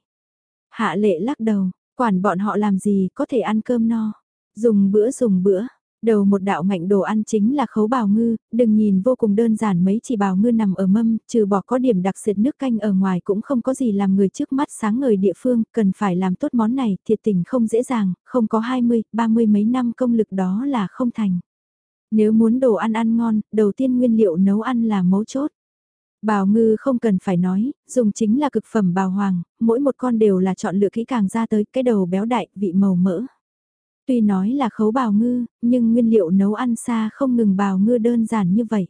Hạ lệ lắc đầu, quản bọn họ làm gì có thể ăn cơm no, dùng bữa dùng bữa, Đầu một đạo ngạnh đồ ăn chính là khấu bào ngư, đừng nhìn vô cùng đơn giản mấy chỉ bào ngư nằm ở mâm, trừ bỏ có điểm đặc sệt nước canh ở ngoài cũng không có gì làm người trước mắt sáng ngời địa phương, cần phải làm tốt món này, thiệt tình không dễ dàng, không có 20, 30 mấy năm công lực đó là không thành. Nếu muốn đồ ăn ăn ngon, đầu tiên nguyên liệu nấu ăn là mấu chốt. Bào ngư không cần phải nói, dùng chính là cực phẩm bào hoàng, mỗi một con đều là chọn lựa kỹ càng ra tới cái đầu béo đại, vị màu mỡ. Tuy nói là khấu bào ngư, nhưng nguyên liệu nấu ăn xa không ngừng bào ngư đơn giản như vậy.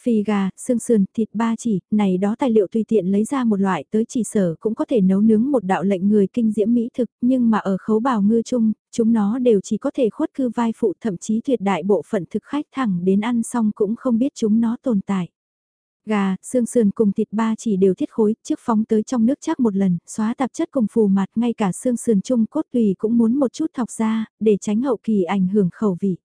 Phì gà, xương sườn, thịt ba chỉ, này đó tài liệu tùy tiện lấy ra một loại tới chỉ sở cũng có thể nấu nướng một đạo lệnh người kinh diễm mỹ thực, nhưng mà ở khấu bào ngư chung, chúng nó đều chỉ có thể khuất cư vai phụ thậm chí tuyệt đại bộ phận thực khách thẳng đến ăn xong cũng không biết chúng nó tồn tại. Gà, xương sườn cùng thịt ba chỉ đều thiết khối, trước phóng tới trong nước chắc một lần, xóa tạp chất cùng phù mặt, ngay cả xương sườn chung cốt tùy cũng muốn một chút thọc ra, để tránh hậu kỳ ảnh hưởng khẩu vị.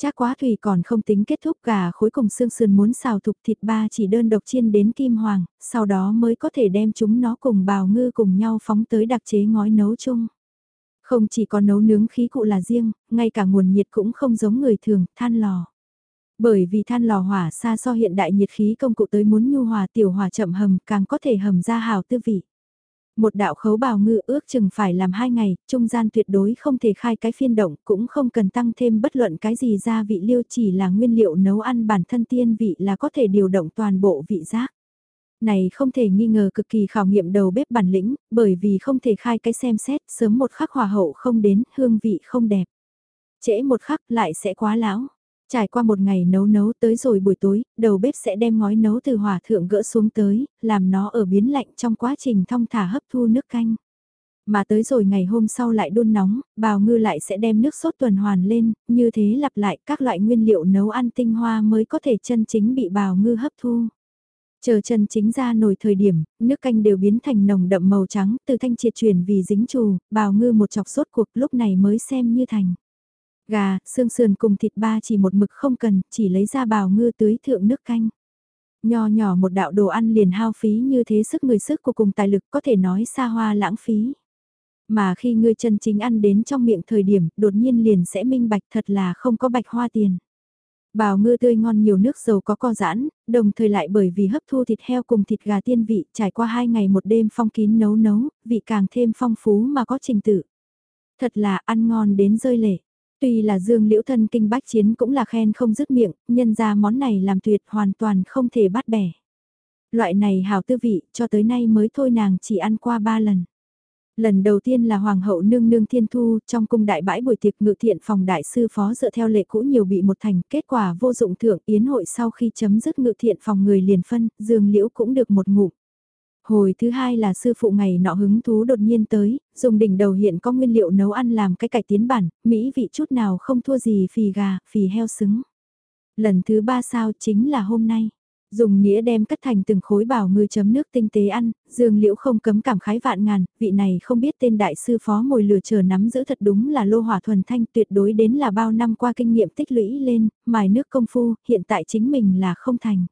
Chắc quá thủy còn không tính kết thúc gà khối cùng xương sườn muốn xào thục thịt ba chỉ đơn độc chiên đến kim hoàng, sau đó mới có thể đem chúng nó cùng bào ngư cùng nhau phóng tới đặc chế ngói nấu chung. Không chỉ có nấu nướng khí cụ là riêng, ngay cả nguồn nhiệt cũng không giống người thường, than lò. Bởi vì than lò hỏa xa so hiện đại nhiệt khí công cụ tới muốn nhu hòa tiểu hỏa chậm hầm càng có thể hầm ra hào tư vị. Một đạo khấu bào ngư ước chừng phải làm hai ngày, trung gian tuyệt đối không thể khai cái phiên động cũng không cần tăng thêm bất luận cái gì gia vị liêu chỉ là nguyên liệu nấu ăn bản thân tiên vị là có thể điều động toàn bộ vị giác này không thể nghi ngờ cực kỳ khảo nghiệm đầu bếp bản lĩnh, bởi vì không thể khai cái xem xét, sớm một khắc hòa hậu không đến, hương vị không đẹp. Trễ một khắc lại sẽ quá lão. Trải qua một ngày nấu nấu tới rồi buổi tối, đầu bếp sẽ đem ngói nấu từ hỏa thượng gỡ xuống tới, làm nó ở biến lạnh trong quá trình thong thả hấp thu nước canh. Mà tới rồi ngày hôm sau lại đun nóng, bào ngư lại sẽ đem nước sốt tuần hoàn lên, như thế lặp lại các loại nguyên liệu nấu ăn tinh hoa mới có thể chân chính bị bào ngư hấp thu. Chờ chân chính ra nồi thời điểm, nước canh đều biến thành nồng đậm màu trắng, từ thanh triệt chuyển vì dính trù, bào ngư một chọc sốt cuộc lúc này mới xem như thành. Gà, xương sườn cùng thịt ba chỉ một mực không cần, chỉ lấy ra bào ngư tưới thượng nước canh. Nho nhỏ một đạo đồ ăn liền hao phí như thế sức người sức của cùng tài lực có thể nói xa hoa lãng phí. Mà khi ngươi chân chính ăn đến trong miệng thời điểm, đột nhiên liền sẽ minh bạch thật là không có bạch hoa tiền. Bào ngư tươi ngon nhiều nước dầu có co giãn, đồng thời lại bởi vì hấp thu thịt heo cùng thịt gà tiên vị trải qua hai ngày một đêm phong kín nấu nấu, vị càng thêm phong phú mà có trình tự. Thật là ăn ngon đến rơi lệ. Tuy là Dương Liễu thân kinh bách chiến cũng là khen không dứt miệng, nhân ra món này làm tuyệt hoàn toàn không thể bắt bẻ. Loại này hào tư vị, cho tới nay mới thôi nàng chỉ ăn qua ba lần. Lần đầu tiên là Hoàng hậu nương nương thiên thu, trong cung đại bãi buổi tiệc ngự thiện phòng đại sư phó dựa theo lệ cũ nhiều bị một thành, kết quả vô dụng thưởng yến hội sau khi chấm dứt ngự thiện phòng người liền phân, dương liễu cũng được một ngụm. Hồi thứ hai là sư phụ ngày nọ hứng thú đột nhiên tới, dùng đỉnh đầu hiện có nguyên liệu nấu ăn làm cái cải tiến bản, mỹ vị chút nào không thua gì phì gà, phì heo xứng. Lần thứ ba sao chính là hôm nay. Dùng nĩa đem cắt thành từng khối bảo ngư chấm nước tinh tế ăn, dương liễu không cấm cảm khái vạn ngàn, vị này không biết tên đại sư phó mồi lừa chờ nắm giữ thật đúng là lô hỏa thuần thanh tuyệt đối đến là bao năm qua kinh nghiệm tích lũy lên, mài nước công phu, hiện tại chính mình là không thành.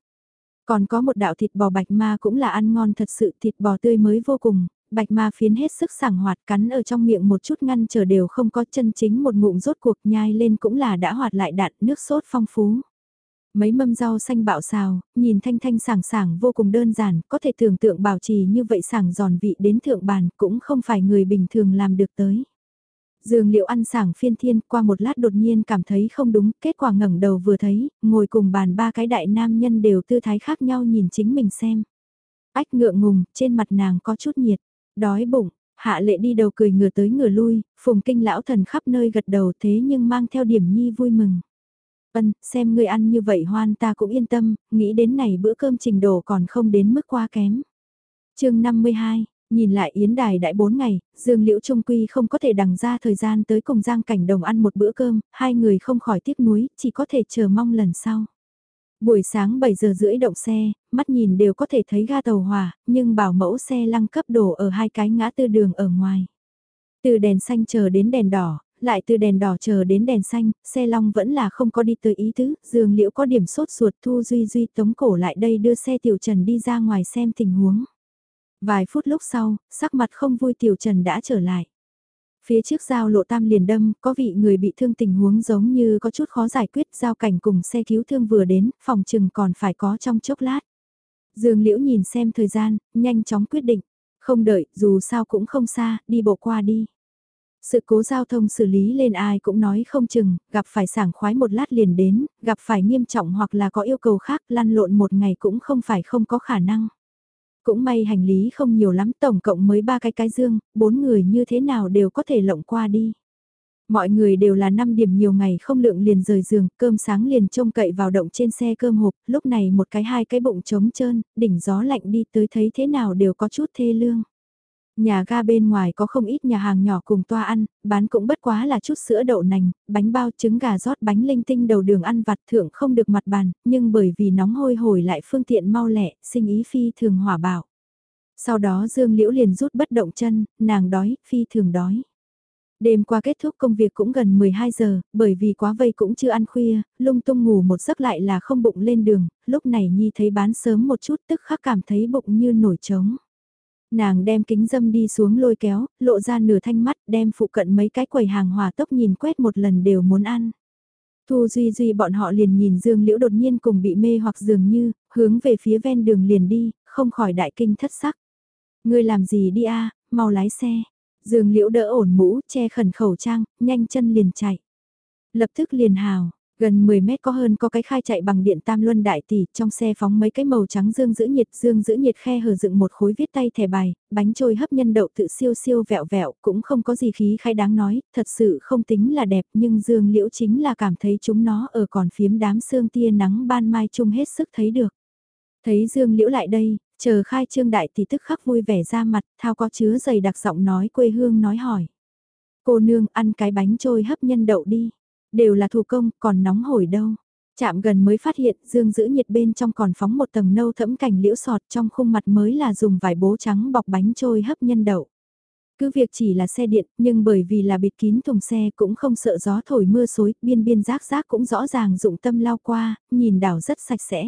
Còn có một đạo thịt bò bạch ma cũng là ăn ngon thật sự thịt bò tươi mới vô cùng, bạch ma phiến hết sức sảng hoạt cắn ở trong miệng một chút ngăn trở đều không có chân chính một ngụm rốt cuộc nhai lên cũng là đã hoạt lại đạn nước sốt phong phú. Mấy mâm rau xanh bạo xào, nhìn thanh thanh sảng sảng vô cùng đơn giản, có thể tưởng tượng bảo trì như vậy sảng giòn vị đến thượng bàn cũng không phải người bình thường làm được tới. Dương liệu ăn sảng phiên thiên qua một lát đột nhiên cảm thấy không đúng, kết quả ngẩng đầu vừa thấy, ngồi cùng bàn ba cái đại nam nhân đều tư thái khác nhau nhìn chính mình xem. Ách ngượng ngùng, trên mặt nàng có chút nhiệt, đói bụng, hạ lệ đi đầu cười ngửa tới ngửa lui, phùng kinh lão thần khắp nơi gật đầu thế nhưng mang theo điểm nhi vui mừng. Ân, xem ngươi ăn như vậy hoan ta cũng yên tâm, nghĩ đến này bữa cơm trình độ còn không đến mức quá kém. chương 52, nhìn lại Yến Đài đại 4 ngày, Dương Liễu Trung Quy không có thể đằng ra thời gian tới cùng Giang Cảnh Đồng ăn một bữa cơm, hai người không khỏi tiếc nuối, chỉ có thể chờ mong lần sau. Buổi sáng 7 giờ rưỡi động xe, mắt nhìn đều có thể thấy ga tàu hỏa, nhưng bảo mẫu xe lăng cấp đổ ở hai cái ngã tư đường ở ngoài. Từ đèn xanh chờ đến đèn đỏ, lại từ đèn đỏ chờ đến đèn xanh, xe long vẫn là không có đi tới ý tứ, dường liễu có điểm sốt ruột thu duy duy tống cổ lại đây đưa xe tiểu trần đi ra ngoài xem tình huống. Vài phút lúc sau, sắc mặt không vui tiểu trần đã trở lại. Phía trước giao lộ tam liền đâm, có vị người bị thương tình huống giống như có chút khó giải quyết, giao cảnh cùng xe cứu thương vừa đến, phòng chừng còn phải có trong chốc lát. Dương Liễu nhìn xem thời gian, nhanh chóng quyết định, không đợi, dù sao cũng không xa, đi bộ qua đi. Sự cố giao thông xử lý lên ai cũng nói không chừng, gặp phải sảng khoái một lát liền đến, gặp phải nghiêm trọng hoặc là có yêu cầu khác lăn lộn một ngày cũng không phải không có khả năng. Cũng may hành lý không nhiều lắm, tổng cộng mới ba cái cái dương, bốn người như thế nào đều có thể lộng qua đi. Mọi người đều là năm điểm nhiều ngày không lượng liền rời giường, cơm sáng liền trông cậy vào động trên xe cơm hộp, lúc này một cái hai cái bụng trống trơn, đỉnh gió lạnh đi tới thấy thế nào đều có chút thê lương. Nhà ga bên ngoài có không ít nhà hàng nhỏ cùng toa ăn, bán cũng bất quá là chút sữa đậu nành, bánh bao trứng gà rót bánh linh tinh đầu đường ăn vặt thượng không được mặt bàn, nhưng bởi vì nóng hôi hổi lại phương tiện mau lẹ, sinh ý phi thường hỏa bảo. Sau đó Dương Liễu liền rút bất động chân, nàng đói, phi thường đói. Đêm qua kết thúc công việc cũng gần 12 giờ, bởi vì quá vây cũng chưa ăn khuya, lung tung ngủ một giấc lại là không bụng lên đường, lúc này Nhi thấy bán sớm một chút tức khắc cảm thấy bụng như nổi trống. Nàng đem kính dâm đi xuống lôi kéo, lộ ra nửa thanh mắt, đem phụ cận mấy cái quầy hàng hòa tốc nhìn quét một lần đều muốn ăn. Thu Duy Duy bọn họ liền nhìn Dương Liễu đột nhiên cùng bị mê hoặc dường như, hướng về phía ven đường liền đi, không khỏi đại kinh thất sắc. Ngươi làm gì đi a mau lái xe. Dương Liễu đỡ ổn mũ, che khẩn khẩu trang, nhanh chân liền chạy. Lập tức liền hào, Gần 10 mét có hơn có cái khai chạy bằng điện tam luân đại tỷ, trong xe phóng mấy cái màu trắng dương giữ nhiệt, dương giữ nhiệt khe hở dựng một khối viết tay thẻ bài, bánh trôi hấp nhân đậu tự siêu siêu vẹo vẹo, cũng không có gì khí khai đáng nói, thật sự không tính là đẹp, nhưng dương liễu chính là cảm thấy chúng nó ở còn phiếm đám sương tia nắng ban mai chung hết sức thấy được. Thấy dương liễu lại đây, chờ khai trương đại tỷ tức khắc vui vẻ ra mặt, thao có chứa dày đặc giọng nói quê hương nói hỏi. Cô nương ăn cái bánh trôi hấp nhân đậu đi Đều là thủ công, còn nóng hổi đâu. Chạm gần mới phát hiện dương giữ nhiệt bên trong còn phóng một tầng nâu thẫm cảnh liễu sọt trong khung mặt mới là dùng vải bố trắng bọc bánh trôi hấp nhân đậu. Cứ việc chỉ là xe điện, nhưng bởi vì là bịt kín thùng xe cũng không sợ gió thổi mưa xối, biên biên rác rác cũng rõ ràng dụng tâm lao qua, nhìn đảo rất sạch sẽ.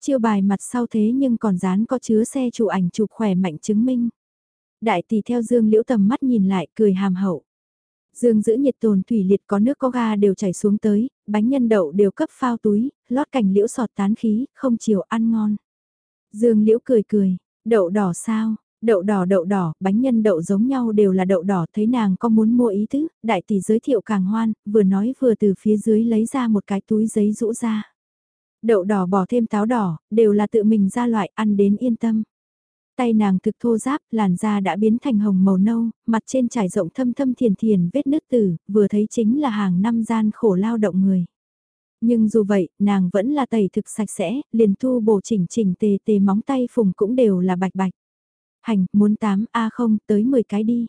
Chiêu bài mặt sau thế nhưng còn dán có chứa xe chụp ảnh chụp khỏe mạnh chứng minh. Đại tỷ theo dương liễu tầm mắt nhìn lại cười hàm hậu. Dương giữ nhiệt tồn thủy liệt có nước có ga đều chảy xuống tới, bánh nhân đậu đều cấp phao túi, lót cảnh liễu sọt tán khí, không chiều ăn ngon. Dương liễu cười cười, đậu đỏ sao, đậu đỏ đậu đỏ, bánh nhân đậu giống nhau đều là đậu đỏ thấy nàng có muốn mua ý tứ, đại tỷ giới thiệu càng hoan, vừa nói vừa từ phía dưới lấy ra một cái túi giấy rũ ra. Đậu đỏ bỏ thêm táo đỏ, đều là tự mình ra loại ăn đến yên tâm. Tay nàng thực thô giáp, làn da đã biến thành hồng màu nâu, mặt trên trải rộng thâm thâm thiền thiền vết nứt tử, vừa thấy chính là hàng năm gian khổ lao động người. Nhưng dù vậy, nàng vẫn là tẩy thực sạch sẽ, liền thu bổ chỉnh chỉnh tề tề móng tay phùng cũng đều là bạch bạch. Hành, muốn 8 A không, tới 10 cái đi.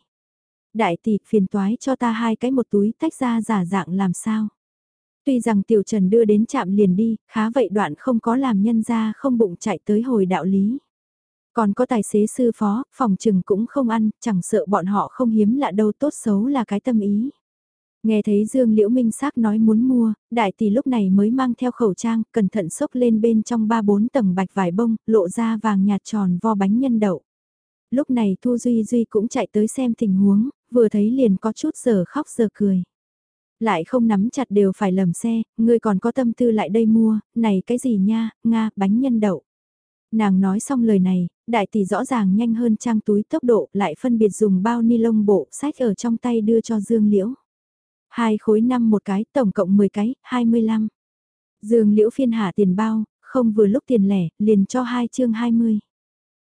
Đại tỷ, phiền toái cho ta hai cái một túi tách ra giả dạng làm sao. Tuy rằng tiểu trần đưa đến chạm liền đi, khá vậy đoạn không có làm nhân ra không bụng chạy tới hồi đạo lý. Còn có tài xế sư phó, phòng trừng cũng không ăn, chẳng sợ bọn họ không hiếm lạ đâu tốt xấu là cái tâm ý. Nghe thấy Dương Liễu Minh xác nói muốn mua, đại tỷ lúc này mới mang theo khẩu trang, cẩn thận xốc lên bên trong ba bốn tầng bạch vải bông, lộ ra vàng nhạt tròn vo bánh nhân đậu. Lúc này Thu Duy Duy cũng chạy tới xem tình huống, vừa thấy liền có chút giờ khóc giờ cười. Lại không nắm chặt đều phải lầm xe, người còn có tâm tư lại đây mua, này cái gì nha, Nga, bánh nhân đậu. Nàng nói xong lời này, đại tỷ rõ ràng nhanh hơn trang túi tốc độ lại phân biệt dùng bao ni lông bộ sách ở trong tay đưa cho Dương Liễu. Hai khối năm một cái, tổng cộng 10 cái, 25. Dương Liễu phiên hạ tiền bao, không vừa lúc tiền lẻ, liền cho hai chương 20.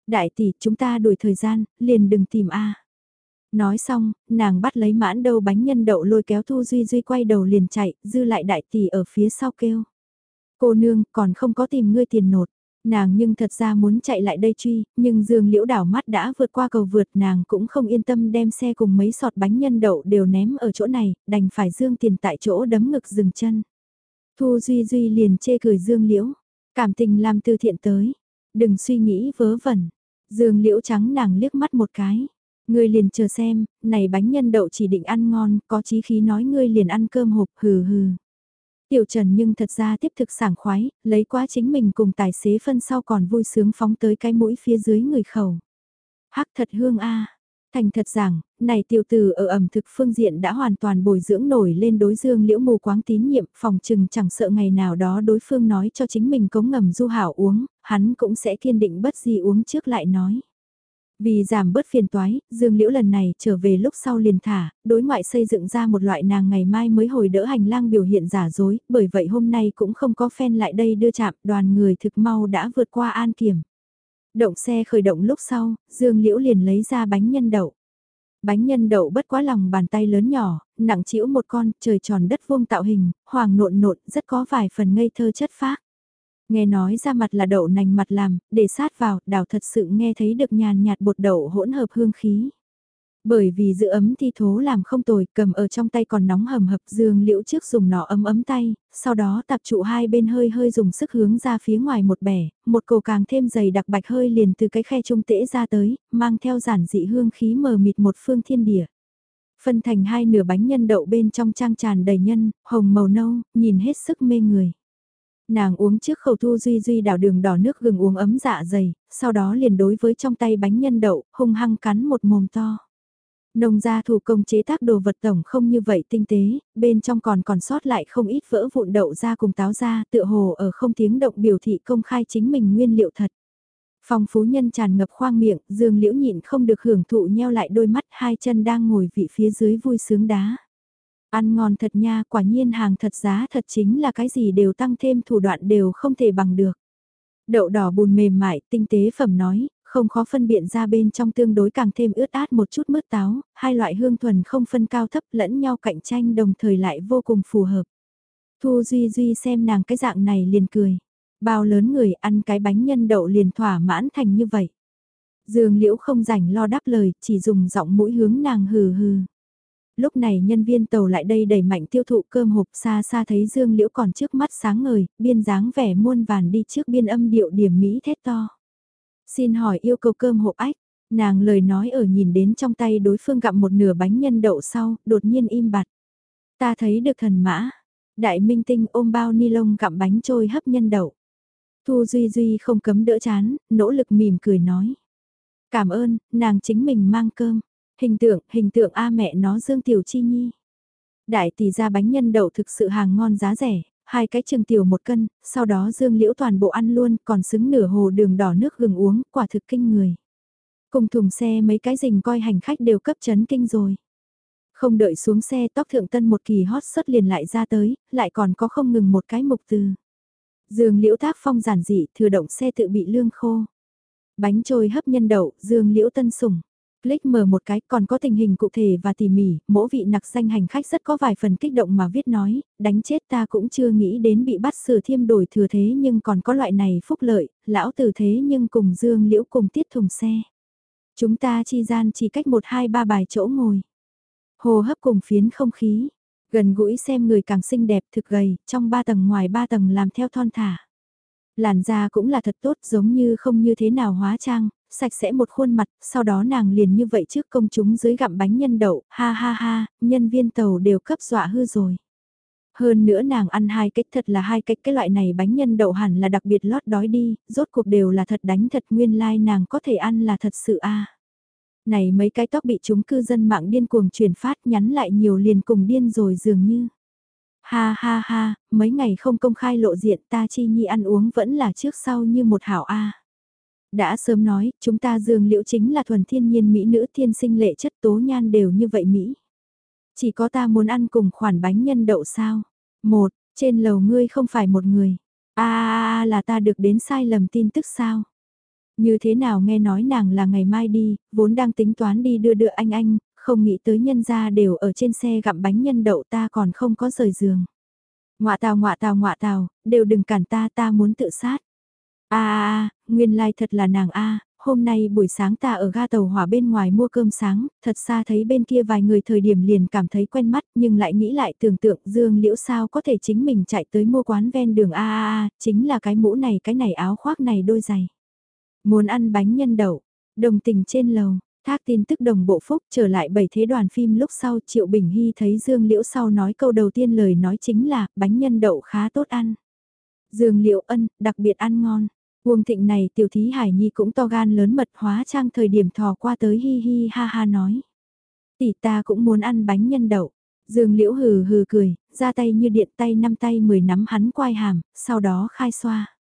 Đại tỷ, chúng ta đuổi thời gian, liền đừng tìm A. Nói xong, nàng bắt lấy mãn đầu bánh nhân đậu lôi kéo Thu Duy Duy quay đầu liền chạy, dư lại đại tỷ ở phía sau kêu. Cô nương, còn không có tìm ngươi tiền nột. Nàng nhưng thật ra muốn chạy lại đây truy, nhưng dương liễu đảo mắt đã vượt qua cầu vượt nàng cũng không yên tâm đem xe cùng mấy sọt bánh nhân đậu đều ném ở chỗ này, đành phải dương tiền tại chỗ đấm ngực dừng chân. Thu Duy Duy liền chê cười dương liễu, cảm tình làm từ thiện tới, đừng suy nghĩ vớ vẩn. Dương liễu trắng nàng liếc mắt một cái. Ngươi liền chờ xem, này bánh nhân đậu chỉ định ăn ngon, có chí khí nói ngươi liền ăn cơm hộp hừ hừ. Tiểu Trần nhưng thật ra tiếp thực sảng khoái, lấy quá chính mình cùng tài xế phân sau còn vui sướng phóng tới cái mũi phía dưới người khẩu. Hắc thật hương a. Thành thật rằng, này tiểu tử ở ẩm thực phương diện đã hoàn toàn bồi dưỡng nổi lên đối dương liễu mù quáng tín nhiệm, phòng trừng chẳng sợ ngày nào đó đối phương nói cho chính mình cống ngầm du hảo uống, hắn cũng sẽ kiên định bất gì uống trước lại nói. Vì giảm bớt phiền toái, Dương Liễu lần này trở về lúc sau liền thả, đối ngoại xây dựng ra một loại nàng ngày mai mới hồi đỡ hành lang biểu hiện giả dối, bởi vậy hôm nay cũng không có fan lại đây đưa chạm, đoàn người thực mau đã vượt qua an kiểm. Động xe khởi động lúc sau, Dương Liễu liền lấy ra bánh nhân đậu. Bánh nhân đậu bất quá lòng bàn tay lớn nhỏ, nặng chĩu một con, trời tròn đất vuông tạo hình, hoàng nộn nộn, rất có vài phần ngây thơ chất phác. Nghe nói ra mặt là đậu nành mặt làm, để sát vào, đào thật sự nghe thấy được nhàn nhạt bột đậu hỗn hợp hương khí. Bởi vì giữ ấm thi thố làm không tồi, cầm ở trong tay còn nóng hầm hập dương liễu trước dùng nó ấm ấm tay, sau đó tập trụ hai bên hơi hơi dùng sức hướng ra phía ngoài một bẻ, một cổ càng thêm dày đặc bạch hơi liền từ cái khe trung tễ ra tới, mang theo giản dị hương khí mờ mịt một phương thiên địa. Phân thành hai nửa bánh nhân đậu bên trong trang tràn đầy nhân, hồng màu nâu, nhìn hết sức mê người. Nàng uống trước khẩu thu duy duy đảo đường đỏ nước gừng uống ấm dạ dày, sau đó liền đối với trong tay bánh nhân đậu, hung hăng cắn một mồm to. Nông gia thủ công chế tác đồ vật tổng không như vậy tinh tế, bên trong còn còn sót lại không ít vỡ vụn đậu ra cùng táo ra tựa hồ ở không tiếng động biểu thị công khai chính mình nguyên liệu thật. Phong phú nhân tràn ngập khoang miệng, dương liễu nhịn không được hưởng thụ nheo lại đôi mắt hai chân đang ngồi vị phía dưới vui sướng đá. Ăn ngon thật nha, quả nhiên hàng thật giá thật chính là cái gì đều tăng thêm thủ đoạn đều không thể bằng được. Đậu đỏ bùn mềm mại, tinh tế phẩm nói, không khó phân biện ra bên trong tương đối càng thêm ướt át một chút mứt táo, hai loại hương thuần không phân cao thấp lẫn nhau cạnh tranh đồng thời lại vô cùng phù hợp. Thu Duy Duy xem nàng cái dạng này liền cười. Bao lớn người ăn cái bánh nhân đậu liền thỏa mãn thành như vậy. Dương liễu không rảnh lo đáp lời, chỉ dùng giọng mũi hướng nàng hừ hừ lúc này nhân viên tàu lại đây đẩy mạnh tiêu thụ cơm hộp xa xa thấy Dương Liễu còn trước mắt sáng ngời, biên dáng vẻ muôn vàn đi trước biên âm điệu điểm Mỹ thét to. Xin hỏi yêu cầu cơm hộp ách, nàng lời nói ở nhìn đến trong tay đối phương gặm một nửa bánh nhân đậu sau, đột nhiên im bặt. Ta thấy được thần mã, đại minh tinh ôm bao ni lông gặm bánh trôi hấp nhân đậu. Thu Duy Duy không cấm đỡ chán, nỗ lực mỉm cười nói. Cảm ơn, nàng chính mình mang cơm. Hình tượng, hình tượng A mẹ nó Dương Tiểu Chi Nhi. Đại tỷ ra bánh nhân đậu thực sự hàng ngon giá rẻ, hai cái chừng tiểu một cân, sau đó Dương Liễu toàn bộ ăn luôn, còn xứng nửa hồ đường đỏ nước gừng uống, quả thực kinh người. Cùng thùng xe mấy cái rình coi hành khách đều cấp chấn kinh rồi. Không đợi xuống xe tóc thượng tân một kỳ hot xuất liền lại ra tới, lại còn có không ngừng một cái mục từ. Dương Liễu tác phong giản dị, thừa động xe tự bị lương khô. Bánh trôi hấp nhân đậu, Dương Liễu tân sủng. Click mở một cái còn có tình hình cụ thể và tỉ mỉ, mỗi vị nặc danh hành khách rất có vài phần kích động mà viết nói, đánh chết ta cũng chưa nghĩ đến bị bắt sửa thiêm đổi thừa thế nhưng còn có loại này phúc lợi, lão tử thế nhưng cùng dương liễu cùng tiết thùng xe. Chúng ta chi gian chỉ cách một hai ba bài chỗ ngồi. Hồ hấp cùng phiến không khí, gần gũi xem người càng xinh đẹp thực gầy, trong ba tầng ngoài ba tầng làm theo thon thả. Làn da cũng là thật tốt giống như không như thế nào hóa trang, sạch sẽ một khuôn mặt, sau đó nàng liền như vậy trước công chúng dưới gặm bánh nhân đậu, ha ha ha, nhân viên tàu đều cấp dọa hư rồi. Hơn nữa nàng ăn hai cách thật là hai cách cái loại này bánh nhân đậu hẳn là đặc biệt lót đói đi, rốt cuộc đều là thật đánh thật nguyên lai like nàng có thể ăn là thật sự a Này mấy cái tóc bị chúng cư dân mạng điên cuồng truyền phát nhắn lại nhiều liền cùng điên rồi dường như. Ha ha ha, mấy ngày không công khai lộ diện ta chi nhi ăn uống vẫn là trước sau như một hảo a đã sớm nói, chúng ta dương liễu chính là thuần thiên nhiên mỹ nữ thiên sinh lệ chất tố nhan đều như vậy Mỹ. Chỉ có ta muốn ăn cùng khoản bánh nhân đậu sao. Một, trên lầu ngươi không phải một người. a là ta được đến sai lầm tin tức sao. Như thế nào nghe nói nàng là ngày mai đi, vốn đang tính toán đi đưa đưa anh anh, không nghĩ tới nhân gia đều ở trên xe gặm bánh nhân đậu ta còn không có rời giường. Ngoạ tào ngoạ tào ngoạ tào, đều đừng cản ta ta muốn tự sát a a nguyên lai like thật là nàng a hôm nay buổi sáng ta ở ga tàu hỏa bên ngoài mua cơm sáng, thật xa thấy bên kia vài người thời điểm liền cảm thấy quen mắt nhưng lại nghĩ lại tưởng tượng Dương Liễu sao có thể chính mình chạy tới mua quán ven đường a a a, chính là cái mũ này cái này áo khoác này đôi giày. Muốn ăn bánh nhân đậu, đồng tình trên lầu, thác tin tức đồng bộ phúc trở lại bảy thế đoàn phim lúc sau Triệu Bình Hy thấy Dương Liễu sau nói câu đầu tiên lời nói chính là bánh nhân đậu khá tốt ăn. Dương Liễu ân, đặc biệt ăn ngon. Uông thịnh này tiểu thí hải nhi cũng to gan lớn mật hóa trang thời điểm thò qua tới hi hi ha ha nói. Tỷ ta cũng muốn ăn bánh nhân đậu. Dương liễu hừ hừ cười, ra tay như điện tay năm tay mười nắm hắn quai hàm, sau đó khai xoa.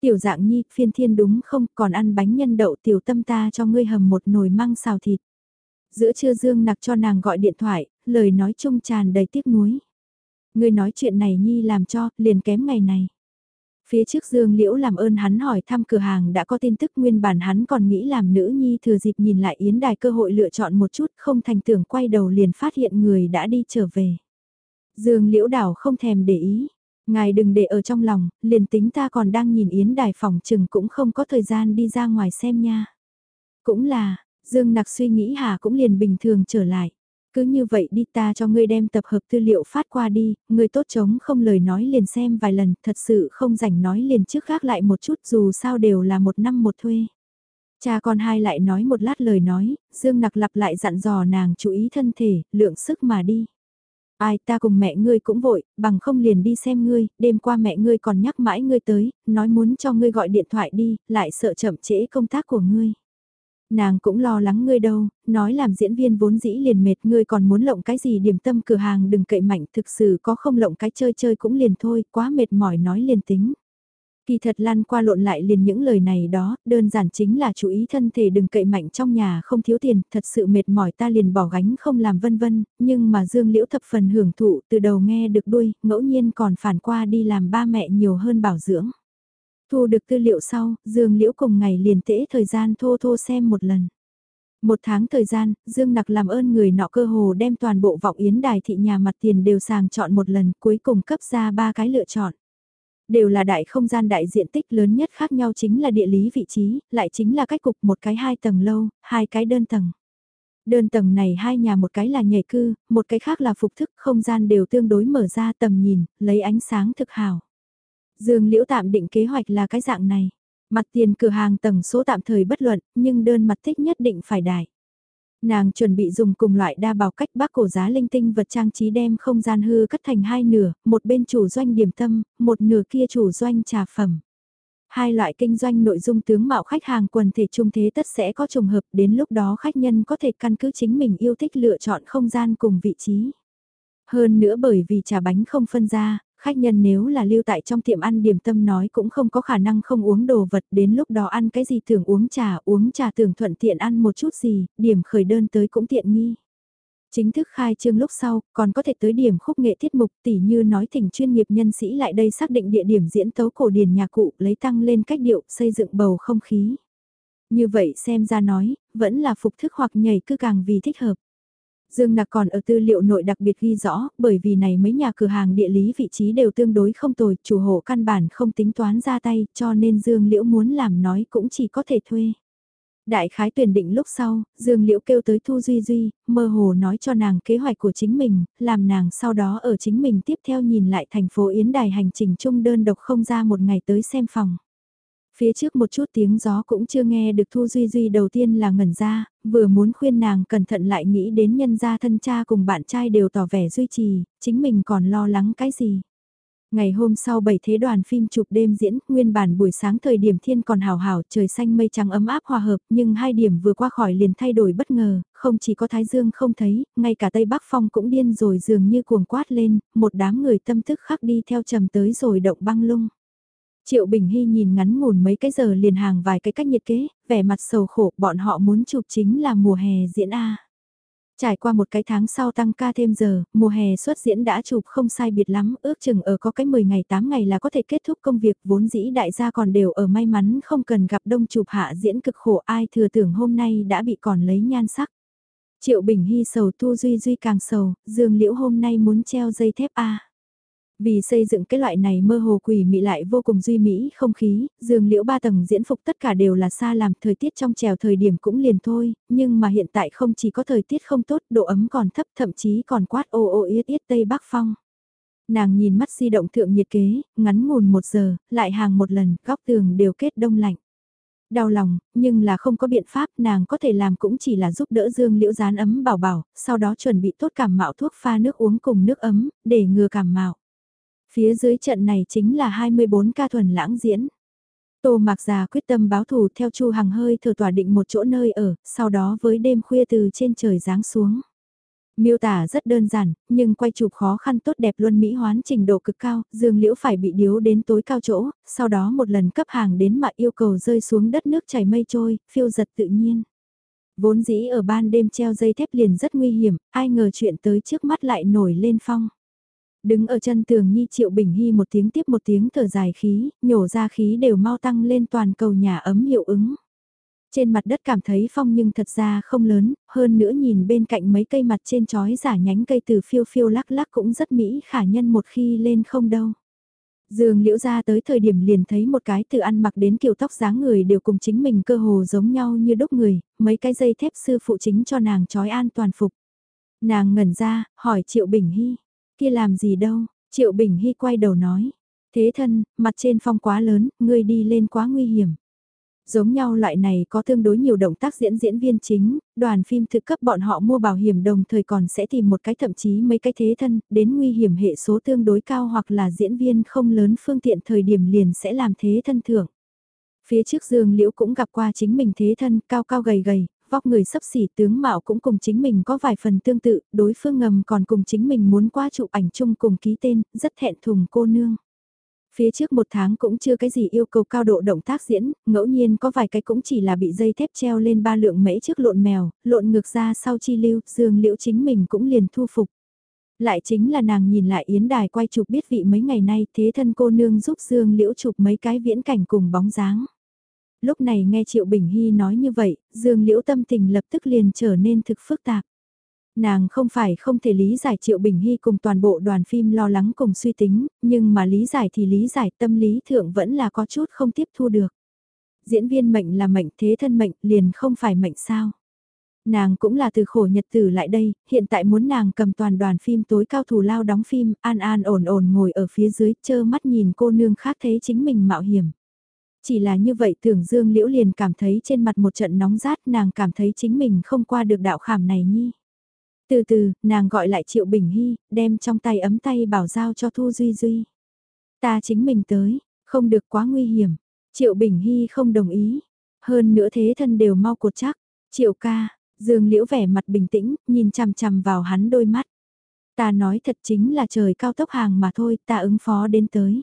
Tiểu dạng nhi, phiên thiên đúng không, còn ăn bánh nhân đậu tiểu tâm ta cho ngươi hầm một nồi măng xào thịt. Giữa trưa Dương nặc cho nàng gọi điện thoại, lời nói chung tràn đầy tiếc nuối. Ngươi nói chuyện này nhi làm cho, liền kém ngày này. Phía trước Dương Liễu làm ơn hắn hỏi thăm cửa hàng đã có tin tức nguyên bản hắn còn nghĩ làm nữ nhi thừa dịp nhìn lại yến đài cơ hội lựa chọn một chút không thành tưởng quay đầu liền phát hiện người đã đi trở về. Dương Liễu đảo không thèm để ý, ngài đừng để ở trong lòng, liền tính ta còn đang nhìn yến đài phòng chừng cũng không có thời gian đi ra ngoài xem nha. Cũng là, Dương Nặc suy nghĩ hà cũng liền bình thường trở lại. Cứ như vậy đi ta cho ngươi đem tập hợp tư liệu phát qua đi, ngươi tốt chống không lời nói liền xem vài lần, thật sự không rảnh nói liền trước gác lại một chút dù sao đều là một năm một thuê. Cha con hai lại nói một lát lời nói, Dương Nặc lặp lại dặn dò nàng chú ý thân thể, lượng sức mà đi. Ai ta cùng mẹ ngươi cũng vội, bằng không liền đi xem ngươi, đêm qua mẹ ngươi còn nhắc mãi ngươi tới, nói muốn cho ngươi gọi điện thoại đi, lại sợ chậm trễ công tác của ngươi. Nàng cũng lo lắng ngươi đâu, nói làm diễn viên vốn dĩ liền mệt ngươi còn muốn lộng cái gì điểm tâm cửa hàng đừng cậy mạnh thực sự có không lộng cái chơi chơi cũng liền thôi, quá mệt mỏi nói liền tính. Kỳ thật lăn qua lộn lại liền những lời này đó, đơn giản chính là chú ý thân thể đừng cậy mạnh trong nhà không thiếu tiền, thật sự mệt mỏi ta liền bỏ gánh không làm vân vân, nhưng mà Dương Liễu thập phần hưởng thụ từ đầu nghe được đuôi, ngẫu nhiên còn phản qua đi làm ba mẹ nhiều hơn bảo dưỡng. Thu được tư liệu sau, Dương Liễu cùng ngày liền tễ thời gian thô thô xem một lần. Một tháng thời gian, Dương Nặc làm ơn người nọ cơ hồ đem toàn bộ vọng yến đài thị nhà mặt tiền đều sàng chọn một lần cuối cùng cấp ra ba cái lựa chọn. Đều là đại không gian đại diện tích lớn nhất khác nhau chính là địa lý vị trí, lại chính là cách cục một cái hai tầng lâu, hai cái đơn tầng. Đơn tầng này hai nhà một cái là nhảy cư, một cái khác là phục thức không gian đều tương đối mở ra tầm nhìn, lấy ánh sáng thực hào. Dương Liễu tạm định kế hoạch là cái dạng này. Mặt tiền cửa hàng tầng số tạm thời bất luận, nhưng đơn mặt thích nhất định phải đại. Nàng chuẩn bị dùng cùng loại đa bào cách bác cổ giá linh tinh vật trang trí đem không gian hư cắt thành hai nửa, một bên chủ doanh điểm tâm, một nửa kia chủ doanh trà phẩm. Hai loại kinh doanh nội dung tướng mạo khách hàng quần thể trung thế tất sẽ có trùng hợp đến lúc đó khách nhân có thể căn cứ chính mình yêu thích lựa chọn không gian cùng vị trí. Hơn nữa bởi vì trà bánh không phân ra, khách nhân nếu là lưu tại trong tiệm ăn điểm tâm nói cũng không có khả năng không uống đồ vật đến lúc đó ăn cái gì tưởng uống trà uống trà tưởng thuận tiện ăn một chút gì, điểm khởi đơn tới cũng tiện nghi. Chính thức khai trương lúc sau, còn có thể tới điểm khúc nghệ tiết mục tỉ như nói thỉnh chuyên nghiệp nhân sĩ lại đây xác định địa điểm diễn tấu cổ điển nhạc cụ lấy tăng lên cách điệu xây dựng bầu không khí. Như vậy xem ra nói, vẫn là phục thức hoặc nhảy cứ càng vì thích hợp. Dương Nạc còn ở tư liệu nội đặc biệt ghi rõ, bởi vì này mấy nhà cửa hàng địa lý vị trí đều tương đối không tồi, chủ hộ căn bản không tính toán ra tay, cho nên Dương Liễu muốn làm nói cũng chỉ có thể thuê. Đại khái tuyển định lúc sau, Dương Liễu kêu tới Thu Duy Duy, mơ hồ nói cho nàng kế hoạch của chính mình, làm nàng sau đó ở chính mình tiếp theo nhìn lại thành phố Yến Đài hành trình chung đơn độc không ra một ngày tới xem phòng. Phía trước một chút tiếng gió cũng chưa nghe được Thu Duy Duy đầu tiên là ngẩn ra, vừa muốn khuyên nàng cẩn thận lại nghĩ đến nhân gia thân cha cùng bạn trai đều tỏ vẻ duy trì, chính mình còn lo lắng cái gì. Ngày hôm sau bảy thế đoàn phim chụp đêm diễn, nguyên bản buổi sáng thời điểm thiên còn hào hào, trời xanh mây trắng ấm áp hòa hợp, nhưng hai điểm vừa qua khỏi liền thay đổi bất ngờ, không chỉ có Thái Dương không thấy, ngay cả Tây Bắc Phong cũng điên rồi dường như cuồng quát lên, một đám người tâm thức khắc đi theo trầm tới rồi động băng lung. Triệu Bình Hy nhìn ngắn ngủn mấy cái giờ liền hàng vài cái cách nhiệt kế, vẻ mặt sầu khổ, bọn họ muốn chụp chính là mùa hè diễn A. Trải qua một cái tháng sau tăng ca thêm giờ, mùa hè xuất diễn đã chụp không sai biệt lắm, ước chừng ở có cái 10 ngày 8 ngày là có thể kết thúc công việc vốn dĩ đại gia còn đều ở may mắn không cần gặp đông chụp hạ diễn cực khổ ai thừa tưởng hôm nay đã bị còn lấy nhan sắc. Triệu Bình Hy sầu Thu Duy Duy càng sầu, Dương Liễu hôm nay muốn treo dây thép A. Vì xây dựng cái loại này mơ hồ quỷ mị lại vô cùng duy mỹ không khí, giường liễu ba tầng diễn phục tất cả đều là xa làm thời tiết trong trèo thời điểm cũng liền thôi, nhưng mà hiện tại không chỉ có thời tiết không tốt, độ ấm còn thấp thậm chí còn quát ô ô yết yết tây bắc phong. Nàng nhìn mắt di động thượng nhiệt kế, ngắn ngủn một giờ, lại hàng một lần, góc tường đều kết đông lạnh. Đau lòng, nhưng là không có biện pháp nàng có thể làm cũng chỉ là giúp đỡ dương liễu rán ấm bảo bảo, sau đó chuẩn bị tốt cảm mạo thuốc pha nước uống cùng nước ấm, để ngừa cảm mạo. Phía dưới trận này chính là 24 ca thuần lãng diễn. Tô Mạc Già quyết tâm báo thù theo Chu Hằng hơi thở tỏa định một chỗ nơi ở, sau đó với đêm khuya từ trên trời giáng xuống. Miêu tả rất đơn giản, nhưng quay chụp khó khăn tốt đẹp luôn mỹ hoán trình độ cực cao, Dương Liễu phải bị điếu đến tối cao chỗ, sau đó một lần cấp hàng đến mà yêu cầu rơi xuống đất nước chảy mây trôi, phiêu giật tự nhiên. Vốn dĩ ở ban đêm treo dây thép liền rất nguy hiểm, ai ngờ chuyện tới trước mắt lại nổi lên phong. Đứng ở chân tường Nhi Triệu Bình Hy một tiếng tiếp một tiếng thở dài khí, nhổ ra khí đều mau tăng lên toàn cầu nhà ấm hiệu ứng. Trên mặt đất cảm thấy phong nhưng thật ra không lớn, hơn nữa nhìn bên cạnh mấy cây mặt trên chói giả nhánh cây từ phiêu phiêu lắc lắc cũng rất mỹ khả nhân một khi lên không đâu. Dương liễu ra tới thời điểm liền thấy một cái từ ăn mặc đến kiểu tóc dáng người đều cùng chính mình cơ hồ giống nhau như đúc người, mấy cái dây thép sư phụ chính cho nàng trói an toàn phục. Nàng ngẩn ra, hỏi Triệu Bình Hy, Kia làm gì đâu, Triệu Bình Hy quay đầu nói. Thế thân, mặt trên phong quá lớn, ngươi đi lên quá nguy hiểm. Giống nhau loại này có tương đối nhiều động tác diễn diễn viên chính, đoàn phim thực cấp bọn họ mua bảo hiểm đồng thời còn sẽ tìm một cái thậm chí mấy cái thế thân, đến nguy hiểm hệ số tương đối cao hoặc là diễn viên không lớn phương tiện thời điểm liền sẽ làm thế thân thưởng. Phía trước giường Liễu cũng gặp qua chính mình thế thân cao cao gầy gầy, vóc người sấp xỉ tướng mạo cũng cùng chính mình có vài phần tương tự, đối phương ngầm còn cùng chính mình muốn qua chụp ảnh chung cùng ký tên, rất thẹn thùng cô nương. Phía trước một tháng cũng chưa cái gì yêu cầu cao độ động tác diễn, ngẫu nhiên có vài cái cũng chỉ là bị dây thép treo lên ba lượng mễ trước lộn mèo, lộn ngược ra sau chi lưu, dương liễu chính mình cũng liền thu phục. Lại chính là nàng nhìn lại yến đài quay chụp biết vị mấy ngày nay thế thân cô nương giúp dương liễu chụp mấy cái viễn cảnh cùng bóng dáng. Lúc này nghe Triệu Bình Hy nói như vậy, Dương Liễu tâm tình lập tức liền trở nên thực phức tạp. Nàng không phải không thể lý giải Triệu Bình Hy cùng toàn bộ đoàn phim lo lắng cùng suy tính, nhưng mà lý giải thì lý giải tâm lý thượng vẫn là có chút không tiếp thu được. Diễn viên mệnh là mệnh thế thân mệnh liền không phải mệnh sao. Nàng cũng là từ khổ nhật tử lại đây, hiện tại muốn nàng cầm toàn đoàn phim tối cao thủ lao đóng phim, an an ổn ổn ngồi ở phía dưới, chơ mắt nhìn cô nương khác thấy chính mình mạo hiểm. Chỉ là như vậy tưởng Dương Liễu liền cảm thấy trên mặt một trận nóng rát nàng cảm thấy chính mình không qua được đạo khảm này nhi. Từ từ, nàng gọi lại Triệu Bình Hy, đem trong tay ấm tay bảo giao cho Thu Duy Duy. Ta chính mình tới, không được quá nguy hiểm. Triệu Bình Hy không đồng ý. Hơn nữa thế thân đều mau cột chắc. Triệu ca, Dương Liễu vẻ mặt bình tĩnh, nhìn chằm chằm vào hắn đôi mắt. Ta nói thật chính là trời cao tốc hàng mà thôi, ta ứng phó đến tới.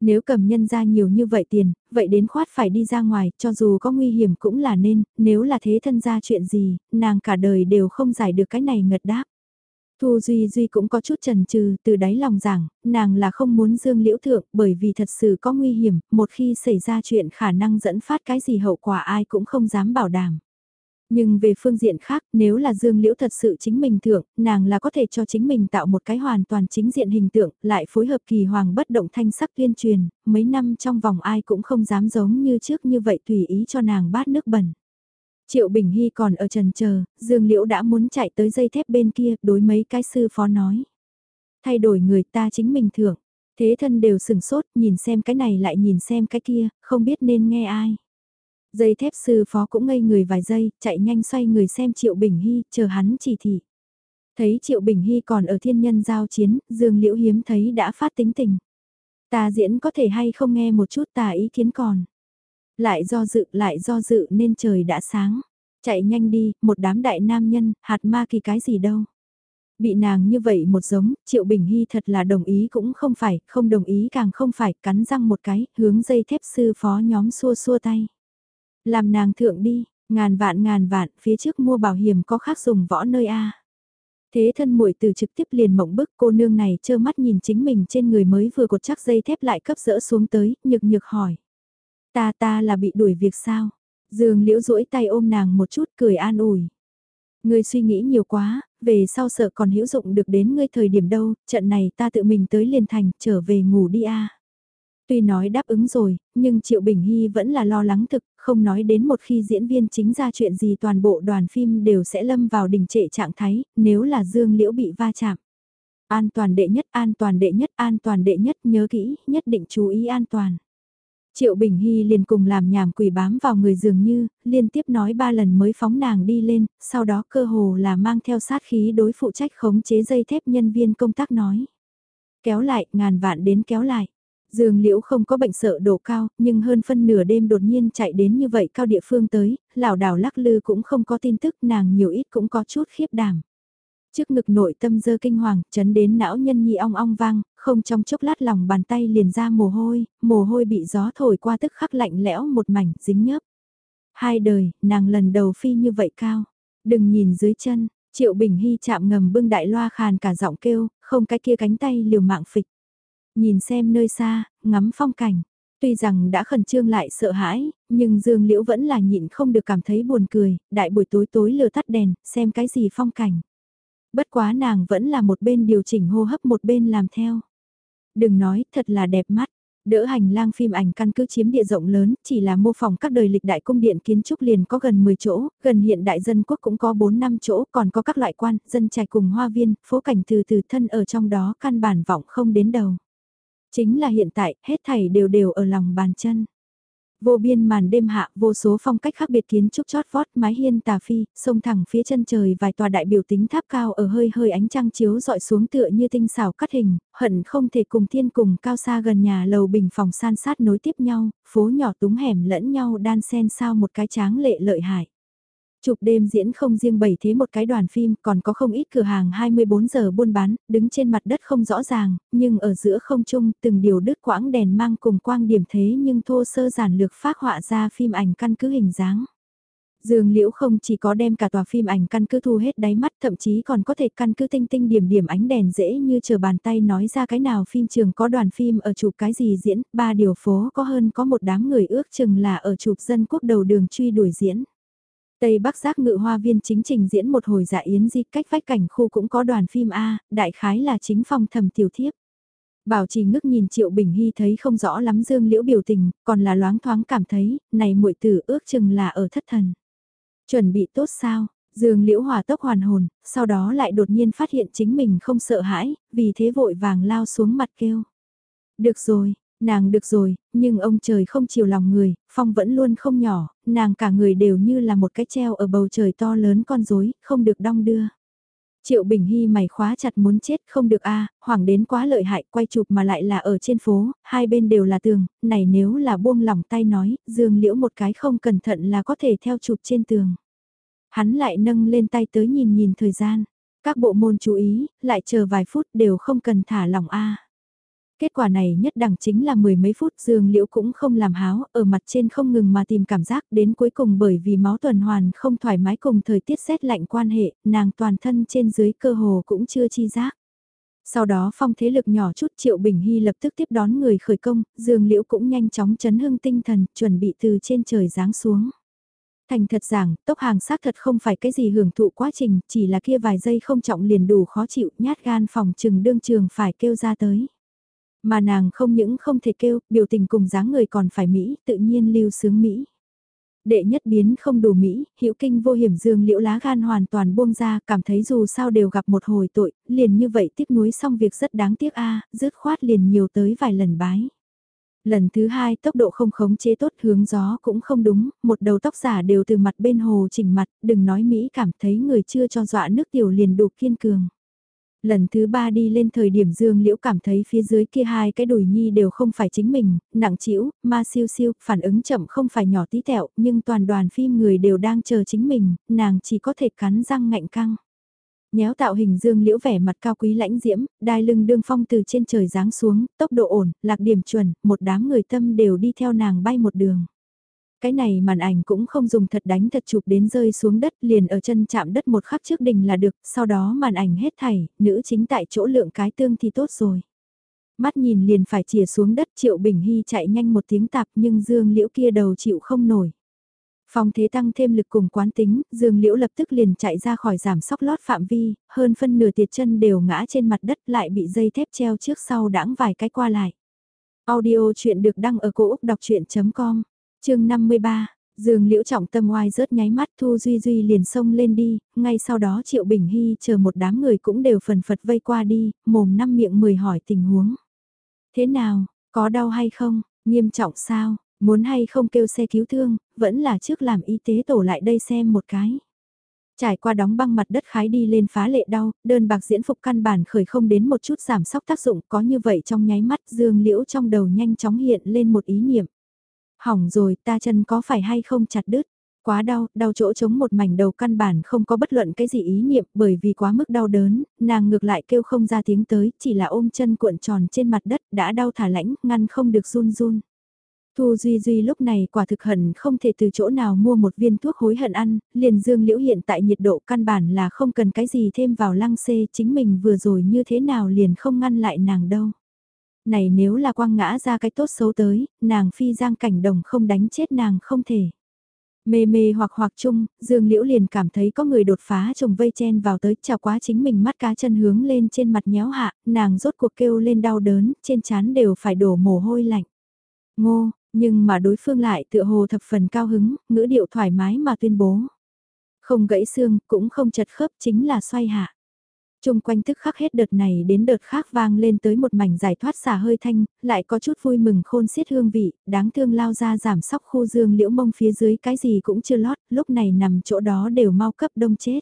Nếu cầm nhân ra nhiều như vậy tiền, vậy đến khoát phải đi ra ngoài, cho dù có nguy hiểm cũng là nên, nếu là thế thân ra chuyện gì, nàng cả đời đều không giải được cái này ngật đáp. Thu Duy Duy cũng có chút trần trừ từ đáy lòng rằng, nàng là không muốn dương liễu thượng bởi vì thật sự có nguy hiểm, một khi xảy ra chuyện khả năng dẫn phát cái gì hậu quả ai cũng không dám bảo đảm. Nhưng về phương diện khác, nếu là Dương Liễu thật sự chính mình thượng, nàng là có thể cho chính mình tạo một cái hoàn toàn chính diện hình tượng, lại phối hợp kỳ hoàng bất động thanh sắc tuyên truyền, mấy năm trong vòng ai cũng không dám giống như trước như vậy tùy ý cho nàng bát nước bẩn. Triệu Bình Hy còn ở trần chờ, Dương Liễu đã muốn chạy tới dây thép bên kia, đối mấy cái sư phó nói. Thay đổi người ta chính mình thưởng, thế thân đều sừng sốt, nhìn xem cái này lại nhìn xem cái kia, không biết nên nghe ai. Dây thép sư phó cũng ngây người vài giây, chạy nhanh xoay người xem Triệu Bình Hy, chờ hắn chỉ thị. Thấy Triệu Bình Hy còn ở thiên nhân giao chiến, Dương Liễu hiếm thấy đã phát tính tình. Ta diễn có thể hay không nghe một chút ta ý kiến còn. Lại do dự, lại do dự nên trời đã sáng. Chạy nhanh đi, một đám đại nam nhân, hạt ma kỳ cái gì đâu. Bị nàng như vậy một giống, Triệu Bình Hy thật là đồng ý cũng không phải, không đồng ý càng không phải, cắn răng một cái, hướng dây thép sư phó nhóm xua xua tay. Làm nàng thượng đi, ngàn vạn ngàn vạn, phía trước mua bảo hiểm có khác dùng võ nơi A. Thế thân muội từ trực tiếp liền mộng bức cô nương này trơ mắt nhìn chính mình trên người mới vừa cột chắc dây thép lại cấp rỡ xuống tới, nhược nhược hỏi. Ta ta là bị đuổi việc sao? Dương liễu duỗi tay ôm nàng một chút cười an ủi. Ngươi suy nghĩ nhiều quá, về sau sợ còn hữu dụng được đến ngươi thời điểm đâu, trận này ta tự mình tới liền thành, trở về ngủ đi a. Tuy nói đáp ứng rồi, nhưng Triệu Bình Hy vẫn là lo lắng thực, không nói đến một khi diễn viên chính ra chuyện gì toàn bộ đoàn phim đều sẽ lâm vào đình trệ trạng thái, nếu là Dương Liễu bị va chạm. An toàn đệ nhất, an toàn đệ nhất, an toàn đệ nhất, nhớ kỹ, nhất định chú ý an toàn. Triệu Bình Hy liền cùng làm nhảm quỷ bám vào người dường như, liên tiếp nói ba lần mới phóng nàng đi lên, sau đó cơ hồ là mang theo sát khí đối phụ trách khống chế dây thép nhân viên công tác nói. Kéo lại, ngàn vạn đến kéo lại. Dương Liễu không có bệnh sợ độ cao, nhưng hơn phân nửa đêm đột nhiên chạy đến như vậy cao địa phương tới, lão đảo lắc lư cũng không có tin tức nàng nhiều ít cũng có chút khiếp đảm. Trước ngực nội tâm dơ kinh hoàng, chấn đến não nhân nhi ong ong vang, không trong chốc lát lòng bàn tay liền ra mồ hôi, mồ hôi bị gió thổi qua tức khắc lạnh lẽo một mảnh, dính nhớp. Hai đời, nàng lần đầu phi như vậy cao. Đừng nhìn dưới chân, Triệu Bình Hy chạm ngầm bưng đại loa khàn cả giọng kêu, không cái kia cánh tay liều mạng phịch. Nhìn xem nơi xa, ngắm phong cảnh. Tuy rằng đã khẩn trương lại sợ hãi, nhưng Dương Liễu vẫn là nhịn không được cảm thấy buồn cười, đại buổi tối tối lừa tắt đèn, xem cái gì phong cảnh. Bất quá nàng vẫn là một bên điều chỉnh hô hấp một bên làm theo. Đừng nói, thật là đẹp mắt. Đỡ hành lang phim ảnh căn cứ chiếm địa rộng lớn, chỉ là mô phỏng các đời lịch đại cung điện kiến trúc liền có gần 10 chỗ, gần hiện đại dân quốc cũng có 4 năm chỗ, còn có các loại quan, dân trạch cùng hoa viên, phố cảnh từ từ thân ở trong đó căn bản vọng không đến đầu. Chính là hiện tại, hết thảy đều đều ở lòng bàn chân. Vô biên màn đêm hạ, vô số phong cách khác biệt kiến trúc chót vót, mái hiên tà phi, sông thẳng phía chân trời vài tòa đại biểu tính tháp cao ở hơi hơi ánh trăng chiếu dọi xuống tựa như tinh xảo cắt hình, hận không thể cùng thiên cùng cao xa gần nhà lầu bình phòng san sát nối tiếp nhau, phố nhỏ túng hẻm lẫn nhau đan xen sao một cái tráng lệ lợi hại. Chụp đêm diễn không riêng bảy thế một cái đoàn phim, còn có không ít cửa hàng 24 giờ buôn bán, đứng trên mặt đất không rõ ràng, nhưng ở giữa không trung từng điều đứt quãng đèn mang cùng quang điểm thế nhưng thô sơ giản lược phát họa ra phim ảnh căn cứ hình dáng. Dương Liễu không chỉ có đem cả tòa phim ảnh căn cứ thu hết đáy mắt thậm chí còn có thể căn cứ tinh tinh điểm điểm ánh đèn dễ như chờ bàn tay nói ra cái nào phim trường có đoàn phim ở chụp cái gì diễn, ba điều phố có hơn có một đám người ước chừng là ở chụp dân quốc đầu đường truy đuổi diễn. Tây Bắc giác ngự hoa viên chính trình diễn một hồi dạ yến di cách vách cảnh khu cũng có đoàn phim A, đại khái là chính phong thầm tiểu thiếp. Bảo trì ngước nhìn Triệu Bình Hy thấy không rõ lắm Dương Liễu biểu tình, còn là loáng thoáng cảm thấy, này muội tử ước chừng là ở thất thần. Chuẩn bị tốt sao? Dương Liễu hòa tốc hoàn hồn, sau đó lại đột nhiên phát hiện chính mình không sợ hãi, vì thế vội vàng lao xuống mặt kêu. Được rồi, Nàng được rồi, nhưng ông trời không chiều lòng người, phong vẫn luôn không nhỏ, nàng cả người đều như là một cái treo ở bầu trời to lớn con rối, không được đong đưa. Triệu Bình Hy mày khóa chặt muốn chết không được a hoảng đến quá lợi hại quay chụp mà lại là ở trên phố, hai bên đều là tường, này nếu là buông lỏng tay nói, dương liễu một cái không cẩn thận là có thể theo chụp trên tường. Hắn lại nâng lên tay tới nhìn nhìn thời gian, các bộ môn chú ý, lại chờ vài phút đều không cần thả lỏng a Kết quả này nhất đẳng chính là mười mấy phút Dương Liễu cũng không làm háo, ở mặt trên không ngừng mà tìm cảm giác đến cuối cùng bởi vì máu tuần hoàn không thoải mái cùng thời tiết rét lạnh quan hệ, nàng toàn thân trên dưới cơ hồ cũng chưa chi giác. Sau đó phong thế lực nhỏ chút Triệu Bình Hy lập tức tiếp đón người khởi công, Dương Liễu cũng nhanh chóng chấn hưng tinh thần, chuẩn bị từ trên trời giáng xuống. Thành thật rằng tốc hàng xác thật không phải cái gì hưởng thụ quá trình, chỉ là kia vài giây không trọng liền đủ khó chịu, nhát gan phòng trừng đương trường phải kêu ra tới. Mà nàng không những không thể kêu, biểu tình cùng dáng người còn phải Mỹ, tự nhiên lưu sướng Mỹ. Đệ nhất biến không đủ Mỹ, hữu kinh vô hiểm dương liễu lá gan hoàn toàn buông ra, cảm thấy dù sao đều gặp một hồi tội, liền như vậy tiếc nuối xong việc rất đáng tiếc a à, dứt khoát liền nhiều tới vài lần bái. Lần thứ hai tốc độ không khống chế tốt hướng gió cũng không đúng, một đầu tóc giả đều từ mặt bên hồ chỉnh mặt, đừng nói Mỹ cảm thấy người chưa cho dọa nước tiểu liền đủ kiên cường. Lần thứ ba đi lên thời điểm Dương Liễu cảm thấy phía dưới kia hai cái đùi nhi đều không phải chính mình, nặng chịu, ma siêu siêu, phản ứng chậm không phải nhỏ tí tẹo, nhưng toàn đoàn phim người đều đang chờ chính mình, nàng chỉ có thể cắn răng ngạnh căng. Nhéo tạo hình Dương Liễu vẻ mặt cao quý lãnh diễm, đai lưng đương phong từ trên trời giáng xuống, tốc độ ổn, lạc điểm chuẩn, một đám người tâm đều đi theo nàng bay một đường. Cái này màn ảnh cũng không dùng thật đánh thật chụp đến rơi xuống đất liền ở chân chạm đất một khắc trước đình là được, sau đó màn ảnh hết thảy, nữ chính tại chỗ lượng cái tương thì tốt rồi. Mắt nhìn liền phải chìa xuống đất Triệu Bình Hy chạy nhanh một tiếng tạp nhưng Dương Liễu kia đầu chịu không nổi. Phong thế tăng thêm lực cùng quán tính, dương liễu lập tức liền chạy ra khỏi giảm sóc lót phạm vi, hơn phân nửa tiệt chân đều ngã trên mặt đất lại bị dây thép treo trước sau đãng vài cái qua lại. Audio chuyện được đăng ở cổ Úc đọc chuyện.com, chương 53. Dương liễu trọng tâm oai rớt nháy mắt Thu Duy Duy liền xông lên đi, ngay sau đó Triệu Bình Hy chờ một đám người cũng đều phần phật vây qua đi, mồm năm miệng mười hỏi tình huống. Thế nào, có đau hay không, nghiêm trọng sao, muốn hay không kêu xe cứu thương, vẫn là trước làm y tế tổ lại đây xem một cái. Trải qua đóng băng mặt đất khái đi lên phá lệ đau, đơn bạc diễn phục căn bản khởi không đến một chút giảm sóc tác dụng có như vậy trong nháy mắt dương liễu trong đầu nhanh chóng hiện lên một ý niệm. Hỏng rồi ta chân có phải hay không chặt đứt, quá đau, đau chỗ chống một mảnh đầu căn bản không có bất luận cái gì ý niệm bởi vì quá mức đau đớn, nàng ngược lại kêu không ra tiếng tới, chỉ là ôm chân cuộn tròn trên mặt đất đã đau thả lãnh, ngăn không được run run. Thu Duy Duy lúc này quả thực hận không thể từ chỗ nào mua một viên thuốc hối hận ăn, liền dương liễu hiện tại nhiệt độ căn bản là không cần cái gì thêm vào lăng xê chính mình vừa rồi như thế nào liền không ngăn lại nàng đâu. Này nếu là quang ngã ra cái tốt xấu tới, nàng phi giang cảnh đồng không đánh chết nàng không thể. Mê mê hoặc hoặc chung, Dương Liễu liền cảm thấy có người đột phá trồng vây chen vào tới chào quá chính mình mắt cá chân hướng lên trên mặt nhéo hạ, nàng rốt cuộc kêu lên đau đớn, trên chán đều phải đổ mồ hôi lạnh. Ngô, nhưng mà đối phương lại tựa hồ thập phần cao hứng, ngữ điệu thoải mái mà tuyên bố. Không gãy xương, cũng không chật khớp chính là xoay hạ. Trung quanh tức khắc hết đợt này đến đợt khác vang lên tới một mảnh giải thoát xả hơi thanh, lại có chút vui mừng khôn xiết hương vị, đáng thương lao ra giảm sóc khu dương liễu mông phía dưới cái gì cũng chưa lót, lúc này nằm chỗ đó đều mau cấp đông chết.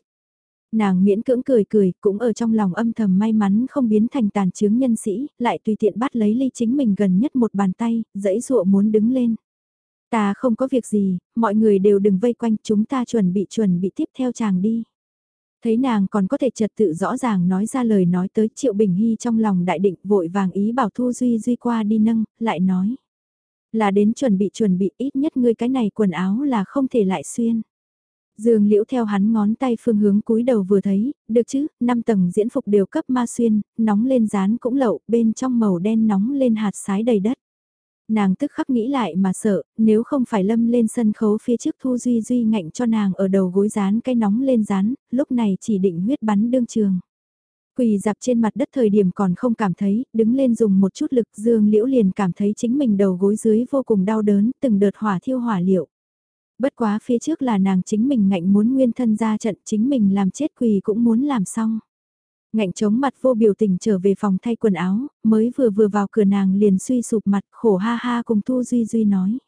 Nàng miễn cưỡng cười cười, cũng ở trong lòng âm thầm may mắn không biến thành tàn chướng nhân sĩ, lại tùy tiện bắt lấy ly chính mình gần nhất một bàn tay, dẫy dụa muốn đứng lên. Ta không có việc gì, mọi người đều đừng vây quanh chúng ta chuẩn bị chuẩn bị tiếp theo chàng đi. Thấy nàng còn có thể trật tự rõ ràng nói ra lời nói tới Triệu Bình Hy trong lòng đại định vội vàng ý bảo Thu Duy Duy qua đi nâng, lại nói. Là đến chuẩn bị chuẩn bị ít nhất ngươi cái này quần áo là không thể lại xuyên. Dương Liễu theo hắn ngón tay phương hướng cúi đầu vừa thấy, được chứ, năm tầng diễn phục đều cấp ma xuyên, nóng lên dán cũng lậu, bên trong màu đen nóng lên hạt sái đầy đất. Nàng tức khắc nghĩ lại mà sợ, nếu không phải lâm lên sân khấu phía trước Thu Duy Duy ngạnh cho nàng ở đầu gối dán cái nóng lên dán, lúc này chỉ định huyết bắn đương trường. Quỳ dạp trên mặt đất thời điểm còn không cảm thấy, đứng lên dùng một chút lực dương liễu liền cảm thấy chính mình đầu gối dưới vô cùng đau đớn, từng đợt hỏa thiêu hỏa liệu. Bất quá phía trước là nàng chính mình ngạnh muốn nguyên thân ra trận chính mình làm chết quỳ cũng muốn làm xong. Ngạnh chống mặt vô biểu tình trở về phòng thay quần áo, mới vừa vừa vào cửa nàng liền suy sụp mặt khổ ha ha cùng Thu Duy Duy nói.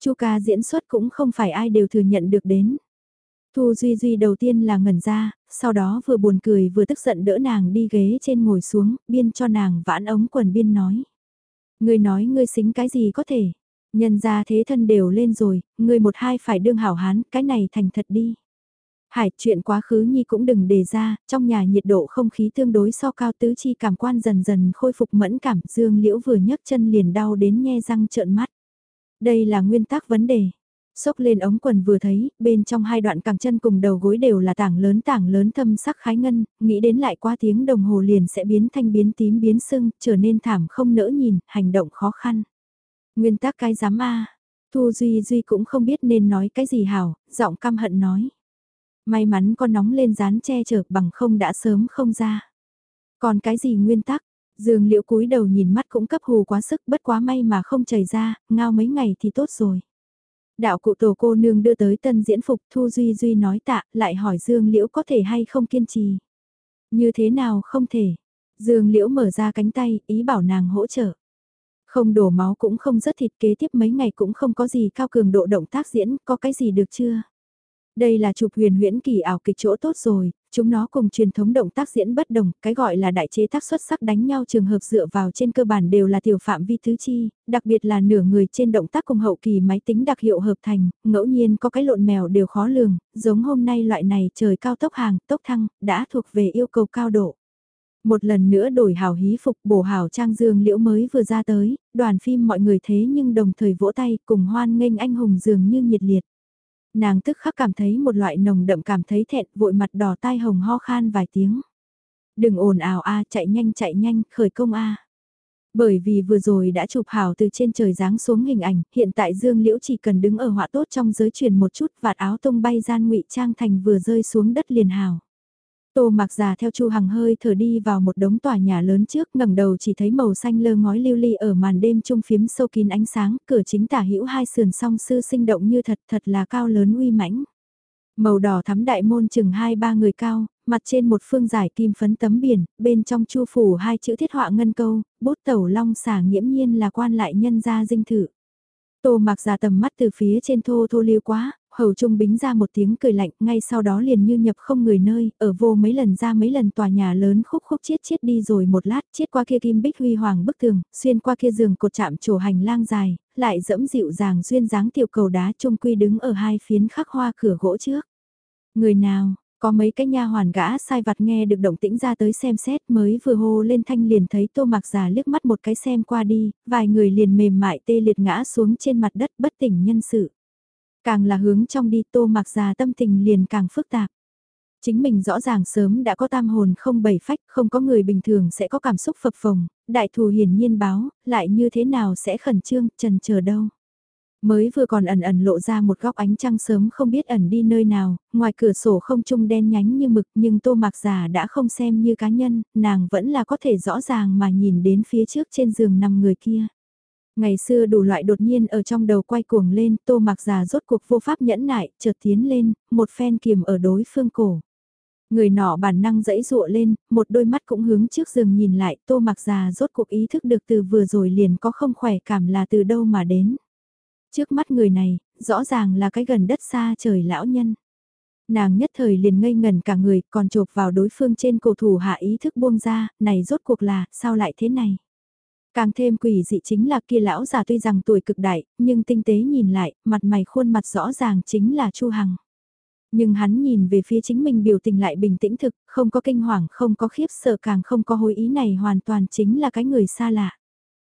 Chu ca diễn xuất cũng không phải ai đều thừa nhận được đến. Thu Duy Duy đầu tiên là ngẩn ra, sau đó vừa buồn cười vừa tức giận đỡ nàng đi ghế trên ngồi xuống, biên cho nàng vãn ống quần biên nói. Ngươi nói ngươi xính cái gì có thể, nhân ra thế thân đều lên rồi, ngươi một hai phải đương hảo hán, cái này thành thật đi. Hải, chuyện quá khứ nhi cũng đừng đề ra, trong nhà nhiệt độ không khí tương đối so cao tứ chi cảm quan dần dần khôi phục mẫn cảm, dương liễu vừa nhấc chân liền đau đến nhe răng trợn mắt. Đây là nguyên tắc vấn đề. Xốc lên ống quần vừa thấy, bên trong hai đoạn càng chân cùng đầu gối đều là tảng lớn tảng lớn thâm sắc khái ngân, nghĩ đến lại qua tiếng đồng hồ liền sẽ biến thanh biến tím biến sưng, trở nên thảm không nỡ nhìn, hành động khó khăn. Nguyên tắc cái giám A, Thu Duy Duy cũng không biết nên nói cái gì hảo, giọng căm hận nói. May mắn con nóng lên dán che chở bằng không đã sớm không ra. Còn cái gì nguyên tắc, Dương liễu cúi đầu nhìn mắt cũng cấp hù quá sức bất quá may mà không chảy ra, ngao mấy ngày thì tốt rồi. Đạo cụ tổ cô nương đưa tới tân diễn phục Thu Duy Duy nói tạ, lại hỏi Dương liễu có thể hay không kiên trì. Như thế nào không thể. Dương liễu mở ra cánh tay, ý bảo nàng hỗ trợ. Không đổ máu cũng không rớt thịt kế tiếp mấy ngày cũng không có gì cao cường độ động tác diễn, có cái gì được chưa? Đây là chụp huyền huyễn kỳ ảo kịch chỗ tốt rồi, chúng nó cùng truyền thống động tác diễn bất đồng, cái gọi là đại chế tác xuất sắc đánh nhau trường hợp dựa vào trên cơ bản đều là tiểu phạm vi thứ chi, đặc biệt là nửa người trên động tác cùng hậu kỳ máy tính đặc hiệu hợp thành, ngẫu nhiên có cái lộn mèo đều khó lường, giống hôm nay loại này trời cao tốc hàng, tốc thăng, đã thuộc về yêu cầu cao độ. Một lần nữa đổi hào hí phục bổ hào trang dương liễu mới vừa ra tới, đoàn phim mọi người thế nhưng đồng thời vỗ tay cùng hoan nghênh anh hùng dường như nhiệt liệt. Nàng tức khắc cảm thấy một loại nồng đậm cảm thấy thẹn vội mặt đỏ tai hồng ho khan vài tiếng. Đừng ồn ào a chạy nhanh chạy nhanh khởi công a Bởi vì vừa rồi đã chụp hảo từ trên trời giáng xuống hình ảnh, hiện tại Dương Liễu chỉ cần đứng ở họa tốt trong giới truyền một chút vạt áo tung bay gian ngụy trang thành vừa rơi xuống đất liền hảo. Tô mặc già theo Chu Hằng hơi thở đi vào một đống tòa nhà lớn trước ngẩng đầu chỉ thấy màu xanh lơ ngói lưu ly ở màn đêm trung phiếm sâu kín ánh sáng, cửa chính tả hữu hai sườn song sư sinh động như thật thật là cao lớn uy mãnh. Màu đỏ thắm đại môn chừng hai ba người cao, mặt trên một phương giải kim phấn tấm biển, bên trong chu phủ hai chữ thiết họa ngân câu, bút tẩu long xả nghiễm nhiên là quan lại nhân gia dinh thự. Tô mặc giả tầm mắt từ phía trên thô thô liêu quá, hầu trung bính ra một tiếng cười lạnh, ngay sau đó liền như nhập không người nơi, ở vô mấy lần ra mấy lần tòa nhà lớn khúc khúc chiết chiết đi rồi một lát, chiết qua kia kim bích huy hoàng bức tường, xuyên qua kia giường cột chạm trổ hành lang dài, lại dẫm dịu dàng duyên dáng tiểu cầu đá trung quy đứng ở hai phiến khắc hoa cửa gỗ trước. Người nào, có mấy cái nha hoàn gã sai vặt nghe được động tĩnh ra tới xem xét mới vừa hô lên thanh liền thấy tô mặc già liếc mắt một cái xem qua đi, vài người liền mềm mại tê liệt ngã xuống trên mặt đất bất tỉnh nhân sự. Càng là hướng trong đi tô mặc già tâm tình liền càng phức tạp. Chính mình rõ ràng sớm đã có tam hồn không bảy phách, không có người bình thường sẽ có cảm xúc phập phồng, đại thù hiển nhiên báo, lại như thế nào sẽ khẩn trương, trần chờ đâu. Mới vừa còn ẩn ẩn lộ ra một góc ánh trăng sớm không biết ẩn đi nơi nào, ngoài cửa sổ không trung đen nhánh như mực nhưng tô mạc già đã không xem như cá nhân, nàng vẫn là có thể rõ ràng mà nhìn đến phía trước trên giường nằm người kia. Ngày xưa đủ loại đột nhiên ở trong đầu quay cuồng lên, tô mặc già rốt cuộc vô pháp nhẫn nại, chợt tiến lên, một phen kiềm ở đối phương cổ. Người nọ bản năng dẫy dụa lên, một đôi mắt cũng hướng trước giường nhìn lại, tô mặc già rốt cuộc ý thức được từ vừa rồi liền có không khỏe cảm là từ đâu mà đến. Trước mắt người này, rõ ràng là cái gần đất xa trời lão nhân. Nàng nhất thời liền ngây ngần cả người còn chộp vào đối phương trên cổ thủ hạ ý thức buông ra, này rốt cuộc là, sao lại thế này? Càng thêm quỷ dị chính là kia lão già tuy rằng tuổi cực đại, nhưng tinh tế nhìn lại, mặt mày khuôn mặt rõ ràng chính là Chu Hằng. Nhưng hắn nhìn về phía chính mình biểu tình lại bình tĩnh thực, không có kinh hoàng, không có khiếp sợ càng không có hối ý này hoàn toàn chính là cái người xa lạ.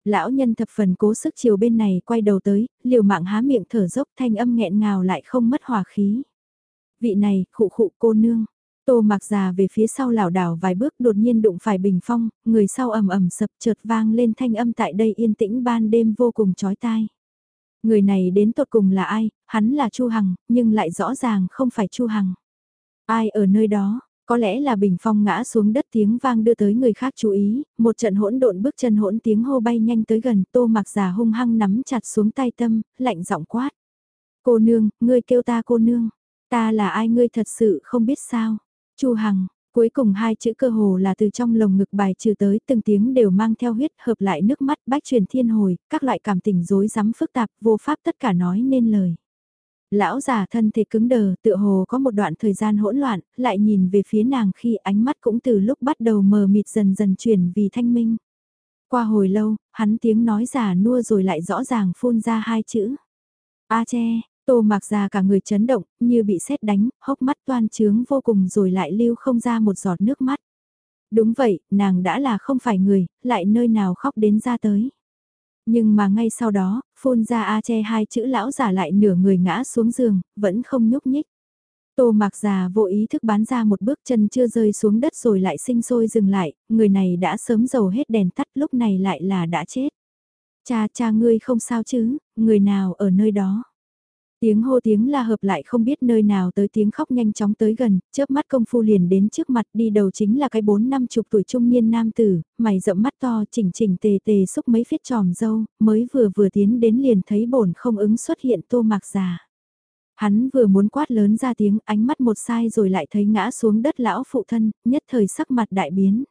Lão nhân thập phần cố sức chiều bên này quay đầu tới, liều mạng há miệng thở dốc thanh âm nghẹn ngào lại không mất hòa khí. Vị này, khụ khụ cô nương. Tô mặc già về phía sau lảo đảo vài bước đột nhiên đụng phải bình phong, người sau ầm ầm sập chợt vang lên thanh âm tại đây yên tĩnh ban đêm vô cùng chói tai. Người này đến tột cùng là ai, hắn là Chu Hằng, nhưng lại rõ ràng không phải Chu Hằng. Ai ở nơi đó, có lẽ là bình phong ngã xuống đất tiếng vang đưa tới người khác chú ý, một trận hỗn độn bước chân hỗn tiếng hô bay nhanh tới gần, tô mặc giả hung hăng nắm chặt xuống tay tâm, lạnh giọng quát. Cô nương, ngươi kêu ta cô nương, ta là ai ngươi thật sự không biết sao. Chu Hằng, cuối cùng hai chữ cơ hồ là từ trong lồng ngực bài trừ tới từng tiếng đều mang theo huyết hợp lại nước mắt bách truyền thiên hồi, các loại cảm tình rối rắm phức tạp vô pháp tất cả nói nên lời. Lão già thân thể cứng đờ, tựa hồ có một đoạn thời gian hỗn loạn, lại nhìn về phía nàng khi ánh mắt cũng từ lúc bắt đầu mờ mịt dần dần chuyển vì thanh minh. Qua hồi lâu, hắn tiếng nói già nua rồi lại rõ ràng phun ra hai chữ. A che, tô mạc già cả người chấn động, như bị sét đánh, hốc mắt toan trướng vô cùng rồi lại lưu không ra một giọt nước mắt. Đúng vậy, nàng đã là không phải người, lại nơi nào khóc đến ra tới. Nhưng mà ngay sau đó, phun ra A che hai chữ lão giả lại nửa người ngã xuống giường, vẫn không nhúc nhích. Tô mạc già vô ý thức bán ra một bước chân chưa rơi xuống đất rồi lại sinh sôi dừng lại, người này đã sớm dầu hết đèn tắt lúc này lại là đã chết. Cha cha ngươi không sao chứ, người nào ở nơi đó. Tiếng hô tiếng la hợp lại không biết nơi nào tới tiếng khóc nhanh chóng tới gần, chớp mắt công phu liền đến trước mặt đi đầu chính là cái bốn năm chục tuổi trung niên nam tử, mày rậm mắt to chỉnh chỉnh tề tề xúc mấy phiết tròm dâu, mới vừa vừa tiến đến liền thấy bổn không ứng xuất hiện tô mạc già. Hắn vừa muốn quát lớn ra tiếng ánh mắt một sai rồi lại thấy ngã xuống đất lão phụ thân, nhất thời sắc mặt đại biến.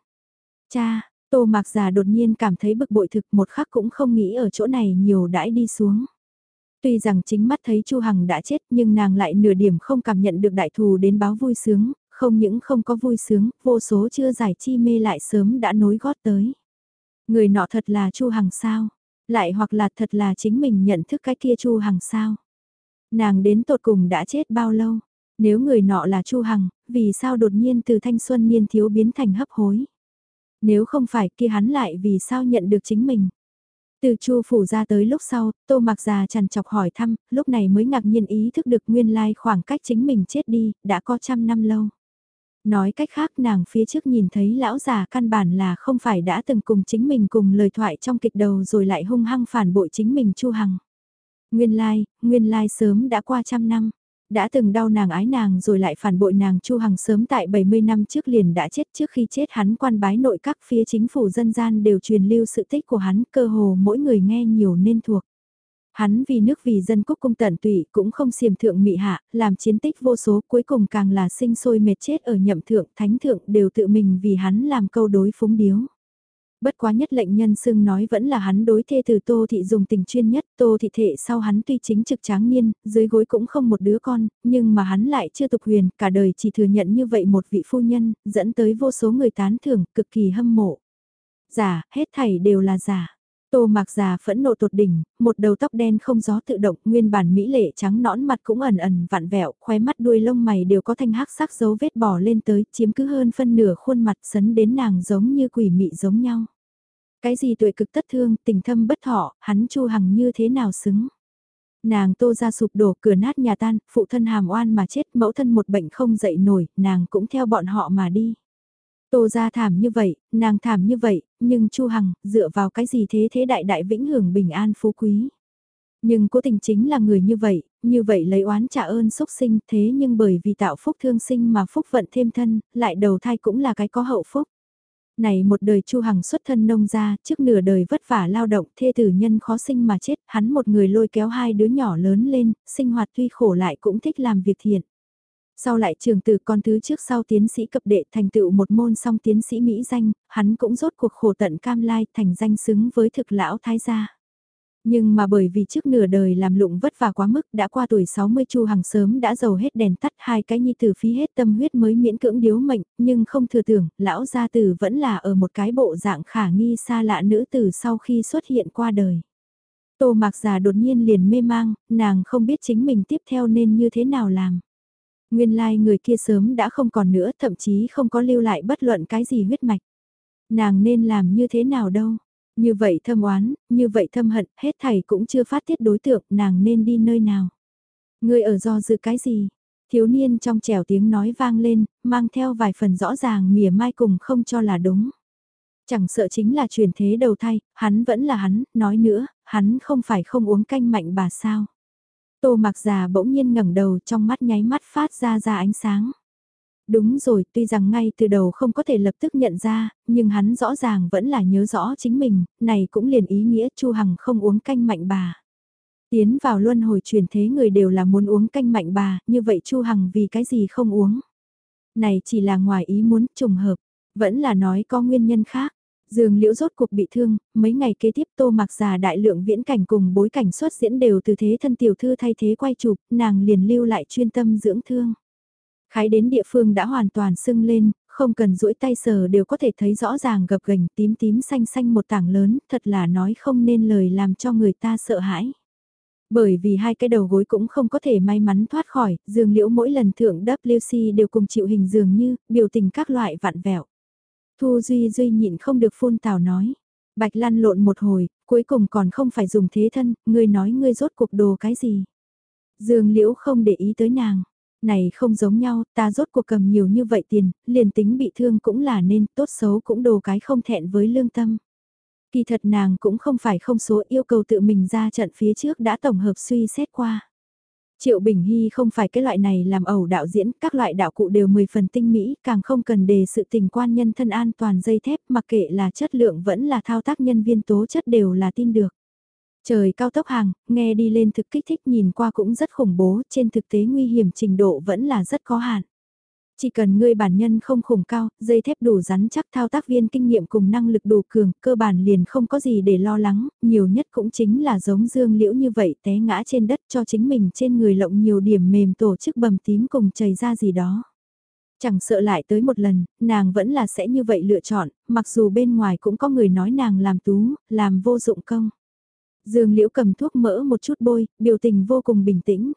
Cha, tô mạc già đột nhiên cảm thấy bực bội thực một khắc cũng không nghĩ ở chỗ này nhiều đãi đi xuống. Tuy rằng chính mắt thấy Chu Hằng đã chết nhưng nàng lại nửa điểm không cảm nhận được đại thù đến báo vui sướng, không những không có vui sướng, vô số chưa giải chi mê lại sớm đã nối gót tới. Người nọ thật là Chu Hằng sao? Lại hoặc là thật là chính mình nhận thức cái kia Chu Hằng sao? Nàng đến tột cùng đã chết bao lâu? Nếu người nọ là Chu Hằng, vì sao đột nhiên từ thanh xuân niên thiếu biến thành hấp hối? Nếu không phải kia hắn lại vì sao nhận được chính mình? Từ chu phủ ra tới lúc sau, tô mặc già chằn chọc hỏi thăm, lúc này mới ngạc nhiên ý thức được nguyên lai khoảng cách chính mình chết đi, đã có trăm năm lâu. Nói cách khác nàng phía trước nhìn thấy lão già căn bản là không phải đã từng cùng chính mình cùng lời thoại trong kịch đầu rồi lại hung hăng phản bội chính mình Chu Hằng. Nguyên lai, nguyên lai sớm đã qua trăm năm. Đã từng đau nàng ái nàng rồi lại phản bội nàng Chu Hằng sớm tại 70 năm trước liền đã chết trước khi chết hắn quan bái nội các phía chính phủ dân gian đều truyền lưu sự tích của hắn cơ hồ mỗi người nghe nhiều nên thuộc. Hắn vì nước vì dân quốc cung tận tụy cũng không xiềm thượng mị hạ, làm chiến tích vô số cuối cùng càng là sinh sôi mệt chết ở nhậm thượng, thánh thượng đều tự mình vì hắn làm câu đối phúng điếu. Bất quá nhất lệnh nhân xưng nói vẫn là hắn đối thê từ Tô Thị dùng tình chuyên nhất, Tô Thị thệ sau hắn tuy chính trực tráng niên, dưới gối cũng không một đứa con, nhưng mà hắn lại chưa tục huyền, cả đời chỉ thừa nhận như vậy một vị phu nhân, dẫn tới vô số người tán thưởng, cực kỳ hâm mộ. Giả, hết thảy đều là giả. Tô mạc già phẫn nộ tột đỉnh, một đầu tóc đen không gió tự động, nguyên bản mỹ lệ trắng nõn mặt cũng ẩn ẩn vặn vẹo, khóe mắt đuôi lông mày đều có thanh hắc sắc dấu vết bỏ lên tới, chiếm cứ hơn phân nửa khuôn mặt sấn đến nàng giống như quỷ mị giống nhau. Cái gì tuổi cực tất thương, tình thâm bất thọ, hắn chu hằng như thế nào xứng. Nàng tô ra sụp đổ cửa nát nhà tan, phụ thân hàm oan mà chết, mẫu thân một bệnh không dậy nổi, nàng cũng theo bọn họ mà đi. Tô ra thảm như vậy, nàng thảm như vậy, nhưng Chu Hằng, dựa vào cái gì thế thế đại đại vĩnh hưởng bình an phú quý. Nhưng cố tình chính là người như vậy, như vậy lấy oán trả ơn xúc sinh thế nhưng bởi vì tạo phúc thương sinh mà phúc vận thêm thân, lại đầu thai cũng là cái có hậu phúc. Này một đời Chu Hằng xuất thân nông gia, trước nửa đời vất vả lao động, thê tử nhân khó sinh mà chết, hắn một người lôi kéo hai đứa nhỏ lớn lên, sinh hoạt tuy khổ lại cũng thích làm việc thiện. Sau lại trường từ con thứ trước sau tiến sĩ cập đệ thành tựu một môn song tiến sĩ Mỹ danh, hắn cũng rốt cuộc khổ tận cam lai thành danh xứng với thực lão thái gia. Nhưng mà bởi vì trước nửa đời làm lụng vất vả quá mức đã qua tuổi 60 chu hàng sớm đã giàu hết đèn tắt hai cái nhi tử phí hết tâm huyết mới miễn cưỡng điếu mệnh, nhưng không thừa tưởng, lão gia tử vẫn là ở một cái bộ dạng khả nghi xa lạ nữ tử sau khi xuất hiện qua đời. Tô mạc già đột nhiên liền mê mang, nàng không biết chính mình tiếp theo nên như thế nào làm. Nguyên lai like người kia sớm đã không còn nữa, thậm chí không có lưu lại bất luận cái gì huyết mạch. Nàng nên làm như thế nào đâu? Như vậy thâm oán, như vậy thâm hận, hết thảy cũng chưa phát tiết đối tượng, nàng nên đi nơi nào? Người ở do dự cái gì? Thiếu niên trong trẻo tiếng nói vang lên, mang theo vài phần rõ ràng mỉa mai cùng không cho là đúng. Chẳng sợ chính là truyền thế đầu thay, hắn vẫn là hắn, nói nữa, hắn không phải không uống canh mạnh bà sao. Tô mặc già bỗng nhiên ngẩng đầu trong mắt nháy mắt phát ra ra ánh sáng. Đúng rồi, tuy rằng ngay từ đầu không có thể lập tức nhận ra, nhưng hắn rõ ràng vẫn là nhớ rõ chính mình, này cũng liền ý nghĩa Chu Hằng không uống canh mạnh bà. Tiến vào luân hồi truyền thế người đều là muốn uống canh mạnh bà, như vậy Chu Hằng vì cái gì không uống? Này chỉ là ngoài ý muốn trùng hợp, vẫn là nói có nguyên nhân khác. Dương Liễu rốt cuộc bị thương, mấy ngày kế tiếp Tô Mặc Già đại lượng viễn cảnh cùng bối cảnh xuất diễn đều từ thế thân tiểu thư thay thế quay chụp, nàng liền lưu lại chuyên tâm dưỡng thương. Khái đến địa phương đã hoàn toàn sưng lên, không cần duỗi tay sờ đều có thể thấy rõ ràng gập gành tím tím xanh xanh một tảng lớn, thật là nói không nên lời làm cho người ta sợ hãi. Bởi vì hai cái đầu gối cũng không có thể may mắn thoát khỏi, dương liễu mỗi lần thượng WC đều cùng chịu hình dường như, biểu tình các loại vạn vẹo. Thu Duy Duy nhịn không được phun tào nói. Bạch lăn lộn một hồi, cuối cùng còn không phải dùng thế thân, ngươi nói ngươi rốt cuộc đồ cái gì. Dương Liễu không để ý tới nàng. Này không giống nhau, ta rốt cuộc cầm nhiều như vậy tiền, liền tính bị thương cũng là nên, tốt xấu cũng đồ cái không thẹn với lương tâm. Kỳ thật nàng cũng không phải không số yêu cầu tự mình ra trận phía trước đã tổng hợp suy xét qua. Triệu Bình Hy không phải cái loại này làm ẩu đạo diễn, các loại đạo cụ đều 10 phần tinh mỹ, càng không cần đề sự tình quan nhân thân an toàn dây thép mặc kệ là chất lượng vẫn là thao tác nhân viên tố chất đều là tin được. Trời cao tốc hàng, nghe đi lên thực kích thích nhìn qua cũng rất khủng bố, trên thực tế nguy hiểm trình độ vẫn là rất có hạn. Chỉ cần ngươi bản nhân không khủng cao, dây thép đủ rắn chắc thao tác viên kinh nghiệm cùng năng lực đủ cường, cơ bản liền không có gì để lo lắng, nhiều nhất cũng chính là giống dương liễu như vậy té ngã trên đất cho chính mình trên người lộng nhiều điểm mềm tổ chức bầm tím cùng chảy ra gì đó. Chẳng sợ lại tới một lần, nàng vẫn là sẽ như vậy lựa chọn, mặc dù bên ngoài cũng có người nói nàng làm tú, làm vô dụng công. Dương liễu cầm thuốc mỡ một chút bôi, biểu tình vô cùng bình tĩnh.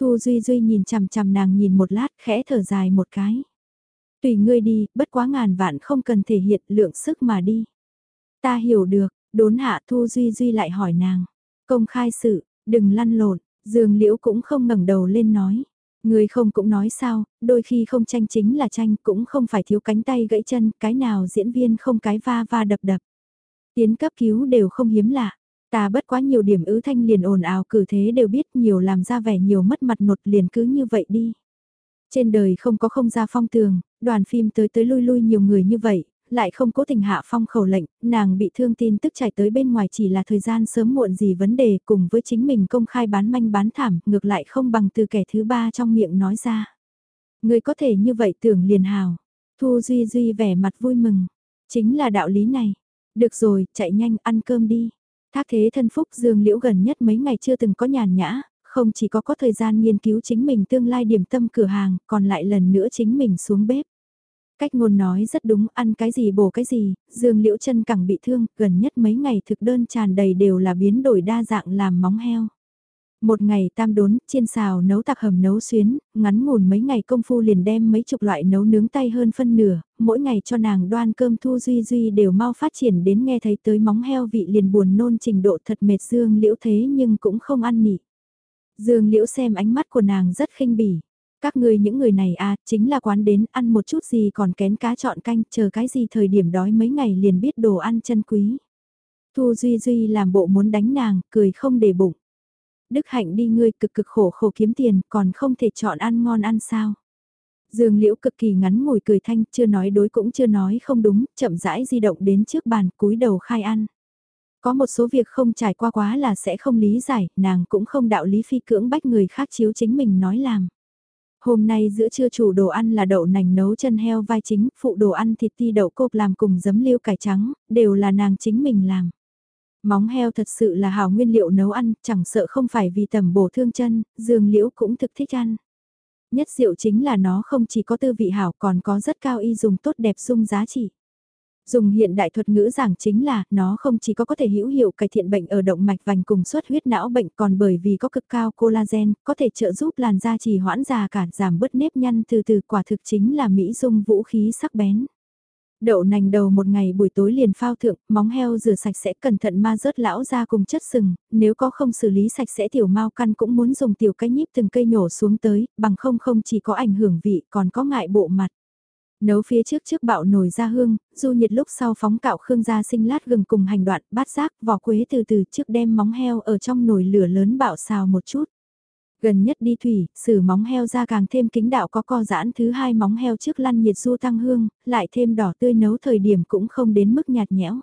Thu Duy Duy nhìn chằm chằm nàng nhìn một lát khẽ thở dài một cái. Tùy ngươi đi, bất quá ngàn vạn không cần thể hiện lượng sức mà đi. Ta hiểu được, đốn hạ Thu Duy Duy lại hỏi nàng. Công khai sự, đừng lăn lộn, Dương Liễu cũng không ngẩng đầu lên nói. Người không cũng nói sao, đôi khi không tranh chính là tranh, cũng không phải thiếu cánh tay gãy chân, cái nào diễn viên không cái va va đập đập. Tiến cấp cứu đều không hiếm lạ. Ta bất quá nhiều điểm ứ thanh liền ồn ào cử thế đều biết nhiều làm ra vẻ nhiều mất mặt nột liền cứ như vậy đi. Trên đời không có không ra phong tường, đoàn phim tới tới lui lui nhiều người như vậy, lại không cố tình hạ phong khẩu lệnh, nàng bị thương tin tức chạy tới bên ngoài chỉ là thời gian sớm muộn gì vấn đề cùng với chính mình công khai bán manh bán thảm, ngược lại không bằng từ kẻ thứ ba trong miệng nói ra. Người có thể như vậy tưởng liền hào, Thu Duy Duy vẻ mặt vui mừng, chính là đạo lý này. Được rồi, chạy nhanh ăn cơm đi. Thác thế thân phúc dương liễu gần nhất mấy ngày chưa từng có nhàn nhã, không chỉ có có thời gian nghiên cứu chính mình tương lai điểm tâm cửa hàng, còn lại lần nữa chính mình xuống bếp. Cách ngôn nói rất đúng, ăn cái gì bổ cái gì, dương liễu chân cẳng bị thương, gần nhất mấy ngày thực đơn tràn đầy đều là biến đổi đa dạng làm móng heo. Một ngày tam đốn, chiên xào nấu tạc hầm nấu xuyến, ngắn ngủn mấy ngày công phu liền đem mấy chục loại nấu nướng tay hơn phân nửa, mỗi ngày cho nàng đoan cơm thu duy duy đều mau phát triển đến nghe thấy tới móng heo vị liền buồn nôn trình độ thật mệt dương liễu thế nhưng cũng không ăn nỉ. Dương liễu xem ánh mắt của nàng rất khinh bỉ. Các người những người này à, chính là quán đến ăn một chút gì còn kén cá chọn canh, chờ cái gì thời điểm đói mấy ngày liền biết đồ ăn chân quý. Thu Duy Duy làm bộ muốn đánh nàng, cười không để bụng. Đức hạnh đi ngươi cực cực khổ khổ kiếm tiền, còn không thể chọn ăn ngon ăn sao. Dương Liễu cực kỳ ngắn ngồi cười thanh, chưa nói đối cũng chưa nói không đúng, chậm rãi di động đến trước bàn, cúi đầu khai ăn. Có một số việc không trải qua quá là sẽ không lý giải, nàng cũng không đạo lý phi cưỡng bách người khác chiếu chính mình nói làm. Hôm nay giữa trưa chủ đồ ăn là đậu nành nấu chân heo vai chính, phụ đồ ăn thịt ti đậu cộp làm cùng giấm liêu cải trắng, đều là nàng chính mình làm. Móng heo thật sự là hào nguyên liệu nấu ăn, chẳng sợ không phải vì tầm bổ thương chân, dương liễu cũng thực thích ăn. Nhất diệu chính là nó không chỉ có tư vị hảo còn có rất cao y dùng tốt đẹp dung giá trị. Dùng hiện đại thuật ngữ giảng chính là, nó không chỉ có có thể hữu hiệu cải thiện bệnh ở động mạch vành cùng suất huyết não bệnh còn bởi vì có cực cao collagen, có thể trợ giúp làn da trì hoãn già cả giảm bớt nếp nhăn từ từ quả thực chính là mỹ dung vũ khí sắc bén. Đậu nành đầu một ngày buổi tối liền phao thượng, móng heo rửa sạch sẽ cẩn thận ma rớt lão ra cùng chất sừng, nếu có không xử lý sạch sẽ tiểu mau căn cũng muốn dùng tiểu cái nhíp từng cây nhổ xuống tới, bằng không không chỉ có ảnh hưởng vị còn có ngại bộ mặt. Nấu phía trước trước bạo nồi ra hương, du nhiệt lúc sau phóng cạo khương ra sinh lát gừng cùng hành đoạn, bát giác, vỏ quế từ từ trước đem móng heo ở trong nồi lửa lớn bạo xào một chút. Gần nhất đi thủy, sử móng heo ra càng thêm kính đạo có co giãn thứ hai móng heo trước lăn nhiệt du tăng hương, lại thêm đỏ tươi nấu thời điểm cũng không đến mức nhạt nhẽo.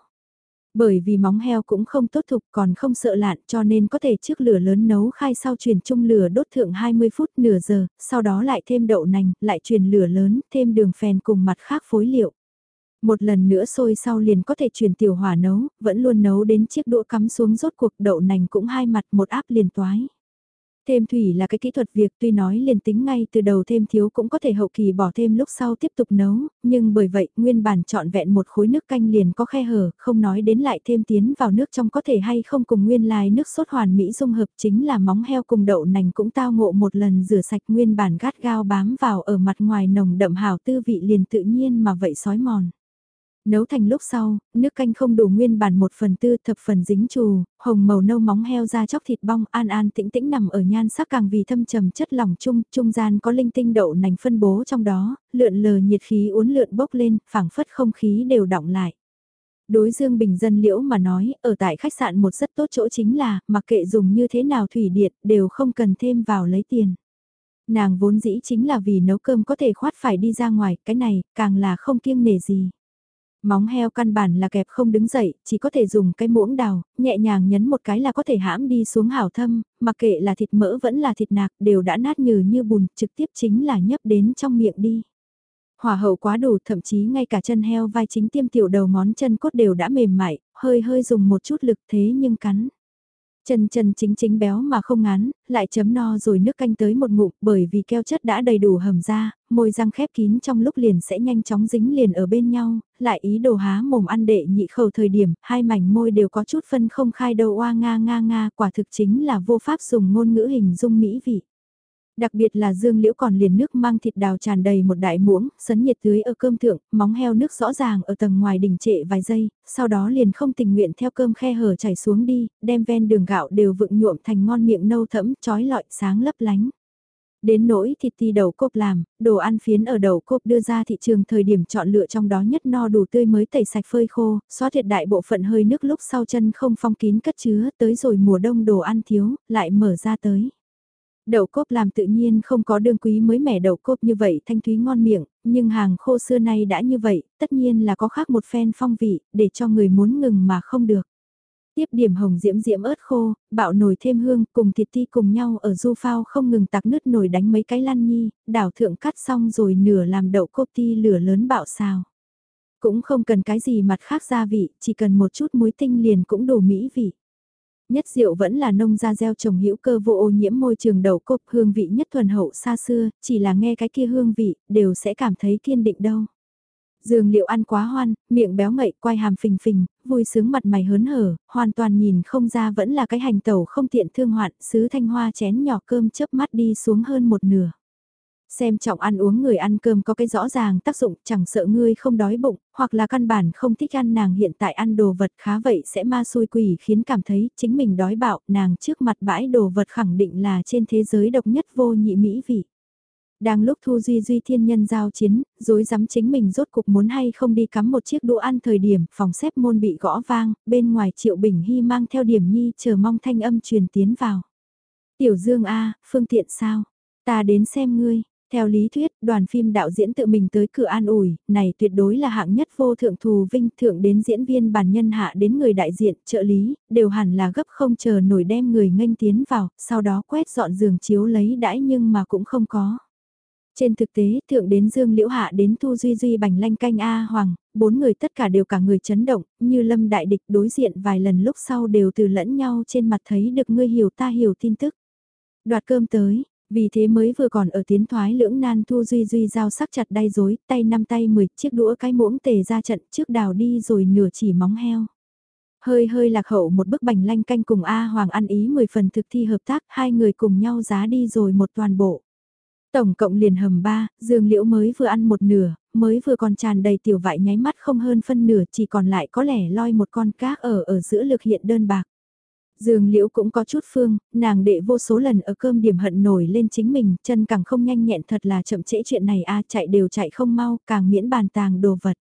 Bởi vì móng heo cũng không tốt thục còn không sợ lạn cho nên có thể trước lửa lớn nấu khai sau truyền chung lửa đốt thượng 20 phút nửa giờ, sau đó lại thêm đậu nành, lại truyền lửa lớn, thêm đường phèn cùng mặt khác phối liệu. Một lần nữa sôi sau liền có thể truyền tiểu hỏa nấu, vẫn luôn nấu đến chiếc đũa cắm xuống rốt cuộc đậu nành cũng hai mặt một áp liền toái. Thêm thủy là cái kỹ thuật việc tuy nói liền tính ngay từ đầu thêm thiếu cũng có thể hậu kỳ bỏ thêm lúc sau tiếp tục nấu, nhưng bởi vậy nguyên bản chọn vẹn một khối nước canh liền có khe hở, không nói đến lại thêm tiến vào nước trong có thể hay không cùng nguyên lai nước sốt hoàn mỹ dung hợp chính là móng heo cùng đậu nành cũng tao ngộ một lần rửa sạch nguyên bản gắt gao bám vào ở mặt ngoài nồng đậm hào tư vị liền tự nhiên mà vậy sói mòn. Nấu thành lúc sau, nước canh không đủ nguyên bản một phần tư thập phần dính trù, hồng màu nâu móng heo ra chóc thịt bong an an tĩnh tĩnh nằm ở nhan sắc càng vì thâm trầm chất lỏng chung, trung gian có linh tinh đậu nành phân bố trong đó, lượn lờ nhiệt khí uốn lượn bốc lên, phảng phất không khí đều động lại. Đối Dương Bình Dân Liễu mà nói, ở tại khách sạn một rất tốt chỗ chính là, mặc kệ dùng như thế nào thủy điện, đều không cần thêm vào lấy tiền. Nàng vốn dĩ chính là vì nấu cơm có thể khoát phải đi ra ngoài, cái này, càng là không kiêng nể gì. Móng heo căn bản là kẹp không đứng dậy, chỉ có thể dùng cái muỗng đào, nhẹ nhàng nhấn một cái là có thể hãm đi xuống hảo thâm, mặc kệ là thịt mỡ vẫn là thịt nạc đều đã nát nhừ như bùn, trực tiếp chính là nhấp đến trong miệng đi. Hỏa hậu quá đủ, thậm chí ngay cả chân heo vai chính tiêm tiểu đầu ngón chân cốt đều đã mềm mại, hơi hơi dùng một chút lực thế nhưng cắn. Chân chân chính chính béo mà không ngán, lại chấm no rồi nước canh tới một ngụm bởi vì keo chất đã đầy đủ hầm ra, môi răng khép kín trong lúc liền sẽ nhanh chóng dính liền ở bên nhau, lại ý đồ há mồm ăn đệ nhị khẩu thời điểm, hai mảnh môi đều có chút phân không khai đầu oa nga nga nga, quả thực chính là vô pháp dùng ngôn ngữ hình dung mỹ vị. Đặc biệt là dương liễu còn liền nước mang thịt đào tràn đầy một đại muỗng, sấn nhiệt tưới ở cơm thượng, móng heo nước rõ ràng ở tầng ngoài đỉnh trệ vài giây, sau đó liền không tình nguyện theo cơm khe hở chảy xuống đi, đem ven đường gạo đều vựng nhuộm thành ngon miệng nâu thẫm, trói lọi sáng lấp lánh. Đến nỗi thịt ti đầu cốp làm, đồ ăn phiến ở đầu cốp đưa ra thị trường thời điểm chọn lựa trong đó nhất no đủ tươi mới tẩy sạch phơi khô, xóa thiệt đại bộ phận hơi nước lúc sau chân không phong kín cất chứa tới rồi mùa đông đồ ăn thiếu, lại mở ra tới. Đậu cốp làm tự nhiên không có đương quý mới mẻ đậu cốp như vậy thanh thúy ngon miệng, nhưng hàng khô xưa nay đã như vậy, tất nhiên là có khác một phen phong vị, để cho người muốn ngừng mà không được. Tiếp điểm hồng diễm diễm ớt khô, bạo nồi thêm hương, cùng thịt ti cùng nhau ở du phao không ngừng tạc nứt nồi đánh mấy cái lăn nhi, đảo thượng cắt xong rồi nửa làm đậu cốp ti lửa lớn bạo xào. Cũng không cần cái gì mặt khác gia vị, chỉ cần một chút muối tinh liền cũng đủ mỹ vị nhất rượu vẫn là nông gia gieo trồng hữu cơ vô ô nhiễm môi trường đầu cốp hương vị nhất thuần hậu xa xưa, chỉ là nghe cái kia hương vị, đều sẽ cảm thấy kiên định đâu. Dường liệu ăn quá hoan, miệng béo ngậy, quay hàm phình phình, vui sướng mặt mày hớn hở, hoàn toàn nhìn không ra vẫn là cái hành tẩu không tiện thương hoạn, sứ thanh hoa chén nhỏ cơm chớp mắt đi xuống hơn một nửa. Xem trọng ăn uống người ăn cơm có cái rõ ràng tác dụng chẳng sợ ngươi không đói bụng, hoặc là căn bản không thích ăn nàng hiện tại ăn đồ vật khá vậy sẽ ma xui quỷ khiến cảm thấy chính mình đói bạo nàng trước mặt bãi đồ vật khẳng định là trên thế giới độc nhất vô nhị mỹ vị. Đang lúc Thu Duy Duy thiên nhân giao chiến, dối dám chính mình rốt cục muốn hay không đi cắm một chiếc đũa ăn thời điểm phòng xếp môn bị gõ vang, bên ngoài Triệu Bình Hy mang theo điểm nhi chờ mong thanh âm truyền tiến vào. Tiểu Dương A, phương tiện sao? Ta đến xem ngươi, theo lý thuyết, đoàn phim đạo diễn tự mình tới cửa an ủi, này tuyệt đối là hạng nhất vô thượng thù vinh thượng đến diễn viên bản nhân hạ đến người đại diện, trợ lý, đều hẳn là gấp không chờ nổi đem người nghênh tiến vào, sau đó quét dọn giường chiếu lấy đãi nhưng mà cũng không có. Trên thực tế, thượng đến Dương Liễu Hạ đến Thu Duy Duy bành lanh canh A Hoàng, bốn người tất cả đều cả người chấn động, như lâm đại địch đối diện vài lần lúc sau đều từ lẫn nhau trên mặt thấy được ngươi hiểu ta hiểu tin tức. Đoạt cơm tới, vì thế mới vừa còn ở tiến thoái lưỡng nan Thu Duy Duy giao sắc chặt đay dối, tay năm tay mười chiếc đũa cái muỗng tề ra trận trước đào đi rồi nửa chỉ móng heo. Hơi hơi lạc hậu một bức bành lanh canh cùng A Hoàng ăn ý 10 phần thực thi hợp tác, hai người cùng nhau giá đi rồi một toàn bộ. Tổng cộng liền hầm ba, dương liễu mới vừa ăn một nửa, mới vừa còn tràn đầy tiểu vại nháy mắt không hơn phân nửa chỉ còn lại có lẻ loi một con cá ở ở giữa lực hiện đơn bạc. Dương liễu cũng có chút phương, nàng đệ vô số lần ở cơm điểm hận nổi lên chính mình, chân càng không nhanh nhẹn thật là chậm trễ chuyện này a chạy đều chạy không mau, càng miễn bàn tàng đồ vật.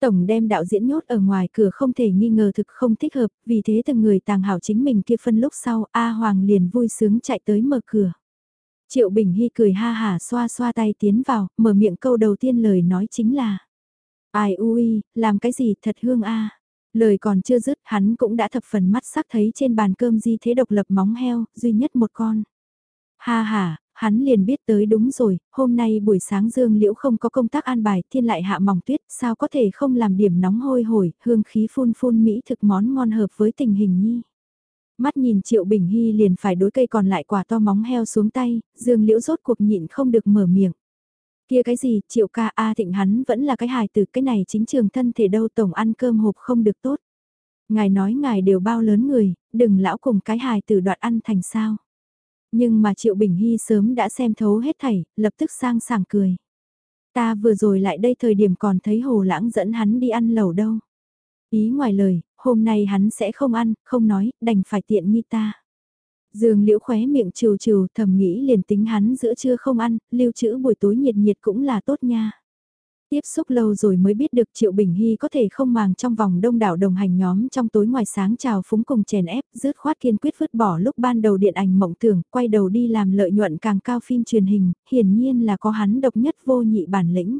Tổng đem đạo diễn nhốt ở ngoài cửa không thể nghi ngờ thực không thích hợp, vì thế từng người tàng hảo chính mình kia phân lúc sau, A Hoàng liền vui sướng chạy tới mở cửa. Triệu Bình Hy cười ha hả xoa xoa tay tiến vào, mở miệng câu đầu tiên lời nói chính là Ai ui, làm cái gì thật hương a Lời còn chưa dứt hắn cũng đã thập phần mắt sắc thấy trên bàn cơm di thế độc lập móng heo, duy nhất một con. Ha ha, hắn liền biết tới đúng rồi, hôm nay buổi sáng Dương Liễu không có công tác an bài, thiên lại hạ mỏng tuyết, sao có thể không làm điểm nóng hôi hổi, hương khí phun phun mỹ thực món ngon hợp với tình hình nhi. Mắt nhìn Triệu Bình Hy liền phải đối cây còn lại quả to móng heo xuống tay, Dương Liễu rốt cuộc nhịn không được mở miệng. Kia cái gì, Triệu ca A thịnh hắn vẫn là cái hài từ cái này chính trường thân thể đâu tổng ăn cơm hộp không được tốt. Ngài nói ngài đều bao lớn người, đừng lão cùng cái hài từ đoạn ăn thành sao. Nhưng mà Triệu Bình Hy sớm đã xem thấu hết thảy, lập tức sang sảng cười. Ta vừa rồi lại đây thời điểm còn thấy hồ lãng dẫn hắn đi ăn lẩu đâu. Ý ngoài lời, hôm nay hắn sẽ không ăn, không nói, đành phải tiện nghi ta. Dương liễu khóe miệng trừ trừ thầm nghĩ liền tính hắn giữa trưa không ăn, lưu trữ buổi tối nhiệt nhiệt cũng là tốt nha. Tiếp xúc lâu rồi mới biết được Triệu Bình Hy có thể không màng trong vòng đông đảo đồng hành nhóm trong tối ngoài sáng chào phúng cùng chèn ép, rớt khoát kiên quyết vứt bỏ lúc ban đầu điện ảnh mộng tưởng, quay đầu đi làm lợi nhuận càng cao phim truyền hình, hiển nhiên là có hắn độc nhất vô nhị bản lĩnh.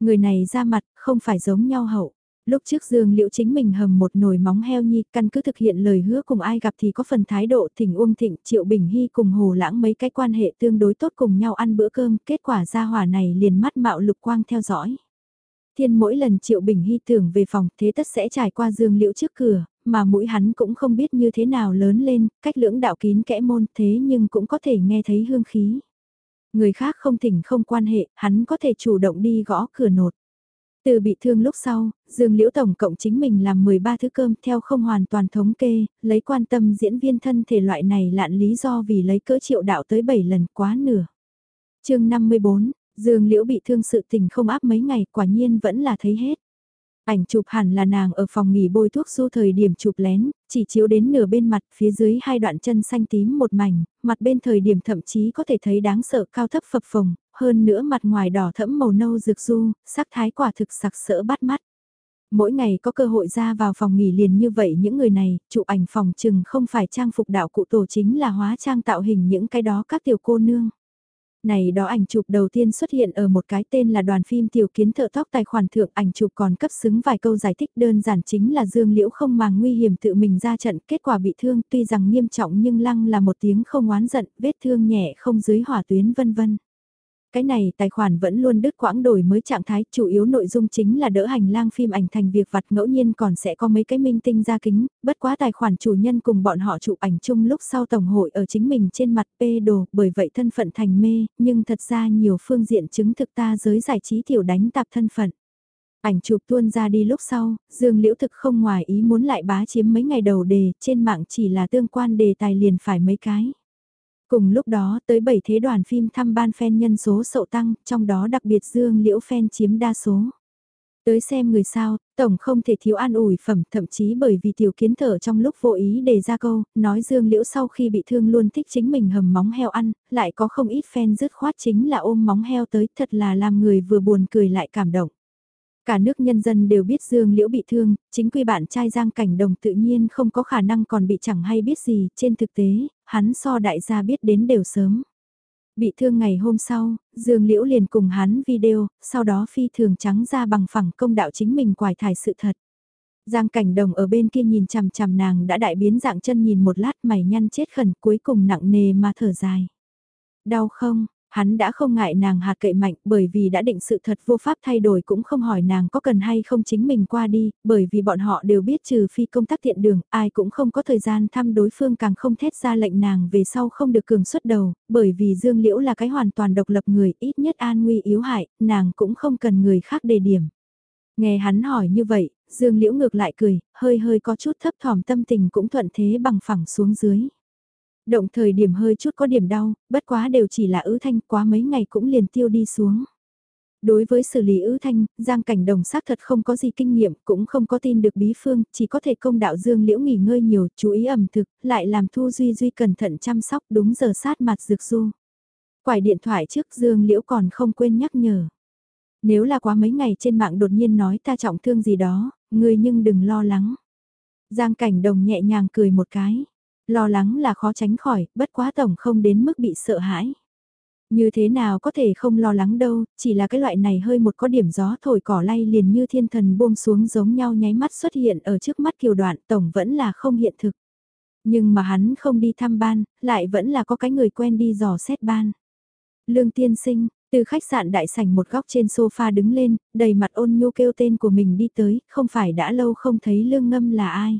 Người này ra mặt, không phải giống nhau hậu. Lúc trước Dương Liễu chính mình hầm một nồi móng heo nhi, căn cứ thực hiện lời hứa cùng ai gặp thì có phần thái độ thỉnh Uông Thịnh, Triệu Bình Hy cùng Hồ Lãng mấy cái quan hệ tương đối tốt cùng nhau ăn bữa cơm, kết quả ra hỏa này liền mắt mạo lục quang theo dõi. Thiên mỗi lần Triệu Bình Hy tưởng về phòng thế tất sẽ trải qua Dương Liễu trước cửa, mà mũi hắn cũng không biết như thế nào lớn lên, cách lưỡng đạo kín kẽ môn thế nhưng cũng có thể nghe thấy hương khí. Người khác không thỉnh không quan hệ, hắn có thể chủ động đi gõ cửa nột. Từ bị thương lúc sau, Dương Liễu Tổng cộng chính mình làm 13 thứ cơm theo không hoàn toàn thống kê, lấy quan tâm diễn viên thân thể loại này lạn lý do vì lấy cỡ triệu đạo tới 7 lần quá nửa. chương 54, Dương Liễu bị thương sự tình không áp mấy ngày quả nhiên vẫn là thấy hết. Ảnh chụp hẳn là nàng ở phòng nghỉ bôi thuốc du thời điểm chụp lén, chỉ chiếu đến nửa bên mặt, phía dưới hai đoạn chân xanh tím một mảnh, mặt bên thời điểm thậm chí có thể thấy đáng sợ cao thấp phập phồng, hơn nữa mặt ngoài đỏ thẫm màu nâu rực du, sắc thái quả thực sặc sỡ bắt mắt. Mỗi ngày có cơ hội ra vào phòng nghỉ liền như vậy những người này, chụp ảnh phòng chừng không phải trang phục đạo cụ tổ chính là hóa trang tạo hình những cái đó các tiểu cô nương. Này đó ảnh chụp đầu tiên xuất hiện ở một cái tên là đoàn phim tiểu kiến thợ tóc tài khoản thượng, ảnh chụp còn cấp xứng vài câu giải thích đơn giản chính là Dương Liễu không màng nguy hiểm tự mình ra trận, kết quả bị thương, tuy rằng nghiêm trọng nhưng lăng là một tiếng không oán giận, vết thương nhẹ không dưới hỏa tuyến, vân vân. Cái này tài khoản vẫn luôn đứt quãng đổi mới trạng thái, chủ yếu nội dung chính là đỡ hành lang phim ảnh thành việc vặt ngẫu nhiên còn sẽ có mấy cái minh tinh ra kính, bất quá tài khoản chủ nhân cùng bọn họ chụp ảnh chung lúc sau tổng hội ở chính mình trên mặt pê đồ, bởi vậy thân phận thành mê, nhưng thật ra nhiều phương diện chứng thực ta giới giải trí tiểu đánh tạp thân phận. Ảnh chụp tuôn ra đi lúc sau, Dương Liễu thực không ngoài ý muốn lại bá chiếm mấy ngày đầu đề, trên mạng chỉ là tương quan đề tài liền phải mấy cái. Cùng lúc đó tới 7 thế đoàn phim thăm ban fan nhân số sậu tăng, trong đó đặc biệt Dương Liễu fan chiếm đa số. Tới xem người sao, tổng không thể thiếu an ủi phẩm, thậm chí bởi vì tiểu kiến thở trong lúc vô ý đề ra câu, nói Dương Liễu sau khi bị thương luôn thích chính mình hầm móng heo ăn, lại có không ít fan dứt khoát chính là ôm móng heo tới, thật là làm người vừa buồn cười lại cảm động. Cả nước nhân dân đều biết Dương Liễu bị thương, chính quy bạn trai Giang Cảnh Đồng tự nhiên không có khả năng còn bị chẳng hay biết gì, trên thực tế, hắn so đại gia biết đến đều sớm. Bị thương ngày hôm sau, Dương Liễu liền cùng hắn video, sau đó phi thường trắng ra bằng phẳng công đạo chính mình quải thải sự thật. Giang cảnh đồng ở bên kia nhìn chằm chằm nàng đã đại biến dạng chân nhìn một lát mày nhăn chết khẩn cuối cùng nặng nề mà thở dài. Đau không, Hắn đã không ngại nàng hạt cậy mạnh bởi vì đã định sự thật vô pháp thay đổi cũng không hỏi nàng có cần hay không chính mình qua đi, bởi vì bọn họ đều biết trừ phi công tác thiện đường, ai cũng không có thời gian thăm đối phương càng không thét ra lệnh nàng về sau không được cường xuất đầu, bởi vì Dương Liễu là cái hoàn toàn độc lập người, ít nhất an nguy yếu hại, nàng cũng không cần người khác đề điểm. Nghe hắn hỏi như vậy, Dương Liễu ngược lại cười, hơi hơi có chút thấp thỏm tâm tình cũng thuận thế bằng phẳng xuống dưới. Động thời điểm hơi chút có điểm đau, bất quá đều chỉ là ứ thanh quá mấy ngày cũng liền tiêu đi xuống. Đối với xử lý ứ thanh, Giang Cảnh Đồng xác thật không có gì kinh nghiệm, cũng không có tin được bí phương, chỉ có thể công đạo Dương Liễu nghỉ ngơi nhiều, chú ý ẩm thực, lại làm Thu Duy Duy cẩn thận chăm sóc đúng giờ sát mặt dược du. Quải điện thoại trước Dương Liễu còn không quên nhắc nhở. Nếu là quá mấy ngày trên mạng đột nhiên nói ta trọng thương gì đó, ngươi nhưng đừng lo lắng. Giang Cảnh Đồng nhẹ nhàng cười một cái. Lo lắng là khó tránh khỏi, bất quá tổng không đến mức bị sợ hãi. Như thế nào có thể không lo lắng đâu, chỉ là cái loại này hơi một có điểm gió thổi cỏ lay liền như thiên thần buông xuống giống nhau nháy mắt xuất hiện ở trước mắt kiều đoạn tổng vẫn là không hiện thực. Nhưng mà hắn không đi thăm ban, lại vẫn là có cái người quen đi dò xét ban. Lương tiên sinh, từ khách sạn đại sảnh một góc trên sofa đứng lên, đầy mặt ôn nhu kêu tên của mình đi tới, không phải đã lâu không thấy lương ngâm là ai.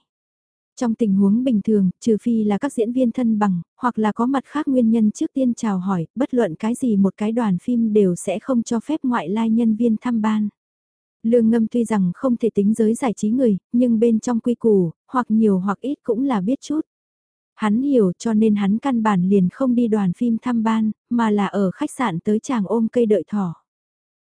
Trong tình huống bình thường, trừ phi là các diễn viên thân bằng, hoặc là có mặt khác nguyên nhân trước tiên chào hỏi, bất luận cái gì một cái đoàn phim đều sẽ không cho phép ngoại lai nhân viên thăm ban. Lương ngâm tuy rằng không thể tính giới giải trí người, nhưng bên trong quy củ, hoặc nhiều hoặc ít cũng là biết chút. Hắn hiểu cho nên hắn căn bản liền không đi đoàn phim thăm ban, mà là ở khách sạn tới chàng ôm cây đợi thỏ.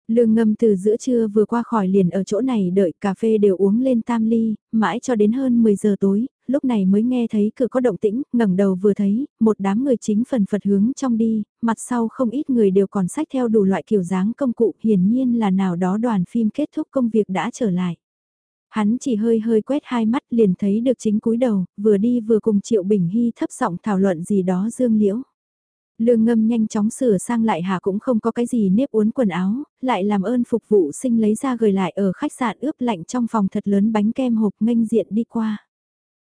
Lương ngâm từ giữa trưa vừa qua khỏi liền ở chỗ này đợi cà phê đều uống lên tam ly, mãi cho đến hơn 10 giờ tối, lúc này mới nghe thấy cửa có động tĩnh, ngẩng đầu vừa thấy, một đám người chính phần phật hướng trong đi, mặt sau không ít người đều còn sách theo đủ loại kiểu dáng công cụ, hiển nhiên là nào đó đoàn phim kết thúc công việc đã trở lại. Hắn chỉ hơi hơi quét hai mắt liền thấy được chính cúi đầu, vừa đi vừa cùng Triệu Bình Hy thấp giọng thảo luận gì đó dương liễu. Lương ngâm nhanh chóng sửa sang lại hà cũng không có cái gì nếp uốn quần áo, lại làm ơn phục vụ sinh lấy ra gửi lại ở khách sạn ướp lạnh trong phòng thật lớn bánh kem hộp nghênh diện đi qua.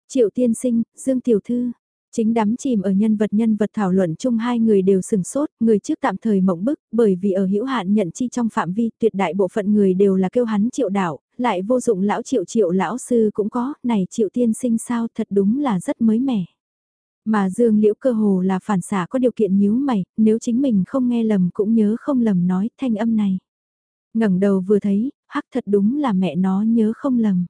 Triệu tiên sinh, Dương Tiểu Thư, chính đắm chìm ở nhân vật nhân vật thảo luận chung hai người đều sừng sốt, người trước tạm thời mộng bức, bởi vì ở hữu hạn nhận chi trong phạm vi tuyệt đại bộ phận người đều là kêu hắn triệu đạo, lại vô dụng lão triệu triệu lão sư cũng có, này triệu tiên sinh sao thật đúng là rất mới mẻ. Mà Dương Liễu cơ hồ là phản xả có điều kiện nhíu mày, nếu chính mình không nghe lầm cũng nhớ không lầm nói thanh âm này. ngẩng đầu vừa thấy, hắc thật đúng là mẹ nó nhớ không lầm.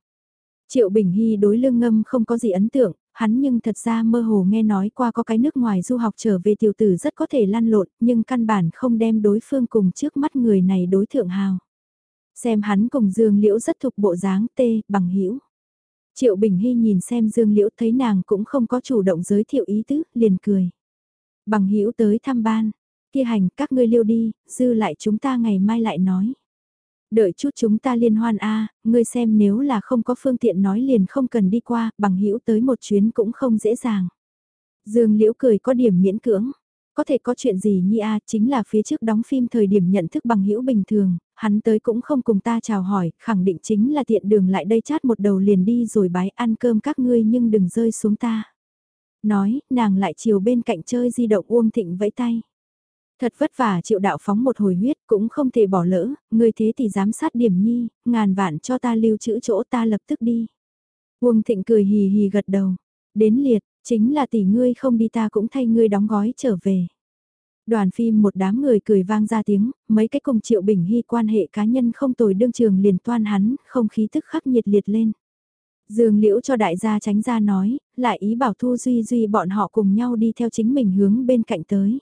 Triệu Bình Hy đối lương ngâm không có gì ấn tượng, hắn nhưng thật ra mơ hồ nghe nói qua có cái nước ngoài du học trở về tiểu tử rất có thể lăn lộn, nhưng căn bản không đem đối phương cùng trước mắt người này đối thượng hào. Xem hắn cùng Dương Liễu rất thuộc bộ dáng tê, bằng hữu Triệu Bình Hy nhìn xem Dương Liễu thấy nàng cũng không có chủ động giới thiệu ý tứ, liền cười. Bằng hữu tới thăm ban, kia hành các ngươi liêu đi, dư lại chúng ta ngày mai lại nói. Đợi chút chúng ta liên hoan a, ngươi xem nếu là không có phương tiện nói liền không cần đi qua, bằng hữu tới một chuyến cũng không dễ dàng. Dương Liễu cười có điểm miễn cưỡng, có thể có chuyện gì nhi a chính là phía trước đóng phim thời điểm nhận thức bằng hữu bình thường, hắn tới cũng không cùng ta chào hỏi, khẳng định chính là tiện đường lại đây chát một đầu liền đi rồi bái ăn cơm các ngươi nhưng đừng rơi xuống ta. Nói, nàng lại chiều bên cạnh chơi di động Uông Thịnh vẫy tay. Thật vất vả triệu đạo phóng một hồi huyết cũng không thể bỏ lỡ, người thế thì giám sát điểm nhi, ngàn vạn cho ta lưu trữ chỗ ta lập tức đi. Uông Thịnh cười hì hì gật đầu, đến liệt, chính là tỷ ngươi không đi ta cũng thay ngươi đóng gói trở về. Đoàn phim một đám người cười vang ra tiếng, mấy cái cùng Triệu Bình Hy quan hệ cá nhân không tồi đương trường liền toan hắn, không khí tức khắc nhiệt liệt lên. Dương Liễu cho đại gia tránh ra nói, lại ý bảo Thu Duy Duy bọn họ cùng nhau đi theo chính mình hướng bên cạnh tới.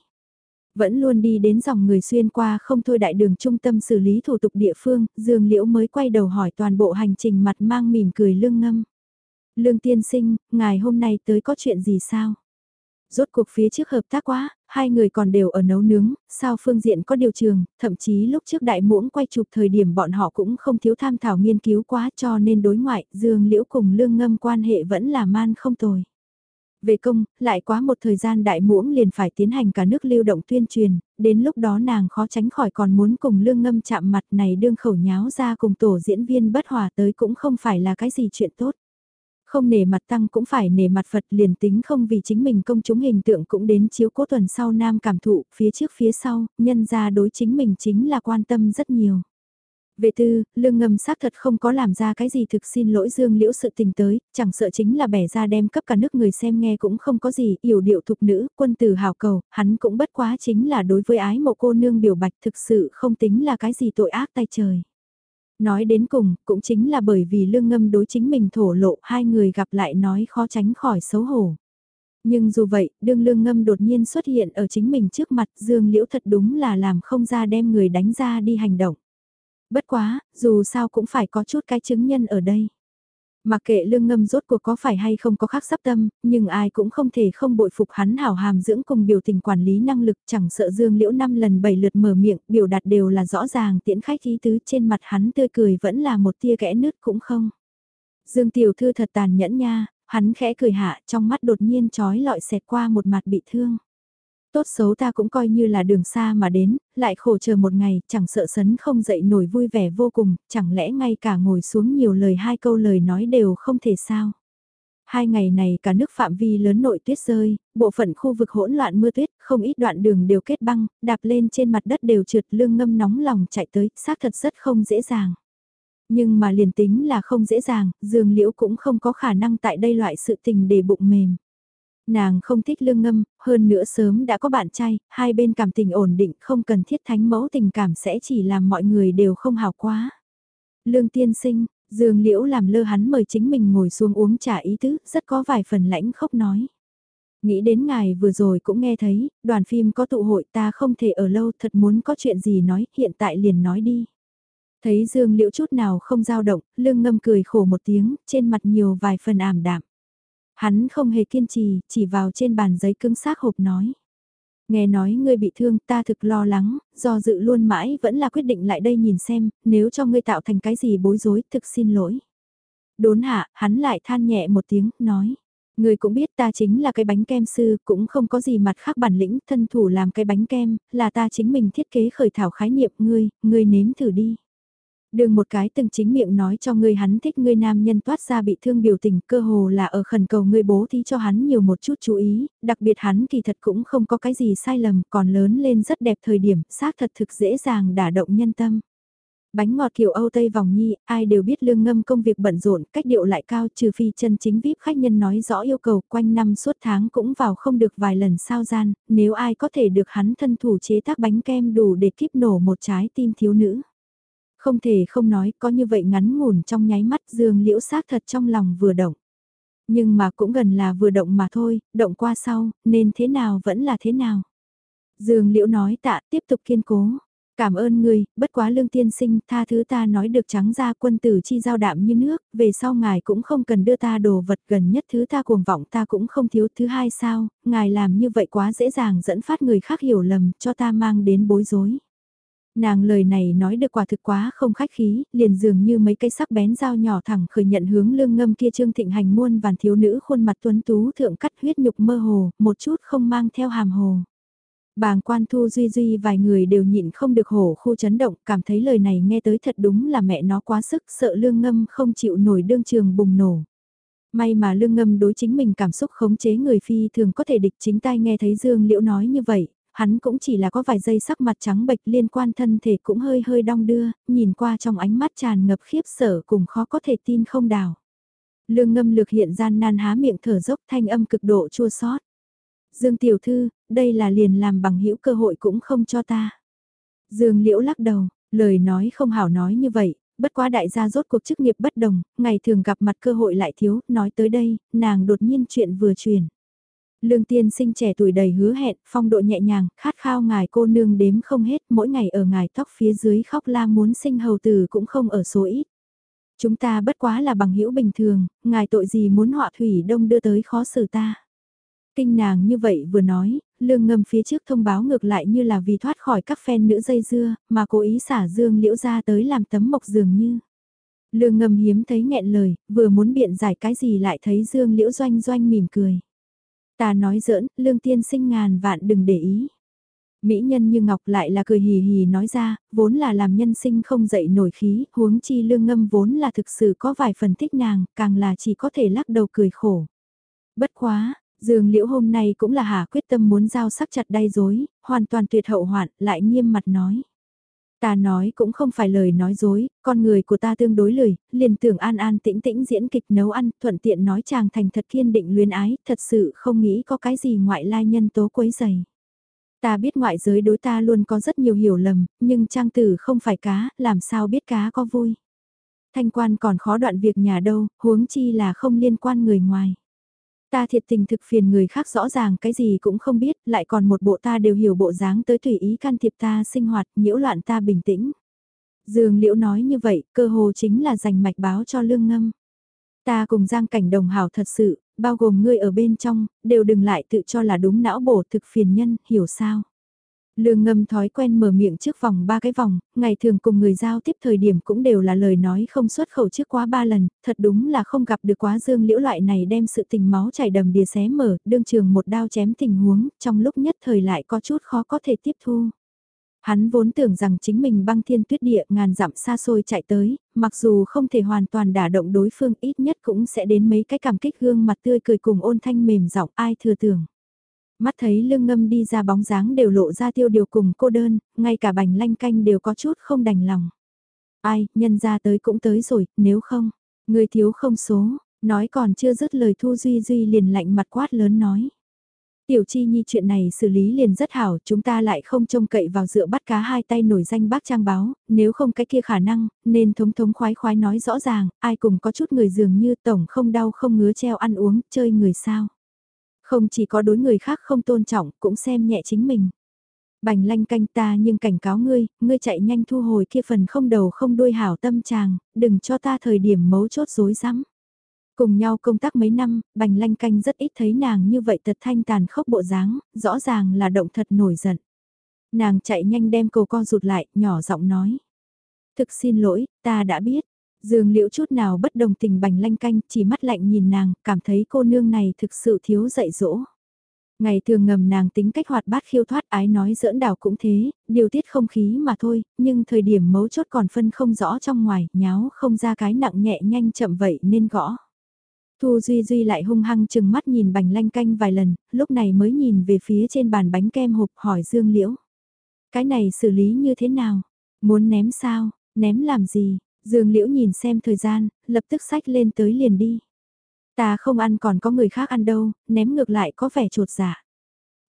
Vẫn luôn đi đến dòng người xuyên qua không thôi đại đường trung tâm xử lý thủ tục địa phương, Dương Liễu mới quay đầu hỏi toàn bộ hành trình mặt mang mỉm cười lương ngâm. Lương tiên sinh, ngài hôm nay tới có chuyện gì sao? Rốt cuộc phía trước hợp tác quá, hai người còn đều ở nấu nướng, sao phương diện có điều trường, thậm chí lúc trước đại muỗng quay chụp thời điểm bọn họ cũng không thiếu tham thảo nghiên cứu quá cho nên đối ngoại, Dương Liễu cùng Lương Ngâm quan hệ vẫn là man không tồi. Về công, lại quá một thời gian đại muỗng liền phải tiến hành cả nước lưu động tuyên truyền, đến lúc đó nàng khó tránh khỏi còn muốn cùng lương ngâm chạm mặt này đương khẩu nháo ra cùng tổ diễn viên bất hòa tới cũng không phải là cái gì chuyện tốt. Không nể mặt tăng cũng phải nể mặt Phật liền tính không vì chính mình công chúng hình tượng cũng đến chiếu cố tuần sau nam cảm thụ, phía trước phía sau, nhân ra đối chính mình chính là quan tâm rất nhiều. Về tư, lương ngâm xác thật không có làm ra cái gì thực xin lỗi dương liễu sự tình tới, chẳng sợ chính là bẻ ra đem cấp cả nước người xem nghe cũng không có gì, yểu điệu thục nữ, quân tử hào cầu, hắn cũng bất quá chính là đối với ái mộ cô nương biểu bạch thực sự không tính là cái gì tội ác tay trời. Nói đến cùng, cũng chính là bởi vì lương ngâm đối chính mình thổ lộ hai người gặp lại nói khó tránh khỏi xấu hổ. Nhưng dù vậy, đương lương ngâm đột nhiên xuất hiện ở chính mình trước mặt Dương Liễu thật đúng là làm không ra đem người đánh ra đi hành động. Bất quá, dù sao cũng phải có chút cái chứng nhân ở đây. Mặc kệ lương ngâm rốt cuộc có phải hay không có khác sắp tâm, nhưng ai cũng không thể không bội phục hắn hảo hàm dưỡng cùng biểu tình quản lý năng lực chẳng sợ dương liễu năm lần bảy lượt mở miệng, biểu đạt đều là rõ ràng tiễn khách ý tứ trên mặt hắn tươi cười vẫn là một tia kẽ nứt cũng không. Dương tiểu thư thật tàn nhẫn nha, hắn khẽ cười hạ trong mắt đột nhiên trói lọi xẹt qua một mặt bị thương tốt xấu ta cũng coi như là đường xa mà đến, lại khổ chờ một ngày, chẳng sợ sấn không dậy nổi vui vẻ vô cùng, chẳng lẽ ngay cả ngồi xuống nhiều lời hai câu lời nói đều không thể sao. Hai ngày này cả nước phạm vi lớn nội tuyết rơi, bộ phận khu vực hỗn loạn mưa tuyết, không ít đoạn đường đều kết băng, đạp lên trên mặt đất đều trượt lương ngâm nóng lòng chạy tới, xác thật rất không dễ dàng. Nhưng mà liền tính là không dễ dàng, Dương Liễu cũng không có khả năng tại đây loại sự tình để bụng mềm. Nàng không thích lương ngâm, hơn nữa sớm đã có bạn trai, hai bên cảm tình ổn định không cần thiết thánh mẫu tình cảm sẽ chỉ làm mọi người đều không hào quá. Lương tiên sinh, Dương Liễu làm lơ hắn mời chính mình ngồi xuống uống trà ý tứ, rất có vài phần lãnh khốc nói. Nghĩ đến ngài vừa rồi cũng nghe thấy, đoàn phim có tụ hội ta không thể ở lâu thật muốn có chuyện gì nói, hiện tại liền nói đi. Thấy Dương Liễu chút nào không dao động, lương ngâm cười khổ một tiếng, trên mặt nhiều vài phần ảm đạm. Hắn không hề kiên trì, chỉ vào trên bàn giấy cứng xác hộp nói. Nghe nói ngươi bị thương ta thực lo lắng, do dự luôn mãi vẫn là quyết định lại đây nhìn xem, nếu cho ngươi tạo thành cái gì bối rối, thực xin lỗi. Đốn hạ, hắn lại than nhẹ một tiếng, nói. Ngươi cũng biết ta chính là cái bánh kem sư, cũng không có gì mặt khác bản lĩnh, thân thủ làm cái bánh kem, là ta chính mình thiết kế khởi thảo khái niệm ngươi, ngươi nếm thử đi. Đường một cái từng chính miệng nói cho ngươi hắn thích ngươi nam nhân toát ra bị thương biểu tình cơ hồ là ở khẩn cầu ngươi bố thí cho hắn nhiều một chút chú ý, đặc biệt hắn kỳ thật cũng không có cái gì sai lầm còn lớn lên rất đẹp thời điểm, xác thật thực dễ dàng đả động nhân tâm. Bánh ngọt kiểu Âu Tây vòng nhi, ai đều biết lương ngâm công việc bận rộn, cách điệu lại cao trừ phi chân chính VIP khách nhân nói rõ yêu cầu quanh năm suốt tháng cũng vào không được vài lần sao gian, nếu ai có thể được hắn thân thủ chế tác bánh kem đủ để kíp nổ một trái tim thiếu nữ. Không thể không nói có như vậy ngắn ngủn trong nháy mắt dương liễu xác thật trong lòng vừa động. Nhưng mà cũng gần là vừa động mà thôi, động qua sau, nên thế nào vẫn là thế nào. Dương liễu nói tạ tiếp tục kiên cố. Cảm ơn ngươi, bất quá lương tiên sinh, tha thứ ta nói được trắng ra quân tử chi giao đạm như nước, về sau ngài cũng không cần đưa ta đồ vật gần nhất thứ ta cuồng vọng ta cũng không thiếu thứ hai sao, ngài làm như vậy quá dễ dàng dẫn phát người khác hiểu lầm, cho ta mang đến bối rối. Nàng lời này nói được quả thực quá không khách khí, liền dường như mấy cây sắc bén dao nhỏ thẳng khởi nhận hướng lương ngâm kia trương thịnh hành muôn vàn thiếu nữ khuôn mặt tuấn tú thượng cắt huyết nhục mơ hồ, một chút không mang theo hàm hồ. Bàng quan thu duy duy vài người đều nhịn không được hổ khu chấn động, cảm thấy lời này nghe tới thật đúng là mẹ nó quá sức, sợ lương ngâm không chịu nổi đương trường bùng nổ. May mà lương ngâm đối chính mình cảm xúc khống chế người phi thường có thể địch chính tai nghe thấy Dương Liễu nói như vậy, hắn cũng chỉ là có vài giây sắc mặt trắng bệch liên quan thân thể cũng hơi hơi đong đưa, nhìn qua trong ánh mắt tràn ngập khiếp sở cùng khó có thể tin không đào. Lương ngâm lược hiện gian nan há miệng thở dốc thanh âm cực độ chua xót Dương tiểu thư, đây là liền làm bằng hữu cơ hội cũng không cho ta. Dương liễu lắc đầu, lời nói không hảo nói như vậy, bất quá đại gia rốt cuộc chức nghiệp bất đồng, ngày thường gặp mặt cơ hội lại thiếu, nói tới đây, nàng đột nhiên chuyện vừa truyền. Lương tiên sinh trẻ tuổi đầy hứa hẹn, phong độ nhẹ nhàng, khát khao ngài cô nương đếm không hết, mỗi ngày ở ngài tóc phía dưới khóc la muốn sinh hầu tử cũng không ở số ít. Chúng ta bất quá là bằng hữu bình thường, ngài tội gì muốn họa thủy đông đưa tới khó xử ta. Kinh nàng như vậy vừa nói, lương ngâm phía trước thông báo ngược lại như là vì thoát khỏi các phen nữ dây dưa, mà cố ý xả dương liễu ra tới làm tấm mộc dường như. Lương ngâm hiếm thấy nghẹn lời, vừa muốn biện giải cái gì lại thấy dương liễu doanh doanh mỉm cười. Ta nói giỡn, lương tiên sinh ngàn vạn đừng để ý. Mỹ nhân như ngọc lại là cười hì hì nói ra, vốn là làm nhân sinh không dậy nổi khí, huống chi lương ngâm vốn là thực sự có vài phần thích nàng, càng là chỉ có thể lắc đầu cười khổ. Bất quá, Dương Liễu hôm nay cũng là hà quyết tâm muốn giao sắc chặt đay dối, hoàn toàn tuyệt hậu hoạn, lại nghiêm mặt nói. Ta nói cũng không phải lời nói dối, con người của ta tương đối lười, liền tưởng an an tĩnh tĩnh diễn kịch nấu ăn, thuận tiện nói chàng thành thật kiên định luyến ái, thật sự không nghĩ có cái gì ngoại lai nhân tố quấy dày. Ta biết ngoại giới đối ta luôn có rất nhiều hiểu lầm, nhưng trang tử không phải cá, làm sao biết cá có vui. Thanh quan còn khó đoạn việc nhà đâu, huống chi là không liên quan người ngoài. Ta thiệt tình thực phiền người khác rõ ràng cái gì cũng không biết, lại còn một bộ ta đều hiểu bộ dáng tới tùy ý can thiệp ta sinh hoạt, nhiễu loạn ta bình tĩnh. Dương Liễu nói như vậy, cơ hồ chính là dành mạch báo cho lương ngâm. Ta cùng giang cảnh đồng hảo thật sự, bao gồm ngươi ở bên trong, đều đừng lại tự cho là đúng não bổ thực phiền nhân, hiểu sao. Lương ngâm thói quen mở miệng trước vòng ba cái vòng, ngày thường cùng người giao tiếp thời điểm cũng đều là lời nói không xuất khẩu trước quá ba lần, thật đúng là không gặp được quá dương liễu loại này đem sự tình máu chảy đầm đìa xé mở, đương trường một đao chém tình huống, trong lúc nhất thời lại có chút khó có thể tiếp thu. Hắn vốn tưởng rằng chính mình băng thiên tuyết địa ngàn dặm xa xôi chạy tới, mặc dù không thể hoàn toàn đả động đối phương ít nhất cũng sẽ đến mấy cái cảm kích gương mặt tươi cười cùng ôn thanh mềm giọng ai thừa tưởng. Mắt thấy lương ngâm đi ra bóng dáng đều lộ ra tiêu điều cùng cô đơn, ngay cả bành lanh canh đều có chút không đành lòng. Ai, nhân ra tới cũng tới rồi, nếu không, người thiếu không số, nói còn chưa dứt lời Thu Duy Duy liền lạnh mặt quát lớn nói. Tiểu chi nhi chuyện này xử lý liền rất hảo, chúng ta lại không trông cậy vào dựa bắt cá hai tay nổi danh bác trang báo, nếu không cái kia khả năng, nên thống thống khoái khoái nói rõ ràng, ai cùng có chút người dường như tổng không đau không ngứa treo ăn uống, chơi người sao. Không chỉ có đối người khác không tôn trọng, cũng xem nhẹ chính mình. Bành lanh canh ta nhưng cảnh cáo ngươi, ngươi chạy nhanh thu hồi kia phần không đầu không đuôi hảo tâm chàng, đừng cho ta thời điểm mấu chốt rối rắm. Cùng nhau công tác mấy năm, bành lanh canh rất ít thấy nàng như vậy thật thanh tàn khốc bộ dáng, rõ ràng là động thật nổi giận. Nàng chạy nhanh đem cầu co rụt lại, nhỏ giọng nói. Thực xin lỗi, ta đã biết. Dương liễu chút nào bất đồng tình bành lanh canh, chỉ mắt lạnh nhìn nàng, cảm thấy cô nương này thực sự thiếu dạy dỗ. Ngày thường ngầm nàng tính cách hoạt bát khiêu thoát ái nói giỡn đảo cũng thế, điều tiết không khí mà thôi, nhưng thời điểm mấu chốt còn phân không rõ trong ngoài, nháo không ra cái nặng nhẹ nhanh chậm vậy nên gõ. Thu Duy Duy lại hung hăng chừng mắt nhìn bành lanh canh vài lần, lúc này mới nhìn về phía trên bàn bánh kem hộp hỏi Dương Liễu. Cái này xử lý như thế nào? Muốn ném sao? Ném làm gì? Dương Liễu nhìn xem thời gian, lập tức sách lên tới liền đi. Ta không ăn còn có người khác ăn đâu, ném ngược lại có vẻ trột dạ.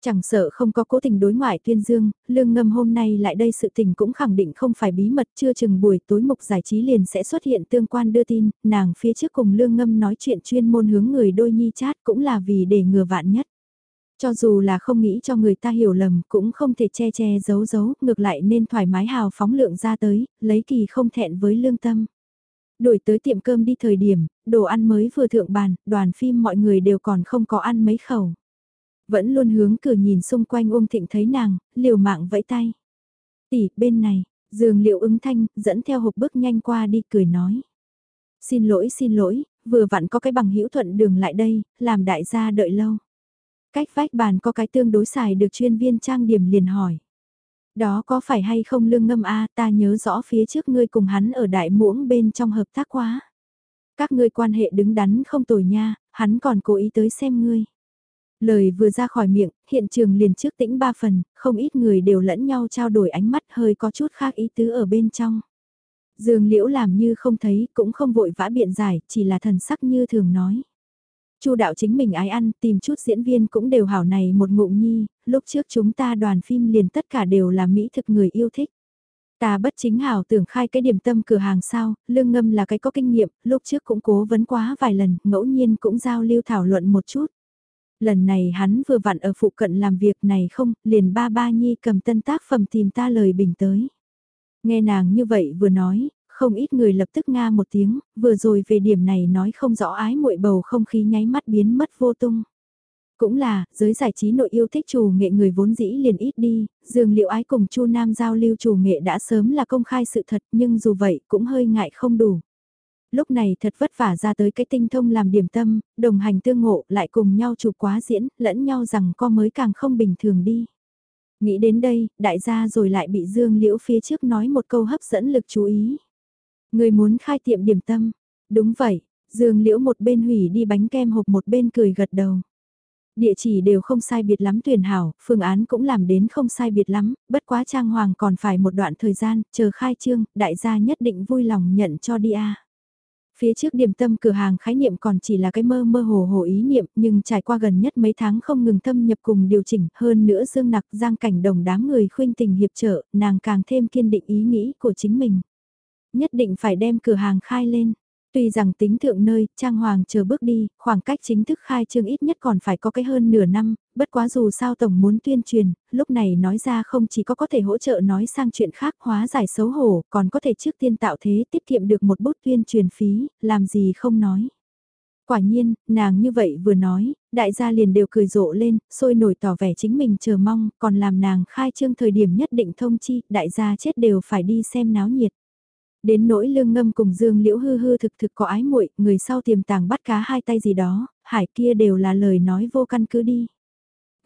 Chẳng sợ không có cố tình đối ngoại tuyên dương, lương ngâm hôm nay lại đây sự tình cũng khẳng định không phải bí mật chưa chừng buổi tối mục giải trí liền sẽ xuất hiện tương quan đưa tin, nàng phía trước cùng lương ngâm nói chuyện chuyên môn hướng người đôi nhi chat cũng là vì để ngừa vạn nhất. Cho dù là không nghĩ cho người ta hiểu lầm cũng không thể che che giấu giấu, ngược lại nên thoải mái hào phóng lượng ra tới, lấy kỳ không thẹn với lương tâm. Đuổi tới tiệm cơm đi thời điểm, đồ ăn mới vừa thượng bàn, đoàn phim mọi người đều còn không có ăn mấy khẩu. Vẫn luôn hướng cửa nhìn xung quanh ôm thịnh thấy nàng, liều mạng vẫy tay. Tỷ, bên này, dường liệu ứng thanh, dẫn theo hộp bước nhanh qua đi cười nói. Xin lỗi xin lỗi, vừa vặn có cái bằng hữu thuận đường lại đây, làm đại gia đợi lâu. Cách vách bàn có cái tương đối xài được chuyên viên trang điểm liền hỏi. Đó có phải hay không lương ngâm a ta nhớ rõ phía trước ngươi cùng hắn ở đại muỗng bên trong hợp tác quá. Các ngươi quan hệ đứng đắn không tồi nha, hắn còn cố ý tới xem ngươi. Lời vừa ra khỏi miệng, hiện trường liền trước tĩnh ba phần, không ít người đều lẫn nhau trao đổi ánh mắt hơi có chút khác ý tứ ở bên trong. Dương liễu làm như không thấy, cũng không vội vã biện giải, chỉ là thần sắc như thường nói. Chu đạo chính mình ái ăn, tìm chút diễn viên cũng đều hảo này một ngụm nhi, lúc trước chúng ta đoàn phim liền tất cả đều là mỹ thực người yêu thích. Ta bất chính hảo tưởng khai cái điểm tâm cửa hàng sao, lương ngâm là cái có kinh nghiệm, lúc trước cũng cố vấn quá vài lần, ngẫu nhiên cũng giao lưu thảo luận một chút. Lần này hắn vừa vặn ở phụ cận làm việc này không, liền ba ba nhi cầm tân tác phẩm tìm ta lời bình tới. Nghe nàng như vậy vừa nói, không ít người lập tức nga một tiếng, vừa rồi về điểm này nói không rõ ái muội bầu không khí nháy mắt biến mất vô tung. Cũng là, giới giải trí nội yêu thích chủ nghệ người vốn dĩ liền ít đi, dường liệu ái cùng chu Nam giao lưu chủ nghệ đã sớm là công khai sự thật nhưng dù vậy cũng hơi ngại không đủ. Lúc này thật vất vả ra tới cái tinh thông làm điểm tâm, đồng hành tương ngộ lại cùng nhau chụp quá diễn, lẫn nhau rằng co mới càng không bình thường đi. Nghĩ đến đây, đại gia rồi lại bị Dương Liễu phía trước nói một câu hấp dẫn lực chú ý. Người muốn khai tiệm điểm tâm. Đúng vậy, Dương Liễu một bên hủy đi bánh kem hộp một bên cười gật đầu. Địa chỉ đều không sai biệt lắm tuyển hảo, phương án cũng làm đến không sai biệt lắm, bất quá trang hoàng còn phải một đoạn thời gian, chờ khai trương, đại gia nhất định vui lòng nhận cho đi a. Phía trước điểm tâm cửa hàng khái niệm còn chỉ là cái mơ mơ hồ hồ ý niệm nhưng trải qua gần nhất mấy tháng không ngừng thâm nhập cùng điều chỉnh hơn nữa dương nặc giang cảnh đồng đám người khuyên tình hiệp trợ nàng càng thêm kiên định ý nghĩ của chính mình. Nhất định phải đem cửa hàng khai lên. Tuy rằng tính thượng nơi, Trang Hoàng chờ bước đi, khoảng cách chính thức khai trương ít nhất còn phải có cái hơn nửa năm, bất quá dù sao Tổng muốn tuyên truyền, lúc này nói ra không chỉ có có thể hỗ trợ nói sang chuyện khác hóa giải xấu hổ, còn có thể trước tiên tạo thế tiết kiệm được một bút tuyên truyền phí, làm gì không nói. Quả nhiên, nàng như vậy vừa nói, đại gia liền đều cười rộ lên, sôi nổi tỏ vẻ chính mình chờ mong, còn làm nàng khai trương thời điểm nhất định thông chi, đại gia chết đều phải đi xem náo nhiệt. Đến nỗi lương ngâm cùng dương liễu hư hư thực thực có ái muội người sau tiềm tàng bắt cá hai tay gì đó, hải kia đều là lời nói vô căn cứ đi.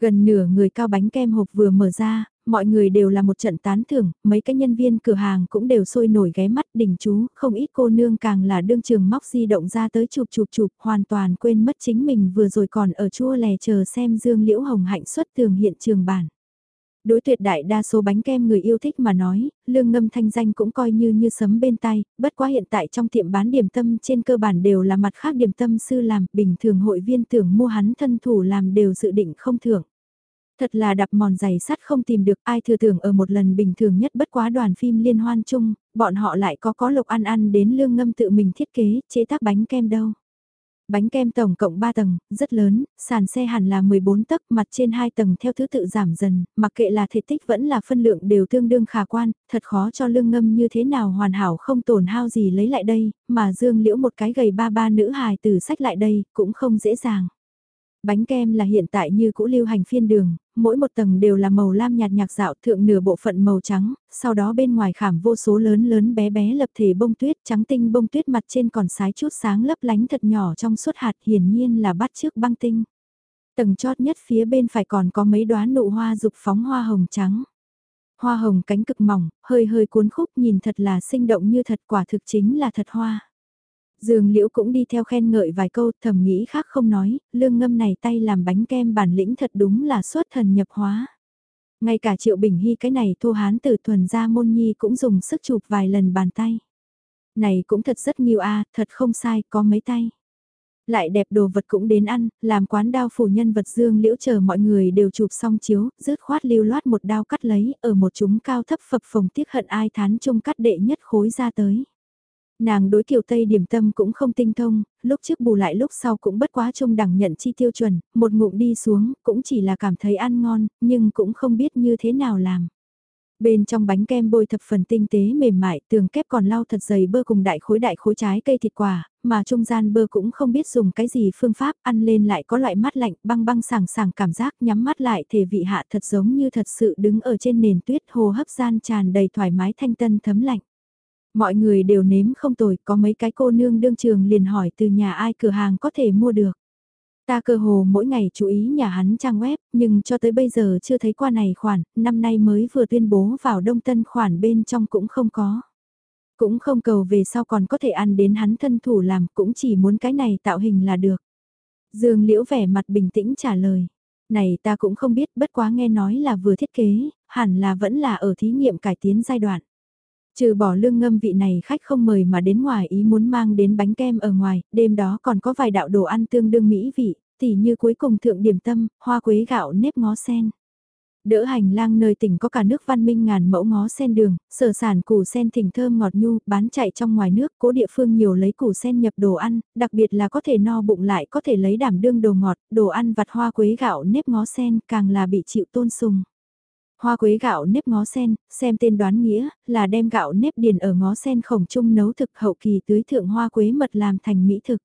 Gần nửa người cao bánh kem hộp vừa mở ra, mọi người đều là một trận tán thưởng, mấy cái nhân viên cửa hàng cũng đều sôi nổi ghé mắt đỉnh chú, không ít cô nương càng là đương trường móc di động ra tới chụp chụp chụp, hoàn toàn quên mất chính mình vừa rồi còn ở chua lè chờ xem Dương Liễu Hồng hạnh xuất tường hiện trường bản. Đối tuyệt đại đa số bánh kem người yêu thích mà nói, lương ngâm thanh danh cũng coi như như sấm bên tay, bất quá hiện tại trong tiệm bán điểm tâm trên cơ bản đều là mặt khác điểm tâm sư làm, bình thường hội viên tưởng mua hắn thân thủ làm đều dự định không thưởng. Thật là đập mòn giày sắt không tìm được ai thừa tưởng ở một lần bình thường nhất bất quá đoàn phim liên hoan chung, bọn họ lại có có lộc ăn ăn đến lương ngâm tự mình thiết kế, chế tác bánh kem đâu. Bánh kem tổng cộng 3 tầng, rất lớn, sàn xe hẳn là 14 tấc, mặt trên 2 tầng theo thứ tự giảm dần, mặc kệ là thể tích vẫn là phân lượng đều tương đương khả quan, thật khó cho lương ngâm như thế nào hoàn hảo không tổn hao gì lấy lại đây, mà dương liễu một cái gầy ba ba nữ hài từ sách lại đây, cũng không dễ dàng. Bánh kem là hiện tại như cũ lưu hành phiên đường, mỗi một tầng đều là màu lam nhạt nhạc dạo thượng nửa bộ phận màu trắng, sau đó bên ngoài khảm vô số lớn lớn bé bé lập thể bông tuyết trắng tinh bông tuyết mặt trên còn sái chút sáng lấp lánh thật nhỏ trong suốt hạt hiển nhiên là bắt trước băng tinh. Tầng chót nhất phía bên phải còn có mấy đóa nụ hoa dục phóng hoa hồng trắng. Hoa hồng cánh cực mỏng, hơi hơi cuốn khúc nhìn thật là sinh động như thật quả thực chính là thật hoa. Dương Liễu cũng đi theo khen ngợi vài câu thầm nghĩ khác không nói, lương ngâm này tay làm bánh kem bản lĩnh thật đúng là xuất thần nhập hóa. Ngay cả Triệu Bình Hy cái này thô hán từ thuần ra môn nhi cũng dùng sức chụp vài lần bàn tay. Này cũng thật rất nhiều a à, thật không sai, có mấy tay. Lại đẹp đồ vật cũng đến ăn, làm quán đao phủ nhân vật dương liễu chờ mọi người đều chụp xong chiếu, rứt khoát lưu loát một đao cắt lấy, ở một chúng cao thấp phập phồng tiếc hận ai thán chung cắt đệ nhất khối ra tới. Nàng đối kiểu Tây điểm tâm cũng không tinh thông, lúc trước bù lại lúc sau cũng bất quá trung đẳng nhận chi tiêu chuẩn, một ngụm đi xuống, cũng chỉ là cảm thấy ăn ngon, nhưng cũng không biết như thế nào làm. Bên trong bánh kem bôi thập phần tinh tế mềm mại, tường kép còn lau thật dày bơ cùng đại khối đại khối trái cây thịt quả, mà trung gian bơ cũng không biết dùng cái gì phương pháp, ăn lên lại có loại mát lạnh, băng băng sảng sảng cảm giác nhắm mắt lại thể vị hạ thật giống như thật sự đứng ở trên nền tuyết hồ hấp gian tràn đầy thoải mái thanh tân thấm lạnh. Mọi người đều nếm không tồi, có mấy cái cô nương đương trường liền hỏi từ nhà ai cửa hàng có thể mua được. Ta cơ hồ mỗi ngày chú ý nhà hắn trang web, nhưng cho tới bây giờ chưa thấy qua này khoản, năm nay mới vừa tuyên bố vào đông tân khoản bên trong cũng không có. Cũng không cầu về sau còn có thể ăn đến hắn thân thủ làm, cũng chỉ muốn cái này tạo hình là được. Dương Liễu vẻ mặt bình tĩnh trả lời. Này ta cũng không biết bất quá nghe nói là vừa thiết kế, hẳn là vẫn là ở thí nghiệm cải tiến giai đoạn. Trừ bỏ lương ngâm vị này khách không mời mà đến ngoài ý muốn mang đến bánh kem ở ngoài, đêm đó còn có vài đạo đồ ăn tương đương mỹ vị, tỉ như cuối cùng thượng điểm tâm, hoa quế gạo nếp ngó sen. Đỡ hành lang nơi tỉnh có cả nước văn minh ngàn mẫu ngó sen đường, sở sản củ sen thỉnh thơm ngọt nhu, bán chạy trong ngoài nước, cố địa phương nhiều lấy củ sen nhập đồ ăn, đặc biệt là có thể no bụng lại có thể lấy đảm đương đồ ngọt, đồ ăn vặt hoa quế gạo nếp ngó sen càng là bị chịu tôn sùng. Hoa quế gạo nếp ngó sen, xem tên đoán nghĩa, là đem gạo nếp điền ở ngó sen khổng trung nấu thực hậu kỳ tưới thượng hoa quế mật làm thành mỹ thực.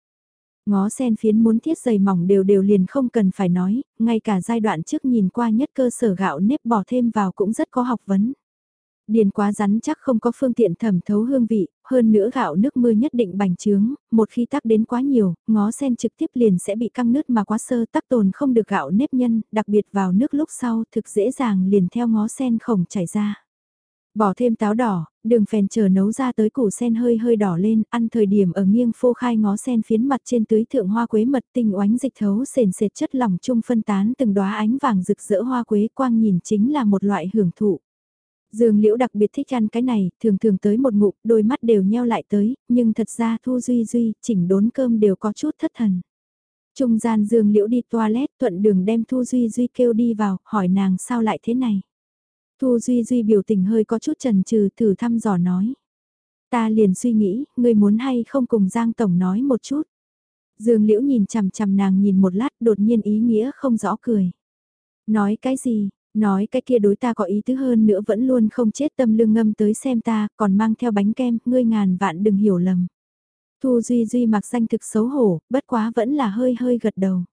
Ngó sen phiến muốn thiết dày mỏng đều đều liền không cần phải nói, ngay cả giai đoạn trước nhìn qua nhất cơ sở gạo nếp bỏ thêm vào cũng rất có học vấn. Điền quá rắn chắc không có phương tiện thẩm thấu hương vị, hơn nữa gạo nước mưa nhất định bành trướng, một khi tắc đến quá nhiều, ngó sen trực tiếp liền sẽ bị căng nứt mà quá sơ tắc tồn không được gạo nếp nhân, đặc biệt vào nước lúc sau thực dễ dàng liền theo ngó sen khổng chảy ra. Bỏ thêm táo đỏ, đường phèn chờ nấu ra tới củ sen hơi hơi đỏ lên, ăn thời điểm ở nghiêng phô khai ngó sen phiến mặt trên tưới thượng hoa quế mật tinh oánh dịch thấu sền sệt chất lỏng chung phân tán từng đóa ánh vàng rực rỡ hoa quế quang nhìn chính là một loại hưởng thụ. Dương Liễu đặc biệt thích ăn cái này, thường thường tới một ngụm, đôi mắt đều nheo lại tới, nhưng thật ra Thu Duy Duy, chỉnh đốn cơm đều có chút thất thần. Trung gian Dương Liễu đi toilet, thuận đường đem Thu Duy Duy kêu đi vào, hỏi nàng sao lại thế này. Thu Duy Duy biểu tình hơi có chút trần trừ thử thăm dò nói. Ta liền suy nghĩ, ngươi muốn hay không cùng Giang Tổng nói một chút. Dương Liễu nhìn chằm chằm nàng nhìn một lát đột nhiên ý nghĩa không rõ cười. Nói cái gì, Nói cái kia đối ta có ý tứ hơn nữa vẫn luôn không chết tâm lương ngâm tới xem ta, còn mang theo bánh kem, ngươi ngàn vạn đừng hiểu lầm. Thu Duy Duy mặc danh thực xấu hổ, bất quá vẫn là hơi hơi gật đầu.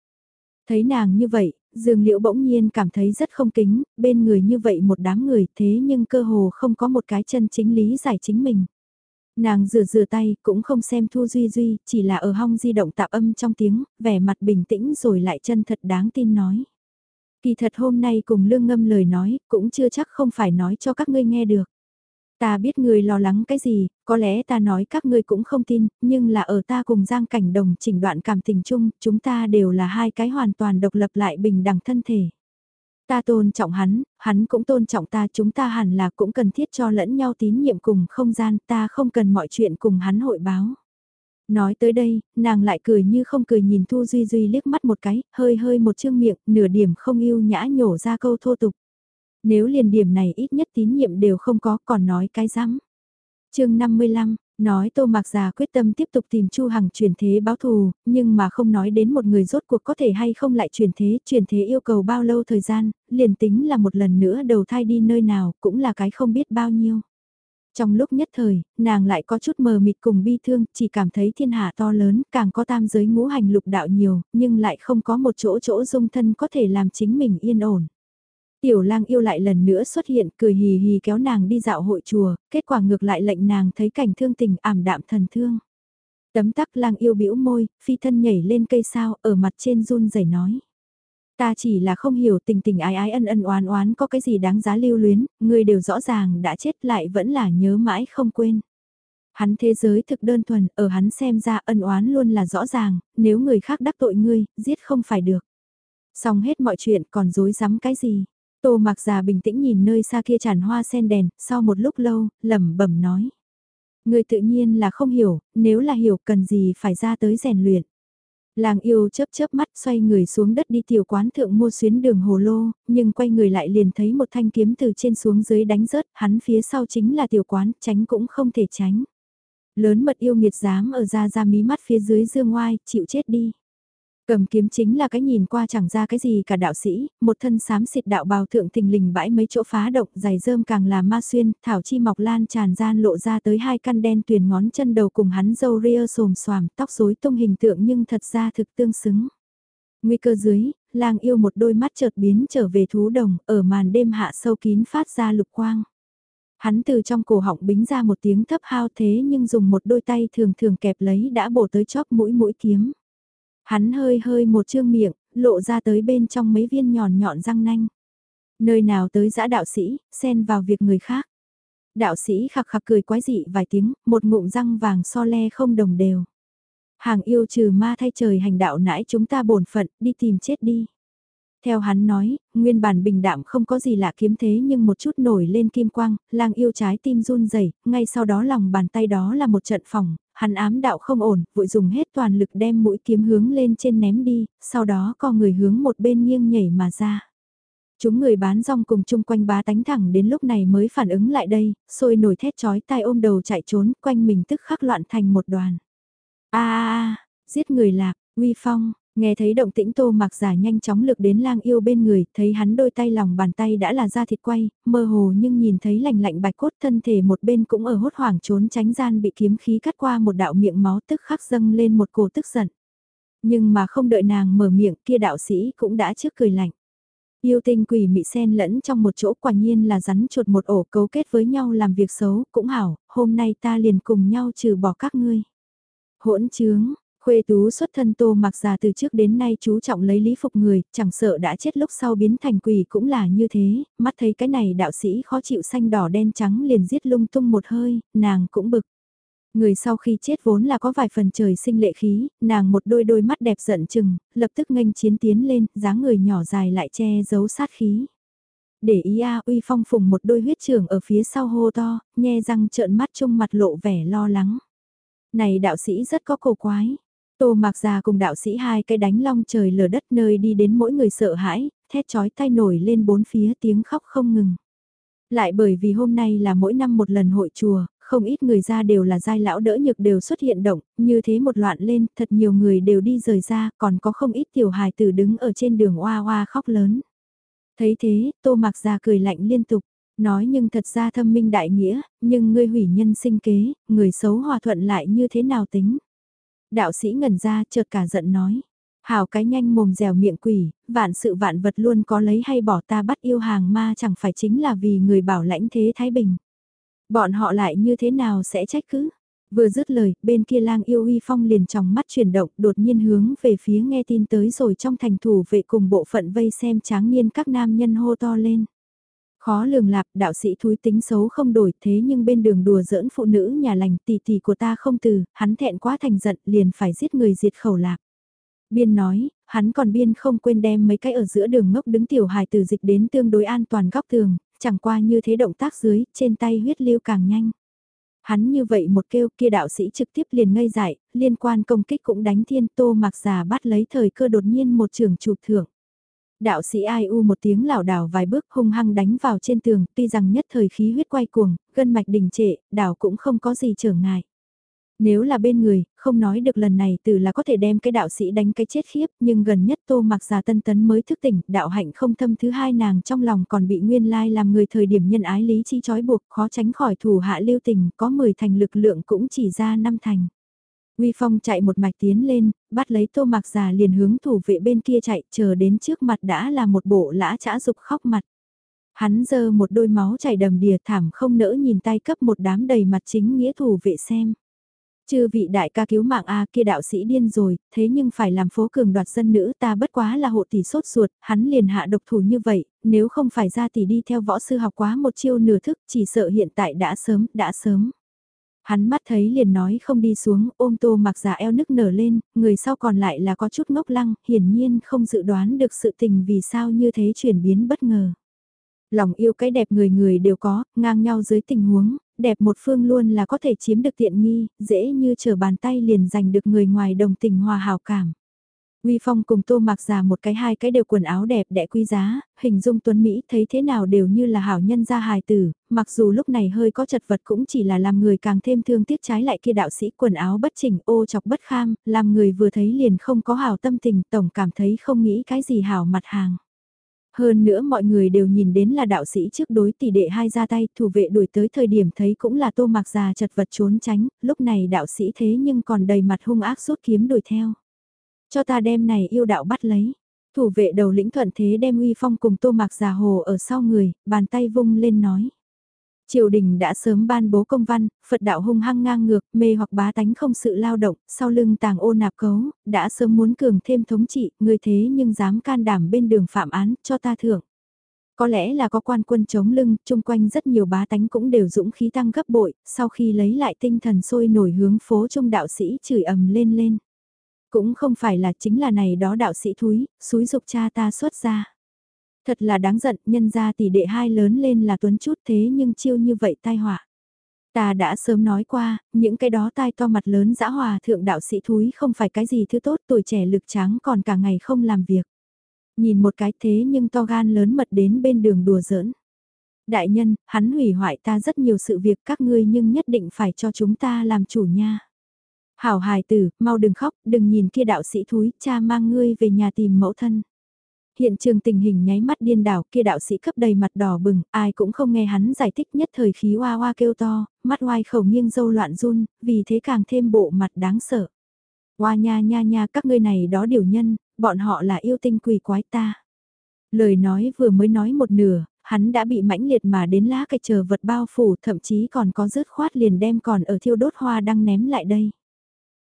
Thấy nàng như vậy, Dương Liễu bỗng nhiên cảm thấy rất không kính, bên người như vậy một đám người thế nhưng cơ hồ không có một cái chân chính lý giải chính mình. Nàng rửa rửa tay, cũng không xem Thu Duy Duy, chỉ là ở hong di động tạp âm trong tiếng, vẻ mặt bình tĩnh rồi lại chân thật đáng tin nói. Kỳ thật hôm nay cùng lương ngâm lời nói, cũng chưa chắc không phải nói cho các ngươi nghe được. Ta biết người lo lắng cái gì, có lẽ ta nói các ngươi cũng không tin, nhưng là ở ta cùng Giang Cảnh Đồng chỉnh đoạn cảm tình chung, chúng ta đều là hai cái hoàn toàn độc lập lại bình đẳng thân thể. Ta tôn trọng hắn, hắn cũng tôn trọng ta, chúng ta hẳn là cũng cần thiết cho lẫn nhau tín nhiệm cùng không gian, ta không cần mọi chuyện cùng hắn hội báo. Nói tới đây, nàng lại cười như không cười nhìn Thu Duy Duy liếc mắt một cái, hơi hơi một chương miệng, nửa điểm không yêu nhã nhổ ra câu thô tục. Nếu liền điểm này ít nhất tín nhiệm đều không có còn nói cái rắm chương 55, nói Tô Mạc Già quyết tâm tiếp tục tìm Chu Hằng chuyển thế báo thù, nhưng mà không nói đến một người rốt cuộc có thể hay không lại chuyển thế, chuyển thế yêu cầu bao lâu thời gian, liền tính là một lần nữa đầu thai đi nơi nào, cũng là cái không biết bao nhiêu. Trong lúc nhất thời, nàng lại có chút mờ mịt cùng bi thương, chỉ cảm thấy thiên hạ to lớn, càng có tam giới ngũ hành lục đạo nhiều, nhưng lại không có một chỗ chỗ dung thân có thể làm chính mình yên ổn. Tiểu lang yêu lại lần nữa xuất hiện, cười hì hì kéo nàng đi dạo hội chùa, kết quả ngược lại lệnh nàng thấy cảnh thương tình ảm đạm thần thương. Tấm tắc lang yêu bĩu môi, phi thân nhảy lên cây sao, ở mặt trên run rẩy nói. Ta chỉ là không hiểu tình tình ái ái ân ân oán oán có cái gì đáng giá lưu luyến, người đều rõ ràng đã chết lại vẫn là nhớ mãi không quên. Hắn thế giới thực đơn thuần, ở hắn xem ra ân oán luôn là rõ ràng, nếu người khác đắc tội ngươi, giết không phải được. Xong hết mọi chuyện còn dối rắm cái gì. Tô mặc già bình tĩnh nhìn nơi xa kia tràn hoa sen đèn, sau một lúc lâu, lẩm bẩm nói. Người tự nhiên là không hiểu, nếu là hiểu cần gì phải ra tới rèn luyện. Làng yêu chớp chớp mắt xoay người xuống đất đi tiểu quán thượng mua xuyến đường hồ lô, nhưng quay người lại liền thấy một thanh kiếm từ trên xuống dưới đánh rớt, hắn phía sau chính là tiểu quán, tránh cũng không thể tránh. Lớn mật yêu nghiệt dám ở ra ra mí mắt phía dưới dương ngoai, chịu chết đi. Cầm kiếm chính là cái nhìn qua chẳng ra cái gì cả đạo sĩ, một thân xám xịt đạo bào thượng tình lình bãi mấy chỗ phá động, giày rơm càng là ma xuyên, thảo chi mọc lan tràn gian lộ ra tới hai căn đen tuyền ngón chân đầu cùng hắn dâu ria xồm xoàm, tóc rối tung hình tượng nhưng thật ra thực tương xứng. Nguy cơ dưới, lang yêu một đôi mắt chợt biến trở về thú đồng, ở màn đêm hạ sâu kín phát ra lục quang. Hắn từ trong cổ họng bính ra một tiếng thấp hao thế nhưng dùng một đôi tay thường thường kẹp lấy đã bổ tới chóp mũi mũi kiếm. Hắn hơi hơi một trương miệng, lộ ra tới bên trong mấy viên nhọn nhọn răng nanh. Nơi nào tới giã đạo sĩ, xen vào việc người khác. Đạo sĩ khặc khặc cười quái dị vài tiếng, một ngụm răng vàng so le không đồng đều. Hàng yêu trừ ma thay trời hành đạo nãi chúng ta bổn phận, đi tìm chết đi. Theo hắn nói, nguyên bản bình đạm không có gì lạ kiếm thế nhưng một chút nổi lên kim quang, lang yêu trái tim run rẩy ngay sau đó lòng bàn tay đó là một trận phòng, hắn ám đạo không ổn, vội dùng hết toàn lực đem mũi kiếm hướng lên trên ném đi, sau đó co người hướng một bên nghiêng nhảy mà ra. Chúng người bán rong cùng chung quanh bá tánh thẳng đến lúc này mới phản ứng lại đây, sôi nổi thét chói tai ôm đầu chạy trốn, quanh mình tức khắc loạn thành một đoàn. a a giết người lạc, uy phong, Nghe thấy động tĩnh tô mặc giả nhanh chóng lực đến lang yêu bên người, thấy hắn đôi tay lòng bàn tay đã là da thịt quay, mơ hồ nhưng nhìn thấy lạnh lạnh bạch cốt thân thể một bên cũng ở hốt hoảng trốn tránh gian bị kiếm khí cắt qua một đạo miệng máu tức khắc dâng lên một cổ tức giận. Nhưng mà không đợi nàng mở miệng kia đạo sĩ cũng đã trước cười lạnh. Yêu tinh quỷ mị sen lẫn trong một chỗ quả nhiên là rắn chuột một ổ cấu kết với nhau làm việc xấu, cũng hảo, hôm nay ta liền cùng nhau trừ bỏ các ngươi. Hỗn trướng, Khuê tú xuất thân tô mặc già từ trước đến nay chú trọng lấy lý phục người, chẳng sợ đã chết lúc sau biến thành quỷ cũng là như thế, mắt thấy cái này đạo sĩ khó chịu xanh đỏ đen trắng liền giết lung tung một hơi, nàng cũng bực. Người sau khi chết vốn là có vài phần trời sinh lệ khí, nàng một đôi đôi mắt đẹp giận chừng, lập tức nghênh chiến tiến lên, dáng người nhỏ dài lại che giấu sát khí. Để ý a uy phong phùng một đôi huyết trường ở phía sau hô to, nhe răng trợn mắt chung mặt lộ vẻ lo lắng. Này đạo sĩ rất có cổ quái, Tô Mạc Già cùng đạo sĩ hai cái đánh long trời lở đất nơi đi đến mỗi người sợ hãi, thét chói tay nổi lên bốn phía tiếng khóc không ngừng. Lại bởi vì hôm nay là mỗi năm một lần hội chùa, không ít người ra đều là giai lão đỡ nhược đều xuất hiện động, như thế một loạn lên, thật nhiều người đều đi rời ra, còn có không ít tiểu hài tử đứng ở trên đường oa oa khóc lớn. Thấy thế, Tô Mạc Già cười lạnh liên tục, nói nhưng thật ra thâm minh đại nghĩa, nhưng ngươi hủy nhân sinh kế, người xấu hòa thuận lại như thế nào tính. Đạo sĩ ngẩn ra chợt cả giận nói. Hào cái nhanh mồm dẻo miệng quỷ, vạn sự vạn vật luôn có lấy hay bỏ ta bắt yêu hàng ma chẳng phải chính là vì người bảo lãnh thế Thái Bình. Bọn họ lại như thế nào sẽ trách cứ? Vừa dứt lời, bên kia lang yêu uy phong liền trong mắt chuyển động đột nhiên hướng về phía nghe tin tới rồi trong thành thủ vệ cùng bộ phận vây xem tráng niên các nam nhân hô to lên. Khó lường lạp, đạo sĩ thúi tính xấu không đổi thế nhưng bên đường đùa giỡn phụ nữ nhà lành tỷ tỷ của ta không từ, hắn thẹn quá thành giận liền phải giết người diệt khẩu lạp Biên nói, hắn còn biên không quên đem mấy cái ở giữa đường ngốc đứng tiểu hài từ dịch đến tương đối an toàn góc tường, chẳng qua như thế động tác dưới, trên tay huyết lưu càng nhanh. Hắn như vậy một kêu kia đạo sĩ trực tiếp liền ngây dại, liên quan công kích cũng đánh thiên tô mặc giả bắt lấy thời cơ đột nhiên một trường chụp thưởng. Đạo sĩ ai u một tiếng lảo đảo vài bước hung hăng đánh vào trên tường, tuy rằng nhất thời khí huyết quay cuồng, gân mạch đình trệ, đảo cũng không có gì trở ngại. Nếu là bên người, không nói được lần này từ là có thể đem cái đạo sĩ đánh cái chết khiếp, nhưng gần nhất tô mặc già tân tấn mới thức tỉnh, đạo hạnh không thâm thứ hai nàng trong lòng còn bị nguyên lai làm người thời điểm nhân ái lý chi trói buộc, khó tránh khỏi thủ hạ lưu tình, có 10 thành lực lượng cũng chỉ ra năm thành. Uy Phong chạy một mạch tiến lên, bắt lấy tô mạc già liền hướng thủ vệ bên kia chạy, chờ đến trước mặt đã là một bộ lã chã dục khóc mặt. Hắn giơ một đôi máu chảy đầm đìa thảm không nỡ nhìn tay cấp một đám đầy mặt chính nghĩa thủ vệ xem. Chư vị đại ca cứu mạng A kia đạo sĩ điên rồi, thế nhưng phải làm phố cường đoạt dân nữ ta bất quá là hộ tỷ sốt ruột, hắn liền hạ độc thủ như vậy, nếu không phải ra tỷ đi theo võ sư học quá một chiêu nửa thức chỉ sợ hiện tại đã sớm, đã sớm. Hắn mắt thấy liền nói không đi xuống, ôm tô mặc giả eo nức nở lên, người sau còn lại là có chút ngốc lăng, hiển nhiên không dự đoán được sự tình vì sao như thế chuyển biến bất ngờ. Lòng yêu cái đẹp người người đều có, ngang nhau dưới tình huống, đẹp một phương luôn là có thể chiếm được tiện nghi, dễ như trở bàn tay liền giành được người ngoài đồng tình hòa hào cảm. Uy Phong cùng Tô Mạc già một cái hai cái đều quần áo đẹp đẽ quý giá, hình dung tuấn Mỹ thấy thế nào đều như là hảo nhân gia hài tử, mặc dù lúc này hơi có chật vật cũng chỉ là làm người càng thêm thương tiếc trái lại kia đạo sĩ quần áo bất chỉnh ô chọc bất kham, làm người vừa thấy liền không có hảo tâm tình tổng cảm thấy không nghĩ cái gì hảo mặt hàng. Hơn nữa mọi người đều nhìn đến là đạo sĩ trước đối tỷ đệ hai ra tay, thủ vệ đuổi tới thời điểm thấy cũng là tô mạc già chật vật trốn tránh, lúc này đạo sĩ thế nhưng còn đầy mặt hung ác rút kiếm đuổi theo. Cho ta đem này yêu đạo bắt lấy. Thủ vệ đầu lĩnh thuận thế đem uy phong cùng tô mạc già hồ ở sau người, bàn tay vung lên nói. Triều đình đã sớm ban bố công văn, Phật đạo hung hăng ngang ngược, mê hoặc bá tánh không sự lao động, sau lưng tàng ô nạp cấu, đã sớm muốn cường thêm thống trị, người thế nhưng dám can đảm bên đường phạm án, cho ta thưởng. Có lẽ là có quan quân chống lưng, chung quanh rất nhiều bá tánh cũng đều dũng khí tăng gấp bội, sau khi lấy lại tinh thần sôi nổi hướng phố trung đạo sĩ chửi ầm lên lên. Cũng không phải là chính là này đó đạo sĩ thúi, suối dục cha ta xuất ra. Thật là đáng giận, nhân ra tỷ đệ hai lớn lên là tuấn chút thế nhưng chiêu như vậy tai họa. Ta đã sớm nói qua, những cái đó tai to mặt lớn dã hòa thượng đạo sĩ thúi không phải cái gì thứ tốt tuổi trẻ lực trắng còn cả ngày không làm việc. Nhìn một cái thế nhưng to gan lớn mật đến bên đường đùa giỡn. Đại nhân, hắn hủy hoại ta rất nhiều sự việc các ngươi nhưng nhất định phải cho chúng ta làm chủ nha. Hảo hài tử, mau đừng khóc, đừng nhìn kia đạo sĩ thúi, cha mang ngươi về nhà tìm mẫu thân. Hiện trường tình hình nháy mắt điên đảo kia đạo sĩ cấp đầy mặt đỏ bừng, ai cũng không nghe hắn giải thích nhất thời khí hoa hoa kêu to, mắt oai khẩu nghiêng dâu loạn run, vì thế càng thêm bộ mặt đáng sợ. Hoa nha nha nha các ngươi này đó điều nhân, bọn họ là yêu tinh quỷ quái ta. Lời nói vừa mới nói một nửa, hắn đã bị mãnh liệt mà đến lá cây chờ vật bao phủ thậm chí còn có rớt khoát liền đem còn ở thiêu đốt hoa đang ném lại đây.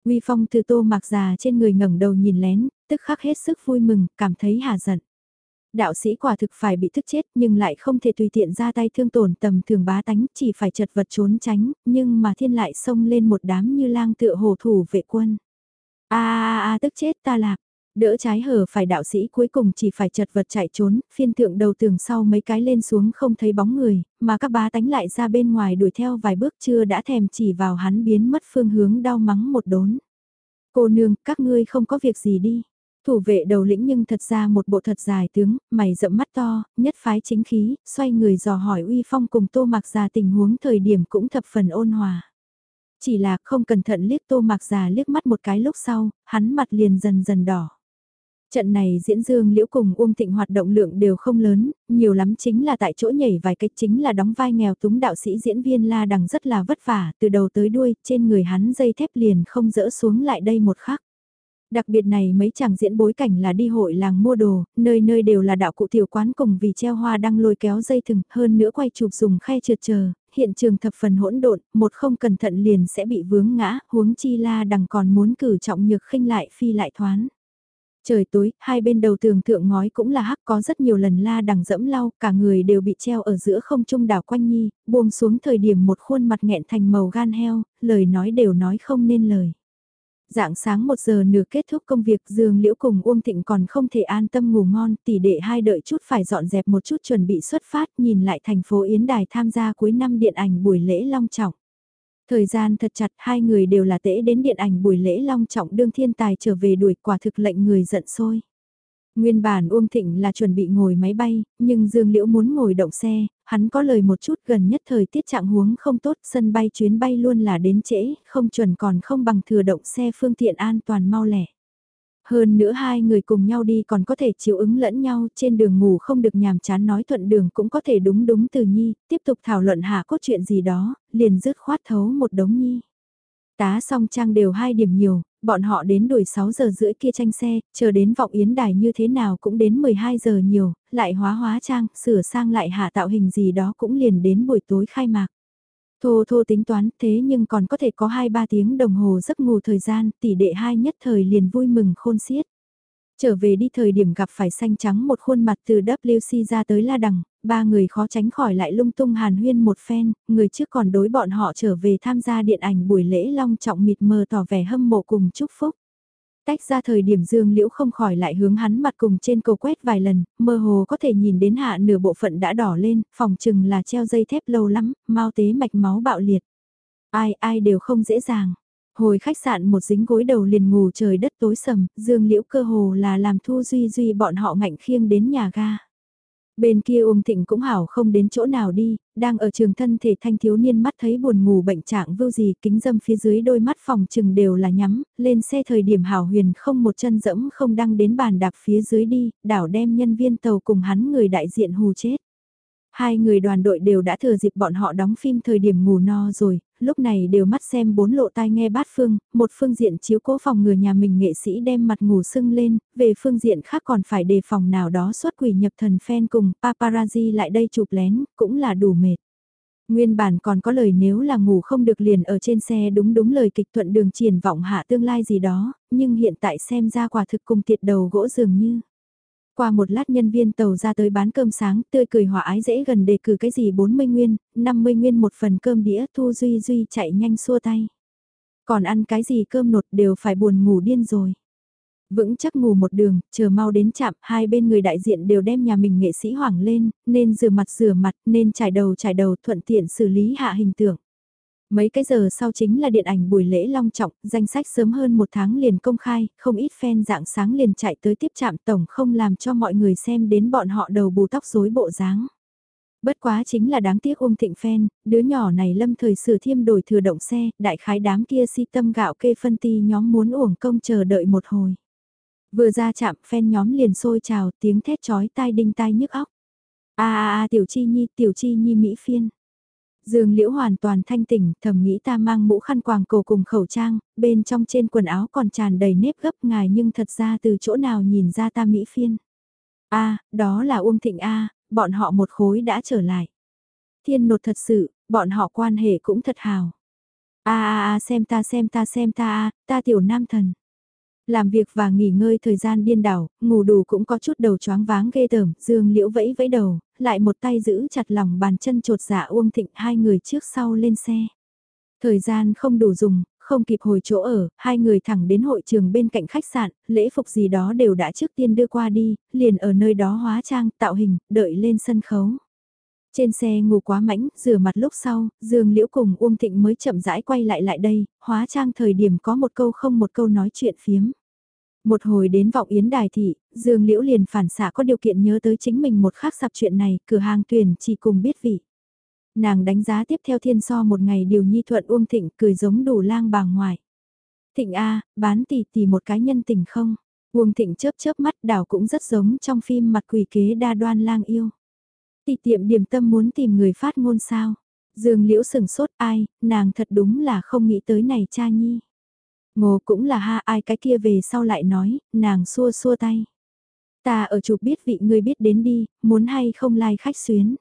Uy Phong từ tô mạc già trên người ngẩng đầu nhìn lén, tức khắc hết sức vui mừng, cảm thấy hà giận. Đạo sĩ quả thực phải bị thức chết nhưng lại không thể tùy tiện ra tay thương tổn tầm thường bá tánh chỉ phải chật vật trốn tránh, nhưng mà thiên lại xông lên một đám như lang tựa hồ thủ vệ quân. a a a tức chết ta lạc, đỡ trái hở phải đạo sĩ cuối cùng chỉ phải chật vật chạy trốn, phiên tượng đầu tường sau mấy cái lên xuống không thấy bóng người, mà các bá tánh lại ra bên ngoài đuổi theo vài bước chưa đã thèm chỉ vào hắn biến mất phương hướng đau mắng một đốn. Cô nương, các ngươi không có việc gì đi. Thủ vệ đầu lĩnh nhưng thật ra một bộ thật dài tướng, mày rậm mắt to, nhất phái chính khí, xoay người dò hỏi uy phong cùng tô mặc già tình huống thời điểm cũng thập phần ôn hòa. Chỉ là không cẩn thận liếc tô mạc già liếc mắt một cái lúc sau, hắn mặt liền dần dần đỏ. Trận này diễn dương liễu cùng Uông Thịnh hoạt động lượng đều không lớn, nhiều lắm chính là tại chỗ nhảy vài cách chính là đóng vai nghèo túng đạo sĩ diễn viên La Đằng rất là vất vả, từ đầu tới đuôi, trên người hắn dây thép liền không dỡ xuống lại đây một khắc. Đặc biệt này mấy chàng diễn bối cảnh là đi hội làng mua đồ, nơi nơi đều là đạo cụ tiểu quán cùng vì treo hoa đang lôi kéo dây thừng, hơn nữa quay chụp dùng khe trượt chờ, hiện trường thập phần hỗn độn, một không cẩn thận liền sẽ bị vướng ngã, huống chi la đằng còn muốn cử trọng nhược khinh lại phi lại thoán. Trời tối, hai bên đầu tường thượng ngói cũng là hắc có rất nhiều lần la đằng dẫm lau, cả người đều bị treo ở giữa không trung đảo quanh nhi, buông xuống thời điểm một khuôn mặt nghẹn thành màu gan heo, lời nói đều nói không nên lời. Dạng sáng một giờ nửa kết thúc công việc Dương Liễu cùng Uông Thịnh còn không thể an tâm ngủ ngon tỷ đệ hai đợi chút phải dọn dẹp một chút chuẩn bị xuất phát nhìn lại thành phố Yến Đài tham gia cuối năm điện ảnh buổi lễ long trọng. Thời gian thật chặt hai người đều là tễ đến điện ảnh buổi lễ long trọng đương thiên tài trở về đuổi quả thực lệnh người giận sôi. Nguyên bản Uông Thịnh là chuẩn bị ngồi máy bay, nhưng Dương Liễu muốn ngồi động xe, hắn có lời một chút gần nhất thời tiết trạng huống không tốt, sân bay chuyến bay luôn là đến trễ, không chuẩn còn không bằng thừa động xe phương tiện an toàn mau lẻ. Hơn nữa hai người cùng nhau đi còn có thể chiếu ứng lẫn nhau, trên đường ngủ không được nhàm chán nói thuận đường cũng có thể đúng đúng từ nhi, tiếp tục thảo luận hạ cốt chuyện gì đó, liền dứt khoát thấu một đống nhi. Tá song trang đều hai điểm nhiều, bọn họ đến đuổi 6 giờ rưỡi kia tranh xe, chờ đến vọng yến đài như thế nào cũng đến 12 giờ nhiều, lại hóa hóa trang, sửa sang lại hạ tạo hình gì đó cũng liền đến buổi tối khai mạc. Thô thô tính toán thế nhưng còn có thể có 2-3 tiếng đồng hồ giấc ngủ thời gian, tỷ đệ hai nhất thời liền vui mừng khôn xiết. Trở về đi thời điểm gặp phải xanh trắng một khuôn mặt từ WC ra tới La Đằng, ba người khó tránh khỏi lại lung tung hàn huyên một phen, người trước còn đối bọn họ trở về tham gia điện ảnh buổi lễ long trọng mịt mờ tỏ vẻ hâm mộ cùng chúc phúc. Tách ra thời điểm Dương Liễu không khỏi lại hướng hắn mặt cùng trên cầu quét vài lần, mơ hồ có thể nhìn đến hạ nửa bộ phận đã đỏ lên, phòng chừng là treo dây thép lâu lắm, mau tế mạch máu bạo liệt. Ai ai đều không dễ dàng. Hồi khách sạn một dính gối đầu liền ngủ trời đất tối sầm, Dương Liễu cơ hồ là làm Thu Duy Duy bọn họ ngạnh khiêng đến nhà ga. Bên kia Uông Thịnh cũng hảo không đến chỗ nào đi, đang ở trường thân thể thanh thiếu niên mắt thấy buồn ngủ bệnh trạng vưu gì kính dâm phía dưới đôi mắt phòng trừng đều là nhắm, lên xe thời điểm hảo huyền không một chân dẫm không đăng đến bàn đạp phía dưới đi, đảo đem nhân viên tàu cùng hắn người đại diện hù chết. Hai người đoàn đội đều đã thừa dịp bọn họ đóng phim thời điểm ngủ no rồi, lúc này đều mắt xem bốn lộ tai nghe bát phương, một phương diện chiếu cố phòng người nhà mình nghệ sĩ đem mặt ngủ sưng lên, về phương diện khác còn phải đề phòng nào đó xuất quỷ nhập thần fan cùng paparazzi lại đây chụp lén, cũng là đủ mệt. Nguyên bản còn có lời nếu là ngủ không được liền ở trên xe đúng đúng lời kịch thuận đường triển vọng hạ tương lai gì đó, nhưng hiện tại xem ra quả thực cùng tiệt đầu gỗ dường như. Qua một lát nhân viên tàu ra tới bán cơm sáng, tươi cười hòa ái dễ gần đề cử cái gì 40 nguyên, 50 nguyên một phần cơm đĩa Thu Duy Duy chạy nhanh xua tay. Còn ăn cái gì cơm nột đều phải buồn ngủ điên rồi. Vững chắc ngủ một đường, chờ mau đến chạm, hai bên người đại diện đều đem nhà mình nghệ sĩ hoảng lên, nên rửa mặt rửa mặt, nên trải đầu trải đầu thuận tiện xử lý hạ hình tượng. Mấy cái giờ sau chính là điện ảnh buổi lễ long trọng, danh sách sớm hơn một tháng liền công khai, không ít fan dạng sáng liền chạy tới tiếp chạm tổng không làm cho mọi người xem đến bọn họ đầu bù tóc rối bộ dáng. Bất quá chính là đáng tiếc ung thịnh fan, đứa nhỏ này lâm thời sửa thiêm đổi thừa động xe, đại khái đám kia si tâm gạo kê phân ti nhóm muốn uổng công chờ đợi một hồi. Vừa ra chạm fan nhóm liền sôi trào tiếng thét chói tai đinh tai nhức óc. a a a tiểu chi nhi tiểu chi nhi mỹ phiên. Dương Liễu hoàn toàn thanh tỉnh, thầm nghĩ ta mang mũ khăn quàng cổ cùng khẩu trang, bên trong trên quần áo còn tràn đầy nếp gấp ngài nhưng thật ra từ chỗ nào nhìn ra ta mỹ phiên. a đó là Uông Thịnh A, bọn họ một khối đã trở lại. Thiên nột thật sự, bọn họ quan hệ cũng thật hào. a a a xem ta xem ta xem ta a ta tiểu nam thần. Làm việc và nghỉ ngơi thời gian điên đảo, ngủ đủ cũng có chút đầu choáng váng ghê tởm, dương liễu vẫy vẫy đầu, lại một tay giữ chặt lòng bàn chân trột dạ Uông Thịnh hai người trước sau lên xe. Thời gian không đủ dùng, không kịp hồi chỗ ở, hai người thẳng đến hội trường bên cạnh khách sạn, lễ phục gì đó đều đã trước tiên đưa qua đi, liền ở nơi đó hóa trang, tạo hình, đợi lên sân khấu. Trên xe ngủ quá mãnh, rửa mặt lúc sau, Dương Liễu cùng Uông Thịnh mới chậm rãi quay lại lại đây, hóa trang thời điểm có một câu không một câu nói chuyện phiếm. Một hồi đến vọng yến đài thị, Dương Liễu liền phản xạ có điều kiện nhớ tới chính mình một khắc sạp chuyện này, cửa hàng tuyển chỉ cùng biết vị. Nàng đánh giá tiếp theo thiên so một ngày điều nhi thuận uông thịnh cười giống đủ lang bà ngoài. Thịnh A, bán tỷ tỷ một cái nhân tình không? Uông thịnh chớp chớp mắt đảo cũng rất giống trong phim mặt quỷ kế đa đoan lang yêu. Tỷ tiệm điểm tâm muốn tìm người phát ngôn sao? Dương Liễu sừng sốt ai, nàng thật đúng là không nghĩ tới này cha nhi. Ngô cũng là ha ai cái kia về sau lại nói, nàng xua xua tay. Ta ở chụp biết vị ngươi biết đến đi, muốn hay không lai like khách xuyến.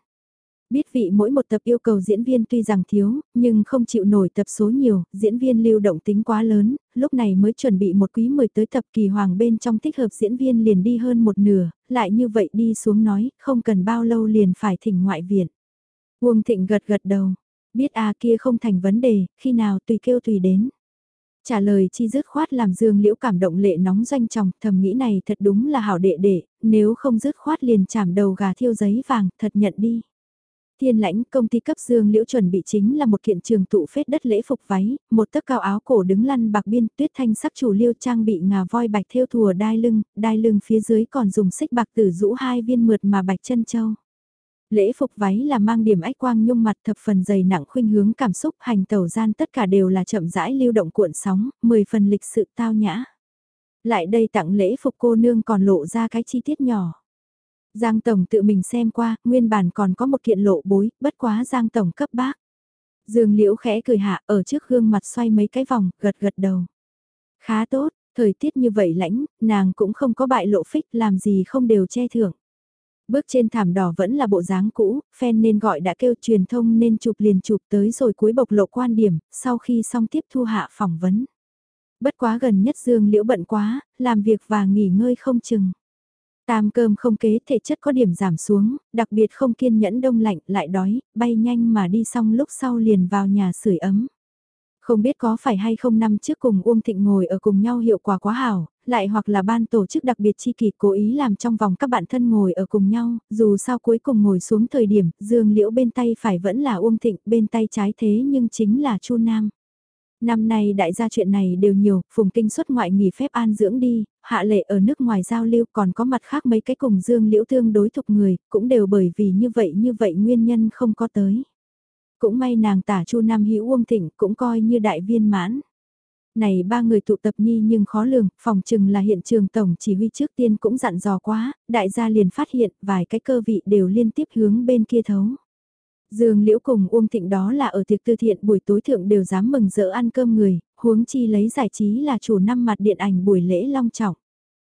Biết vị mỗi một tập yêu cầu diễn viên tuy rằng thiếu, nhưng không chịu nổi tập số nhiều, diễn viên lưu động tính quá lớn, lúc này mới chuẩn bị một quý 10 tới tập kỳ hoàng bên trong thích hợp diễn viên liền đi hơn một nửa, lại như vậy đi xuống nói, không cần bao lâu liền phải thỉnh ngoại viện. Uông Thịnh gật gật đầu, biết à kia không thành vấn đề, khi nào tùy kêu tùy đến. Trả lời chi dứt khoát làm Dương Liễu cảm động lệ nóng doanh trọng, thầm nghĩ này thật đúng là hảo đệ đệ, nếu không dứt khoát liền chảm đầu gà thiêu giấy vàng, thật nhận đi. Thiên lãnh công ty cấp Dương Liễu chuẩn bị chính là một kiện trường tụ phết đất lễ phục váy, một tấc cao áo cổ đứng lăn bạc biên tuyết thanh sắc chủ liêu trang bị ngà voi bạch thêu thùa đai lưng, đai lưng phía dưới còn dùng xích bạc tử rũ hai viên mượt mà bạch chân châu. Lễ phục váy là mang điểm ách quang nhung mặt thập phần dày nặng khuynh hướng cảm xúc hành tẩu gian tất cả đều là chậm rãi lưu động cuộn sóng, mười phần lịch sự tao nhã. Lại đây tặng lễ phục cô nương còn lộ ra cái chi tiết nhỏ. Giang Tổng tự mình xem qua, nguyên bản còn có một kiện lộ bối, bất quá Giang Tổng cấp bác. Dương Liễu khẽ cười hạ ở trước gương mặt xoay mấy cái vòng, gật gật đầu. Khá tốt, thời tiết như vậy lãnh, nàng cũng không có bại lộ phích làm gì không đều che thưởng. Bước trên thảm đỏ vẫn là bộ dáng cũ, fan nên gọi đã kêu truyền thông nên chụp liền chụp tới rồi cuối bộc lộ quan điểm, sau khi xong tiếp thu hạ phỏng vấn. Bất quá gần nhất Dương Liễu bận quá, làm việc và nghỉ ngơi không chừng. Tam cơm không kế thể chất có điểm giảm xuống, đặc biệt không kiên nhẫn đông lạnh lại đói, bay nhanh mà đi xong lúc sau liền vào nhà sưởi ấm. Không biết có phải hay không năm trước cùng Uông Thịnh ngồi ở cùng nhau hiệu quả quá hảo, lại hoặc là ban tổ chức đặc biệt chi kỳ cố ý làm trong vòng các bạn thân ngồi ở cùng nhau, dù sao cuối cùng ngồi xuống thời điểm, Dương Liễu bên tay phải vẫn là Uông Thịnh, bên tay trái thế nhưng chính là Chu Nam. Năm nay đại gia chuyện này đều nhiều, phùng kinh xuất ngoại nghỉ phép an dưỡng đi, hạ lệ ở nước ngoài giao lưu còn có mặt khác mấy cái cùng dương liễu tương đối thục người, cũng đều bởi vì như vậy như vậy nguyên nhân không có tới. Cũng may nàng tả chu Nam Hữu Uông Thịnh cũng coi như đại viên mãn. Này ba người tụ tập nhi nhưng khó lường, phòng chừng là hiện trường tổng chỉ huy trước tiên cũng dặn dò quá, đại gia liền phát hiện vài cái cơ vị đều liên tiếp hướng bên kia thấu. Dương Liễu cùng Uông Thịnh đó là ở tiệc tư thiện buổi tối thượng đều dám mừng rỡ ăn cơm người, huống chi lấy giải trí là chủ năm mặt điện ảnh buổi lễ long trọng.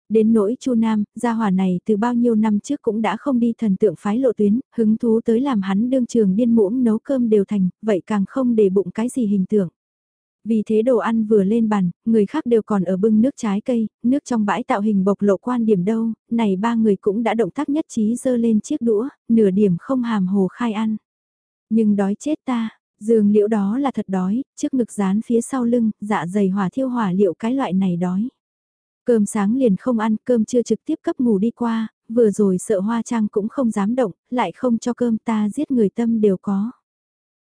Đến nỗi Chu Nam, gia hỏa này từ bao nhiêu năm trước cũng đã không đi thần tượng phái lộ tuyến, hứng thú tới làm hắn đương trường điên muỗng nấu cơm đều thành, vậy càng không để bụng cái gì hình tượng. Vì thế đồ ăn vừa lên bàn, người khác đều còn ở bưng nước trái cây, nước trong bãi tạo hình bộc lộ quan điểm đâu, này ba người cũng đã động tác nhất trí dơ lên chiếc đũa, nửa điểm không hàm hồ khai ăn. Nhưng đói chết ta, dường liệu đó là thật đói, trước ngực dán phía sau lưng, dạ dày hỏa thiêu hỏa liệu cái loại này đói. Cơm sáng liền không ăn, cơm chưa trực tiếp cấp ngủ đi qua, vừa rồi sợ hoa trang cũng không dám động, lại không cho cơm ta giết người tâm đều có.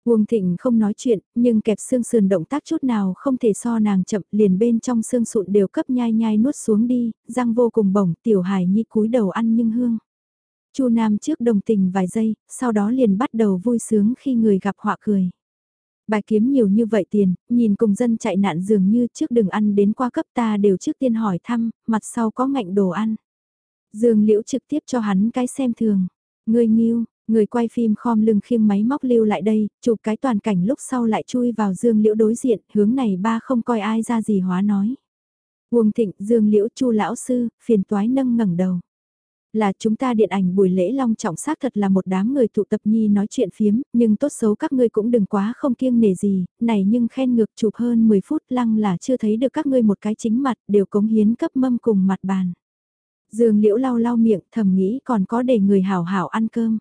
Uông Thịnh không nói chuyện, nhưng kẹp xương sườn động tác chút nào không thể so nàng chậm, liền bên trong xương sụn đều cấp nhai nhai nuốt xuống đi, răng vô cùng bổng, tiểu hài nhi cúi đầu ăn nhưng hương. Chu Nam trước đồng tình vài giây, sau đó liền bắt đầu vui sướng khi người gặp họa cười. Bài kiếm nhiều như vậy tiền, nhìn cùng dân chạy nạn dường như trước đừng ăn đến qua cấp ta đều trước tiên hỏi thăm, mặt sau có ngạnh đồ ăn. Dương Liễu trực tiếp cho hắn cái xem thường. Người nghiêu, người quay phim khom lưng khiêng máy móc lưu lại đây, chụp cái toàn cảnh lúc sau lại chui vào Dương Liễu đối diện, hướng này ba không coi ai ra gì hóa nói. Uông Thịnh, Dương Liễu, Chu lão sư, phiền toái nâng ngẩng đầu. Là chúng ta điện ảnh buổi lễ long trọng xác thật là một đám người tụ tập nhi nói chuyện phiếm, nhưng tốt xấu các ngươi cũng đừng quá không kiêng nể gì, này nhưng khen ngược chụp hơn 10 phút lăng là chưa thấy được các ngươi một cái chính mặt đều cống hiến cấp mâm cùng mặt bàn. Dương liễu lau lau miệng thầm nghĩ còn có để người hảo hảo ăn cơm.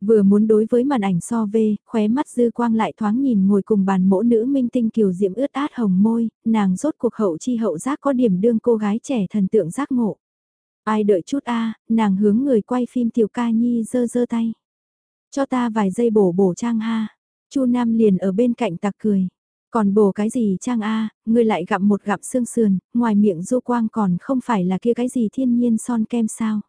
Vừa muốn đối với màn ảnh so về, khóe mắt dư quang lại thoáng nhìn ngồi cùng bàn mỗ nữ minh tinh kiều diễm ướt át hồng môi, nàng rốt cuộc hậu chi hậu giác có điểm đương cô gái trẻ thần tượng giác ngộ. Ai đợi chút a nàng hướng người quay phim tiểu ca nhi giơ giơ tay. Cho ta vài giây bổ bổ trang ha. Chu Nam liền ở bên cạnh tặc cười. Còn bổ cái gì trang a ngươi lại gặm một gặm xương sườn, ngoài miệng du quang còn không phải là kia cái gì thiên nhiên son kem sao.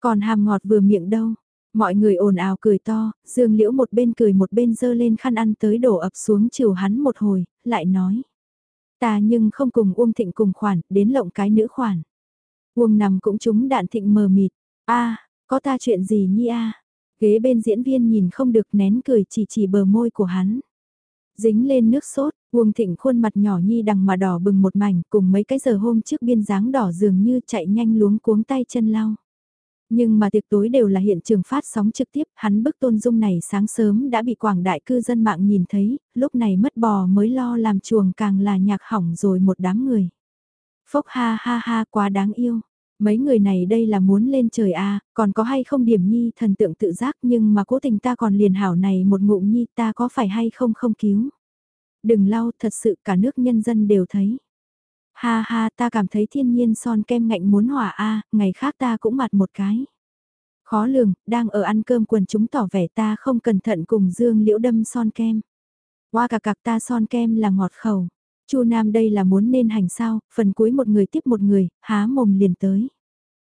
Còn hàm ngọt vừa miệng đâu. Mọi người ồn ào cười to, Dương Liễu một bên cười một bên dơ lên khăn ăn tới đổ ập xuống chiều hắn một hồi, lại nói. Ta nhưng không cùng Uông Thịnh cùng khoản, đến lộng cái nữ khoản. Uông nằm cũng trúng đạn thịnh mờ mịt. a có ta chuyện gì nhi a Ghế bên diễn viên nhìn không được nén cười chỉ chỉ bờ môi của hắn. Dính lên nước sốt, Uông Thịnh khuôn mặt nhỏ nhi đằng mà đỏ bừng một mảnh cùng mấy cái giờ hôm trước biên dáng đỏ dường như chạy nhanh luống cuống tay chân lau. Nhưng mà tiệc tối đều là hiện trường phát sóng trực tiếp, hắn bức tôn dung này sáng sớm đã bị quảng đại cư dân mạng nhìn thấy, lúc này mất bò mới lo làm chuồng càng là nhạc hỏng rồi một đám người. Phốc ha ha ha quá đáng yêu. Mấy người này đây là muốn lên trời a à, còn có hay không điểm nhi thần tượng tự giác nhưng mà cố tình ta còn liền hảo này một ngụm nhi ta có phải hay không không cứu. Đừng lau thật sự cả nước nhân dân đều thấy. Ha ha ta cảm thấy thiên nhiên son kem ngạnh muốn hỏa a ngày khác ta cũng mặt một cái. Khó lường, đang ở ăn cơm quần chúng tỏ vẻ ta không cẩn thận cùng dương liễu đâm son kem. Qua cả cặp ta son kem là ngọt khẩu. Chu Nam đây là muốn nên hành sao, phần cuối một người tiếp một người, há mồm liền tới.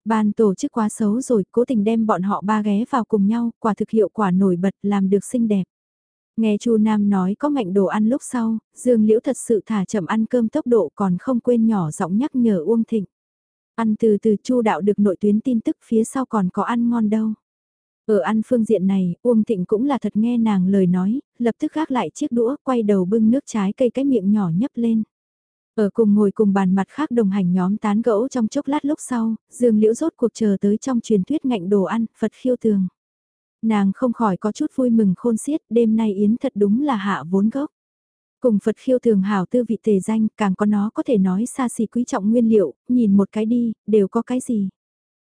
Ban tổ chức quá xấu rồi, cố tình đem bọn họ ba ghé vào cùng nhau, quả thực hiệu quả nổi bật làm được xinh đẹp. Nghe Chu Nam nói có ngạnh đồ ăn lúc sau, Dương Liễu thật sự thả chậm ăn cơm tốc độ còn không quên nhỏ giọng nhắc nhở Uông Thịnh. Ăn từ từ Chu đạo được nội tuyến tin tức phía sau còn có ăn ngon đâu. Ở ăn phương diện này, Uông Thịnh cũng là thật nghe nàng lời nói, lập tức gác lại chiếc đũa, quay đầu bưng nước trái cây cái miệng nhỏ nhấp lên. Ở cùng ngồi cùng bàn mặt khác đồng hành nhóm tán gẫu trong chốc lát lúc sau, Dương Liễu rốt cuộc chờ tới trong truyền thuyết ngạnh đồ ăn, Phật khiêu tường. Nàng không khỏi có chút vui mừng khôn xiết, đêm nay Yến thật đúng là hạ vốn gốc. Cùng Phật khiêu thường hảo tư vị tề danh, càng có nó có thể nói xa xỉ quý trọng nguyên liệu, nhìn một cái đi, đều có cái gì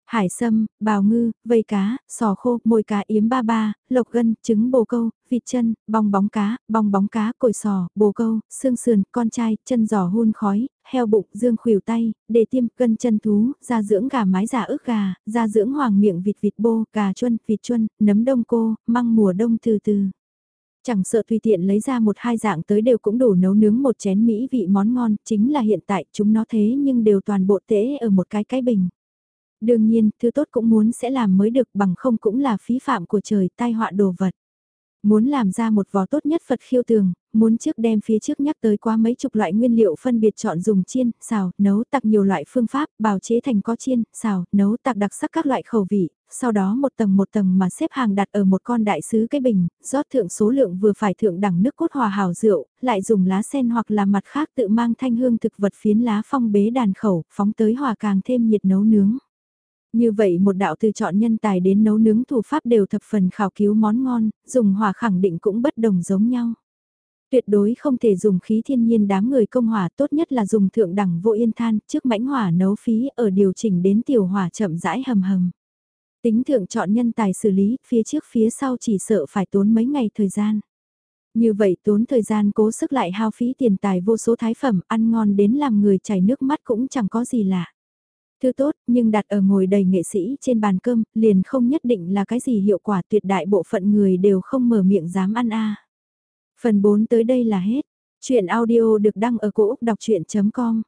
hải sâm, bào ngư, vây cá, sò khô, mồi cá yếm ba ba, lộc gân, trứng bồ câu, vịt chân, bong bóng cá, bong bóng cá, cồi sò, bồ câu, xương sườn, con trai, chân giò hun khói, heo bụng, dương khuỷu tay, đề tiêm, gân chân thú, da dưỡng gà mái giả ức gà, da dưỡng hoàng miệng vịt vịt bô, gà chuân, vịt chuân, nấm đông cô, măng mùa đông từ từ. Chẳng sợ tùy tiện lấy ra một hai dạng tới đều cũng đủ nấu nướng một chén mỹ vị món ngon, chính là hiện tại chúng nó thế nhưng đều toàn bộ tễ ở một cái cái bình. Đương nhiên, thứ tốt cũng muốn sẽ làm mới được bằng không cũng là phí phạm của trời tai họa đồ vật. Muốn làm ra một vò tốt nhất Phật khiêu tường, muốn trước đem phía trước nhắc tới qua mấy chục loại nguyên liệu phân biệt chọn dùng chiên, xào, nấu tặc nhiều loại phương pháp, bào chế thành có chiên, xào, nấu tặc đặc sắc các loại khẩu vị, sau đó một tầng một tầng mà xếp hàng đặt ở một con đại sứ cái bình, rót thượng số lượng vừa phải thượng đẳng nước cốt hòa hảo rượu, lại dùng lá sen hoặc là mặt khác tự mang thanh hương thực vật phiến lá phong bế đàn khẩu, phóng tới hòa càng thêm nhiệt nấu nướng. Như vậy một đạo từ chọn nhân tài đến nấu nướng thủ pháp đều thập phần khảo cứu món ngon, dùng hỏa khẳng định cũng bất đồng giống nhau. Tuyệt đối không thể dùng khí thiên nhiên đám người công hỏa tốt nhất là dùng thượng đẳng vô yên than trước mãnh hỏa nấu phí ở điều chỉnh đến tiểu hỏa chậm rãi hầm hầm. Tính thượng chọn nhân tài xử lý, phía trước phía sau chỉ sợ phải tốn mấy ngày thời gian. Như vậy tốn thời gian cố sức lại hao phí tiền tài vô số thái phẩm, ăn ngon đến làm người chảy nước mắt cũng chẳng có gì lạ. Thứ tốt, nhưng đặt ở ngồi đầy nghệ sĩ trên bàn cơm, liền không nhất định là cái gì hiệu quả tuyệt đại bộ phận người đều không mở miệng dám ăn a. Phần 4 tới đây là hết. Chuyện audio được đăng ở cổ Úc đọc chuyện.com